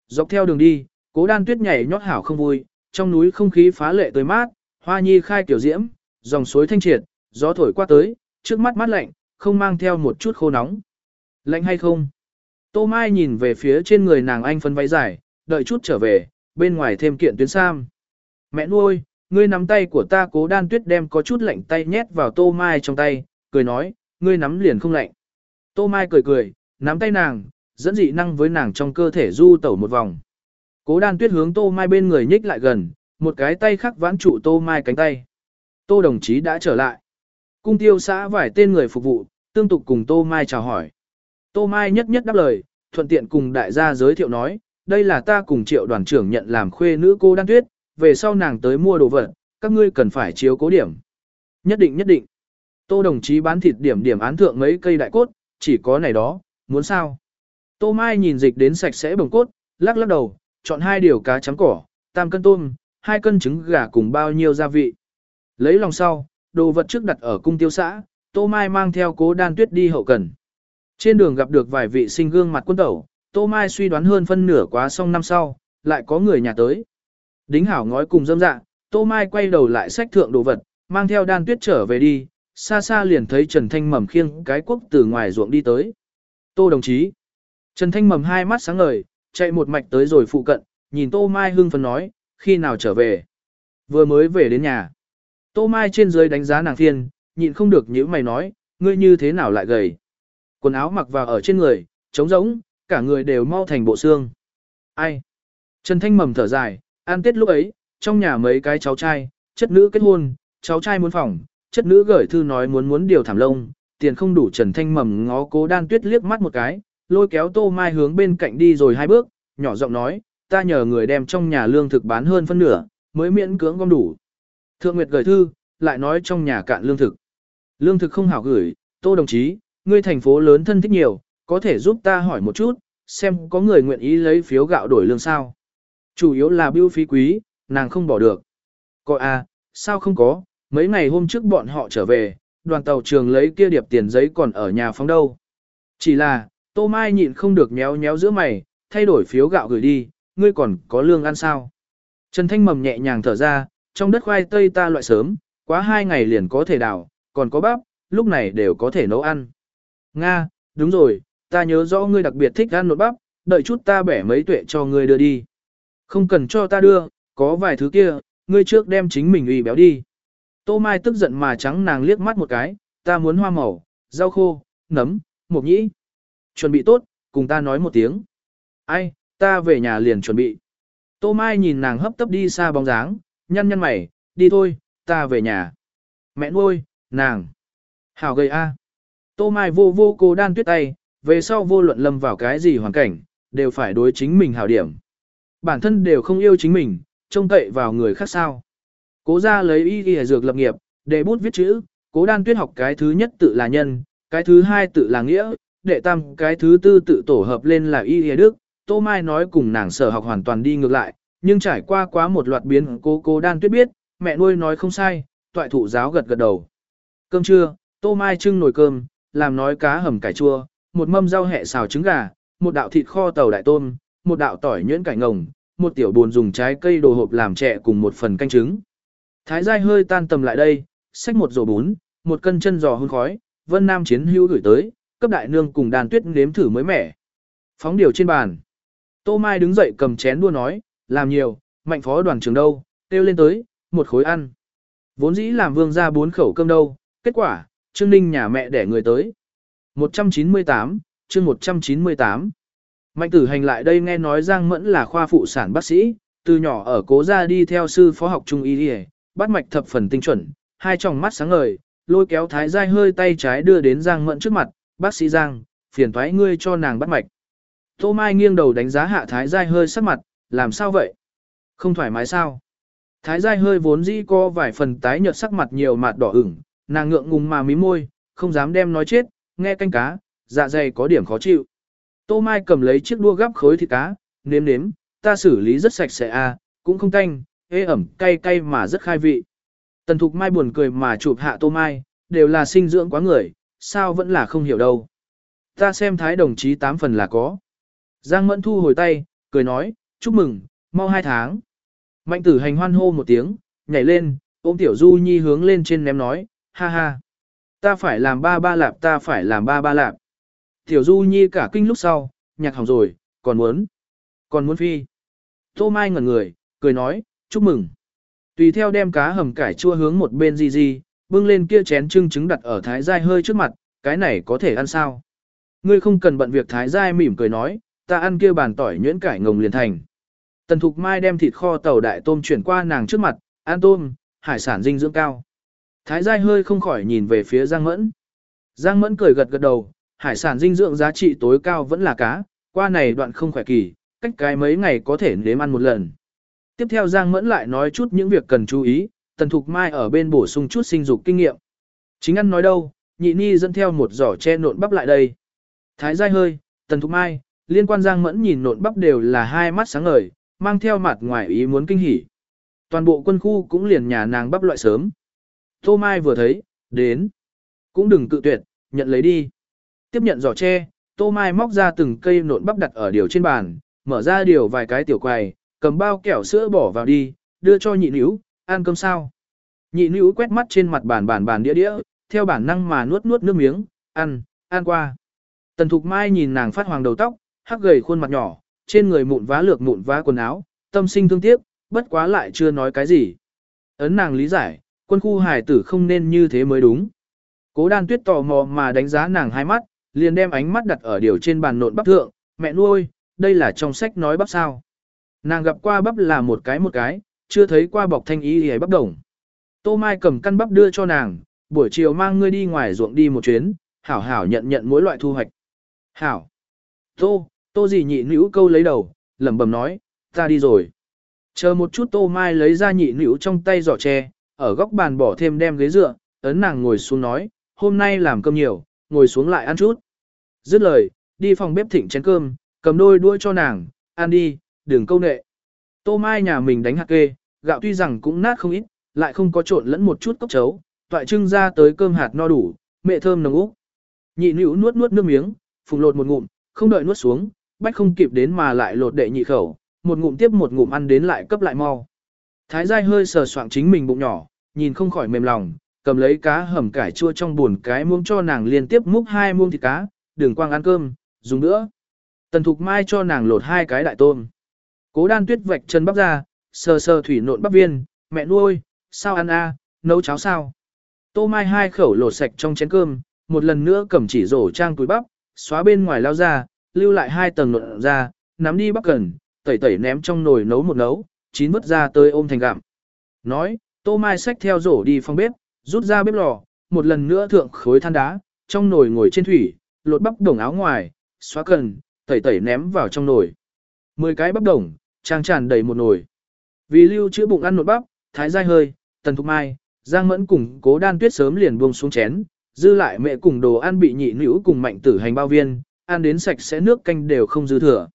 [SPEAKER 1] Dọc theo đường đi, cố đan tuyết nhảy nhót hảo không vui, trong núi không khí phá lệ tới mát, hoa nhi khai tiểu diễm, dòng suối thanh triệt, gió thổi qua tới, trước mắt mát lạnh, không mang theo một chút khô nóng. Lạnh hay không? Tô Mai nhìn về phía trên người nàng anh phân váy dài, đợi chút trở về, bên ngoài thêm kiện tuyến sam. Mẹ nuôi, ngươi nắm tay của ta cố đan tuyết đem có chút lạnh tay nhét vào Tô Mai trong tay, cười nói, ngươi nắm liền không lạnh. Tô Mai cười cười, nắm tay nàng, dẫn dị năng với nàng trong cơ thể du tẩu một vòng. Cố đan tuyết hướng Tô Mai bên người nhích lại gần, một cái tay khác vãn trụ Tô Mai cánh tay. Tô đồng chí đã trở lại. Cung tiêu xã vài tên người phục vụ, tương tục cùng Tô Mai chào hỏi. Tô Mai nhất nhất đáp lời, thuận tiện cùng đại gia giới thiệu nói, đây là ta cùng triệu đoàn trưởng nhận làm khuê nữ cô đan tuyết, về sau nàng tới mua đồ vật, các ngươi cần phải chiếu cố điểm. Nhất định nhất định. Tô đồng chí bán thịt điểm điểm án thượng mấy cây đại cốt, chỉ có này đó, muốn sao? Tô Mai nhìn dịch đến sạch sẽ bồng cốt, lắc lắc đầu, chọn hai điều cá chấm cỏ, tam cân tôm, hai cân trứng gà cùng bao nhiêu gia vị. Lấy lòng sau, đồ vật trước đặt ở cung tiêu xã, Tô Mai mang theo cố đan tuyết đi hậu cần. Trên đường gặp được vài vị sinh gương mặt quân tẩu, Tô Mai suy đoán hơn phân nửa quá xong năm sau, lại có người nhà tới. Đính hảo ngói cùng dâm dạ, Tô Mai quay đầu lại sách thượng đồ vật, mang theo đan tuyết trở về đi, xa xa liền thấy Trần Thanh mầm khiêng cái quốc từ ngoài ruộng đi tới. Tô đồng chí. Trần Thanh mầm hai mắt sáng ngời, chạy một mạch tới rồi phụ cận, nhìn Tô Mai hưng phấn nói, khi nào trở về. Vừa mới về đến nhà. Tô Mai trên dưới đánh giá nàng Thiên, nhịn không được nhíu mày nói, ngươi như thế nào lại gầy. Quần áo mặc vào ở trên người, trống rỗng, cả người đều mau thành bộ xương. Ai? Trần Thanh mầm thở dài, an tết lúc ấy, trong nhà mấy cái cháu trai, chất nữ kết hôn, cháu trai muốn phòng, chất nữ gửi thư nói muốn muốn điều thảm lông, tiền không đủ Trần Thanh mầm ngó cố đan tuyết liếc mắt một cái, lôi kéo Tô Mai hướng bên cạnh đi rồi hai bước, nhỏ giọng nói, ta nhờ người đem trong nhà lương thực bán hơn phân nửa, mới miễn cưỡng gom đủ. Thượng Nguyệt gửi thư, lại nói trong nhà cạn lương thực. Lương thực không hảo gửi, Tô đồng chí, ngươi thành phố lớn thân thích nhiều, có thể giúp ta hỏi một chút, xem có người nguyện ý lấy phiếu gạo đổi lương sao. Chủ yếu là bưu phí quý, nàng không bỏ được. Coi à, sao không có, mấy ngày hôm trước bọn họ trở về, đoàn tàu trường lấy kia điệp tiền giấy còn ở nhà phóng đâu. Chỉ là, Tô Mai nhịn không được nhéo nhéo giữa mày, thay đổi phiếu gạo gửi đi, ngươi còn có lương ăn sao? Trần Thanh mầm nhẹ nhàng thở ra, trong đất khoai tây ta loại sớm, quá hai ngày liền có thể đào, còn có bắp, lúc này đều có thể nấu ăn. Nga, đúng rồi, ta nhớ rõ ngươi đặc biệt thích ăn nốt bắp, đợi chút ta bẻ mấy tuệ cho ngươi đưa đi. Không cần cho ta đưa, có vài thứ kia, ngươi trước đem chính mình ủy béo đi. Tô Mai tức giận mà trắng nàng liếc mắt một cái, ta muốn hoa màu, rau khô, nấm, mộc nhĩ. Chuẩn bị tốt, cùng ta nói một tiếng. Ai, ta về nhà liền chuẩn bị. Tô Mai nhìn nàng hấp tấp đi xa bóng dáng, nhăn nhăn mày, đi thôi, ta về nhà. Mẹ nuôi, nàng. Hảo gầy a. Tô Mai vô vô cô đan tuyết tay, về sau vô luận lâm vào cái gì hoàn cảnh, đều phải đối chính mình hảo điểm. Bản thân đều không yêu chính mình, trông cậy vào người khác sao. Cố ra lấy y y dược lập nghiệp, để bút viết chữ, cố đan tuyết học cái thứ nhất tự là nhân, cái thứ hai tự là nghĩa, đệ tam cái thứ tư tự tổ hợp lên là y y đức. Tô Mai nói cùng nàng sở học hoàn toàn đi ngược lại, nhưng trải qua quá một loạt biến cố cố đan tuyết biết, mẹ nuôi nói không sai, toại thụ giáo gật gật đầu. Cơm trưa, Tô Mai trưng nồi cơm, làm nói cá hầm cải chua, một mâm rau hẹ xào trứng gà, một đạo thịt kho tàu đại tôm, một đạo tỏi nhuyễn cải ngồng, một tiểu buồn dùng trái cây đồ hộp làm chè cùng một phần canh trứng. Thái giai hơi tan tầm lại đây, xách một rổ bún, một cân chân giò hun khói, Vân Nam chiến hữu gửi tới, cấp đại nương cùng đàn tuyết nếm thử mới mẻ. Phóng điều trên bàn. Tô Mai đứng dậy cầm chén đua nói, làm nhiều, mạnh phó đoàn trường đâu, kêu lên tới, một khối ăn. Vốn dĩ làm vương ra bốn khẩu cơm đâu, kết quả, Trương Ninh nhà mẹ đẻ người tới. 198, chương 198. Mạnh tử hành lại đây nghe nói Giang Mẫn là khoa phụ sản bác sĩ, từ nhỏ ở cố gia đi theo sư phó học trung y y, bắt mạch thập phần tinh chuẩn, hai tròng mắt sáng ngời, lôi kéo thái giai hơi tay trái đưa đến Giang Mẫn trước mặt, bác sĩ Giang, phiền thoái ngươi cho nàng bắt mạch. Tô Mai nghiêng đầu đánh giá hạ thái giai hơi sắc mặt, làm sao vậy? Không thoải mái sao? Thái giai hơi vốn dĩ có vài phần tái nhợt sắc mặt nhiều mạt đỏ ửng, nàng ngượng ngùng mà mí môi, không dám đem nói chết, nghe canh cá, dạ dày có điểm khó chịu. Tô Mai cầm lấy chiếc đua gắp khối thịt cá, nếm nếm, ta xử lý rất sạch sẽ à, cũng không canh ê ẩm, cay cay mà rất khai vị. Tần Thục Mai buồn cười mà chụp hạ Tô Mai, đều là sinh dưỡng quá người, sao vẫn là không hiểu đâu. Ta xem thái đồng chí tám phần là có. Giang Mẫn thu hồi tay, cười nói, chúc mừng, mau hai tháng. Mạnh tử hành hoan hô một tiếng, nhảy lên, ôm tiểu du nhi hướng lên trên ném nói, ha ha. Ta phải làm ba ba lạp, ta phải làm ba ba lạp. Tiểu du nhi cả kinh lúc sau, nhạc hỏng rồi, còn muốn, còn muốn phi. Tô Mai ngẩn người, cười nói, chúc mừng. Tùy theo đem cá hầm cải chua hướng một bên gì gì, bưng lên kia chén trưng trứng đặt ở thái giai hơi trước mặt, cái này có thể ăn sao? Ngươi không cần bận việc thái giai mỉm cười nói, ta ăn kia bàn tỏi nhuyễn cải ngồng liền thành. Tần Thục Mai đem thịt kho tàu đại tôm chuyển qua nàng trước mặt, ăn tôm, hải sản dinh dưỡng cao. Thái giai hơi không khỏi nhìn về phía Giang Mẫn. Giang Mẫn cười gật gật đầu, hải sản dinh dưỡng giá trị tối cao vẫn là cá, qua này đoạn không khỏe kỳ, cách cái mấy ngày có thể nếm ăn một lần. Tiếp theo Giang Mẫn lại nói chút những việc cần chú ý, Tần Thục Mai ở bên bổ sung chút sinh dục kinh nghiệm. Chính ăn nói đâu, nhị ni dẫn theo một giỏ che nộn bắp lại đây. Thái dai hơi, Tần Thục Mai, liên quan Giang Mẫn nhìn nộn bắp đều là hai mắt sáng ngời, mang theo mặt ngoài ý muốn kinh hỉ. Toàn bộ quân khu cũng liền nhà nàng bắp loại sớm. Tô Mai vừa thấy, đến. Cũng đừng cự tuyệt, nhận lấy đi. Tiếp nhận giỏ tre, Tô Mai móc ra từng cây nộn bắp đặt ở điều trên bàn, mở ra điều vài cái tiểu quầy, cầm bao kẹo sữa bỏ vào đi, đưa cho nhị nữ, ăn cơm sao. Nhị nữ quét mắt trên mặt bàn bàn bàn đĩa đĩa, theo bản năng mà nuốt nuốt nước miếng, ăn, ăn qua. Tần Thục Mai nhìn nàng phát hoàng đầu tóc, hắc gầy khuôn mặt nhỏ, trên người mụn vá lược mụn vá quần áo, tâm sinh thương tiếc, bất quá lại chưa nói cái gì. Ấn nàng lý giải, quân khu hải tử không nên như thế mới đúng. Cố đan tuyết tò mò mà đánh giá nàng hai mắt, liền đem ánh mắt đặt ở điều trên bàn nộn bắp thượng, mẹ nuôi, đây là trong sách nói bắp sao. Nàng gặp qua bắp là một cái một cái, chưa thấy qua bọc thanh ý hề bắp đồng. Tô Mai cầm căn bắp đưa cho nàng, buổi chiều mang ngươi đi ngoài ruộng đi một chuyến, hảo hảo nhận nhận mỗi loại thu hoạch. Hảo. Tô, tô gì nhị nữ câu lấy đầu, lẩm bẩm nói, ta đi rồi. Chờ một chút tô mai lấy ra nhị nữ trong tay giỏ tre, ở góc bàn bỏ thêm đem ghế dựa, ấn nàng ngồi xuống nói, hôm nay làm cơm nhiều, ngồi xuống lại ăn chút. Dứt lời, đi phòng bếp thịnh chén cơm, cầm đôi đuôi cho nàng, ăn đi, đừng câu nệ. Tô mai nhà mình đánh hạt kê, gạo tuy rằng cũng nát không ít, lại không có trộn lẫn một chút cốc chấu, toại trưng ra tới cơm hạt no đủ, mẹ thơm nồng úc. Nhị nữ nuốt nuốt nước miếng, phùng lột một ngụm, không đợi nuốt xuống, bách không kịp đến mà lại lột đệ nhị khẩu, một ngụm tiếp một ngụm ăn đến lại cấp lại mau. Thái giai hơi sờ soạng chính mình bụng nhỏ, nhìn không khỏi mềm lòng, cầm lấy cá hầm cải chua trong buồn cái muông cho nàng liên tiếp múc hai muông thịt cá, đường quang ăn cơm, dùng nữa. Tần Thục Mai cho nàng lột hai cái đại tôm. Cố đan tuyết vạch chân bắp ra, sờ sờ thủy nộn bắp viên, mẹ nuôi, sao ăn a, nấu cháo sao. Tô Mai hai khẩu lột sạch trong chén cơm, một lần nữa cầm chỉ rổ trang túi bắp, xóa bên ngoài lao ra, lưu lại hai tầng nộn ra, nắm đi bắp cần, tẩy tẩy ném trong nồi nấu một nấu, chín vứt ra tới ôm thành gặm. Nói, Tô Mai xách theo rổ đi phòng bếp, rút ra bếp lò, một lần nữa thượng khối than đá, trong nồi ngồi trên thủy, lột bắp đồng áo ngoài, xóa cần, tẩy tẩy ném vào trong nồi. Mười cái bắp đồng, trang tràn đầy một nồi. Vì lưu chữa bụng ăn nột bắp, thái dai hơi, tần thục mai, giang mẫn cùng cố đan tuyết sớm liền buông xuống chén, dư lại mẹ cùng đồ ăn bị nhị nữ cùng mạnh tử hành bao viên, ăn đến sạch sẽ nước canh đều không dư thừa.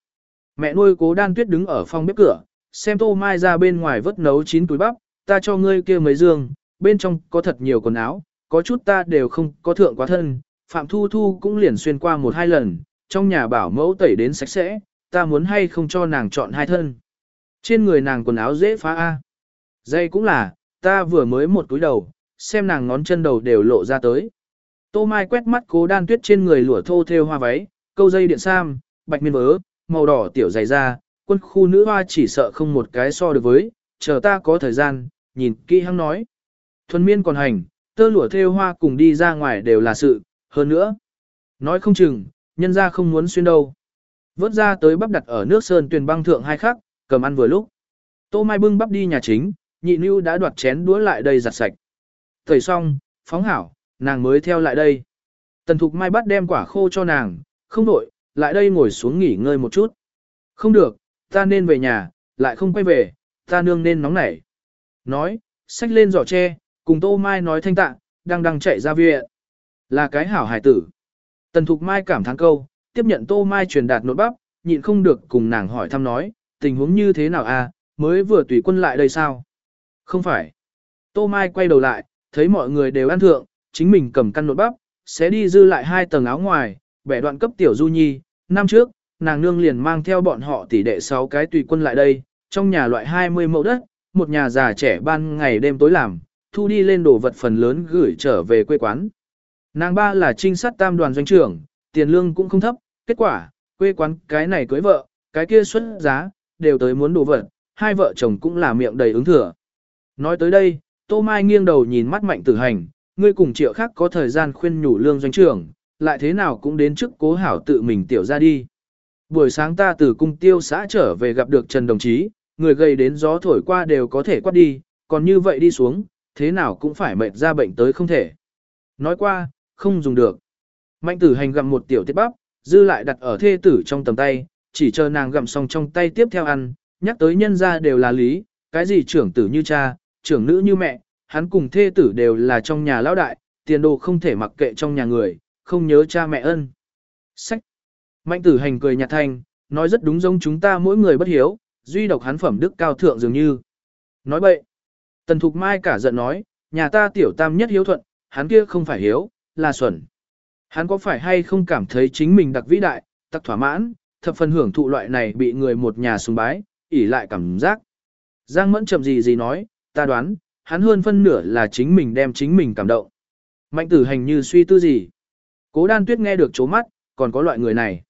[SPEAKER 1] Mẹ nuôi cố đan tuyết đứng ở phòng bếp cửa, xem tô mai ra bên ngoài vớt nấu chín túi bắp, ta cho ngươi kia mấy dương, bên trong có thật nhiều quần áo, có chút ta đều không có thượng quá thân, Phạm Thu Thu cũng liền xuyên qua một hai lần, trong nhà bảo mẫu tẩy đến sạch sẽ, ta muốn hay không cho nàng chọn hai thân. Trên người nàng quần áo dễ phá A. Dây cũng là, ta vừa mới một túi đầu, xem nàng ngón chân đầu đều lộ ra tới. Tô Mai quét mắt cố đan tuyết trên người lụa thô theo hoa váy, câu dây điện sam, bạch miên vớ, màu đỏ tiểu dày da, quân khu nữ hoa chỉ sợ không một cái so được với, chờ ta có thời gian, nhìn kỹ hăng nói. Thuần miên còn hành, tơ lụa theo hoa cùng đi ra ngoài đều là sự, hơn nữa. Nói không chừng, nhân ra không muốn xuyên đâu. Vớt ra tới bắp đặt ở nước sơn tuyền băng thượng hai khắc, cầm ăn vừa lúc. Tô Mai bưng bắp đi nhà chính, nhị nưu đã đoạt chén đũa lại đây giặt sạch. Thầy xong, phóng hảo, nàng mới theo lại đây. Tần Thục Mai bắt đem quả khô cho nàng, không đổi, lại đây ngồi xuống nghỉ ngơi một chút. Không được, ta nên về nhà, lại không quay về, ta nương nên nóng nảy. Nói, xách lên giỏ tre, cùng Tô Mai nói thanh tạ, đang đang chạy ra viện. Là cái hảo hải tử. Tần Thục Mai cảm thán câu, tiếp nhận Tô Mai truyền đạt nốt bắp, nhịn không được cùng nàng hỏi thăm nói, tình huống như thế nào à, mới vừa tùy quân lại đây sao? Không phải. Tô Mai quay đầu lại, thấy mọi người đều ăn thượng, chính mình cầm căn nốt bắp, sẽ đi dư lại hai tầng áo ngoài, bẻ đoạn cấp tiểu du nhi. Năm trước, nàng nương liền mang theo bọn họ tỷ đệ sáu cái tùy quân lại đây, trong nhà loại 20 mẫu đất, một nhà già trẻ ban ngày đêm tối làm, thu đi lên đồ vật phần lớn gửi trở về quê quán. Nàng ba là trinh sát tam đoàn doanh trưởng, tiền lương cũng không thấp, kết quả, quê quán cái này cưới vợ, cái kia xuất giá, đều tới muốn đồ vật, hai vợ chồng cũng là miệng đầy ứng thừa. Nói tới đây, Tô Mai nghiêng đầu nhìn mắt mạnh tử hành, ngươi cùng triệu khác có thời gian khuyên nhủ lương doanh trưởng, lại thế nào cũng đến trước cố hảo tự mình tiểu ra đi. Buổi sáng ta từ cung tiêu xã trở về gặp được Trần đồng chí, người gây đến gió thổi qua đều có thể quát đi, còn như vậy đi xuống, thế nào cũng phải mệt ra bệnh tới không thể. Nói qua, không dùng được. Mạnh tử hành gặm một tiểu tiết bắp, dư lại đặt ở thê tử trong tầm tay, chỉ chờ nàng gặm xong trong tay tiếp theo ăn, nhắc tới nhân ra đều là lý, cái gì trưởng tử như cha, trưởng nữ như mẹ, hắn cùng thê tử đều là trong nhà lão đại, tiền đồ không thể mặc kệ trong nhà người, không nhớ cha mẹ ân. Sách. Mạnh tử hành cười nhạt thanh, nói rất đúng giống chúng ta mỗi người bất hiếu, duy độc hắn phẩm đức cao thượng dường như. Nói bậy. Tần Thục Mai cả giận nói, nhà ta tiểu tam nhất hiếu thuận, hắn kia không phải hiếu, là xuẩn. Hắn có phải hay không cảm thấy chính mình đặc vĩ đại, tắc thỏa mãn, thập phần hưởng thụ loại này bị người một nhà sùng bái, ỉ lại cảm giác. Giang mẫn chậm gì gì nói, ta đoán, hắn hơn phân nửa là chính mình đem chính mình cảm động. Mạnh tử hành như suy tư gì. Cố đan tuyết nghe được chố mắt, còn có loại người này.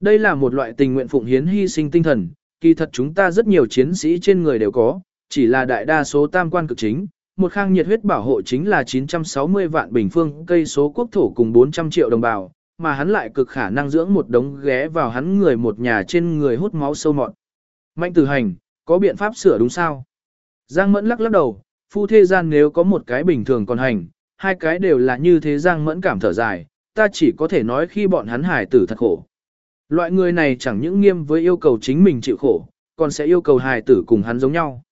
[SPEAKER 1] Đây là một loại tình nguyện phụng hiến hy sinh tinh thần, kỳ thật chúng ta rất nhiều chiến sĩ trên người đều có, chỉ là đại đa số tam quan cực chính, một khang nhiệt huyết bảo hộ chính là 960 vạn bình phương cây số quốc thổ cùng 400 triệu đồng bào, mà hắn lại cực khả năng dưỡng một đống ghé vào hắn người một nhà trên người hút máu sâu mọt. Mạnh tử hành, có biện pháp sửa đúng sao? Giang mẫn lắc lắc đầu, phu thế gian nếu có một cái bình thường còn hành, hai cái đều là như thế Giang mẫn cảm thở dài, ta chỉ có thể nói khi bọn hắn hải tử thật khổ. Loại người này chẳng những nghiêm với yêu cầu chính mình chịu khổ, còn sẽ yêu cầu hài tử cùng hắn giống nhau.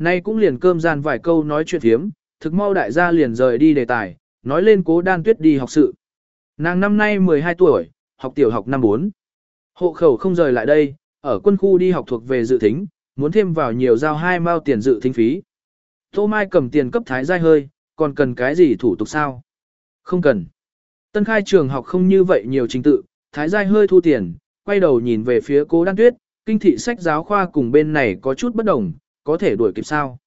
[SPEAKER 1] Nay cũng liền cơm gian vài câu nói chuyện thiếm, thực mau đại gia liền rời đi đề tài, nói lên cố đan tuyết đi học sự. Nàng năm nay 12 tuổi, học tiểu học năm 4. Hộ khẩu không rời lại đây, ở quân khu đi học thuộc về dự thính, muốn thêm vào nhiều giao hai mao tiền dự thính phí. Tô Mai cầm tiền cấp thái giai hơi, còn cần cái gì thủ tục sao? Không cần. Tân khai trường học không như vậy nhiều trình tự, thái giai hơi thu tiền, quay đầu nhìn về phía cố đan tuyết, kinh thị sách giáo khoa cùng bên này có chút bất đồng, có thể đuổi kịp sao.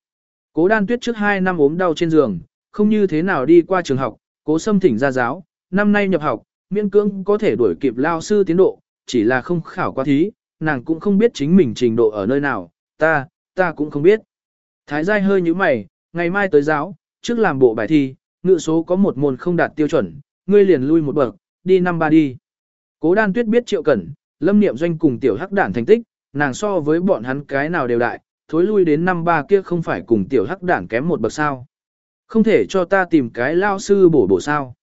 [SPEAKER 1] Cố đan tuyết trước 2 năm ốm đau trên giường, không như thế nào đi qua trường học, cố xâm thỉnh ra giáo, năm nay nhập học, miễn cưỡng có thể đuổi kịp lao sư tiến độ, chỉ là không khảo qua thí, nàng cũng không biết chính mình trình độ ở nơi nào, ta, ta cũng không biết. Thái giai hơi như mày, ngày mai tới giáo, trước làm bộ bài thi, ngựa số có một môn không đạt tiêu chuẩn, ngươi liền lui một bậc, đi năm ba đi. Cố đan tuyết biết triệu cẩn, lâm niệm doanh cùng tiểu hắc đản thành tích, nàng so với bọn hắn cái nào đều đại, thối lui đến năm ba kia không phải cùng tiểu hắc đản kém một bậc sao. Không thể cho ta tìm cái lao sư bổ bổ sao.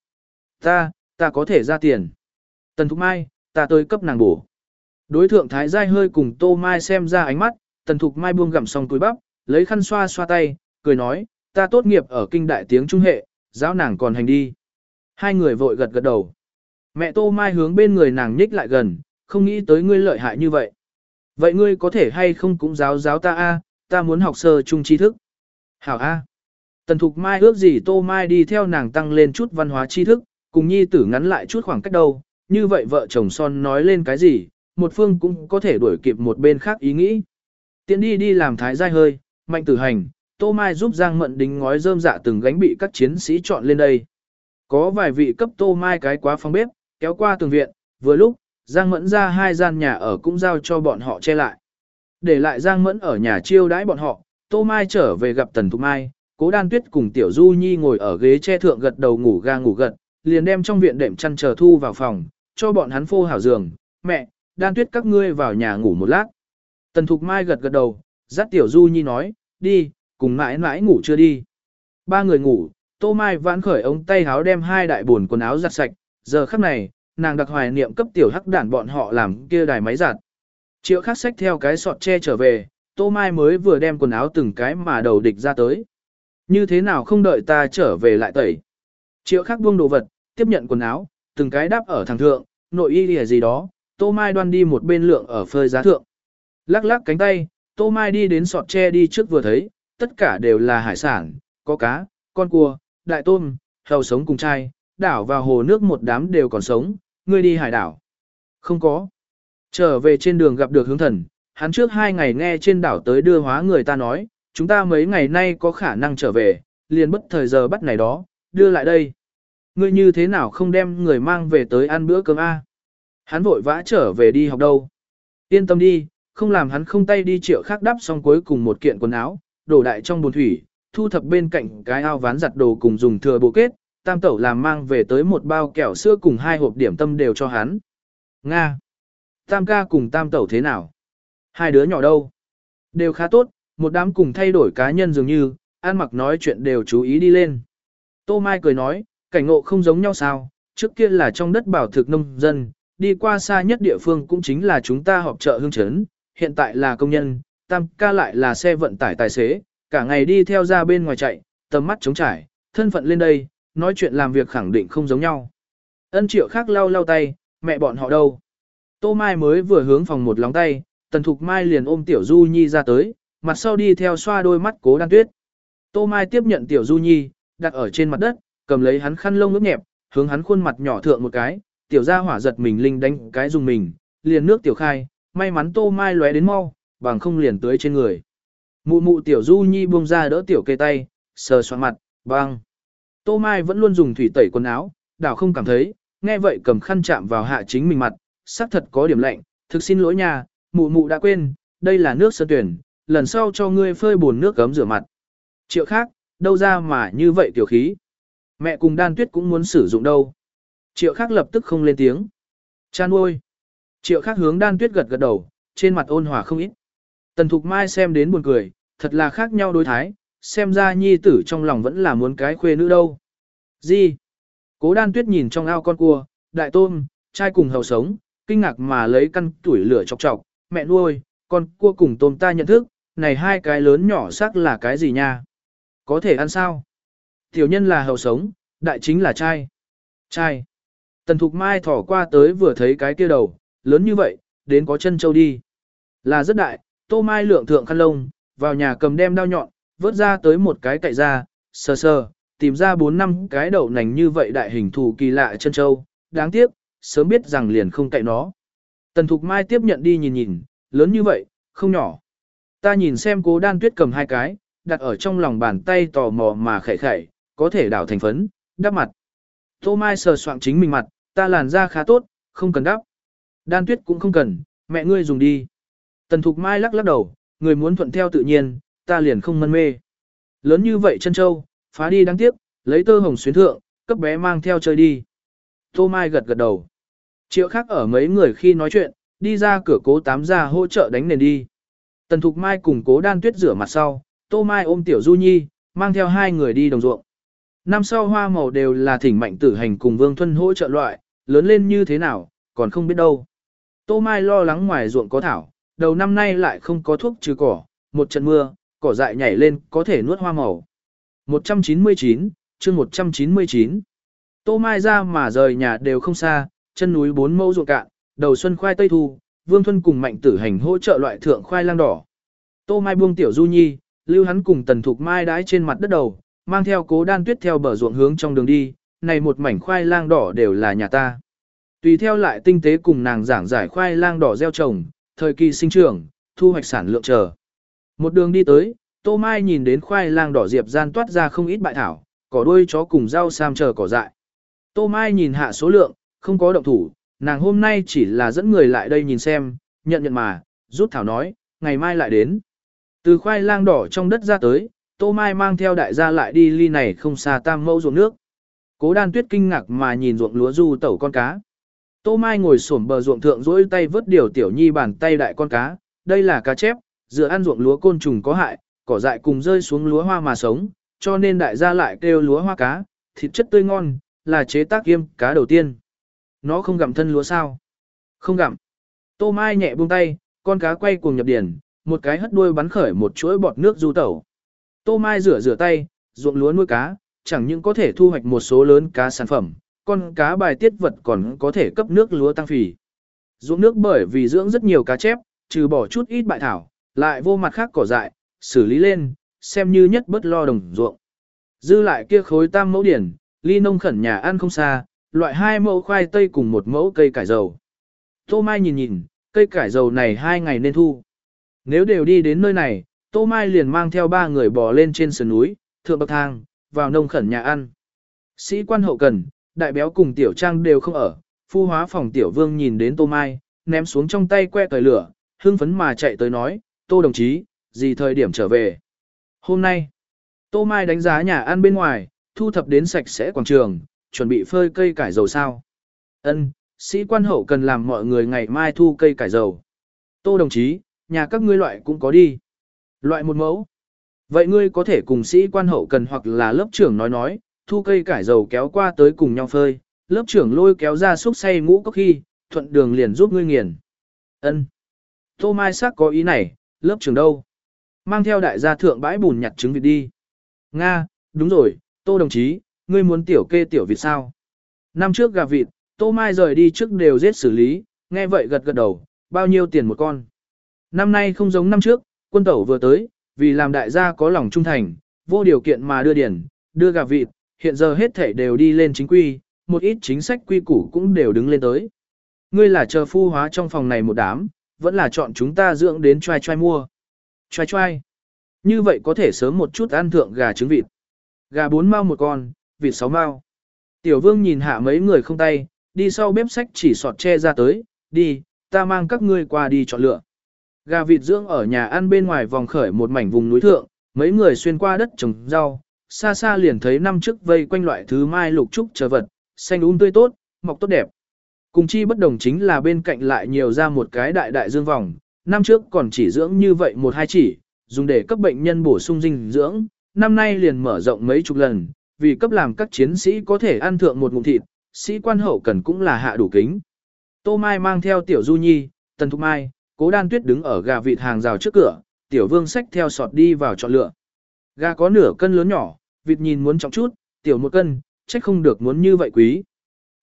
[SPEAKER 1] Ta, ta có thể ra tiền. Tần Thục Mai, ta tới cấp nàng bổ. Đối thượng Thái Giai hơi cùng Tô Mai xem ra ánh mắt, Tần Thục Mai buông gặm xong túi bắp, lấy khăn xoa xoa tay, cười nói, ta tốt nghiệp ở kinh đại tiếng trung hệ, giáo nàng còn hành đi. Hai người vội gật gật đầu. Mẹ Tô Mai hướng bên người nàng nhích lại gần, không nghĩ tới ngươi lợi hại như vậy. Vậy ngươi có thể hay không cũng giáo giáo ta a, ta muốn học sơ trung tri thức. Hảo a. Tần Thục Mai ước gì Tô Mai đi theo nàng tăng lên chút văn hóa tri thức, cùng nhi tử ngắn lại chút khoảng cách đâu, như vậy vợ chồng son nói lên cái gì, một phương cũng có thể đuổi kịp một bên khác ý nghĩ. Tiến đi đi làm thái giai hơi, mạnh tử hành, Tô Mai giúp Giang Mận đính ngói rơm dạ từng gánh bị các chiến sĩ chọn lên đây. Có vài vị cấp Tô Mai cái quá phong bếp, kéo qua tường viện, vừa lúc, Giang Mẫn ra hai gian nhà ở cũng giao cho bọn họ che lại. Để lại Giang Mẫn ở nhà chiêu đãi bọn họ, Tô Mai trở về gặp Tần Thục Mai, Cố Đan Tuyết cùng Tiểu Du Nhi ngồi ở ghế che thượng gật đầu ngủ ga ngủ gật, liền đem trong viện đệm chăn chờ thu vào phòng, cho bọn hắn phô hảo giường, mẹ, Đan Tuyết các ngươi vào nhà ngủ một lát. Tần Thục Mai gật gật đầu, dắt Tiểu Du Nhi nói, đi, cùng mãi mãi ngủ chưa đi. Ba người ngủ, Tô Mai vãn khởi ống tay háo đem hai đại buồn quần áo giặt sạch, giờ khắc này, nàng đặc hoài niệm cấp tiểu hắc đản bọn họ làm kia đài máy giặt. Triệu khắc sách theo cái sọt che trở về, Tô Mai mới vừa đem quần áo từng cái mà đầu địch ra tới. Như thế nào không đợi ta trở về lại tẩy. Triệu khắc buông đồ vật, tiếp nhận quần áo, từng cái đáp ở thằng thượng, nội y lìa gì đó, Tô Mai đoan đi một bên lượng ở phơi giá thượng. Lắc lắc cánh tay, Tô Mai đi đến sọt tre đi trước vừa thấy, tất cả đều là hải sản, có cá, con cua, đại tôm, hầu sống cùng chai, đảo vào hồ nước một đám đều còn sống, ngươi đi hải đảo. Không có. Trở về trên đường gặp được hướng thần, hắn trước hai ngày nghe trên đảo tới đưa hóa người ta nói, chúng ta mấy ngày nay có khả năng trở về, liền bất thời giờ bắt này đó, đưa lại đây. Ngươi như thế nào không đem người mang về tới ăn bữa cơm A? Hắn vội vã trở về đi học đâu. Yên tâm đi, không làm hắn không tay đi triệu khác đắp xong cuối cùng một kiện quần áo, đổ đại trong bồn thủy, thu thập bên cạnh cái ao ván giặt đồ cùng dùng thừa bộ kết, tam tẩu làm mang về tới một bao kẹo sữa cùng hai hộp điểm tâm đều cho hắn. Nga! Tam ca cùng tam tẩu thế nào? Hai đứa nhỏ đâu? Đều khá tốt, một đám cùng thay đổi cá nhân dường như, ăn mặc nói chuyện đều chú ý đi lên. Tô Mai cười nói, cảnh ngộ không giống nhau sao, trước kia là trong đất bảo thực nông dân, đi qua xa nhất địa phương cũng chính là chúng ta họp chợ hương chấn, hiện tại là công nhân, tam ca lại là xe vận tải tài xế, cả ngày đi theo ra bên ngoài chạy, tầm mắt trống trải, thân phận lên đây, nói chuyện làm việc khẳng định không giống nhau. Ân triệu khác lau lau tay, mẹ bọn họ đâu? Tô Mai mới vừa hướng phòng một lóng tay, Tần Thục Mai liền ôm Tiểu Du Nhi ra tới, mặt sau đi theo xoa đôi mắt cố đan tuyết. Tô Mai tiếp nhận Tiểu Du Nhi, đặt ở trên mặt đất, cầm lấy hắn khăn lông ướt nhẹp, hướng hắn khuôn mặt nhỏ thượng một cái, Tiểu gia hỏa giật mình linh đánh cái dùng mình, liền nước Tiểu khai, may mắn Tô Mai lóe đến mau, bằng không liền tưới trên người. Mụ mụ Tiểu Du Nhi buông ra đỡ Tiểu kê tay, sờ soạn mặt, băng. Tô Mai vẫn luôn dùng thủy tẩy quần áo, đảo không cảm thấy, nghe vậy cầm khăn chạm vào hạ chính mình mặt, xác thật có điểm lạnh, thực xin lỗi nhà, mụ mụ đã quên, đây là nước sơn tuyển, lần sau cho ngươi phơi buồn nước gấm rửa mặt. Triệu khác, đâu ra mà như vậy tiểu khí. Mẹ cùng đan tuyết cũng muốn sử dụng đâu. Triệu khác lập tức không lên tiếng. Chan ôi. Triệu khác hướng đan tuyết gật gật đầu, trên mặt ôn hòa không ít. Tần Thục Mai xem đến buồn cười, thật là khác nhau đối thái, xem ra nhi tử trong lòng vẫn là muốn cái khuê nữ đâu. Gì? Cố đan tuyết nhìn trong ao con cua, đại tôm, trai cùng hầu sống, kinh ngạc mà lấy căn tuổi lửa chọc chọc, mẹ nuôi, con cua cùng tôm ta nhận thức, này hai cái lớn nhỏ sắc là cái gì nha? Có thể ăn sao? Tiểu nhân là hầu sống, đại chính là trai. Trai. Tần Thục Mai thỏ qua tới vừa thấy cái kia đầu, lớn như vậy, đến có chân châu đi. Là rất đại, tô mai lượng thượng khăn lông, vào nhà cầm đem đao nhọn, vớt ra tới một cái cậy ra, sờ sờ, tìm ra bốn năm cái đậu nành như vậy đại hình thù kỳ lạ chân châu. Đáng tiếc, sớm biết rằng liền không cậy nó. Tần Thục Mai tiếp nhận đi nhìn nhìn, lớn như vậy, không nhỏ. Ta nhìn xem cố đan tuyết cầm hai cái, đặt ở trong lòng bàn tay tò mò mà khẩy khẩy, có thể đảo thành phấn, đắp mặt. Tô Mai sờ soạn chính mình mặt, ta làn da khá tốt, không cần đắp. Đan tuyết cũng không cần, mẹ ngươi dùng đi. Tần Thục Mai lắc lắc đầu, người muốn thuận theo tự nhiên, ta liền không mân mê. Lớn như vậy chân châu, phá đi đáng tiếc, lấy tơ hồng xuyến thượng, cấp bé mang theo chơi đi. Tô Mai gật gật đầu. Triệu khác ở mấy người khi nói chuyện, đi ra cửa cố tám ra hỗ trợ đánh nền đi. Tần Thục Mai cùng cố đan tuyết rửa mặt sau, Tô Mai ôm Tiểu Du Nhi, mang theo hai người đi đồng ruộng. Năm sau hoa màu đều là thỉnh mạnh tử hành cùng Vương Thuân hỗ trợ loại, lớn lên như thế nào, còn không biết đâu. Tô Mai lo lắng ngoài ruộng có thảo, đầu năm nay lại không có thuốc trừ cỏ, một trận mưa, cỏ dại nhảy lên có thể nuốt hoa màu. 199, chương 199. Tô Mai ra mà rời nhà đều không xa, chân núi bốn mẫu ruộng cạn, đầu xuân khoai tây thu, Vương Thuân cùng Mạnh Tử Hành hỗ trợ loại thượng khoai lang đỏ. Tô Mai buông tiểu Du Nhi, lưu hắn cùng Tần Thục Mai đái trên mặt đất đầu, mang theo Cố Đan Tuyết theo bờ ruộng hướng trong đường đi, này một mảnh khoai lang đỏ đều là nhà ta. Tùy theo lại tinh tế cùng nàng giảng giải khoai lang đỏ gieo trồng, thời kỳ sinh trưởng, thu hoạch sản lượng chờ. Một đường đi tới, Tô Mai nhìn đến khoai lang đỏ diệp gian toát ra không ít bại thảo, cỏ đuôi chó cùng rau sam chờ cỏ dại. Tô Mai nhìn hạ số lượng, không có động thủ, nàng hôm nay chỉ là dẫn người lại đây nhìn xem, nhận nhận mà, rút thảo nói, ngày mai lại đến. Từ khoai lang đỏ trong đất ra tới, Tô Mai mang theo đại gia lại đi ly này không xa tam mẫu ruộng nước. Cố đan tuyết kinh ngạc mà nhìn ruộng lúa du tẩu con cá. Tô Mai ngồi xổm bờ ruộng thượng rỗi tay vớt điều tiểu nhi bàn tay đại con cá, đây là cá chép, dựa ăn ruộng lúa côn trùng có hại, cỏ dại cùng rơi xuống lúa hoa mà sống, cho nên đại gia lại kêu lúa hoa cá, thịt chất tươi ngon, là chế tác yêm cá đầu tiên. Nó không gặm thân lúa sao? Không gặm. Tô Mai nhẹ buông tay, con cá quay cuồng nhập điển, một cái hất đuôi bắn khởi một chuỗi bọt nước du tẩu. Tô Mai rửa rửa tay, ruộng lúa nuôi cá, chẳng những có thể thu hoạch một số lớn cá sản phẩm, con cá bài tiết vật còn có thể cấp nước lúa tăng phì. Ruộng nước bởi vì dưỡng rất nhiều cá chép, trừ bỏ chút ít bại thảo, lại vô mặt khác cỏ dại, xử lý lên, xem như nhất bất lo đồng ruộng. Dư lại kia khối tam mẫu điển, ly nông khẩn nhà ăn không xa, loại hai mẫu khoai tây cùng một mẫu cây cải dầu. Tô Mai nhìn nhìn, cây cải dầu này hai ngày nên thu. Nếu đều đi đến nơi này, Tô Mai liền mang theo ba người bò lên trên sườn núi, thượng bậc thang, vào nông khẩn nhà ăn. Sĩ quan hậu cần, đại béo cùng tiểu trang đều không ở, phu hóa phòng tiểu vương nhìn đến Tô Mai, ném xuống trong tay que cởi lửa, hưng phấn mà chạy tới nói, Tô đồng chí, gì thời điểm trở về. Hôm nay, Tô Mai đánh giá nhà ăn bên ngoài, thu thập đến sạch sẽ quảng trường, chuẩn bị phơi cây cải dầu sao. Ân, sĩ quan hậu cần làm mọi người ngày mai thu cây cải dầu. Tô đồng chí, nhà các ngươi loại cũng có đi. Loại một mẫu. Vậy ngươi có thể cùng sĩ quan hậu cần hoặc là lớp trưởng nói nói, thu cây cải dầu kéo qua tới cùng nhau phơi, lớp trưởng lôi kéo ra xúc say ngũ có khi, thuận đường liền giúp ngươi nghiền. Ân. Tô Mai sắc có ý này, lớp trưởng đâu? Mang theo đại gia thượng bãi bùn nhặt trứng vịt đi. Nga, đúng rồi, Tô đồng chí, ngươi muốn tiểu kê tiểu vịt sao? Năm trước gà vịt, Tô Mai rời đi trước đều giết xử lý, nghe vậy gật gật đầu, bao nhiêu tiền một con? Năm nay không giống năm trước, quân tẩu vừa tới, vì làm đại gia có lòng trung thành, vô điều kiện mà đưa điển, đưa gà vịt, hiện giờ hết thể đều đi lên chính quy, một ít chính sách quy củ cũng đều đứng lên tới. Ngươi là chờ phu hóa trong phòng này một đám, vẫn là chọn chúng ta dưỡng đến trai trai mua. Trai trai. Như vậy có thể sớm một chút ăn thượng gà trứng vịt. Gà bốn mao một con, vịt sáu mao. Tiểu vương nhìn hạ mấy người không tay, đi sau bếp sách chỉ sọt che ra tới, đi, ta mang các ngươi qua đi chọn lựa. Gà vịt dưỡng ở nhà ăn bên ngoài vòng khởi một mảnh vùng núi thượng, mấy người xuyên qua đất trồng rau, xa xa liền thấy năm trước vây quanh loại thứ mai lục trúc chờ vật, xanh um tươi tốt, mọc tốt đẹp. Cùng chi bất đồng chính là bên cạnh lại nhiều ra một cái đại đại dương vòng, năm trước còn chỉ dưỡng như vậy một hai chỉ, dùng để cấp bệnh nhân bổ sung dinh dưỡng, năm nay liền mở rộng mấy chục lần, vì cấp làm các chiến sĩ có thể ăn thượng một ngụm thịt, sĩ quan hậu cần cũng là hạ đủ kính. Tô Mai mang theo tiểu Du Nhi, Tần Thục Mai, Cố Đan Tuyết đứng ở gà vịt hàng rào trước cửa, tiểu vương xách theo sọt đi vào chọn lựa. Gà có nửa cân lớn nhỏ, vịt nhìn muốn trọng chút, tiểu một cân, trách không được muốn như vậy quý.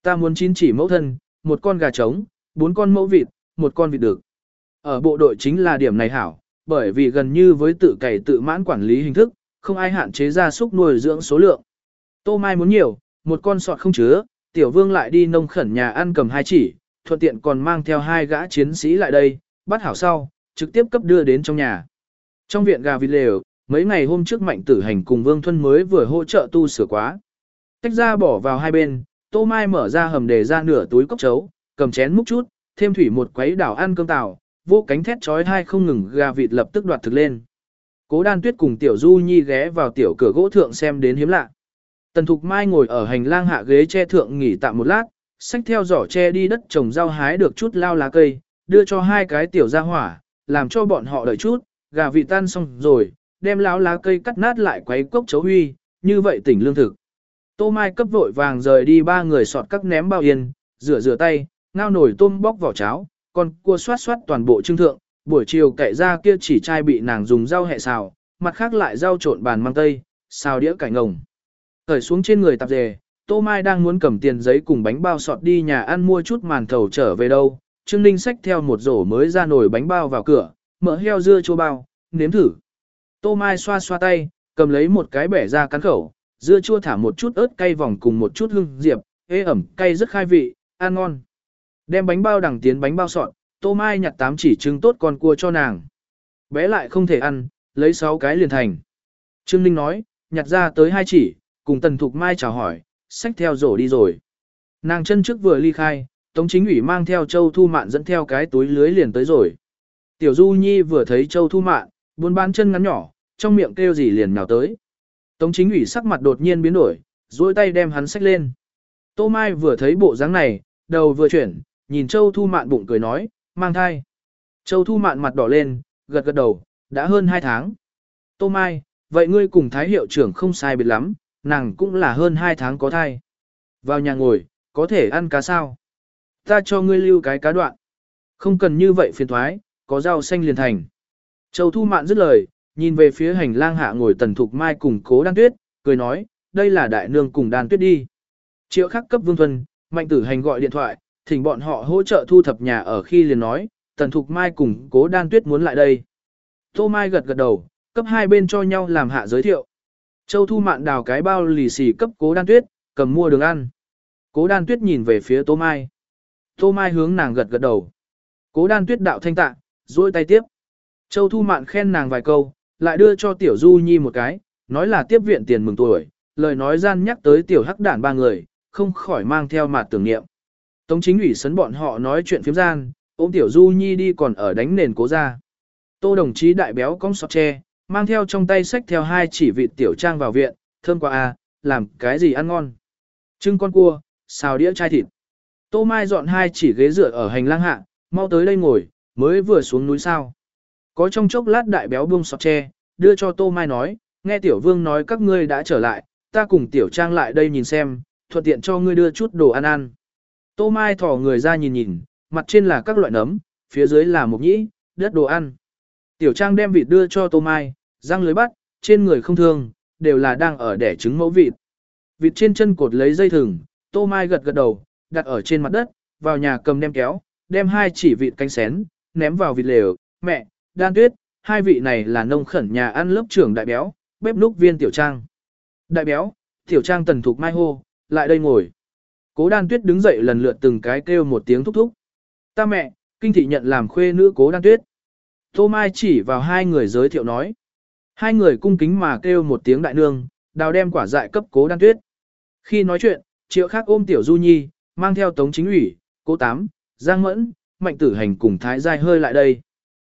[SPEAKER 1] Ta muốn chín chỉ mẫu thân, một con gà trống, bốn con mẫu vịt, một con vịt được. Ở bộ đội chính là điểm này hảo, bởi vì gần như với tự cày tự mãn quản lý hình thức, không ai hạn chế gia súc nuôi dưỡng số lượng. Tô Mai muốn nhiều, một con sọt không chứa, tiểu vương lại đi nông khẩn nhà ăn cầm hai chỉ, thuận tiện còn mang theo hai gã chiến sĩ lại đây, bắt hảo sau, trực tiếp cấp đưa đến trong nhà. Trong viện gà vịt lều, mấy ngày hôm trước mạnh tử hành cùng Vương Thuân mới vừa hỗ trợ tu sửa quá. Tách ra bỏ vào hai bên, Tô Mai mở ra hầm để ra nửa túi cốc chấu, cầm chén múc chút, thêm thủy một quấy đảo ăn cơm tàu, vô cánh thét chói hai không ngừng gà vịt lập tức đoạt thực lên. Cố đan tuyết cùng tiểu du nhi ghé vào tiểu cửa gỗ thượng xem đến hiếm lạ. Tần Thục Mai ngồi ở hành lang hạ ghế che thượng nghỉ tạm một lát, xách theo giỏ che đi đất trồng rau hái được chút lao lá cây, đưa cho hai cái tiểu ra hỏa, làm cho bọn họ đợi chút, gà vị tan xong rồi, đem láo lá cây cắt nát lại quấy cốc chấu huy, như vậy tỉnh lương thực. Tô Mai cấp vội vàng rời đi ba người sọt các ném bao yên, rửa rửa tay, ngao nổi tôm bóc vỏ cháo, còn cua xoát xoát toàn bộ trưng thượng, buổi chiều cậy ra kia chỉ chai bị nàng dùng rau hẹ xào, mặt khác lại rau trộn bàn mang tây, xào đĩa cải ngồng. Thời xuống trên người tạp dề, Tô Mai đang muốn cầm tiền giấy cùng bánh bao sọt đi nhà ăn mua chút màn thầu trở về đâu. Trương Ninh xách theo một rổ mới ra nổi bánh bao vào cửa, mỡ heo dưa chua bao, nếm thử. Tô Mai xoa xoa tay, cầm lấy một cái bẻ ra cắn khẩu, dưa chua thả một chút ớt cay vòng cùng một chút hương diệp, ế ẩm, cay rất khai vị, ăn ngon. Đem bánh bao đằng tiến bánh bao sọt, Tô Mai nhặt tám chỉ trứng tốt con cua cho nàng. Bé lại không thể ăn, lấy sáu cái liền thành. Trương Ninh nói, nhặt ra tới hai chỉ, cùng Tần Thục Mai chào hỏi, xách theo rổ đi rồi. Nàng chân trước vừa ly khai, Tống Chính ủy mang theo Châu Thu Mạn dẫn theo cái túi lưới liền tới rồi. Tiểu Du Nhi vừa thấy Châu Thu Mạn, buôn bán chân ngắn nhỏ, trong miệng kêu gì liền nhào tới. Tống Chính ủy sắc mặt đột nhiên biến đổi, duỗi tay đem hắn xách lên. Tô Mai vừa thấy bộ dáng này, đầu vừa chuyển, nhìn Châu Thu Mạn bụng cười nói, mang thai. Châu Thu Mạn mặt đỏ lên, gật gật đầu, đã hơn hai tháng. Tô Mai, vậy ngươi cùng Thái hiệu trưởng không sai biệt lắm, nàng cũng là hơn 2 tháng có thai. Vào nhà ngồi, có thể ăn cá sao? Ta cho ngươi lưu cái cá đoạn. Không cần như vậy phiền thoái, có rau xanh liền thành. Châu Thu Mạn dứt lời, nhìn về phía hành lang hạ ngồi tần thục mai cùng cố đan tuyết, cười nói, đây là đại nương cùng đan tuyết đi. Triệu khắc cấp vương thuần, mạnh tử hành gọi điện thoại, thỉnh bọn họ hỗ trợ thu thập nhà ở khi liền nói, tần thục mai cùng cố đan tuyết muốn lại đây. Tô Mai gật gật đầu, cấp hai bên cho nhau làm hạ giới thiệu. Châu Thu Mạn đào cái bao lì xì cấp cố đan tuyết, cầm mua đường ăn. Cố đan tuyết nhìn về phía Tô Mai. Tô Mai hướng nàng gật gật đầu. Cố đan tuyết đạo thanh tạ, duỗi tay tiếp. Châu Thu Mạn khen nàng vài câu, lại đưa cho Tiểu Du Nhi một cái, nói là tiếp viện tiền mừng tuổi, lời nói gian nhắc tới Tiểu Hắc đản ba người, không khỏi mang theo mặt tưởng niệm. Tống chính ủy sấn bọn họ nói chuyện phiếm gian, ôm Tiểu Du Nhi đi còn ở đánh nền cố ra. Tô đồng chí đại béo cong sọt tre, mang theo trong tay sách theo hai chỉ vịt tiểu trang vào viện, thơm quá à, làm cái gì ăn ngon. Trưng con cua, xào đĩa chai thịt. Tô Mai dọn hai chỉ ghế dựa ở hành lang hạ, mau tới đây ngồi, mới vừa xuống núi sao. Có trong chốc lát đại béo buông sọt tre, đưa cho Tô Mai nói, nghe tiểu vương nói các ngươi đã trở lại, ta cùng tiểu trang lại đây nhìn xem, thuận tiện cho ngươi đưa chút đồ ăn ăn. Tô Mai thỏ người ra nhìn nhìn, mặt trên là các loại nấm, phía dưới là mộc nhĩ, đất đồ ăn. Tiểu trang đem vịt đưa cho Tô Mai, răng lưới bắt, trên người không thương, đều là đang ở đẻ trứng mẫu vịt. Vịt trên chân cột lấy dây thừng, Tô Mai gật gật đầu, đặt ở trên mặt đất, vào nhà cầm đem kéo, đem hai chỉ vịt canh xén, ném vào vịt lều. Mẹ, đan tuyết, hai vị này là nông khẩn nhà ăn lớp trưởng đại béo, bếp núc viên tiểu trang. Đại béo, tiểu trang tần thục mai hô, lại đây ngồi. Cố đan tuyết đứng dậy lần lượt từng cái kêu một tiếng thúc thúc. Ta mẹ, kinh thị nhận làm khuê nữ cố đan tuyết. Tô Mai chỉ vào hai người giới thiệu nói. Hai người cung kính mà kêu một tiếng đại nương, đào đem quả dại cấp cố đan tuyết. Khi nói chuyện, triệu khác ôm tiểu du nhi, mang theo tống chính ủy, cố tám, giang mẫn, mạnh tử hành cùng thái giai hơi lại đây.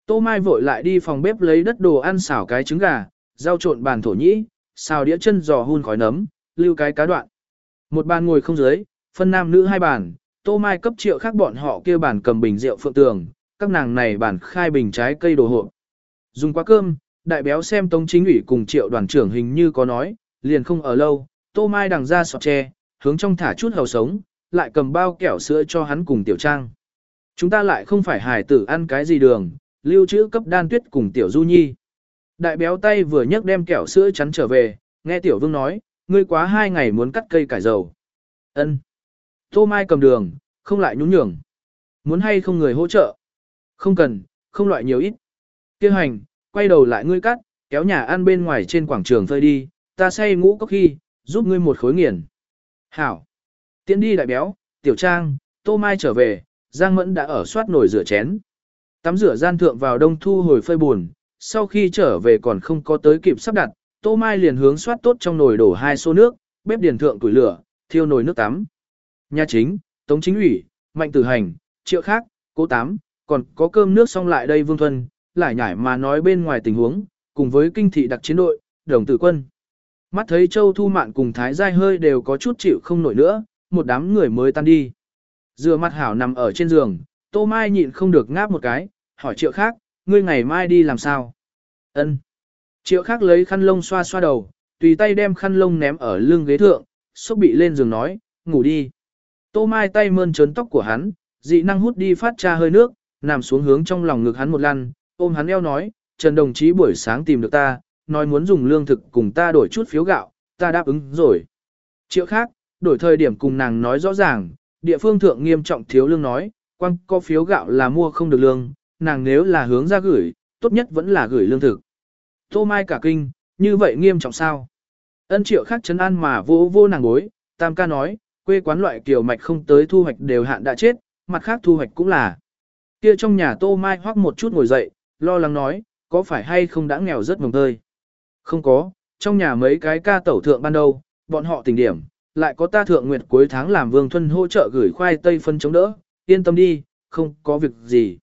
[SPEAKER 1] Tô Mai vội lại đi phòng bếp lấy đất đồ ăn xào cái trứng gà, rau trộn bàn thổ nhĩ, xào đĩa chân giò hun khói nấm, lưu cái cá đoạn. Một bàn ngồi không dưới, phân nam nữ hai bàn, Tô Mai cấp triệu khác bọn họ kia bàn cầm bình rượu phượng tường, các nàng này bàn khai bình trái cây đồ hộp. Dùng quá cơm, đại béo xem tống chính ủy cùng triệu đoàn trưởng hình như có nói, liền không ở lâu, tô mai đằng ra sọt tre, hướng trong thả chút hầu sống, lại cầm bao kẹo sữa cho hắn cùng tiểu trang. Chúng ta lại không phải hải tử ăn cái gì đường, lưu trữ cấp đan tuyết cùng tiểu du nhi. Đại béo tay vừa nhấc đem kẹo sữa chắn trở về, nghe tiểu vương nói, ngươi quá hai ngày muốn cắt cây cải dầu. ân Tô mai cầm đường, không lại nhún nhường. Muốn hay không người hỗ trợ? Không cần, không loại nhiều ít. Kêu hành, quay đầu lại ngươi cắt, kéo nhà ăn bên ngoài trên quảng trường phơi đi, ta say ngũ có khi, giúp ngươi một khối nghiền. Hảo. Tiến đi đại béo, tiểu trang, tô mai trở về, Giang Mẫn đã ở soát nồi rửa chén. Tắm rửa gian thượng vào đông thu hồi phơi buồn, sau khi trở về còn không có tới kịp sắp đặt, tô mai liền hướng soát tốt trong nồi đổ hai xô nước, bếp điền thượng tuổi lửa, thiêu nồi nước tắm. Nhà chính, Tống Chính ủy, Mạnh Tử Hành, Triệu Khác, Cố Tám, còn có cơm nước xong lại đây Vương Thuần, lại nhải mà nói bên ngoài tình huống, cùng với kinh thị đặc chiến đội, đồng tử quân. Mắt thấy Châu Thu Mạn cùng Thái Giai hơi đều có chút chịu không nổi nữa, một đám người mới tan đi. Dừa mặt hảo nằm ở trên giường, Tô Mai nhịn không được ngáp một cái, hỏi triệu khác, ngươi ngày mai đi làm sao? Ân. Triệu khác lấy khăn lông xoa xoa đầu, tùy tay đem khăn lông ném ở lưng ghế thượng, xúc bị lên giường nói, ngủ đi. Tô Mai tay mơn trớn tóc của hắn, dị năng hút đi phát ra hơi nước, nằm xuống hướng trong lòng ngực hắn một lăn, ôm hắn eo nói, Trần đồng chí buổi sáng tìm được ta, nói muốn dùng lương thực cùng ta đổi chút phiếu gạo, ta đáp ứng rồi. Triệu khác, đổi thời điểm cùng nàng nói rõ ràng, địa phương thượng nghiêm trọng thiếu lương nói, quăng có phiếu gạo là mua không được lương, nàng nếu là hướng ra gửi, tốt nhất vẫn là gửi lương thực. Tô Mai cả kinh, như vậy nghiêm trọng sao? Ân triệu khác chấn an mà vô vô nàng bối, tam ca nói, quê quán loại kiểu mạch không tới thu hoạch đều hạn đã chết, mặt khác thu hoạch cũng là. Kia trong nhà Tô Mai hoắc một chút ngồi dậy, lo lắng nói, có phải hay không đã nghèo rất mồng tơi? Không có, trong nhà mấy cái ca tẩu thượng ban đầu, bọn họ tình điểm, lại có ta thượng nguyệt cuối tháng làm vương thuân hỗ trợ gửi khoai tây phân chống đỡ, yên tâm đi, không có việc gì.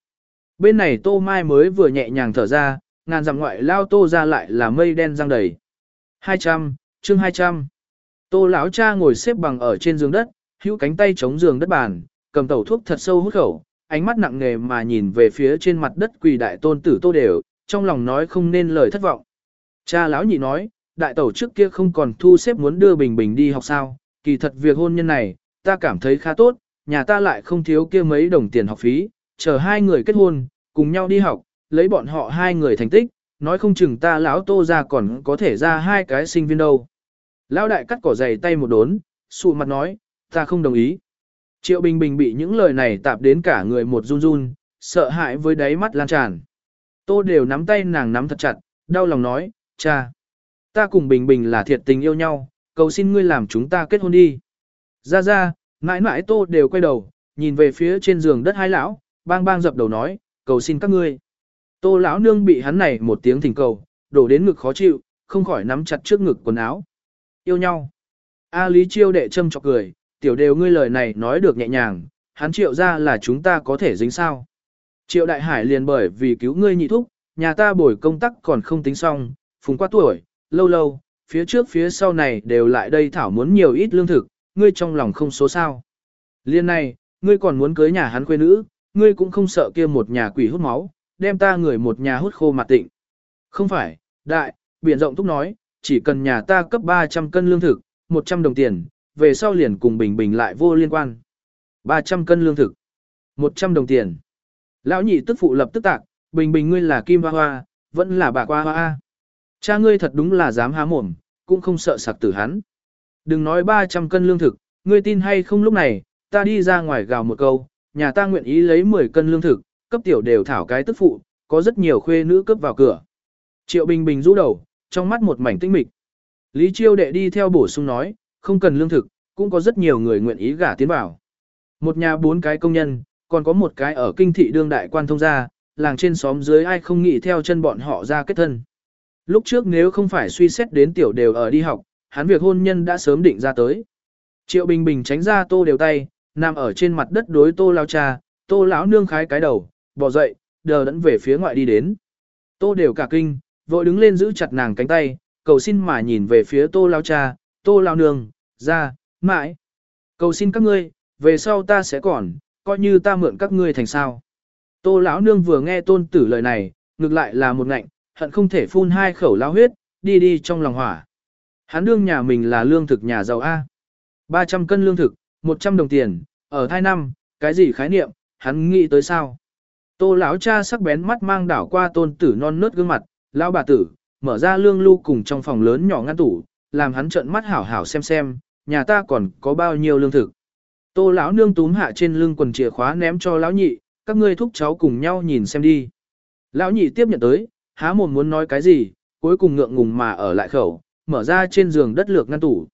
[SPEAKER 1] Bên này tô mai mới vừa nhẹ nhàng thở ra, ngàn dặm ngoại lao tô ra lại là mây đen răng đầy. 200, chương 200. Tô lão cha ngồi xếp bằng ở trên giường đất, hữu cánh tay chống giường đất bàn, cầm tẩu thuốc thật sâu hút khẩu, ánh mắt nặng nề mà nhìn về phía trên mặt đất quỳ đại tôn tử tô đều, trong lòng nói không nên lời thất vọng. Cha lão nhị nói, đại tẩu trước kia không còn thu xếp muốn đưa Bình Bình đi học sao, kỳ thật việc hôn nhân này, ta cảm thấy khá tốt, nhà ta lại không thiếu kia mấy đồng tiền học phí, chờ hai người kết hôn, cùng nhau đi học, lấy bọn họ hai người thành tích, nói không chừng ta lão tô ra còn có thể ra hai cái sinh viên đâu. Lão đại cắt cỏ dày tay một đốn, sụ mặt nói, ta không đồng ý. Triệu Bình Bình bị những lời này tạp đến cả người một run run, sợ hãi với đáy mắt lan tràn. Tô đều nắm tay nàng nắm thật chặt, đau lòng nói, cha. Ta cùng Bình Bình là thiệt tình yêu nhau, cầu xin ngươi làm chúng ta kết hôn đi. Ra ra, mãi mãi tô đều quay đầu, nhìn về phía trên giường đất hai lão, bang bang dập đầu nói, cầu xin các ngươi. Tô lão nương bị hắn này một tiếng thỉnh cầu, đổ đến ngực khó chịu, không khỏi nắm chặt trước ngực quần áo. Yêu nhau. A Lý Chiêu đệ châm chọc cười, tiểu đều ngươi lời này nói được nhẹ nhàng, hắn triệu ra là chúng ta có thể dính sao. Triệu đại hải liền bởi vì cứu ngươi nhị thúc, nhà ta bồi công tác còn không tính xong, phùng qua tuổi, lâu lâu, phía trước phía sau này đều lại đây thảo muốn nhiều ít lương thực, ngươi trong lòng không số sao. Liên này, ngươi còn muốn cưới nhà hắn quê nữ, ngươi cũng không sợ kia một nhà quỷ hút máu, đem ta người một nhà hút khô mặt tịnh. Không phải, đại, biển rộng thúc nói, chỉ cần nhà ta cấp 300 cân lương thực, 100 đồng tiền, về sau liền cùng bình bình lại vô liên quan. 300 cân lương thực, 100 đồng tiền. Lão nhị tức phụ lập tức tạc, bình bình ngươi là kim hoa hoa, vẫn là bà hoa hoa. Cha ngươi thật đúng là dám há mồm, cũng không sợ sặc tử hắn. Đừng nói 300 cân lương thực, ngươi tin hay không lúc này, ta đi ra ngoài gào một câu, nhà ta nguyện ý lấy 10 cân lương thực, cấp tiểu đều thảo cái tức phụ, có rất nhiều khuê nữ cấp vào cửa. Triệu Bình Bình rũ đầu, trong mắt một mảnh tinh mịch. Lý Chiêu đệ đi theo bổ sung nói, không cần lương thực, cũng có rất nhiều người nguyện ý gả tiến vào. Một nhà bốn cái công nhân, còn có một cái ở kinh thị đương đại quan thông gia, làng trên xóm dưới ai không nghĩ theo chân bọn họ ra kết thân. Lúc trước nếu không phải suy xét đến tiểu đều ở đi học, hắn việc hôn nhân đã sớm định ra tới. Triệu Bình Bình tránh ra tô đều tay, nằm ở trên mặt đất đối tô lao cha, tô lão nương khái cái đầu, bỏ dậy, đờ đẫn về phía ngoại đi đến. Tô đều cả kinh, vội đứng lên giữ chặt nàng cánh tay, cầu xin mà nhìn về phía tô lao cha, tô lao nương, ra, mãi. Cầu xin các ngươi, về sau ta sẽ còn, coi như ta mượn các ngươi thành sao. Tô lão nương vừa nghe tôn tử lời này, ngược lại là một ngạnh, hận không thể phun hai khẩu lao huyết, đi đi trong lòng hỏa. Hắn đương nhà mình là lương thực nhà giàu A. 300 cân lương thực, 100 đồng tiền, ở thai năm, cái gì khái niệm, hắn nghĩ tới sao? Tô lão cha sắc bén mắt mang đảo qua tôn tử non nớt gương mặt, lão bà tử, mở ra lương lưu cùng trong phòng lớn nhỏ ngăn tủ, làm hắn trợn mắt hảo hảo xem xem, nhà ta còn có bao nhiêu lương thực. Tô lão nương túm hạ trên lưng quần chìa khóa ném cho lão nhị, các ngươi thúc cháu cùng nhau nhìn xem đi. Lão nhị tiếp nhận tới, há mồm muốn nói cái gì, cuối cùng ngượng ngùng mà ở lại khẩu, mở ra trên giường đất lược ngăn tủ.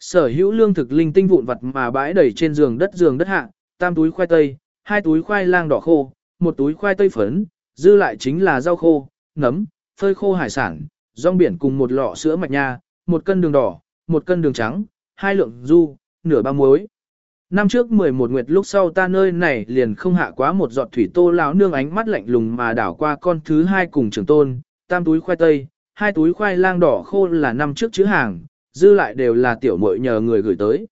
[SPEAKER 1] Sở hữu lương thực linh tinh vụn vặt mà bãi đầy trên giường đất giường đất hạ, tam túi khoai tây, hai túi khoai lang đỏ khô, một túi khoai tây phấn, dư lại chính là rau khô, nấm, phơi khô hải sản, rong biển cùng một lọ sữa mạch nha, một cân đường đỏ, một cân đường trắng, hai lượng du, nửa ba muối. Năm trước 11 nguyệt lúc sau ta nơi này liền không hạ quá một giọt thủy tô lão nương ánh mắt lạnh lùng mà đảo qua con thứ hai cùng trưởng tôn, tam túi khoai tây, hai túi khoai lang đỏ khô là năm trước chữ hàng, dư lại đều là tiểu muội nhờ người gửi tới.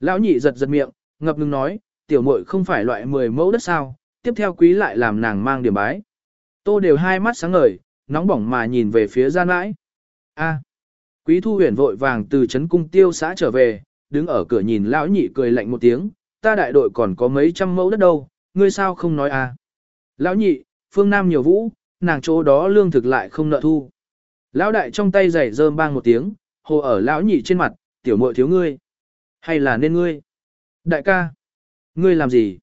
[SPEAKER 1] Lão nhị giật giật miệng, ngập ngừng nói, tiểu muội không phải loại 10 mẫu đất sao, tiếp theo quý lại làm nàng mang điểm bái. Tô đều hai mắt sáng ngời, nóng bỏng mà nhìn về phía gian mãi. A. quý thu huyền vội vàng từ trấn cung tiêu xã trở về, đứng ở cửa nhìn lão nhị cười lạnh một tiếng, ta đại đội còn có mấy trăm mẫu đất đâu, ngươi sao không nói a? Lão nhị, phương Nam nhiều vũ, nàng chỗ đó lương thực lại không nợ thu. Lão đại trong tay giày rơm bang một tiếng, hồ ở lão nhị trên mặt, tiểu muội thiếu ngươi. Hay là nên ngươi? Đại ca, ngươi làm gì?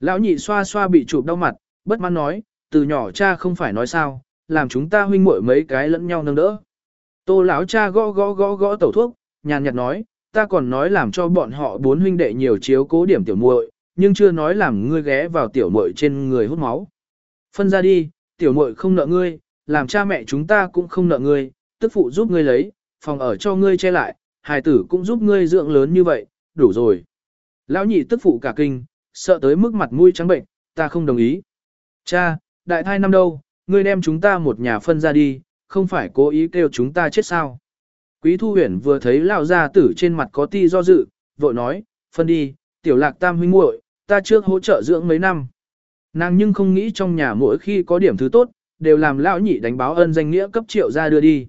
[SPEAKER 1] Lão nhị xoa xoa bị chụp đau mặt, bất mãn nói, từ nhỏ cha không phải nói sao, làm chúng ta huynh muội mấy cái lẫn nhau nâng đỡ. Tô lão cha gõ gõ gõ gõ tẩu thuốc, nhàn nhạt nói, ta còn nói làm cho bọn họ bốn huynh đệ nhiều chiếu cố điểm tiểu muội, nhưng chưa nói làm ngươi ghé vào tiểu muội trên người hút máu. Phân ra đi, tiểu muội không nợ ngươi, làm cha mẹ chúng ta cũng không nợ ngươi, tức phụ giúp ngươi lấy, phòng ở cho ngươi che lại, hài tử cũng giúp ngươi dưỡng lớn như vậy, đủ rồi. Lão nhị tức phụ cả kinh, sợ tới mức mặt mũi trắng bệnh, ta không đồng ý. Cha, đại thai năm đâu, ngươi đem chúng ta một nhà phân ra đi, không phải cố ý kêu chúng ta chết sao. Quý Thu Huyền vừa thấy lão gia tử trên mặt có ti do dự, vội nói, phân đi, tiểu lạc tam huynh muội, ta trước hỗ trợ dưỡng mấy năm. Nàng nhưng không nghĩ trong nhà mỗi khi có điểm thứ tốt, đều làm lão nhị đánh báo ân danh nghĩa cấp triệu ra đưa đi.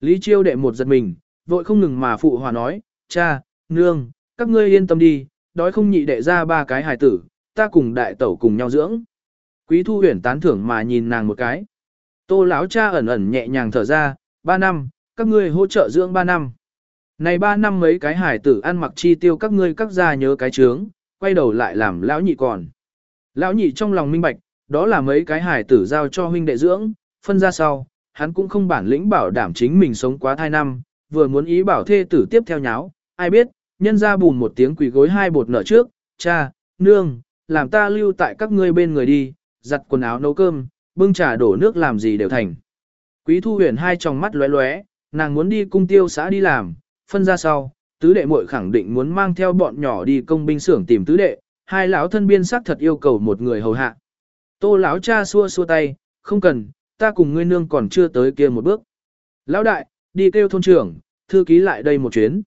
[SPEAKER 1] Lý Chiêu đệ một giật mình, vội không ngừng mà phụ hòa nói, cha, nương, các ngươi yên tâm đi, đói không nhị đệ ra ba cái hài tử, ta cùng đại tẩu cùng nhau dưỡng. Quý Thu Huyền tán thưởng mà nhìn nàng một cái. Tô lão cha ẩn ẩn nhẹ nhàng thở ra, ba năm, các ngươi hỗ trợ dưỡng 3 năm. Này 3 năm mấy cái hải tử ăn mặc chi tiêu các ngươi các gia nhớ cái trướng, quay đầu lại làm lão nhị còn. Lão nhị trong lòng minh bạch, đó là mấy cái hải tử giao cho huynh đệ dưỡng, phân ra sau, hắn cũng không bản lĩnh bảo đảm chính mình sống quá thai năm, vừa muốn ý bảo thê tử tiếp theo nháo, ai biết, nhân ra bùn một tiếng quỳ gối hai bột nợ trước, cha, nương, làm ta lưu tại các ngươi bên người đi, giặt quần áo nấu cơm, bưng trà đổ nước làm gì đều thành. Quý thu huyền hai tròng mắt lóe lóe, nàng muốn đi cung tiêu xã đi làm, phân ra sau, tứ đệ muội khẳng định muốn mang theo bọn nhỏ đi công binh xưởng tìm tứ đệ, hai lão thân biên xác thật yêu cầu một người hầu hạ. Tô lão cha xua xua tay, không cần, ta cùng ngươi nương còn chưa tới kia một bước. Lão đại, đi kêu thôn trưởng, thư ký lại đây một chuyến.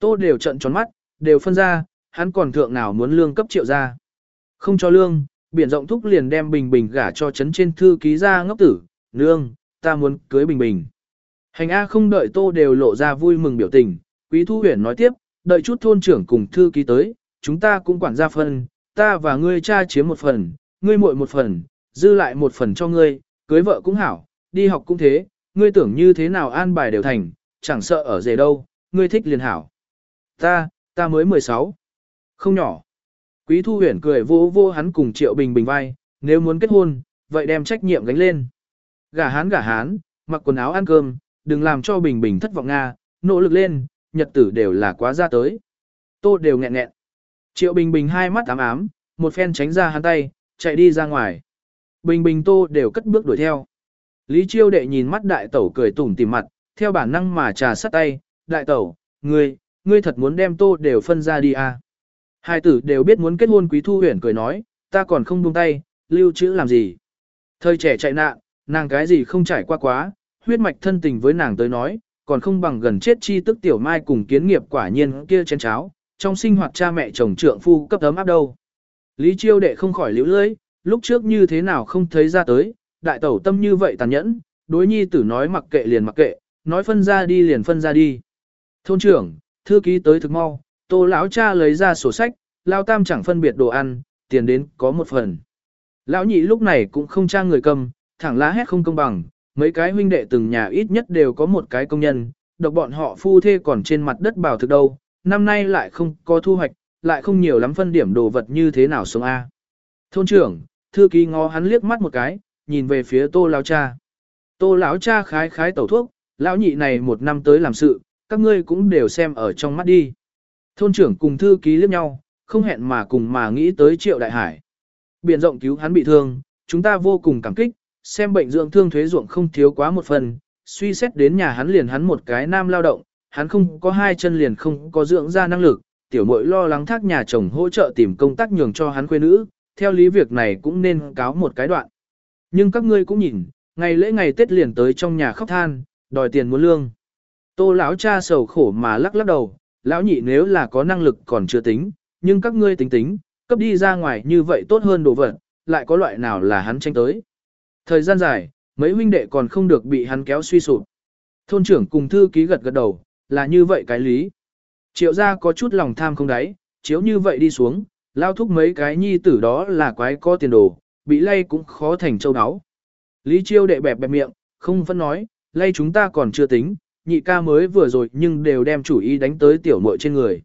[SPEAKER 1] Tô đều trận tròn mắt, đều phân ra, hắn còn thượng nào muốn lương cấp triệu ra. Không cho lương, biển rộng thúc liền đem bình bình gả cho chấn trên thư ký ra ngốc tử, nương, ta muốn cưới bình bình. Hành A không đợi tô đều lộ ra vui mừng biểu tình, quý thu huyền nói tiếp, đợi chút thôn trưởng cùng thư ký tới, chúng ta cũng quản ra phần, ta và ngươi cha chiếm một phần, ngươi muội một phần, dư lại một phần cho ngươi, cưới vợ cũng hảo, đi học cũng thế, ngươi tưởng như thế nào an bài đều thành, chẳng sợ ở rể đâu, ngươi thích liền hảo. Ta, ta mới 16. Không nhỏ. Quý thu huyền cười vô vô hắn cùng triệu bình bình vai, nếu muốn kết hôn, vậy đem trách nhiệm gánh lên. Gả hán gả hán, mặc quần áo ăn cơm, đừng làm cho Bình Bình thất vọng Nga, nỗ lực lên, nhật tử đều là quá ra tới. Tô đều nghẹn nghẹn. Triệu Bình Bình hai mắt ám ám, một phen tránh ra hắn tay, chạy đi ra ngoài. Bình Bình Tô đều cất bước đuổi theo. Lý Chiêu đệ nhìn mắt đại tẩu cười tủm tỉm mặt, theo bản năng mà trà sắt tay, đại tẩu, ngươi, ngươi thật muốn đem Tô đều phân ra đi à. Hai tử đều biết muốn kết hôn quý thu huyền cười nói, ta còn không buông tay, lưu trữ làm gì. Thời trẻ chạy nạn, nàng cái gì không trải qua quá, huyết mạch thân tình với nàng tới nói, còn không bằng gần chết chi tức tiểu mai cùng kiến nghiệp quả nhiên kia chén cháo, trong sinh hoạt cha mẹ chồng trượng phu cấp ấm áp đâu. Lý chiêu đệ không khỏi liễu lưỡi, lúc trước như thế nào không thấy ra tới, đại tẩu tâm như vậy tàn nhẫn, đối nhi tử nói mặc kệ liền mặc kệ, nói phân ra đi liền phân ra đi. Thôn trưởng, thư ký tới thực mau, tô lão cha lấy ra sổ sách, lao tam chẳng phân biệt đồ ăn, tiền đến có một phần. Lão nhị lúc này cũng không trang người cầm, thẳng lá hét không công bằng, mấy cái huynh đệ từng nhà ít nhất đều có một cái công nhân, độc bọn họ phu thê còn trên mặt đất bảo thực đâu, năm nay lại không có thu hoạch, lại không nhiều lắm phân điểm đồ vật như thế nào sống A. Thôn trưởng, thư ký ngó hắn liếc mắt một cái, nhìn về phía tô lão cha. Tô lão cha khái khái tẩu thuốc, lão nhị này một năm tới làm sự, các ngươi cũng đều xem ở trong mắt đi. Thôn trưởng cùng thư ký liếc nhau, không hẹn mà cùng mà nghĩ tới triệu đại hải. Biển rộng cứu hắn bị thương, chúng ta vô cùng cảm kích, xem bệnh dưỡng thương thuế ruộng không thiếu quá một phần, suy xét đến nhà hắn liền hắn một cái nam lao động, hắn không có hai chân liền không có dưỡng ra năng lực, tiểu muội lo lắng thác nhà chồng hỗ trợ tìm công tác nhường cho hắn quê nữ, theo lý việc này cũng nên cáo một cái đoạn. Nhưng các ngươi cũng nhìn, ngày lễ ngày Tết liền tới trong nhà khóc than, đòi tiền muốn lương. Tô lão cha sầu khổ mà lắc lắc đầu, lão nhị nếu là có năng lực còn chưa tính, nhưng các ngươi tính tính, cấp đi ra ngoài như vậy tốt hơn đồ vật, lại có loại nào là hắn tranh tới. Thời gian dài, mấy huynh đệ còn không được bị hắn kéo suy sụp. Thôn trưởng cùng thư ký gật gật đầu, là như vậy cái lý. Triệu gia có chút lòng tham không đáy, chiếu như vậy đi xuống, lao thúc mấy cái nhi tử đó là quái có tiền đồ, bị lay cũng khó thành châu áo. Lý chiêu đệ bẹp bẹp miệng, không phân nói, lay chúng ta còn chưa tính, nhị ca mới vừa rồi nhưng đều đem chủ ý đánh tới tiểu muội trên người.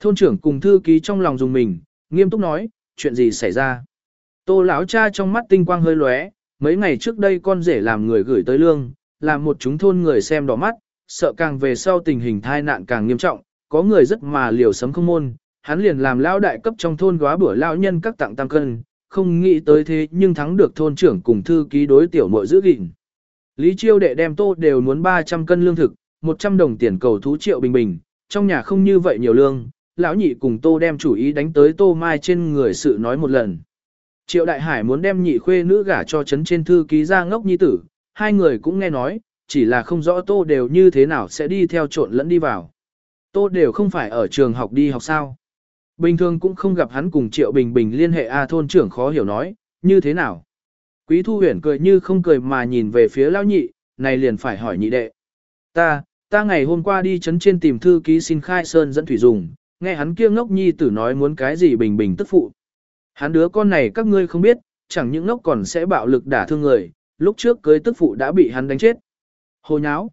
[SPEAKER 1] Thôn trưởng cùng thư ký trong lòng dùng mình, nghiêm túc nói, chuyện gì xảy ra. Tô lão cha trong mắt tinh quang hơi lóe, mấy ngày trước đây con rể làm người gửi tới lương, làm một chúng thôn người xem đỏ mắt, sợ càng về sau tình hình thai nạn càng nghiêm trọng, có người rất mà liều sấm không môn, hắn liền làm lão đại cấp trong thôn góa bữa lão nhân các tặng tăng cân, không nghĩ tới thế nhưng thắng được thôn trưởng cùng thư ký đối tiểu muội giữ gìn. Lý Chiêu đệ đem tô đều muốn 300 cân lương thực, 100 đồng tiền cầu thú triệu bình bình, trong nhà không như vậy nhiều lương, lão nhị cùng tô đem chủ ý đánh tới tô mai trên người sự nói một lần. Triệu Đại Hải muốn đem nhị khuê nữ gả cho chấn trên thư ký ra ngốc nhi tử, hai người cũng nghe nói, chỉ là không rõ tô đều như thế nào sẽ đi theo trộn lẫn đi vào. Tô đều không phải ở trường học đi học sao. Bình thường cũng không gặp hắn cùng Triệu Bình Bình liên hệ A thôn trưởng khó hiểu nói, như thế nào. Quý Thu Huyền cười như không cười mà nhìn về phía lão nhị, này liền phải hỏi nhị đệ. Ta, ta ngày hôm qua đi chấn trên tìm thư ký xin khai sơn dẫn thủy dùng, nghe hắn kia ngốc nhi tử nói muốn cái gì bình bình tức phụ. Hắn đứa con này các ngươi không biết, chẳng những ngốc còn sẽ bạo lực đả thương người, lúc trước cưới tức phụ đã bị hắn đánh chết. Hồ nháo.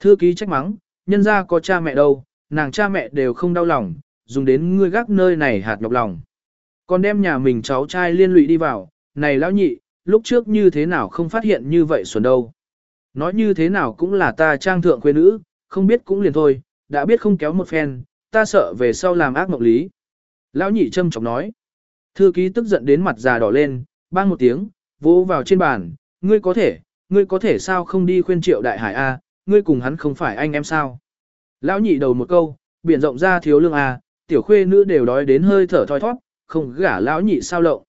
[SPEAKER 1] Thư ký trách mắng, nhân ra có cha mẹ đâu, nàng cha mẹ đều không đau lòng, dùng đến ngươi gác nơi này hạt nhọc lòng. Còn đem nhà mình cháu trai liên lụy đi vào, này lão nhị, lúc trước như thế nào không phát hiện như vậy xuẩn đâu. Nói như thế nào cũng là ta trang thượng quê nữ, không biết cũng liền thôi, đã biết không kéo một phen, ta sợ về sau làm ác mộng lý. Lão nhị châm chọc nói. Thư ký tức giận đến mặt già đỏ lên, bang một tiếng, vỗ vào trên bàn, ngươi có thể, ngươi có thể sao không đi khuyên triệu đại hải A, ngươi cùng hắn không phải anh em sao. Lão nhị đầu một câu, biển rộng ra thiếu lương A, tiểu khuê nữ đều đói đến hơi thở thoi thoát, không gả lão nhị sao lộng.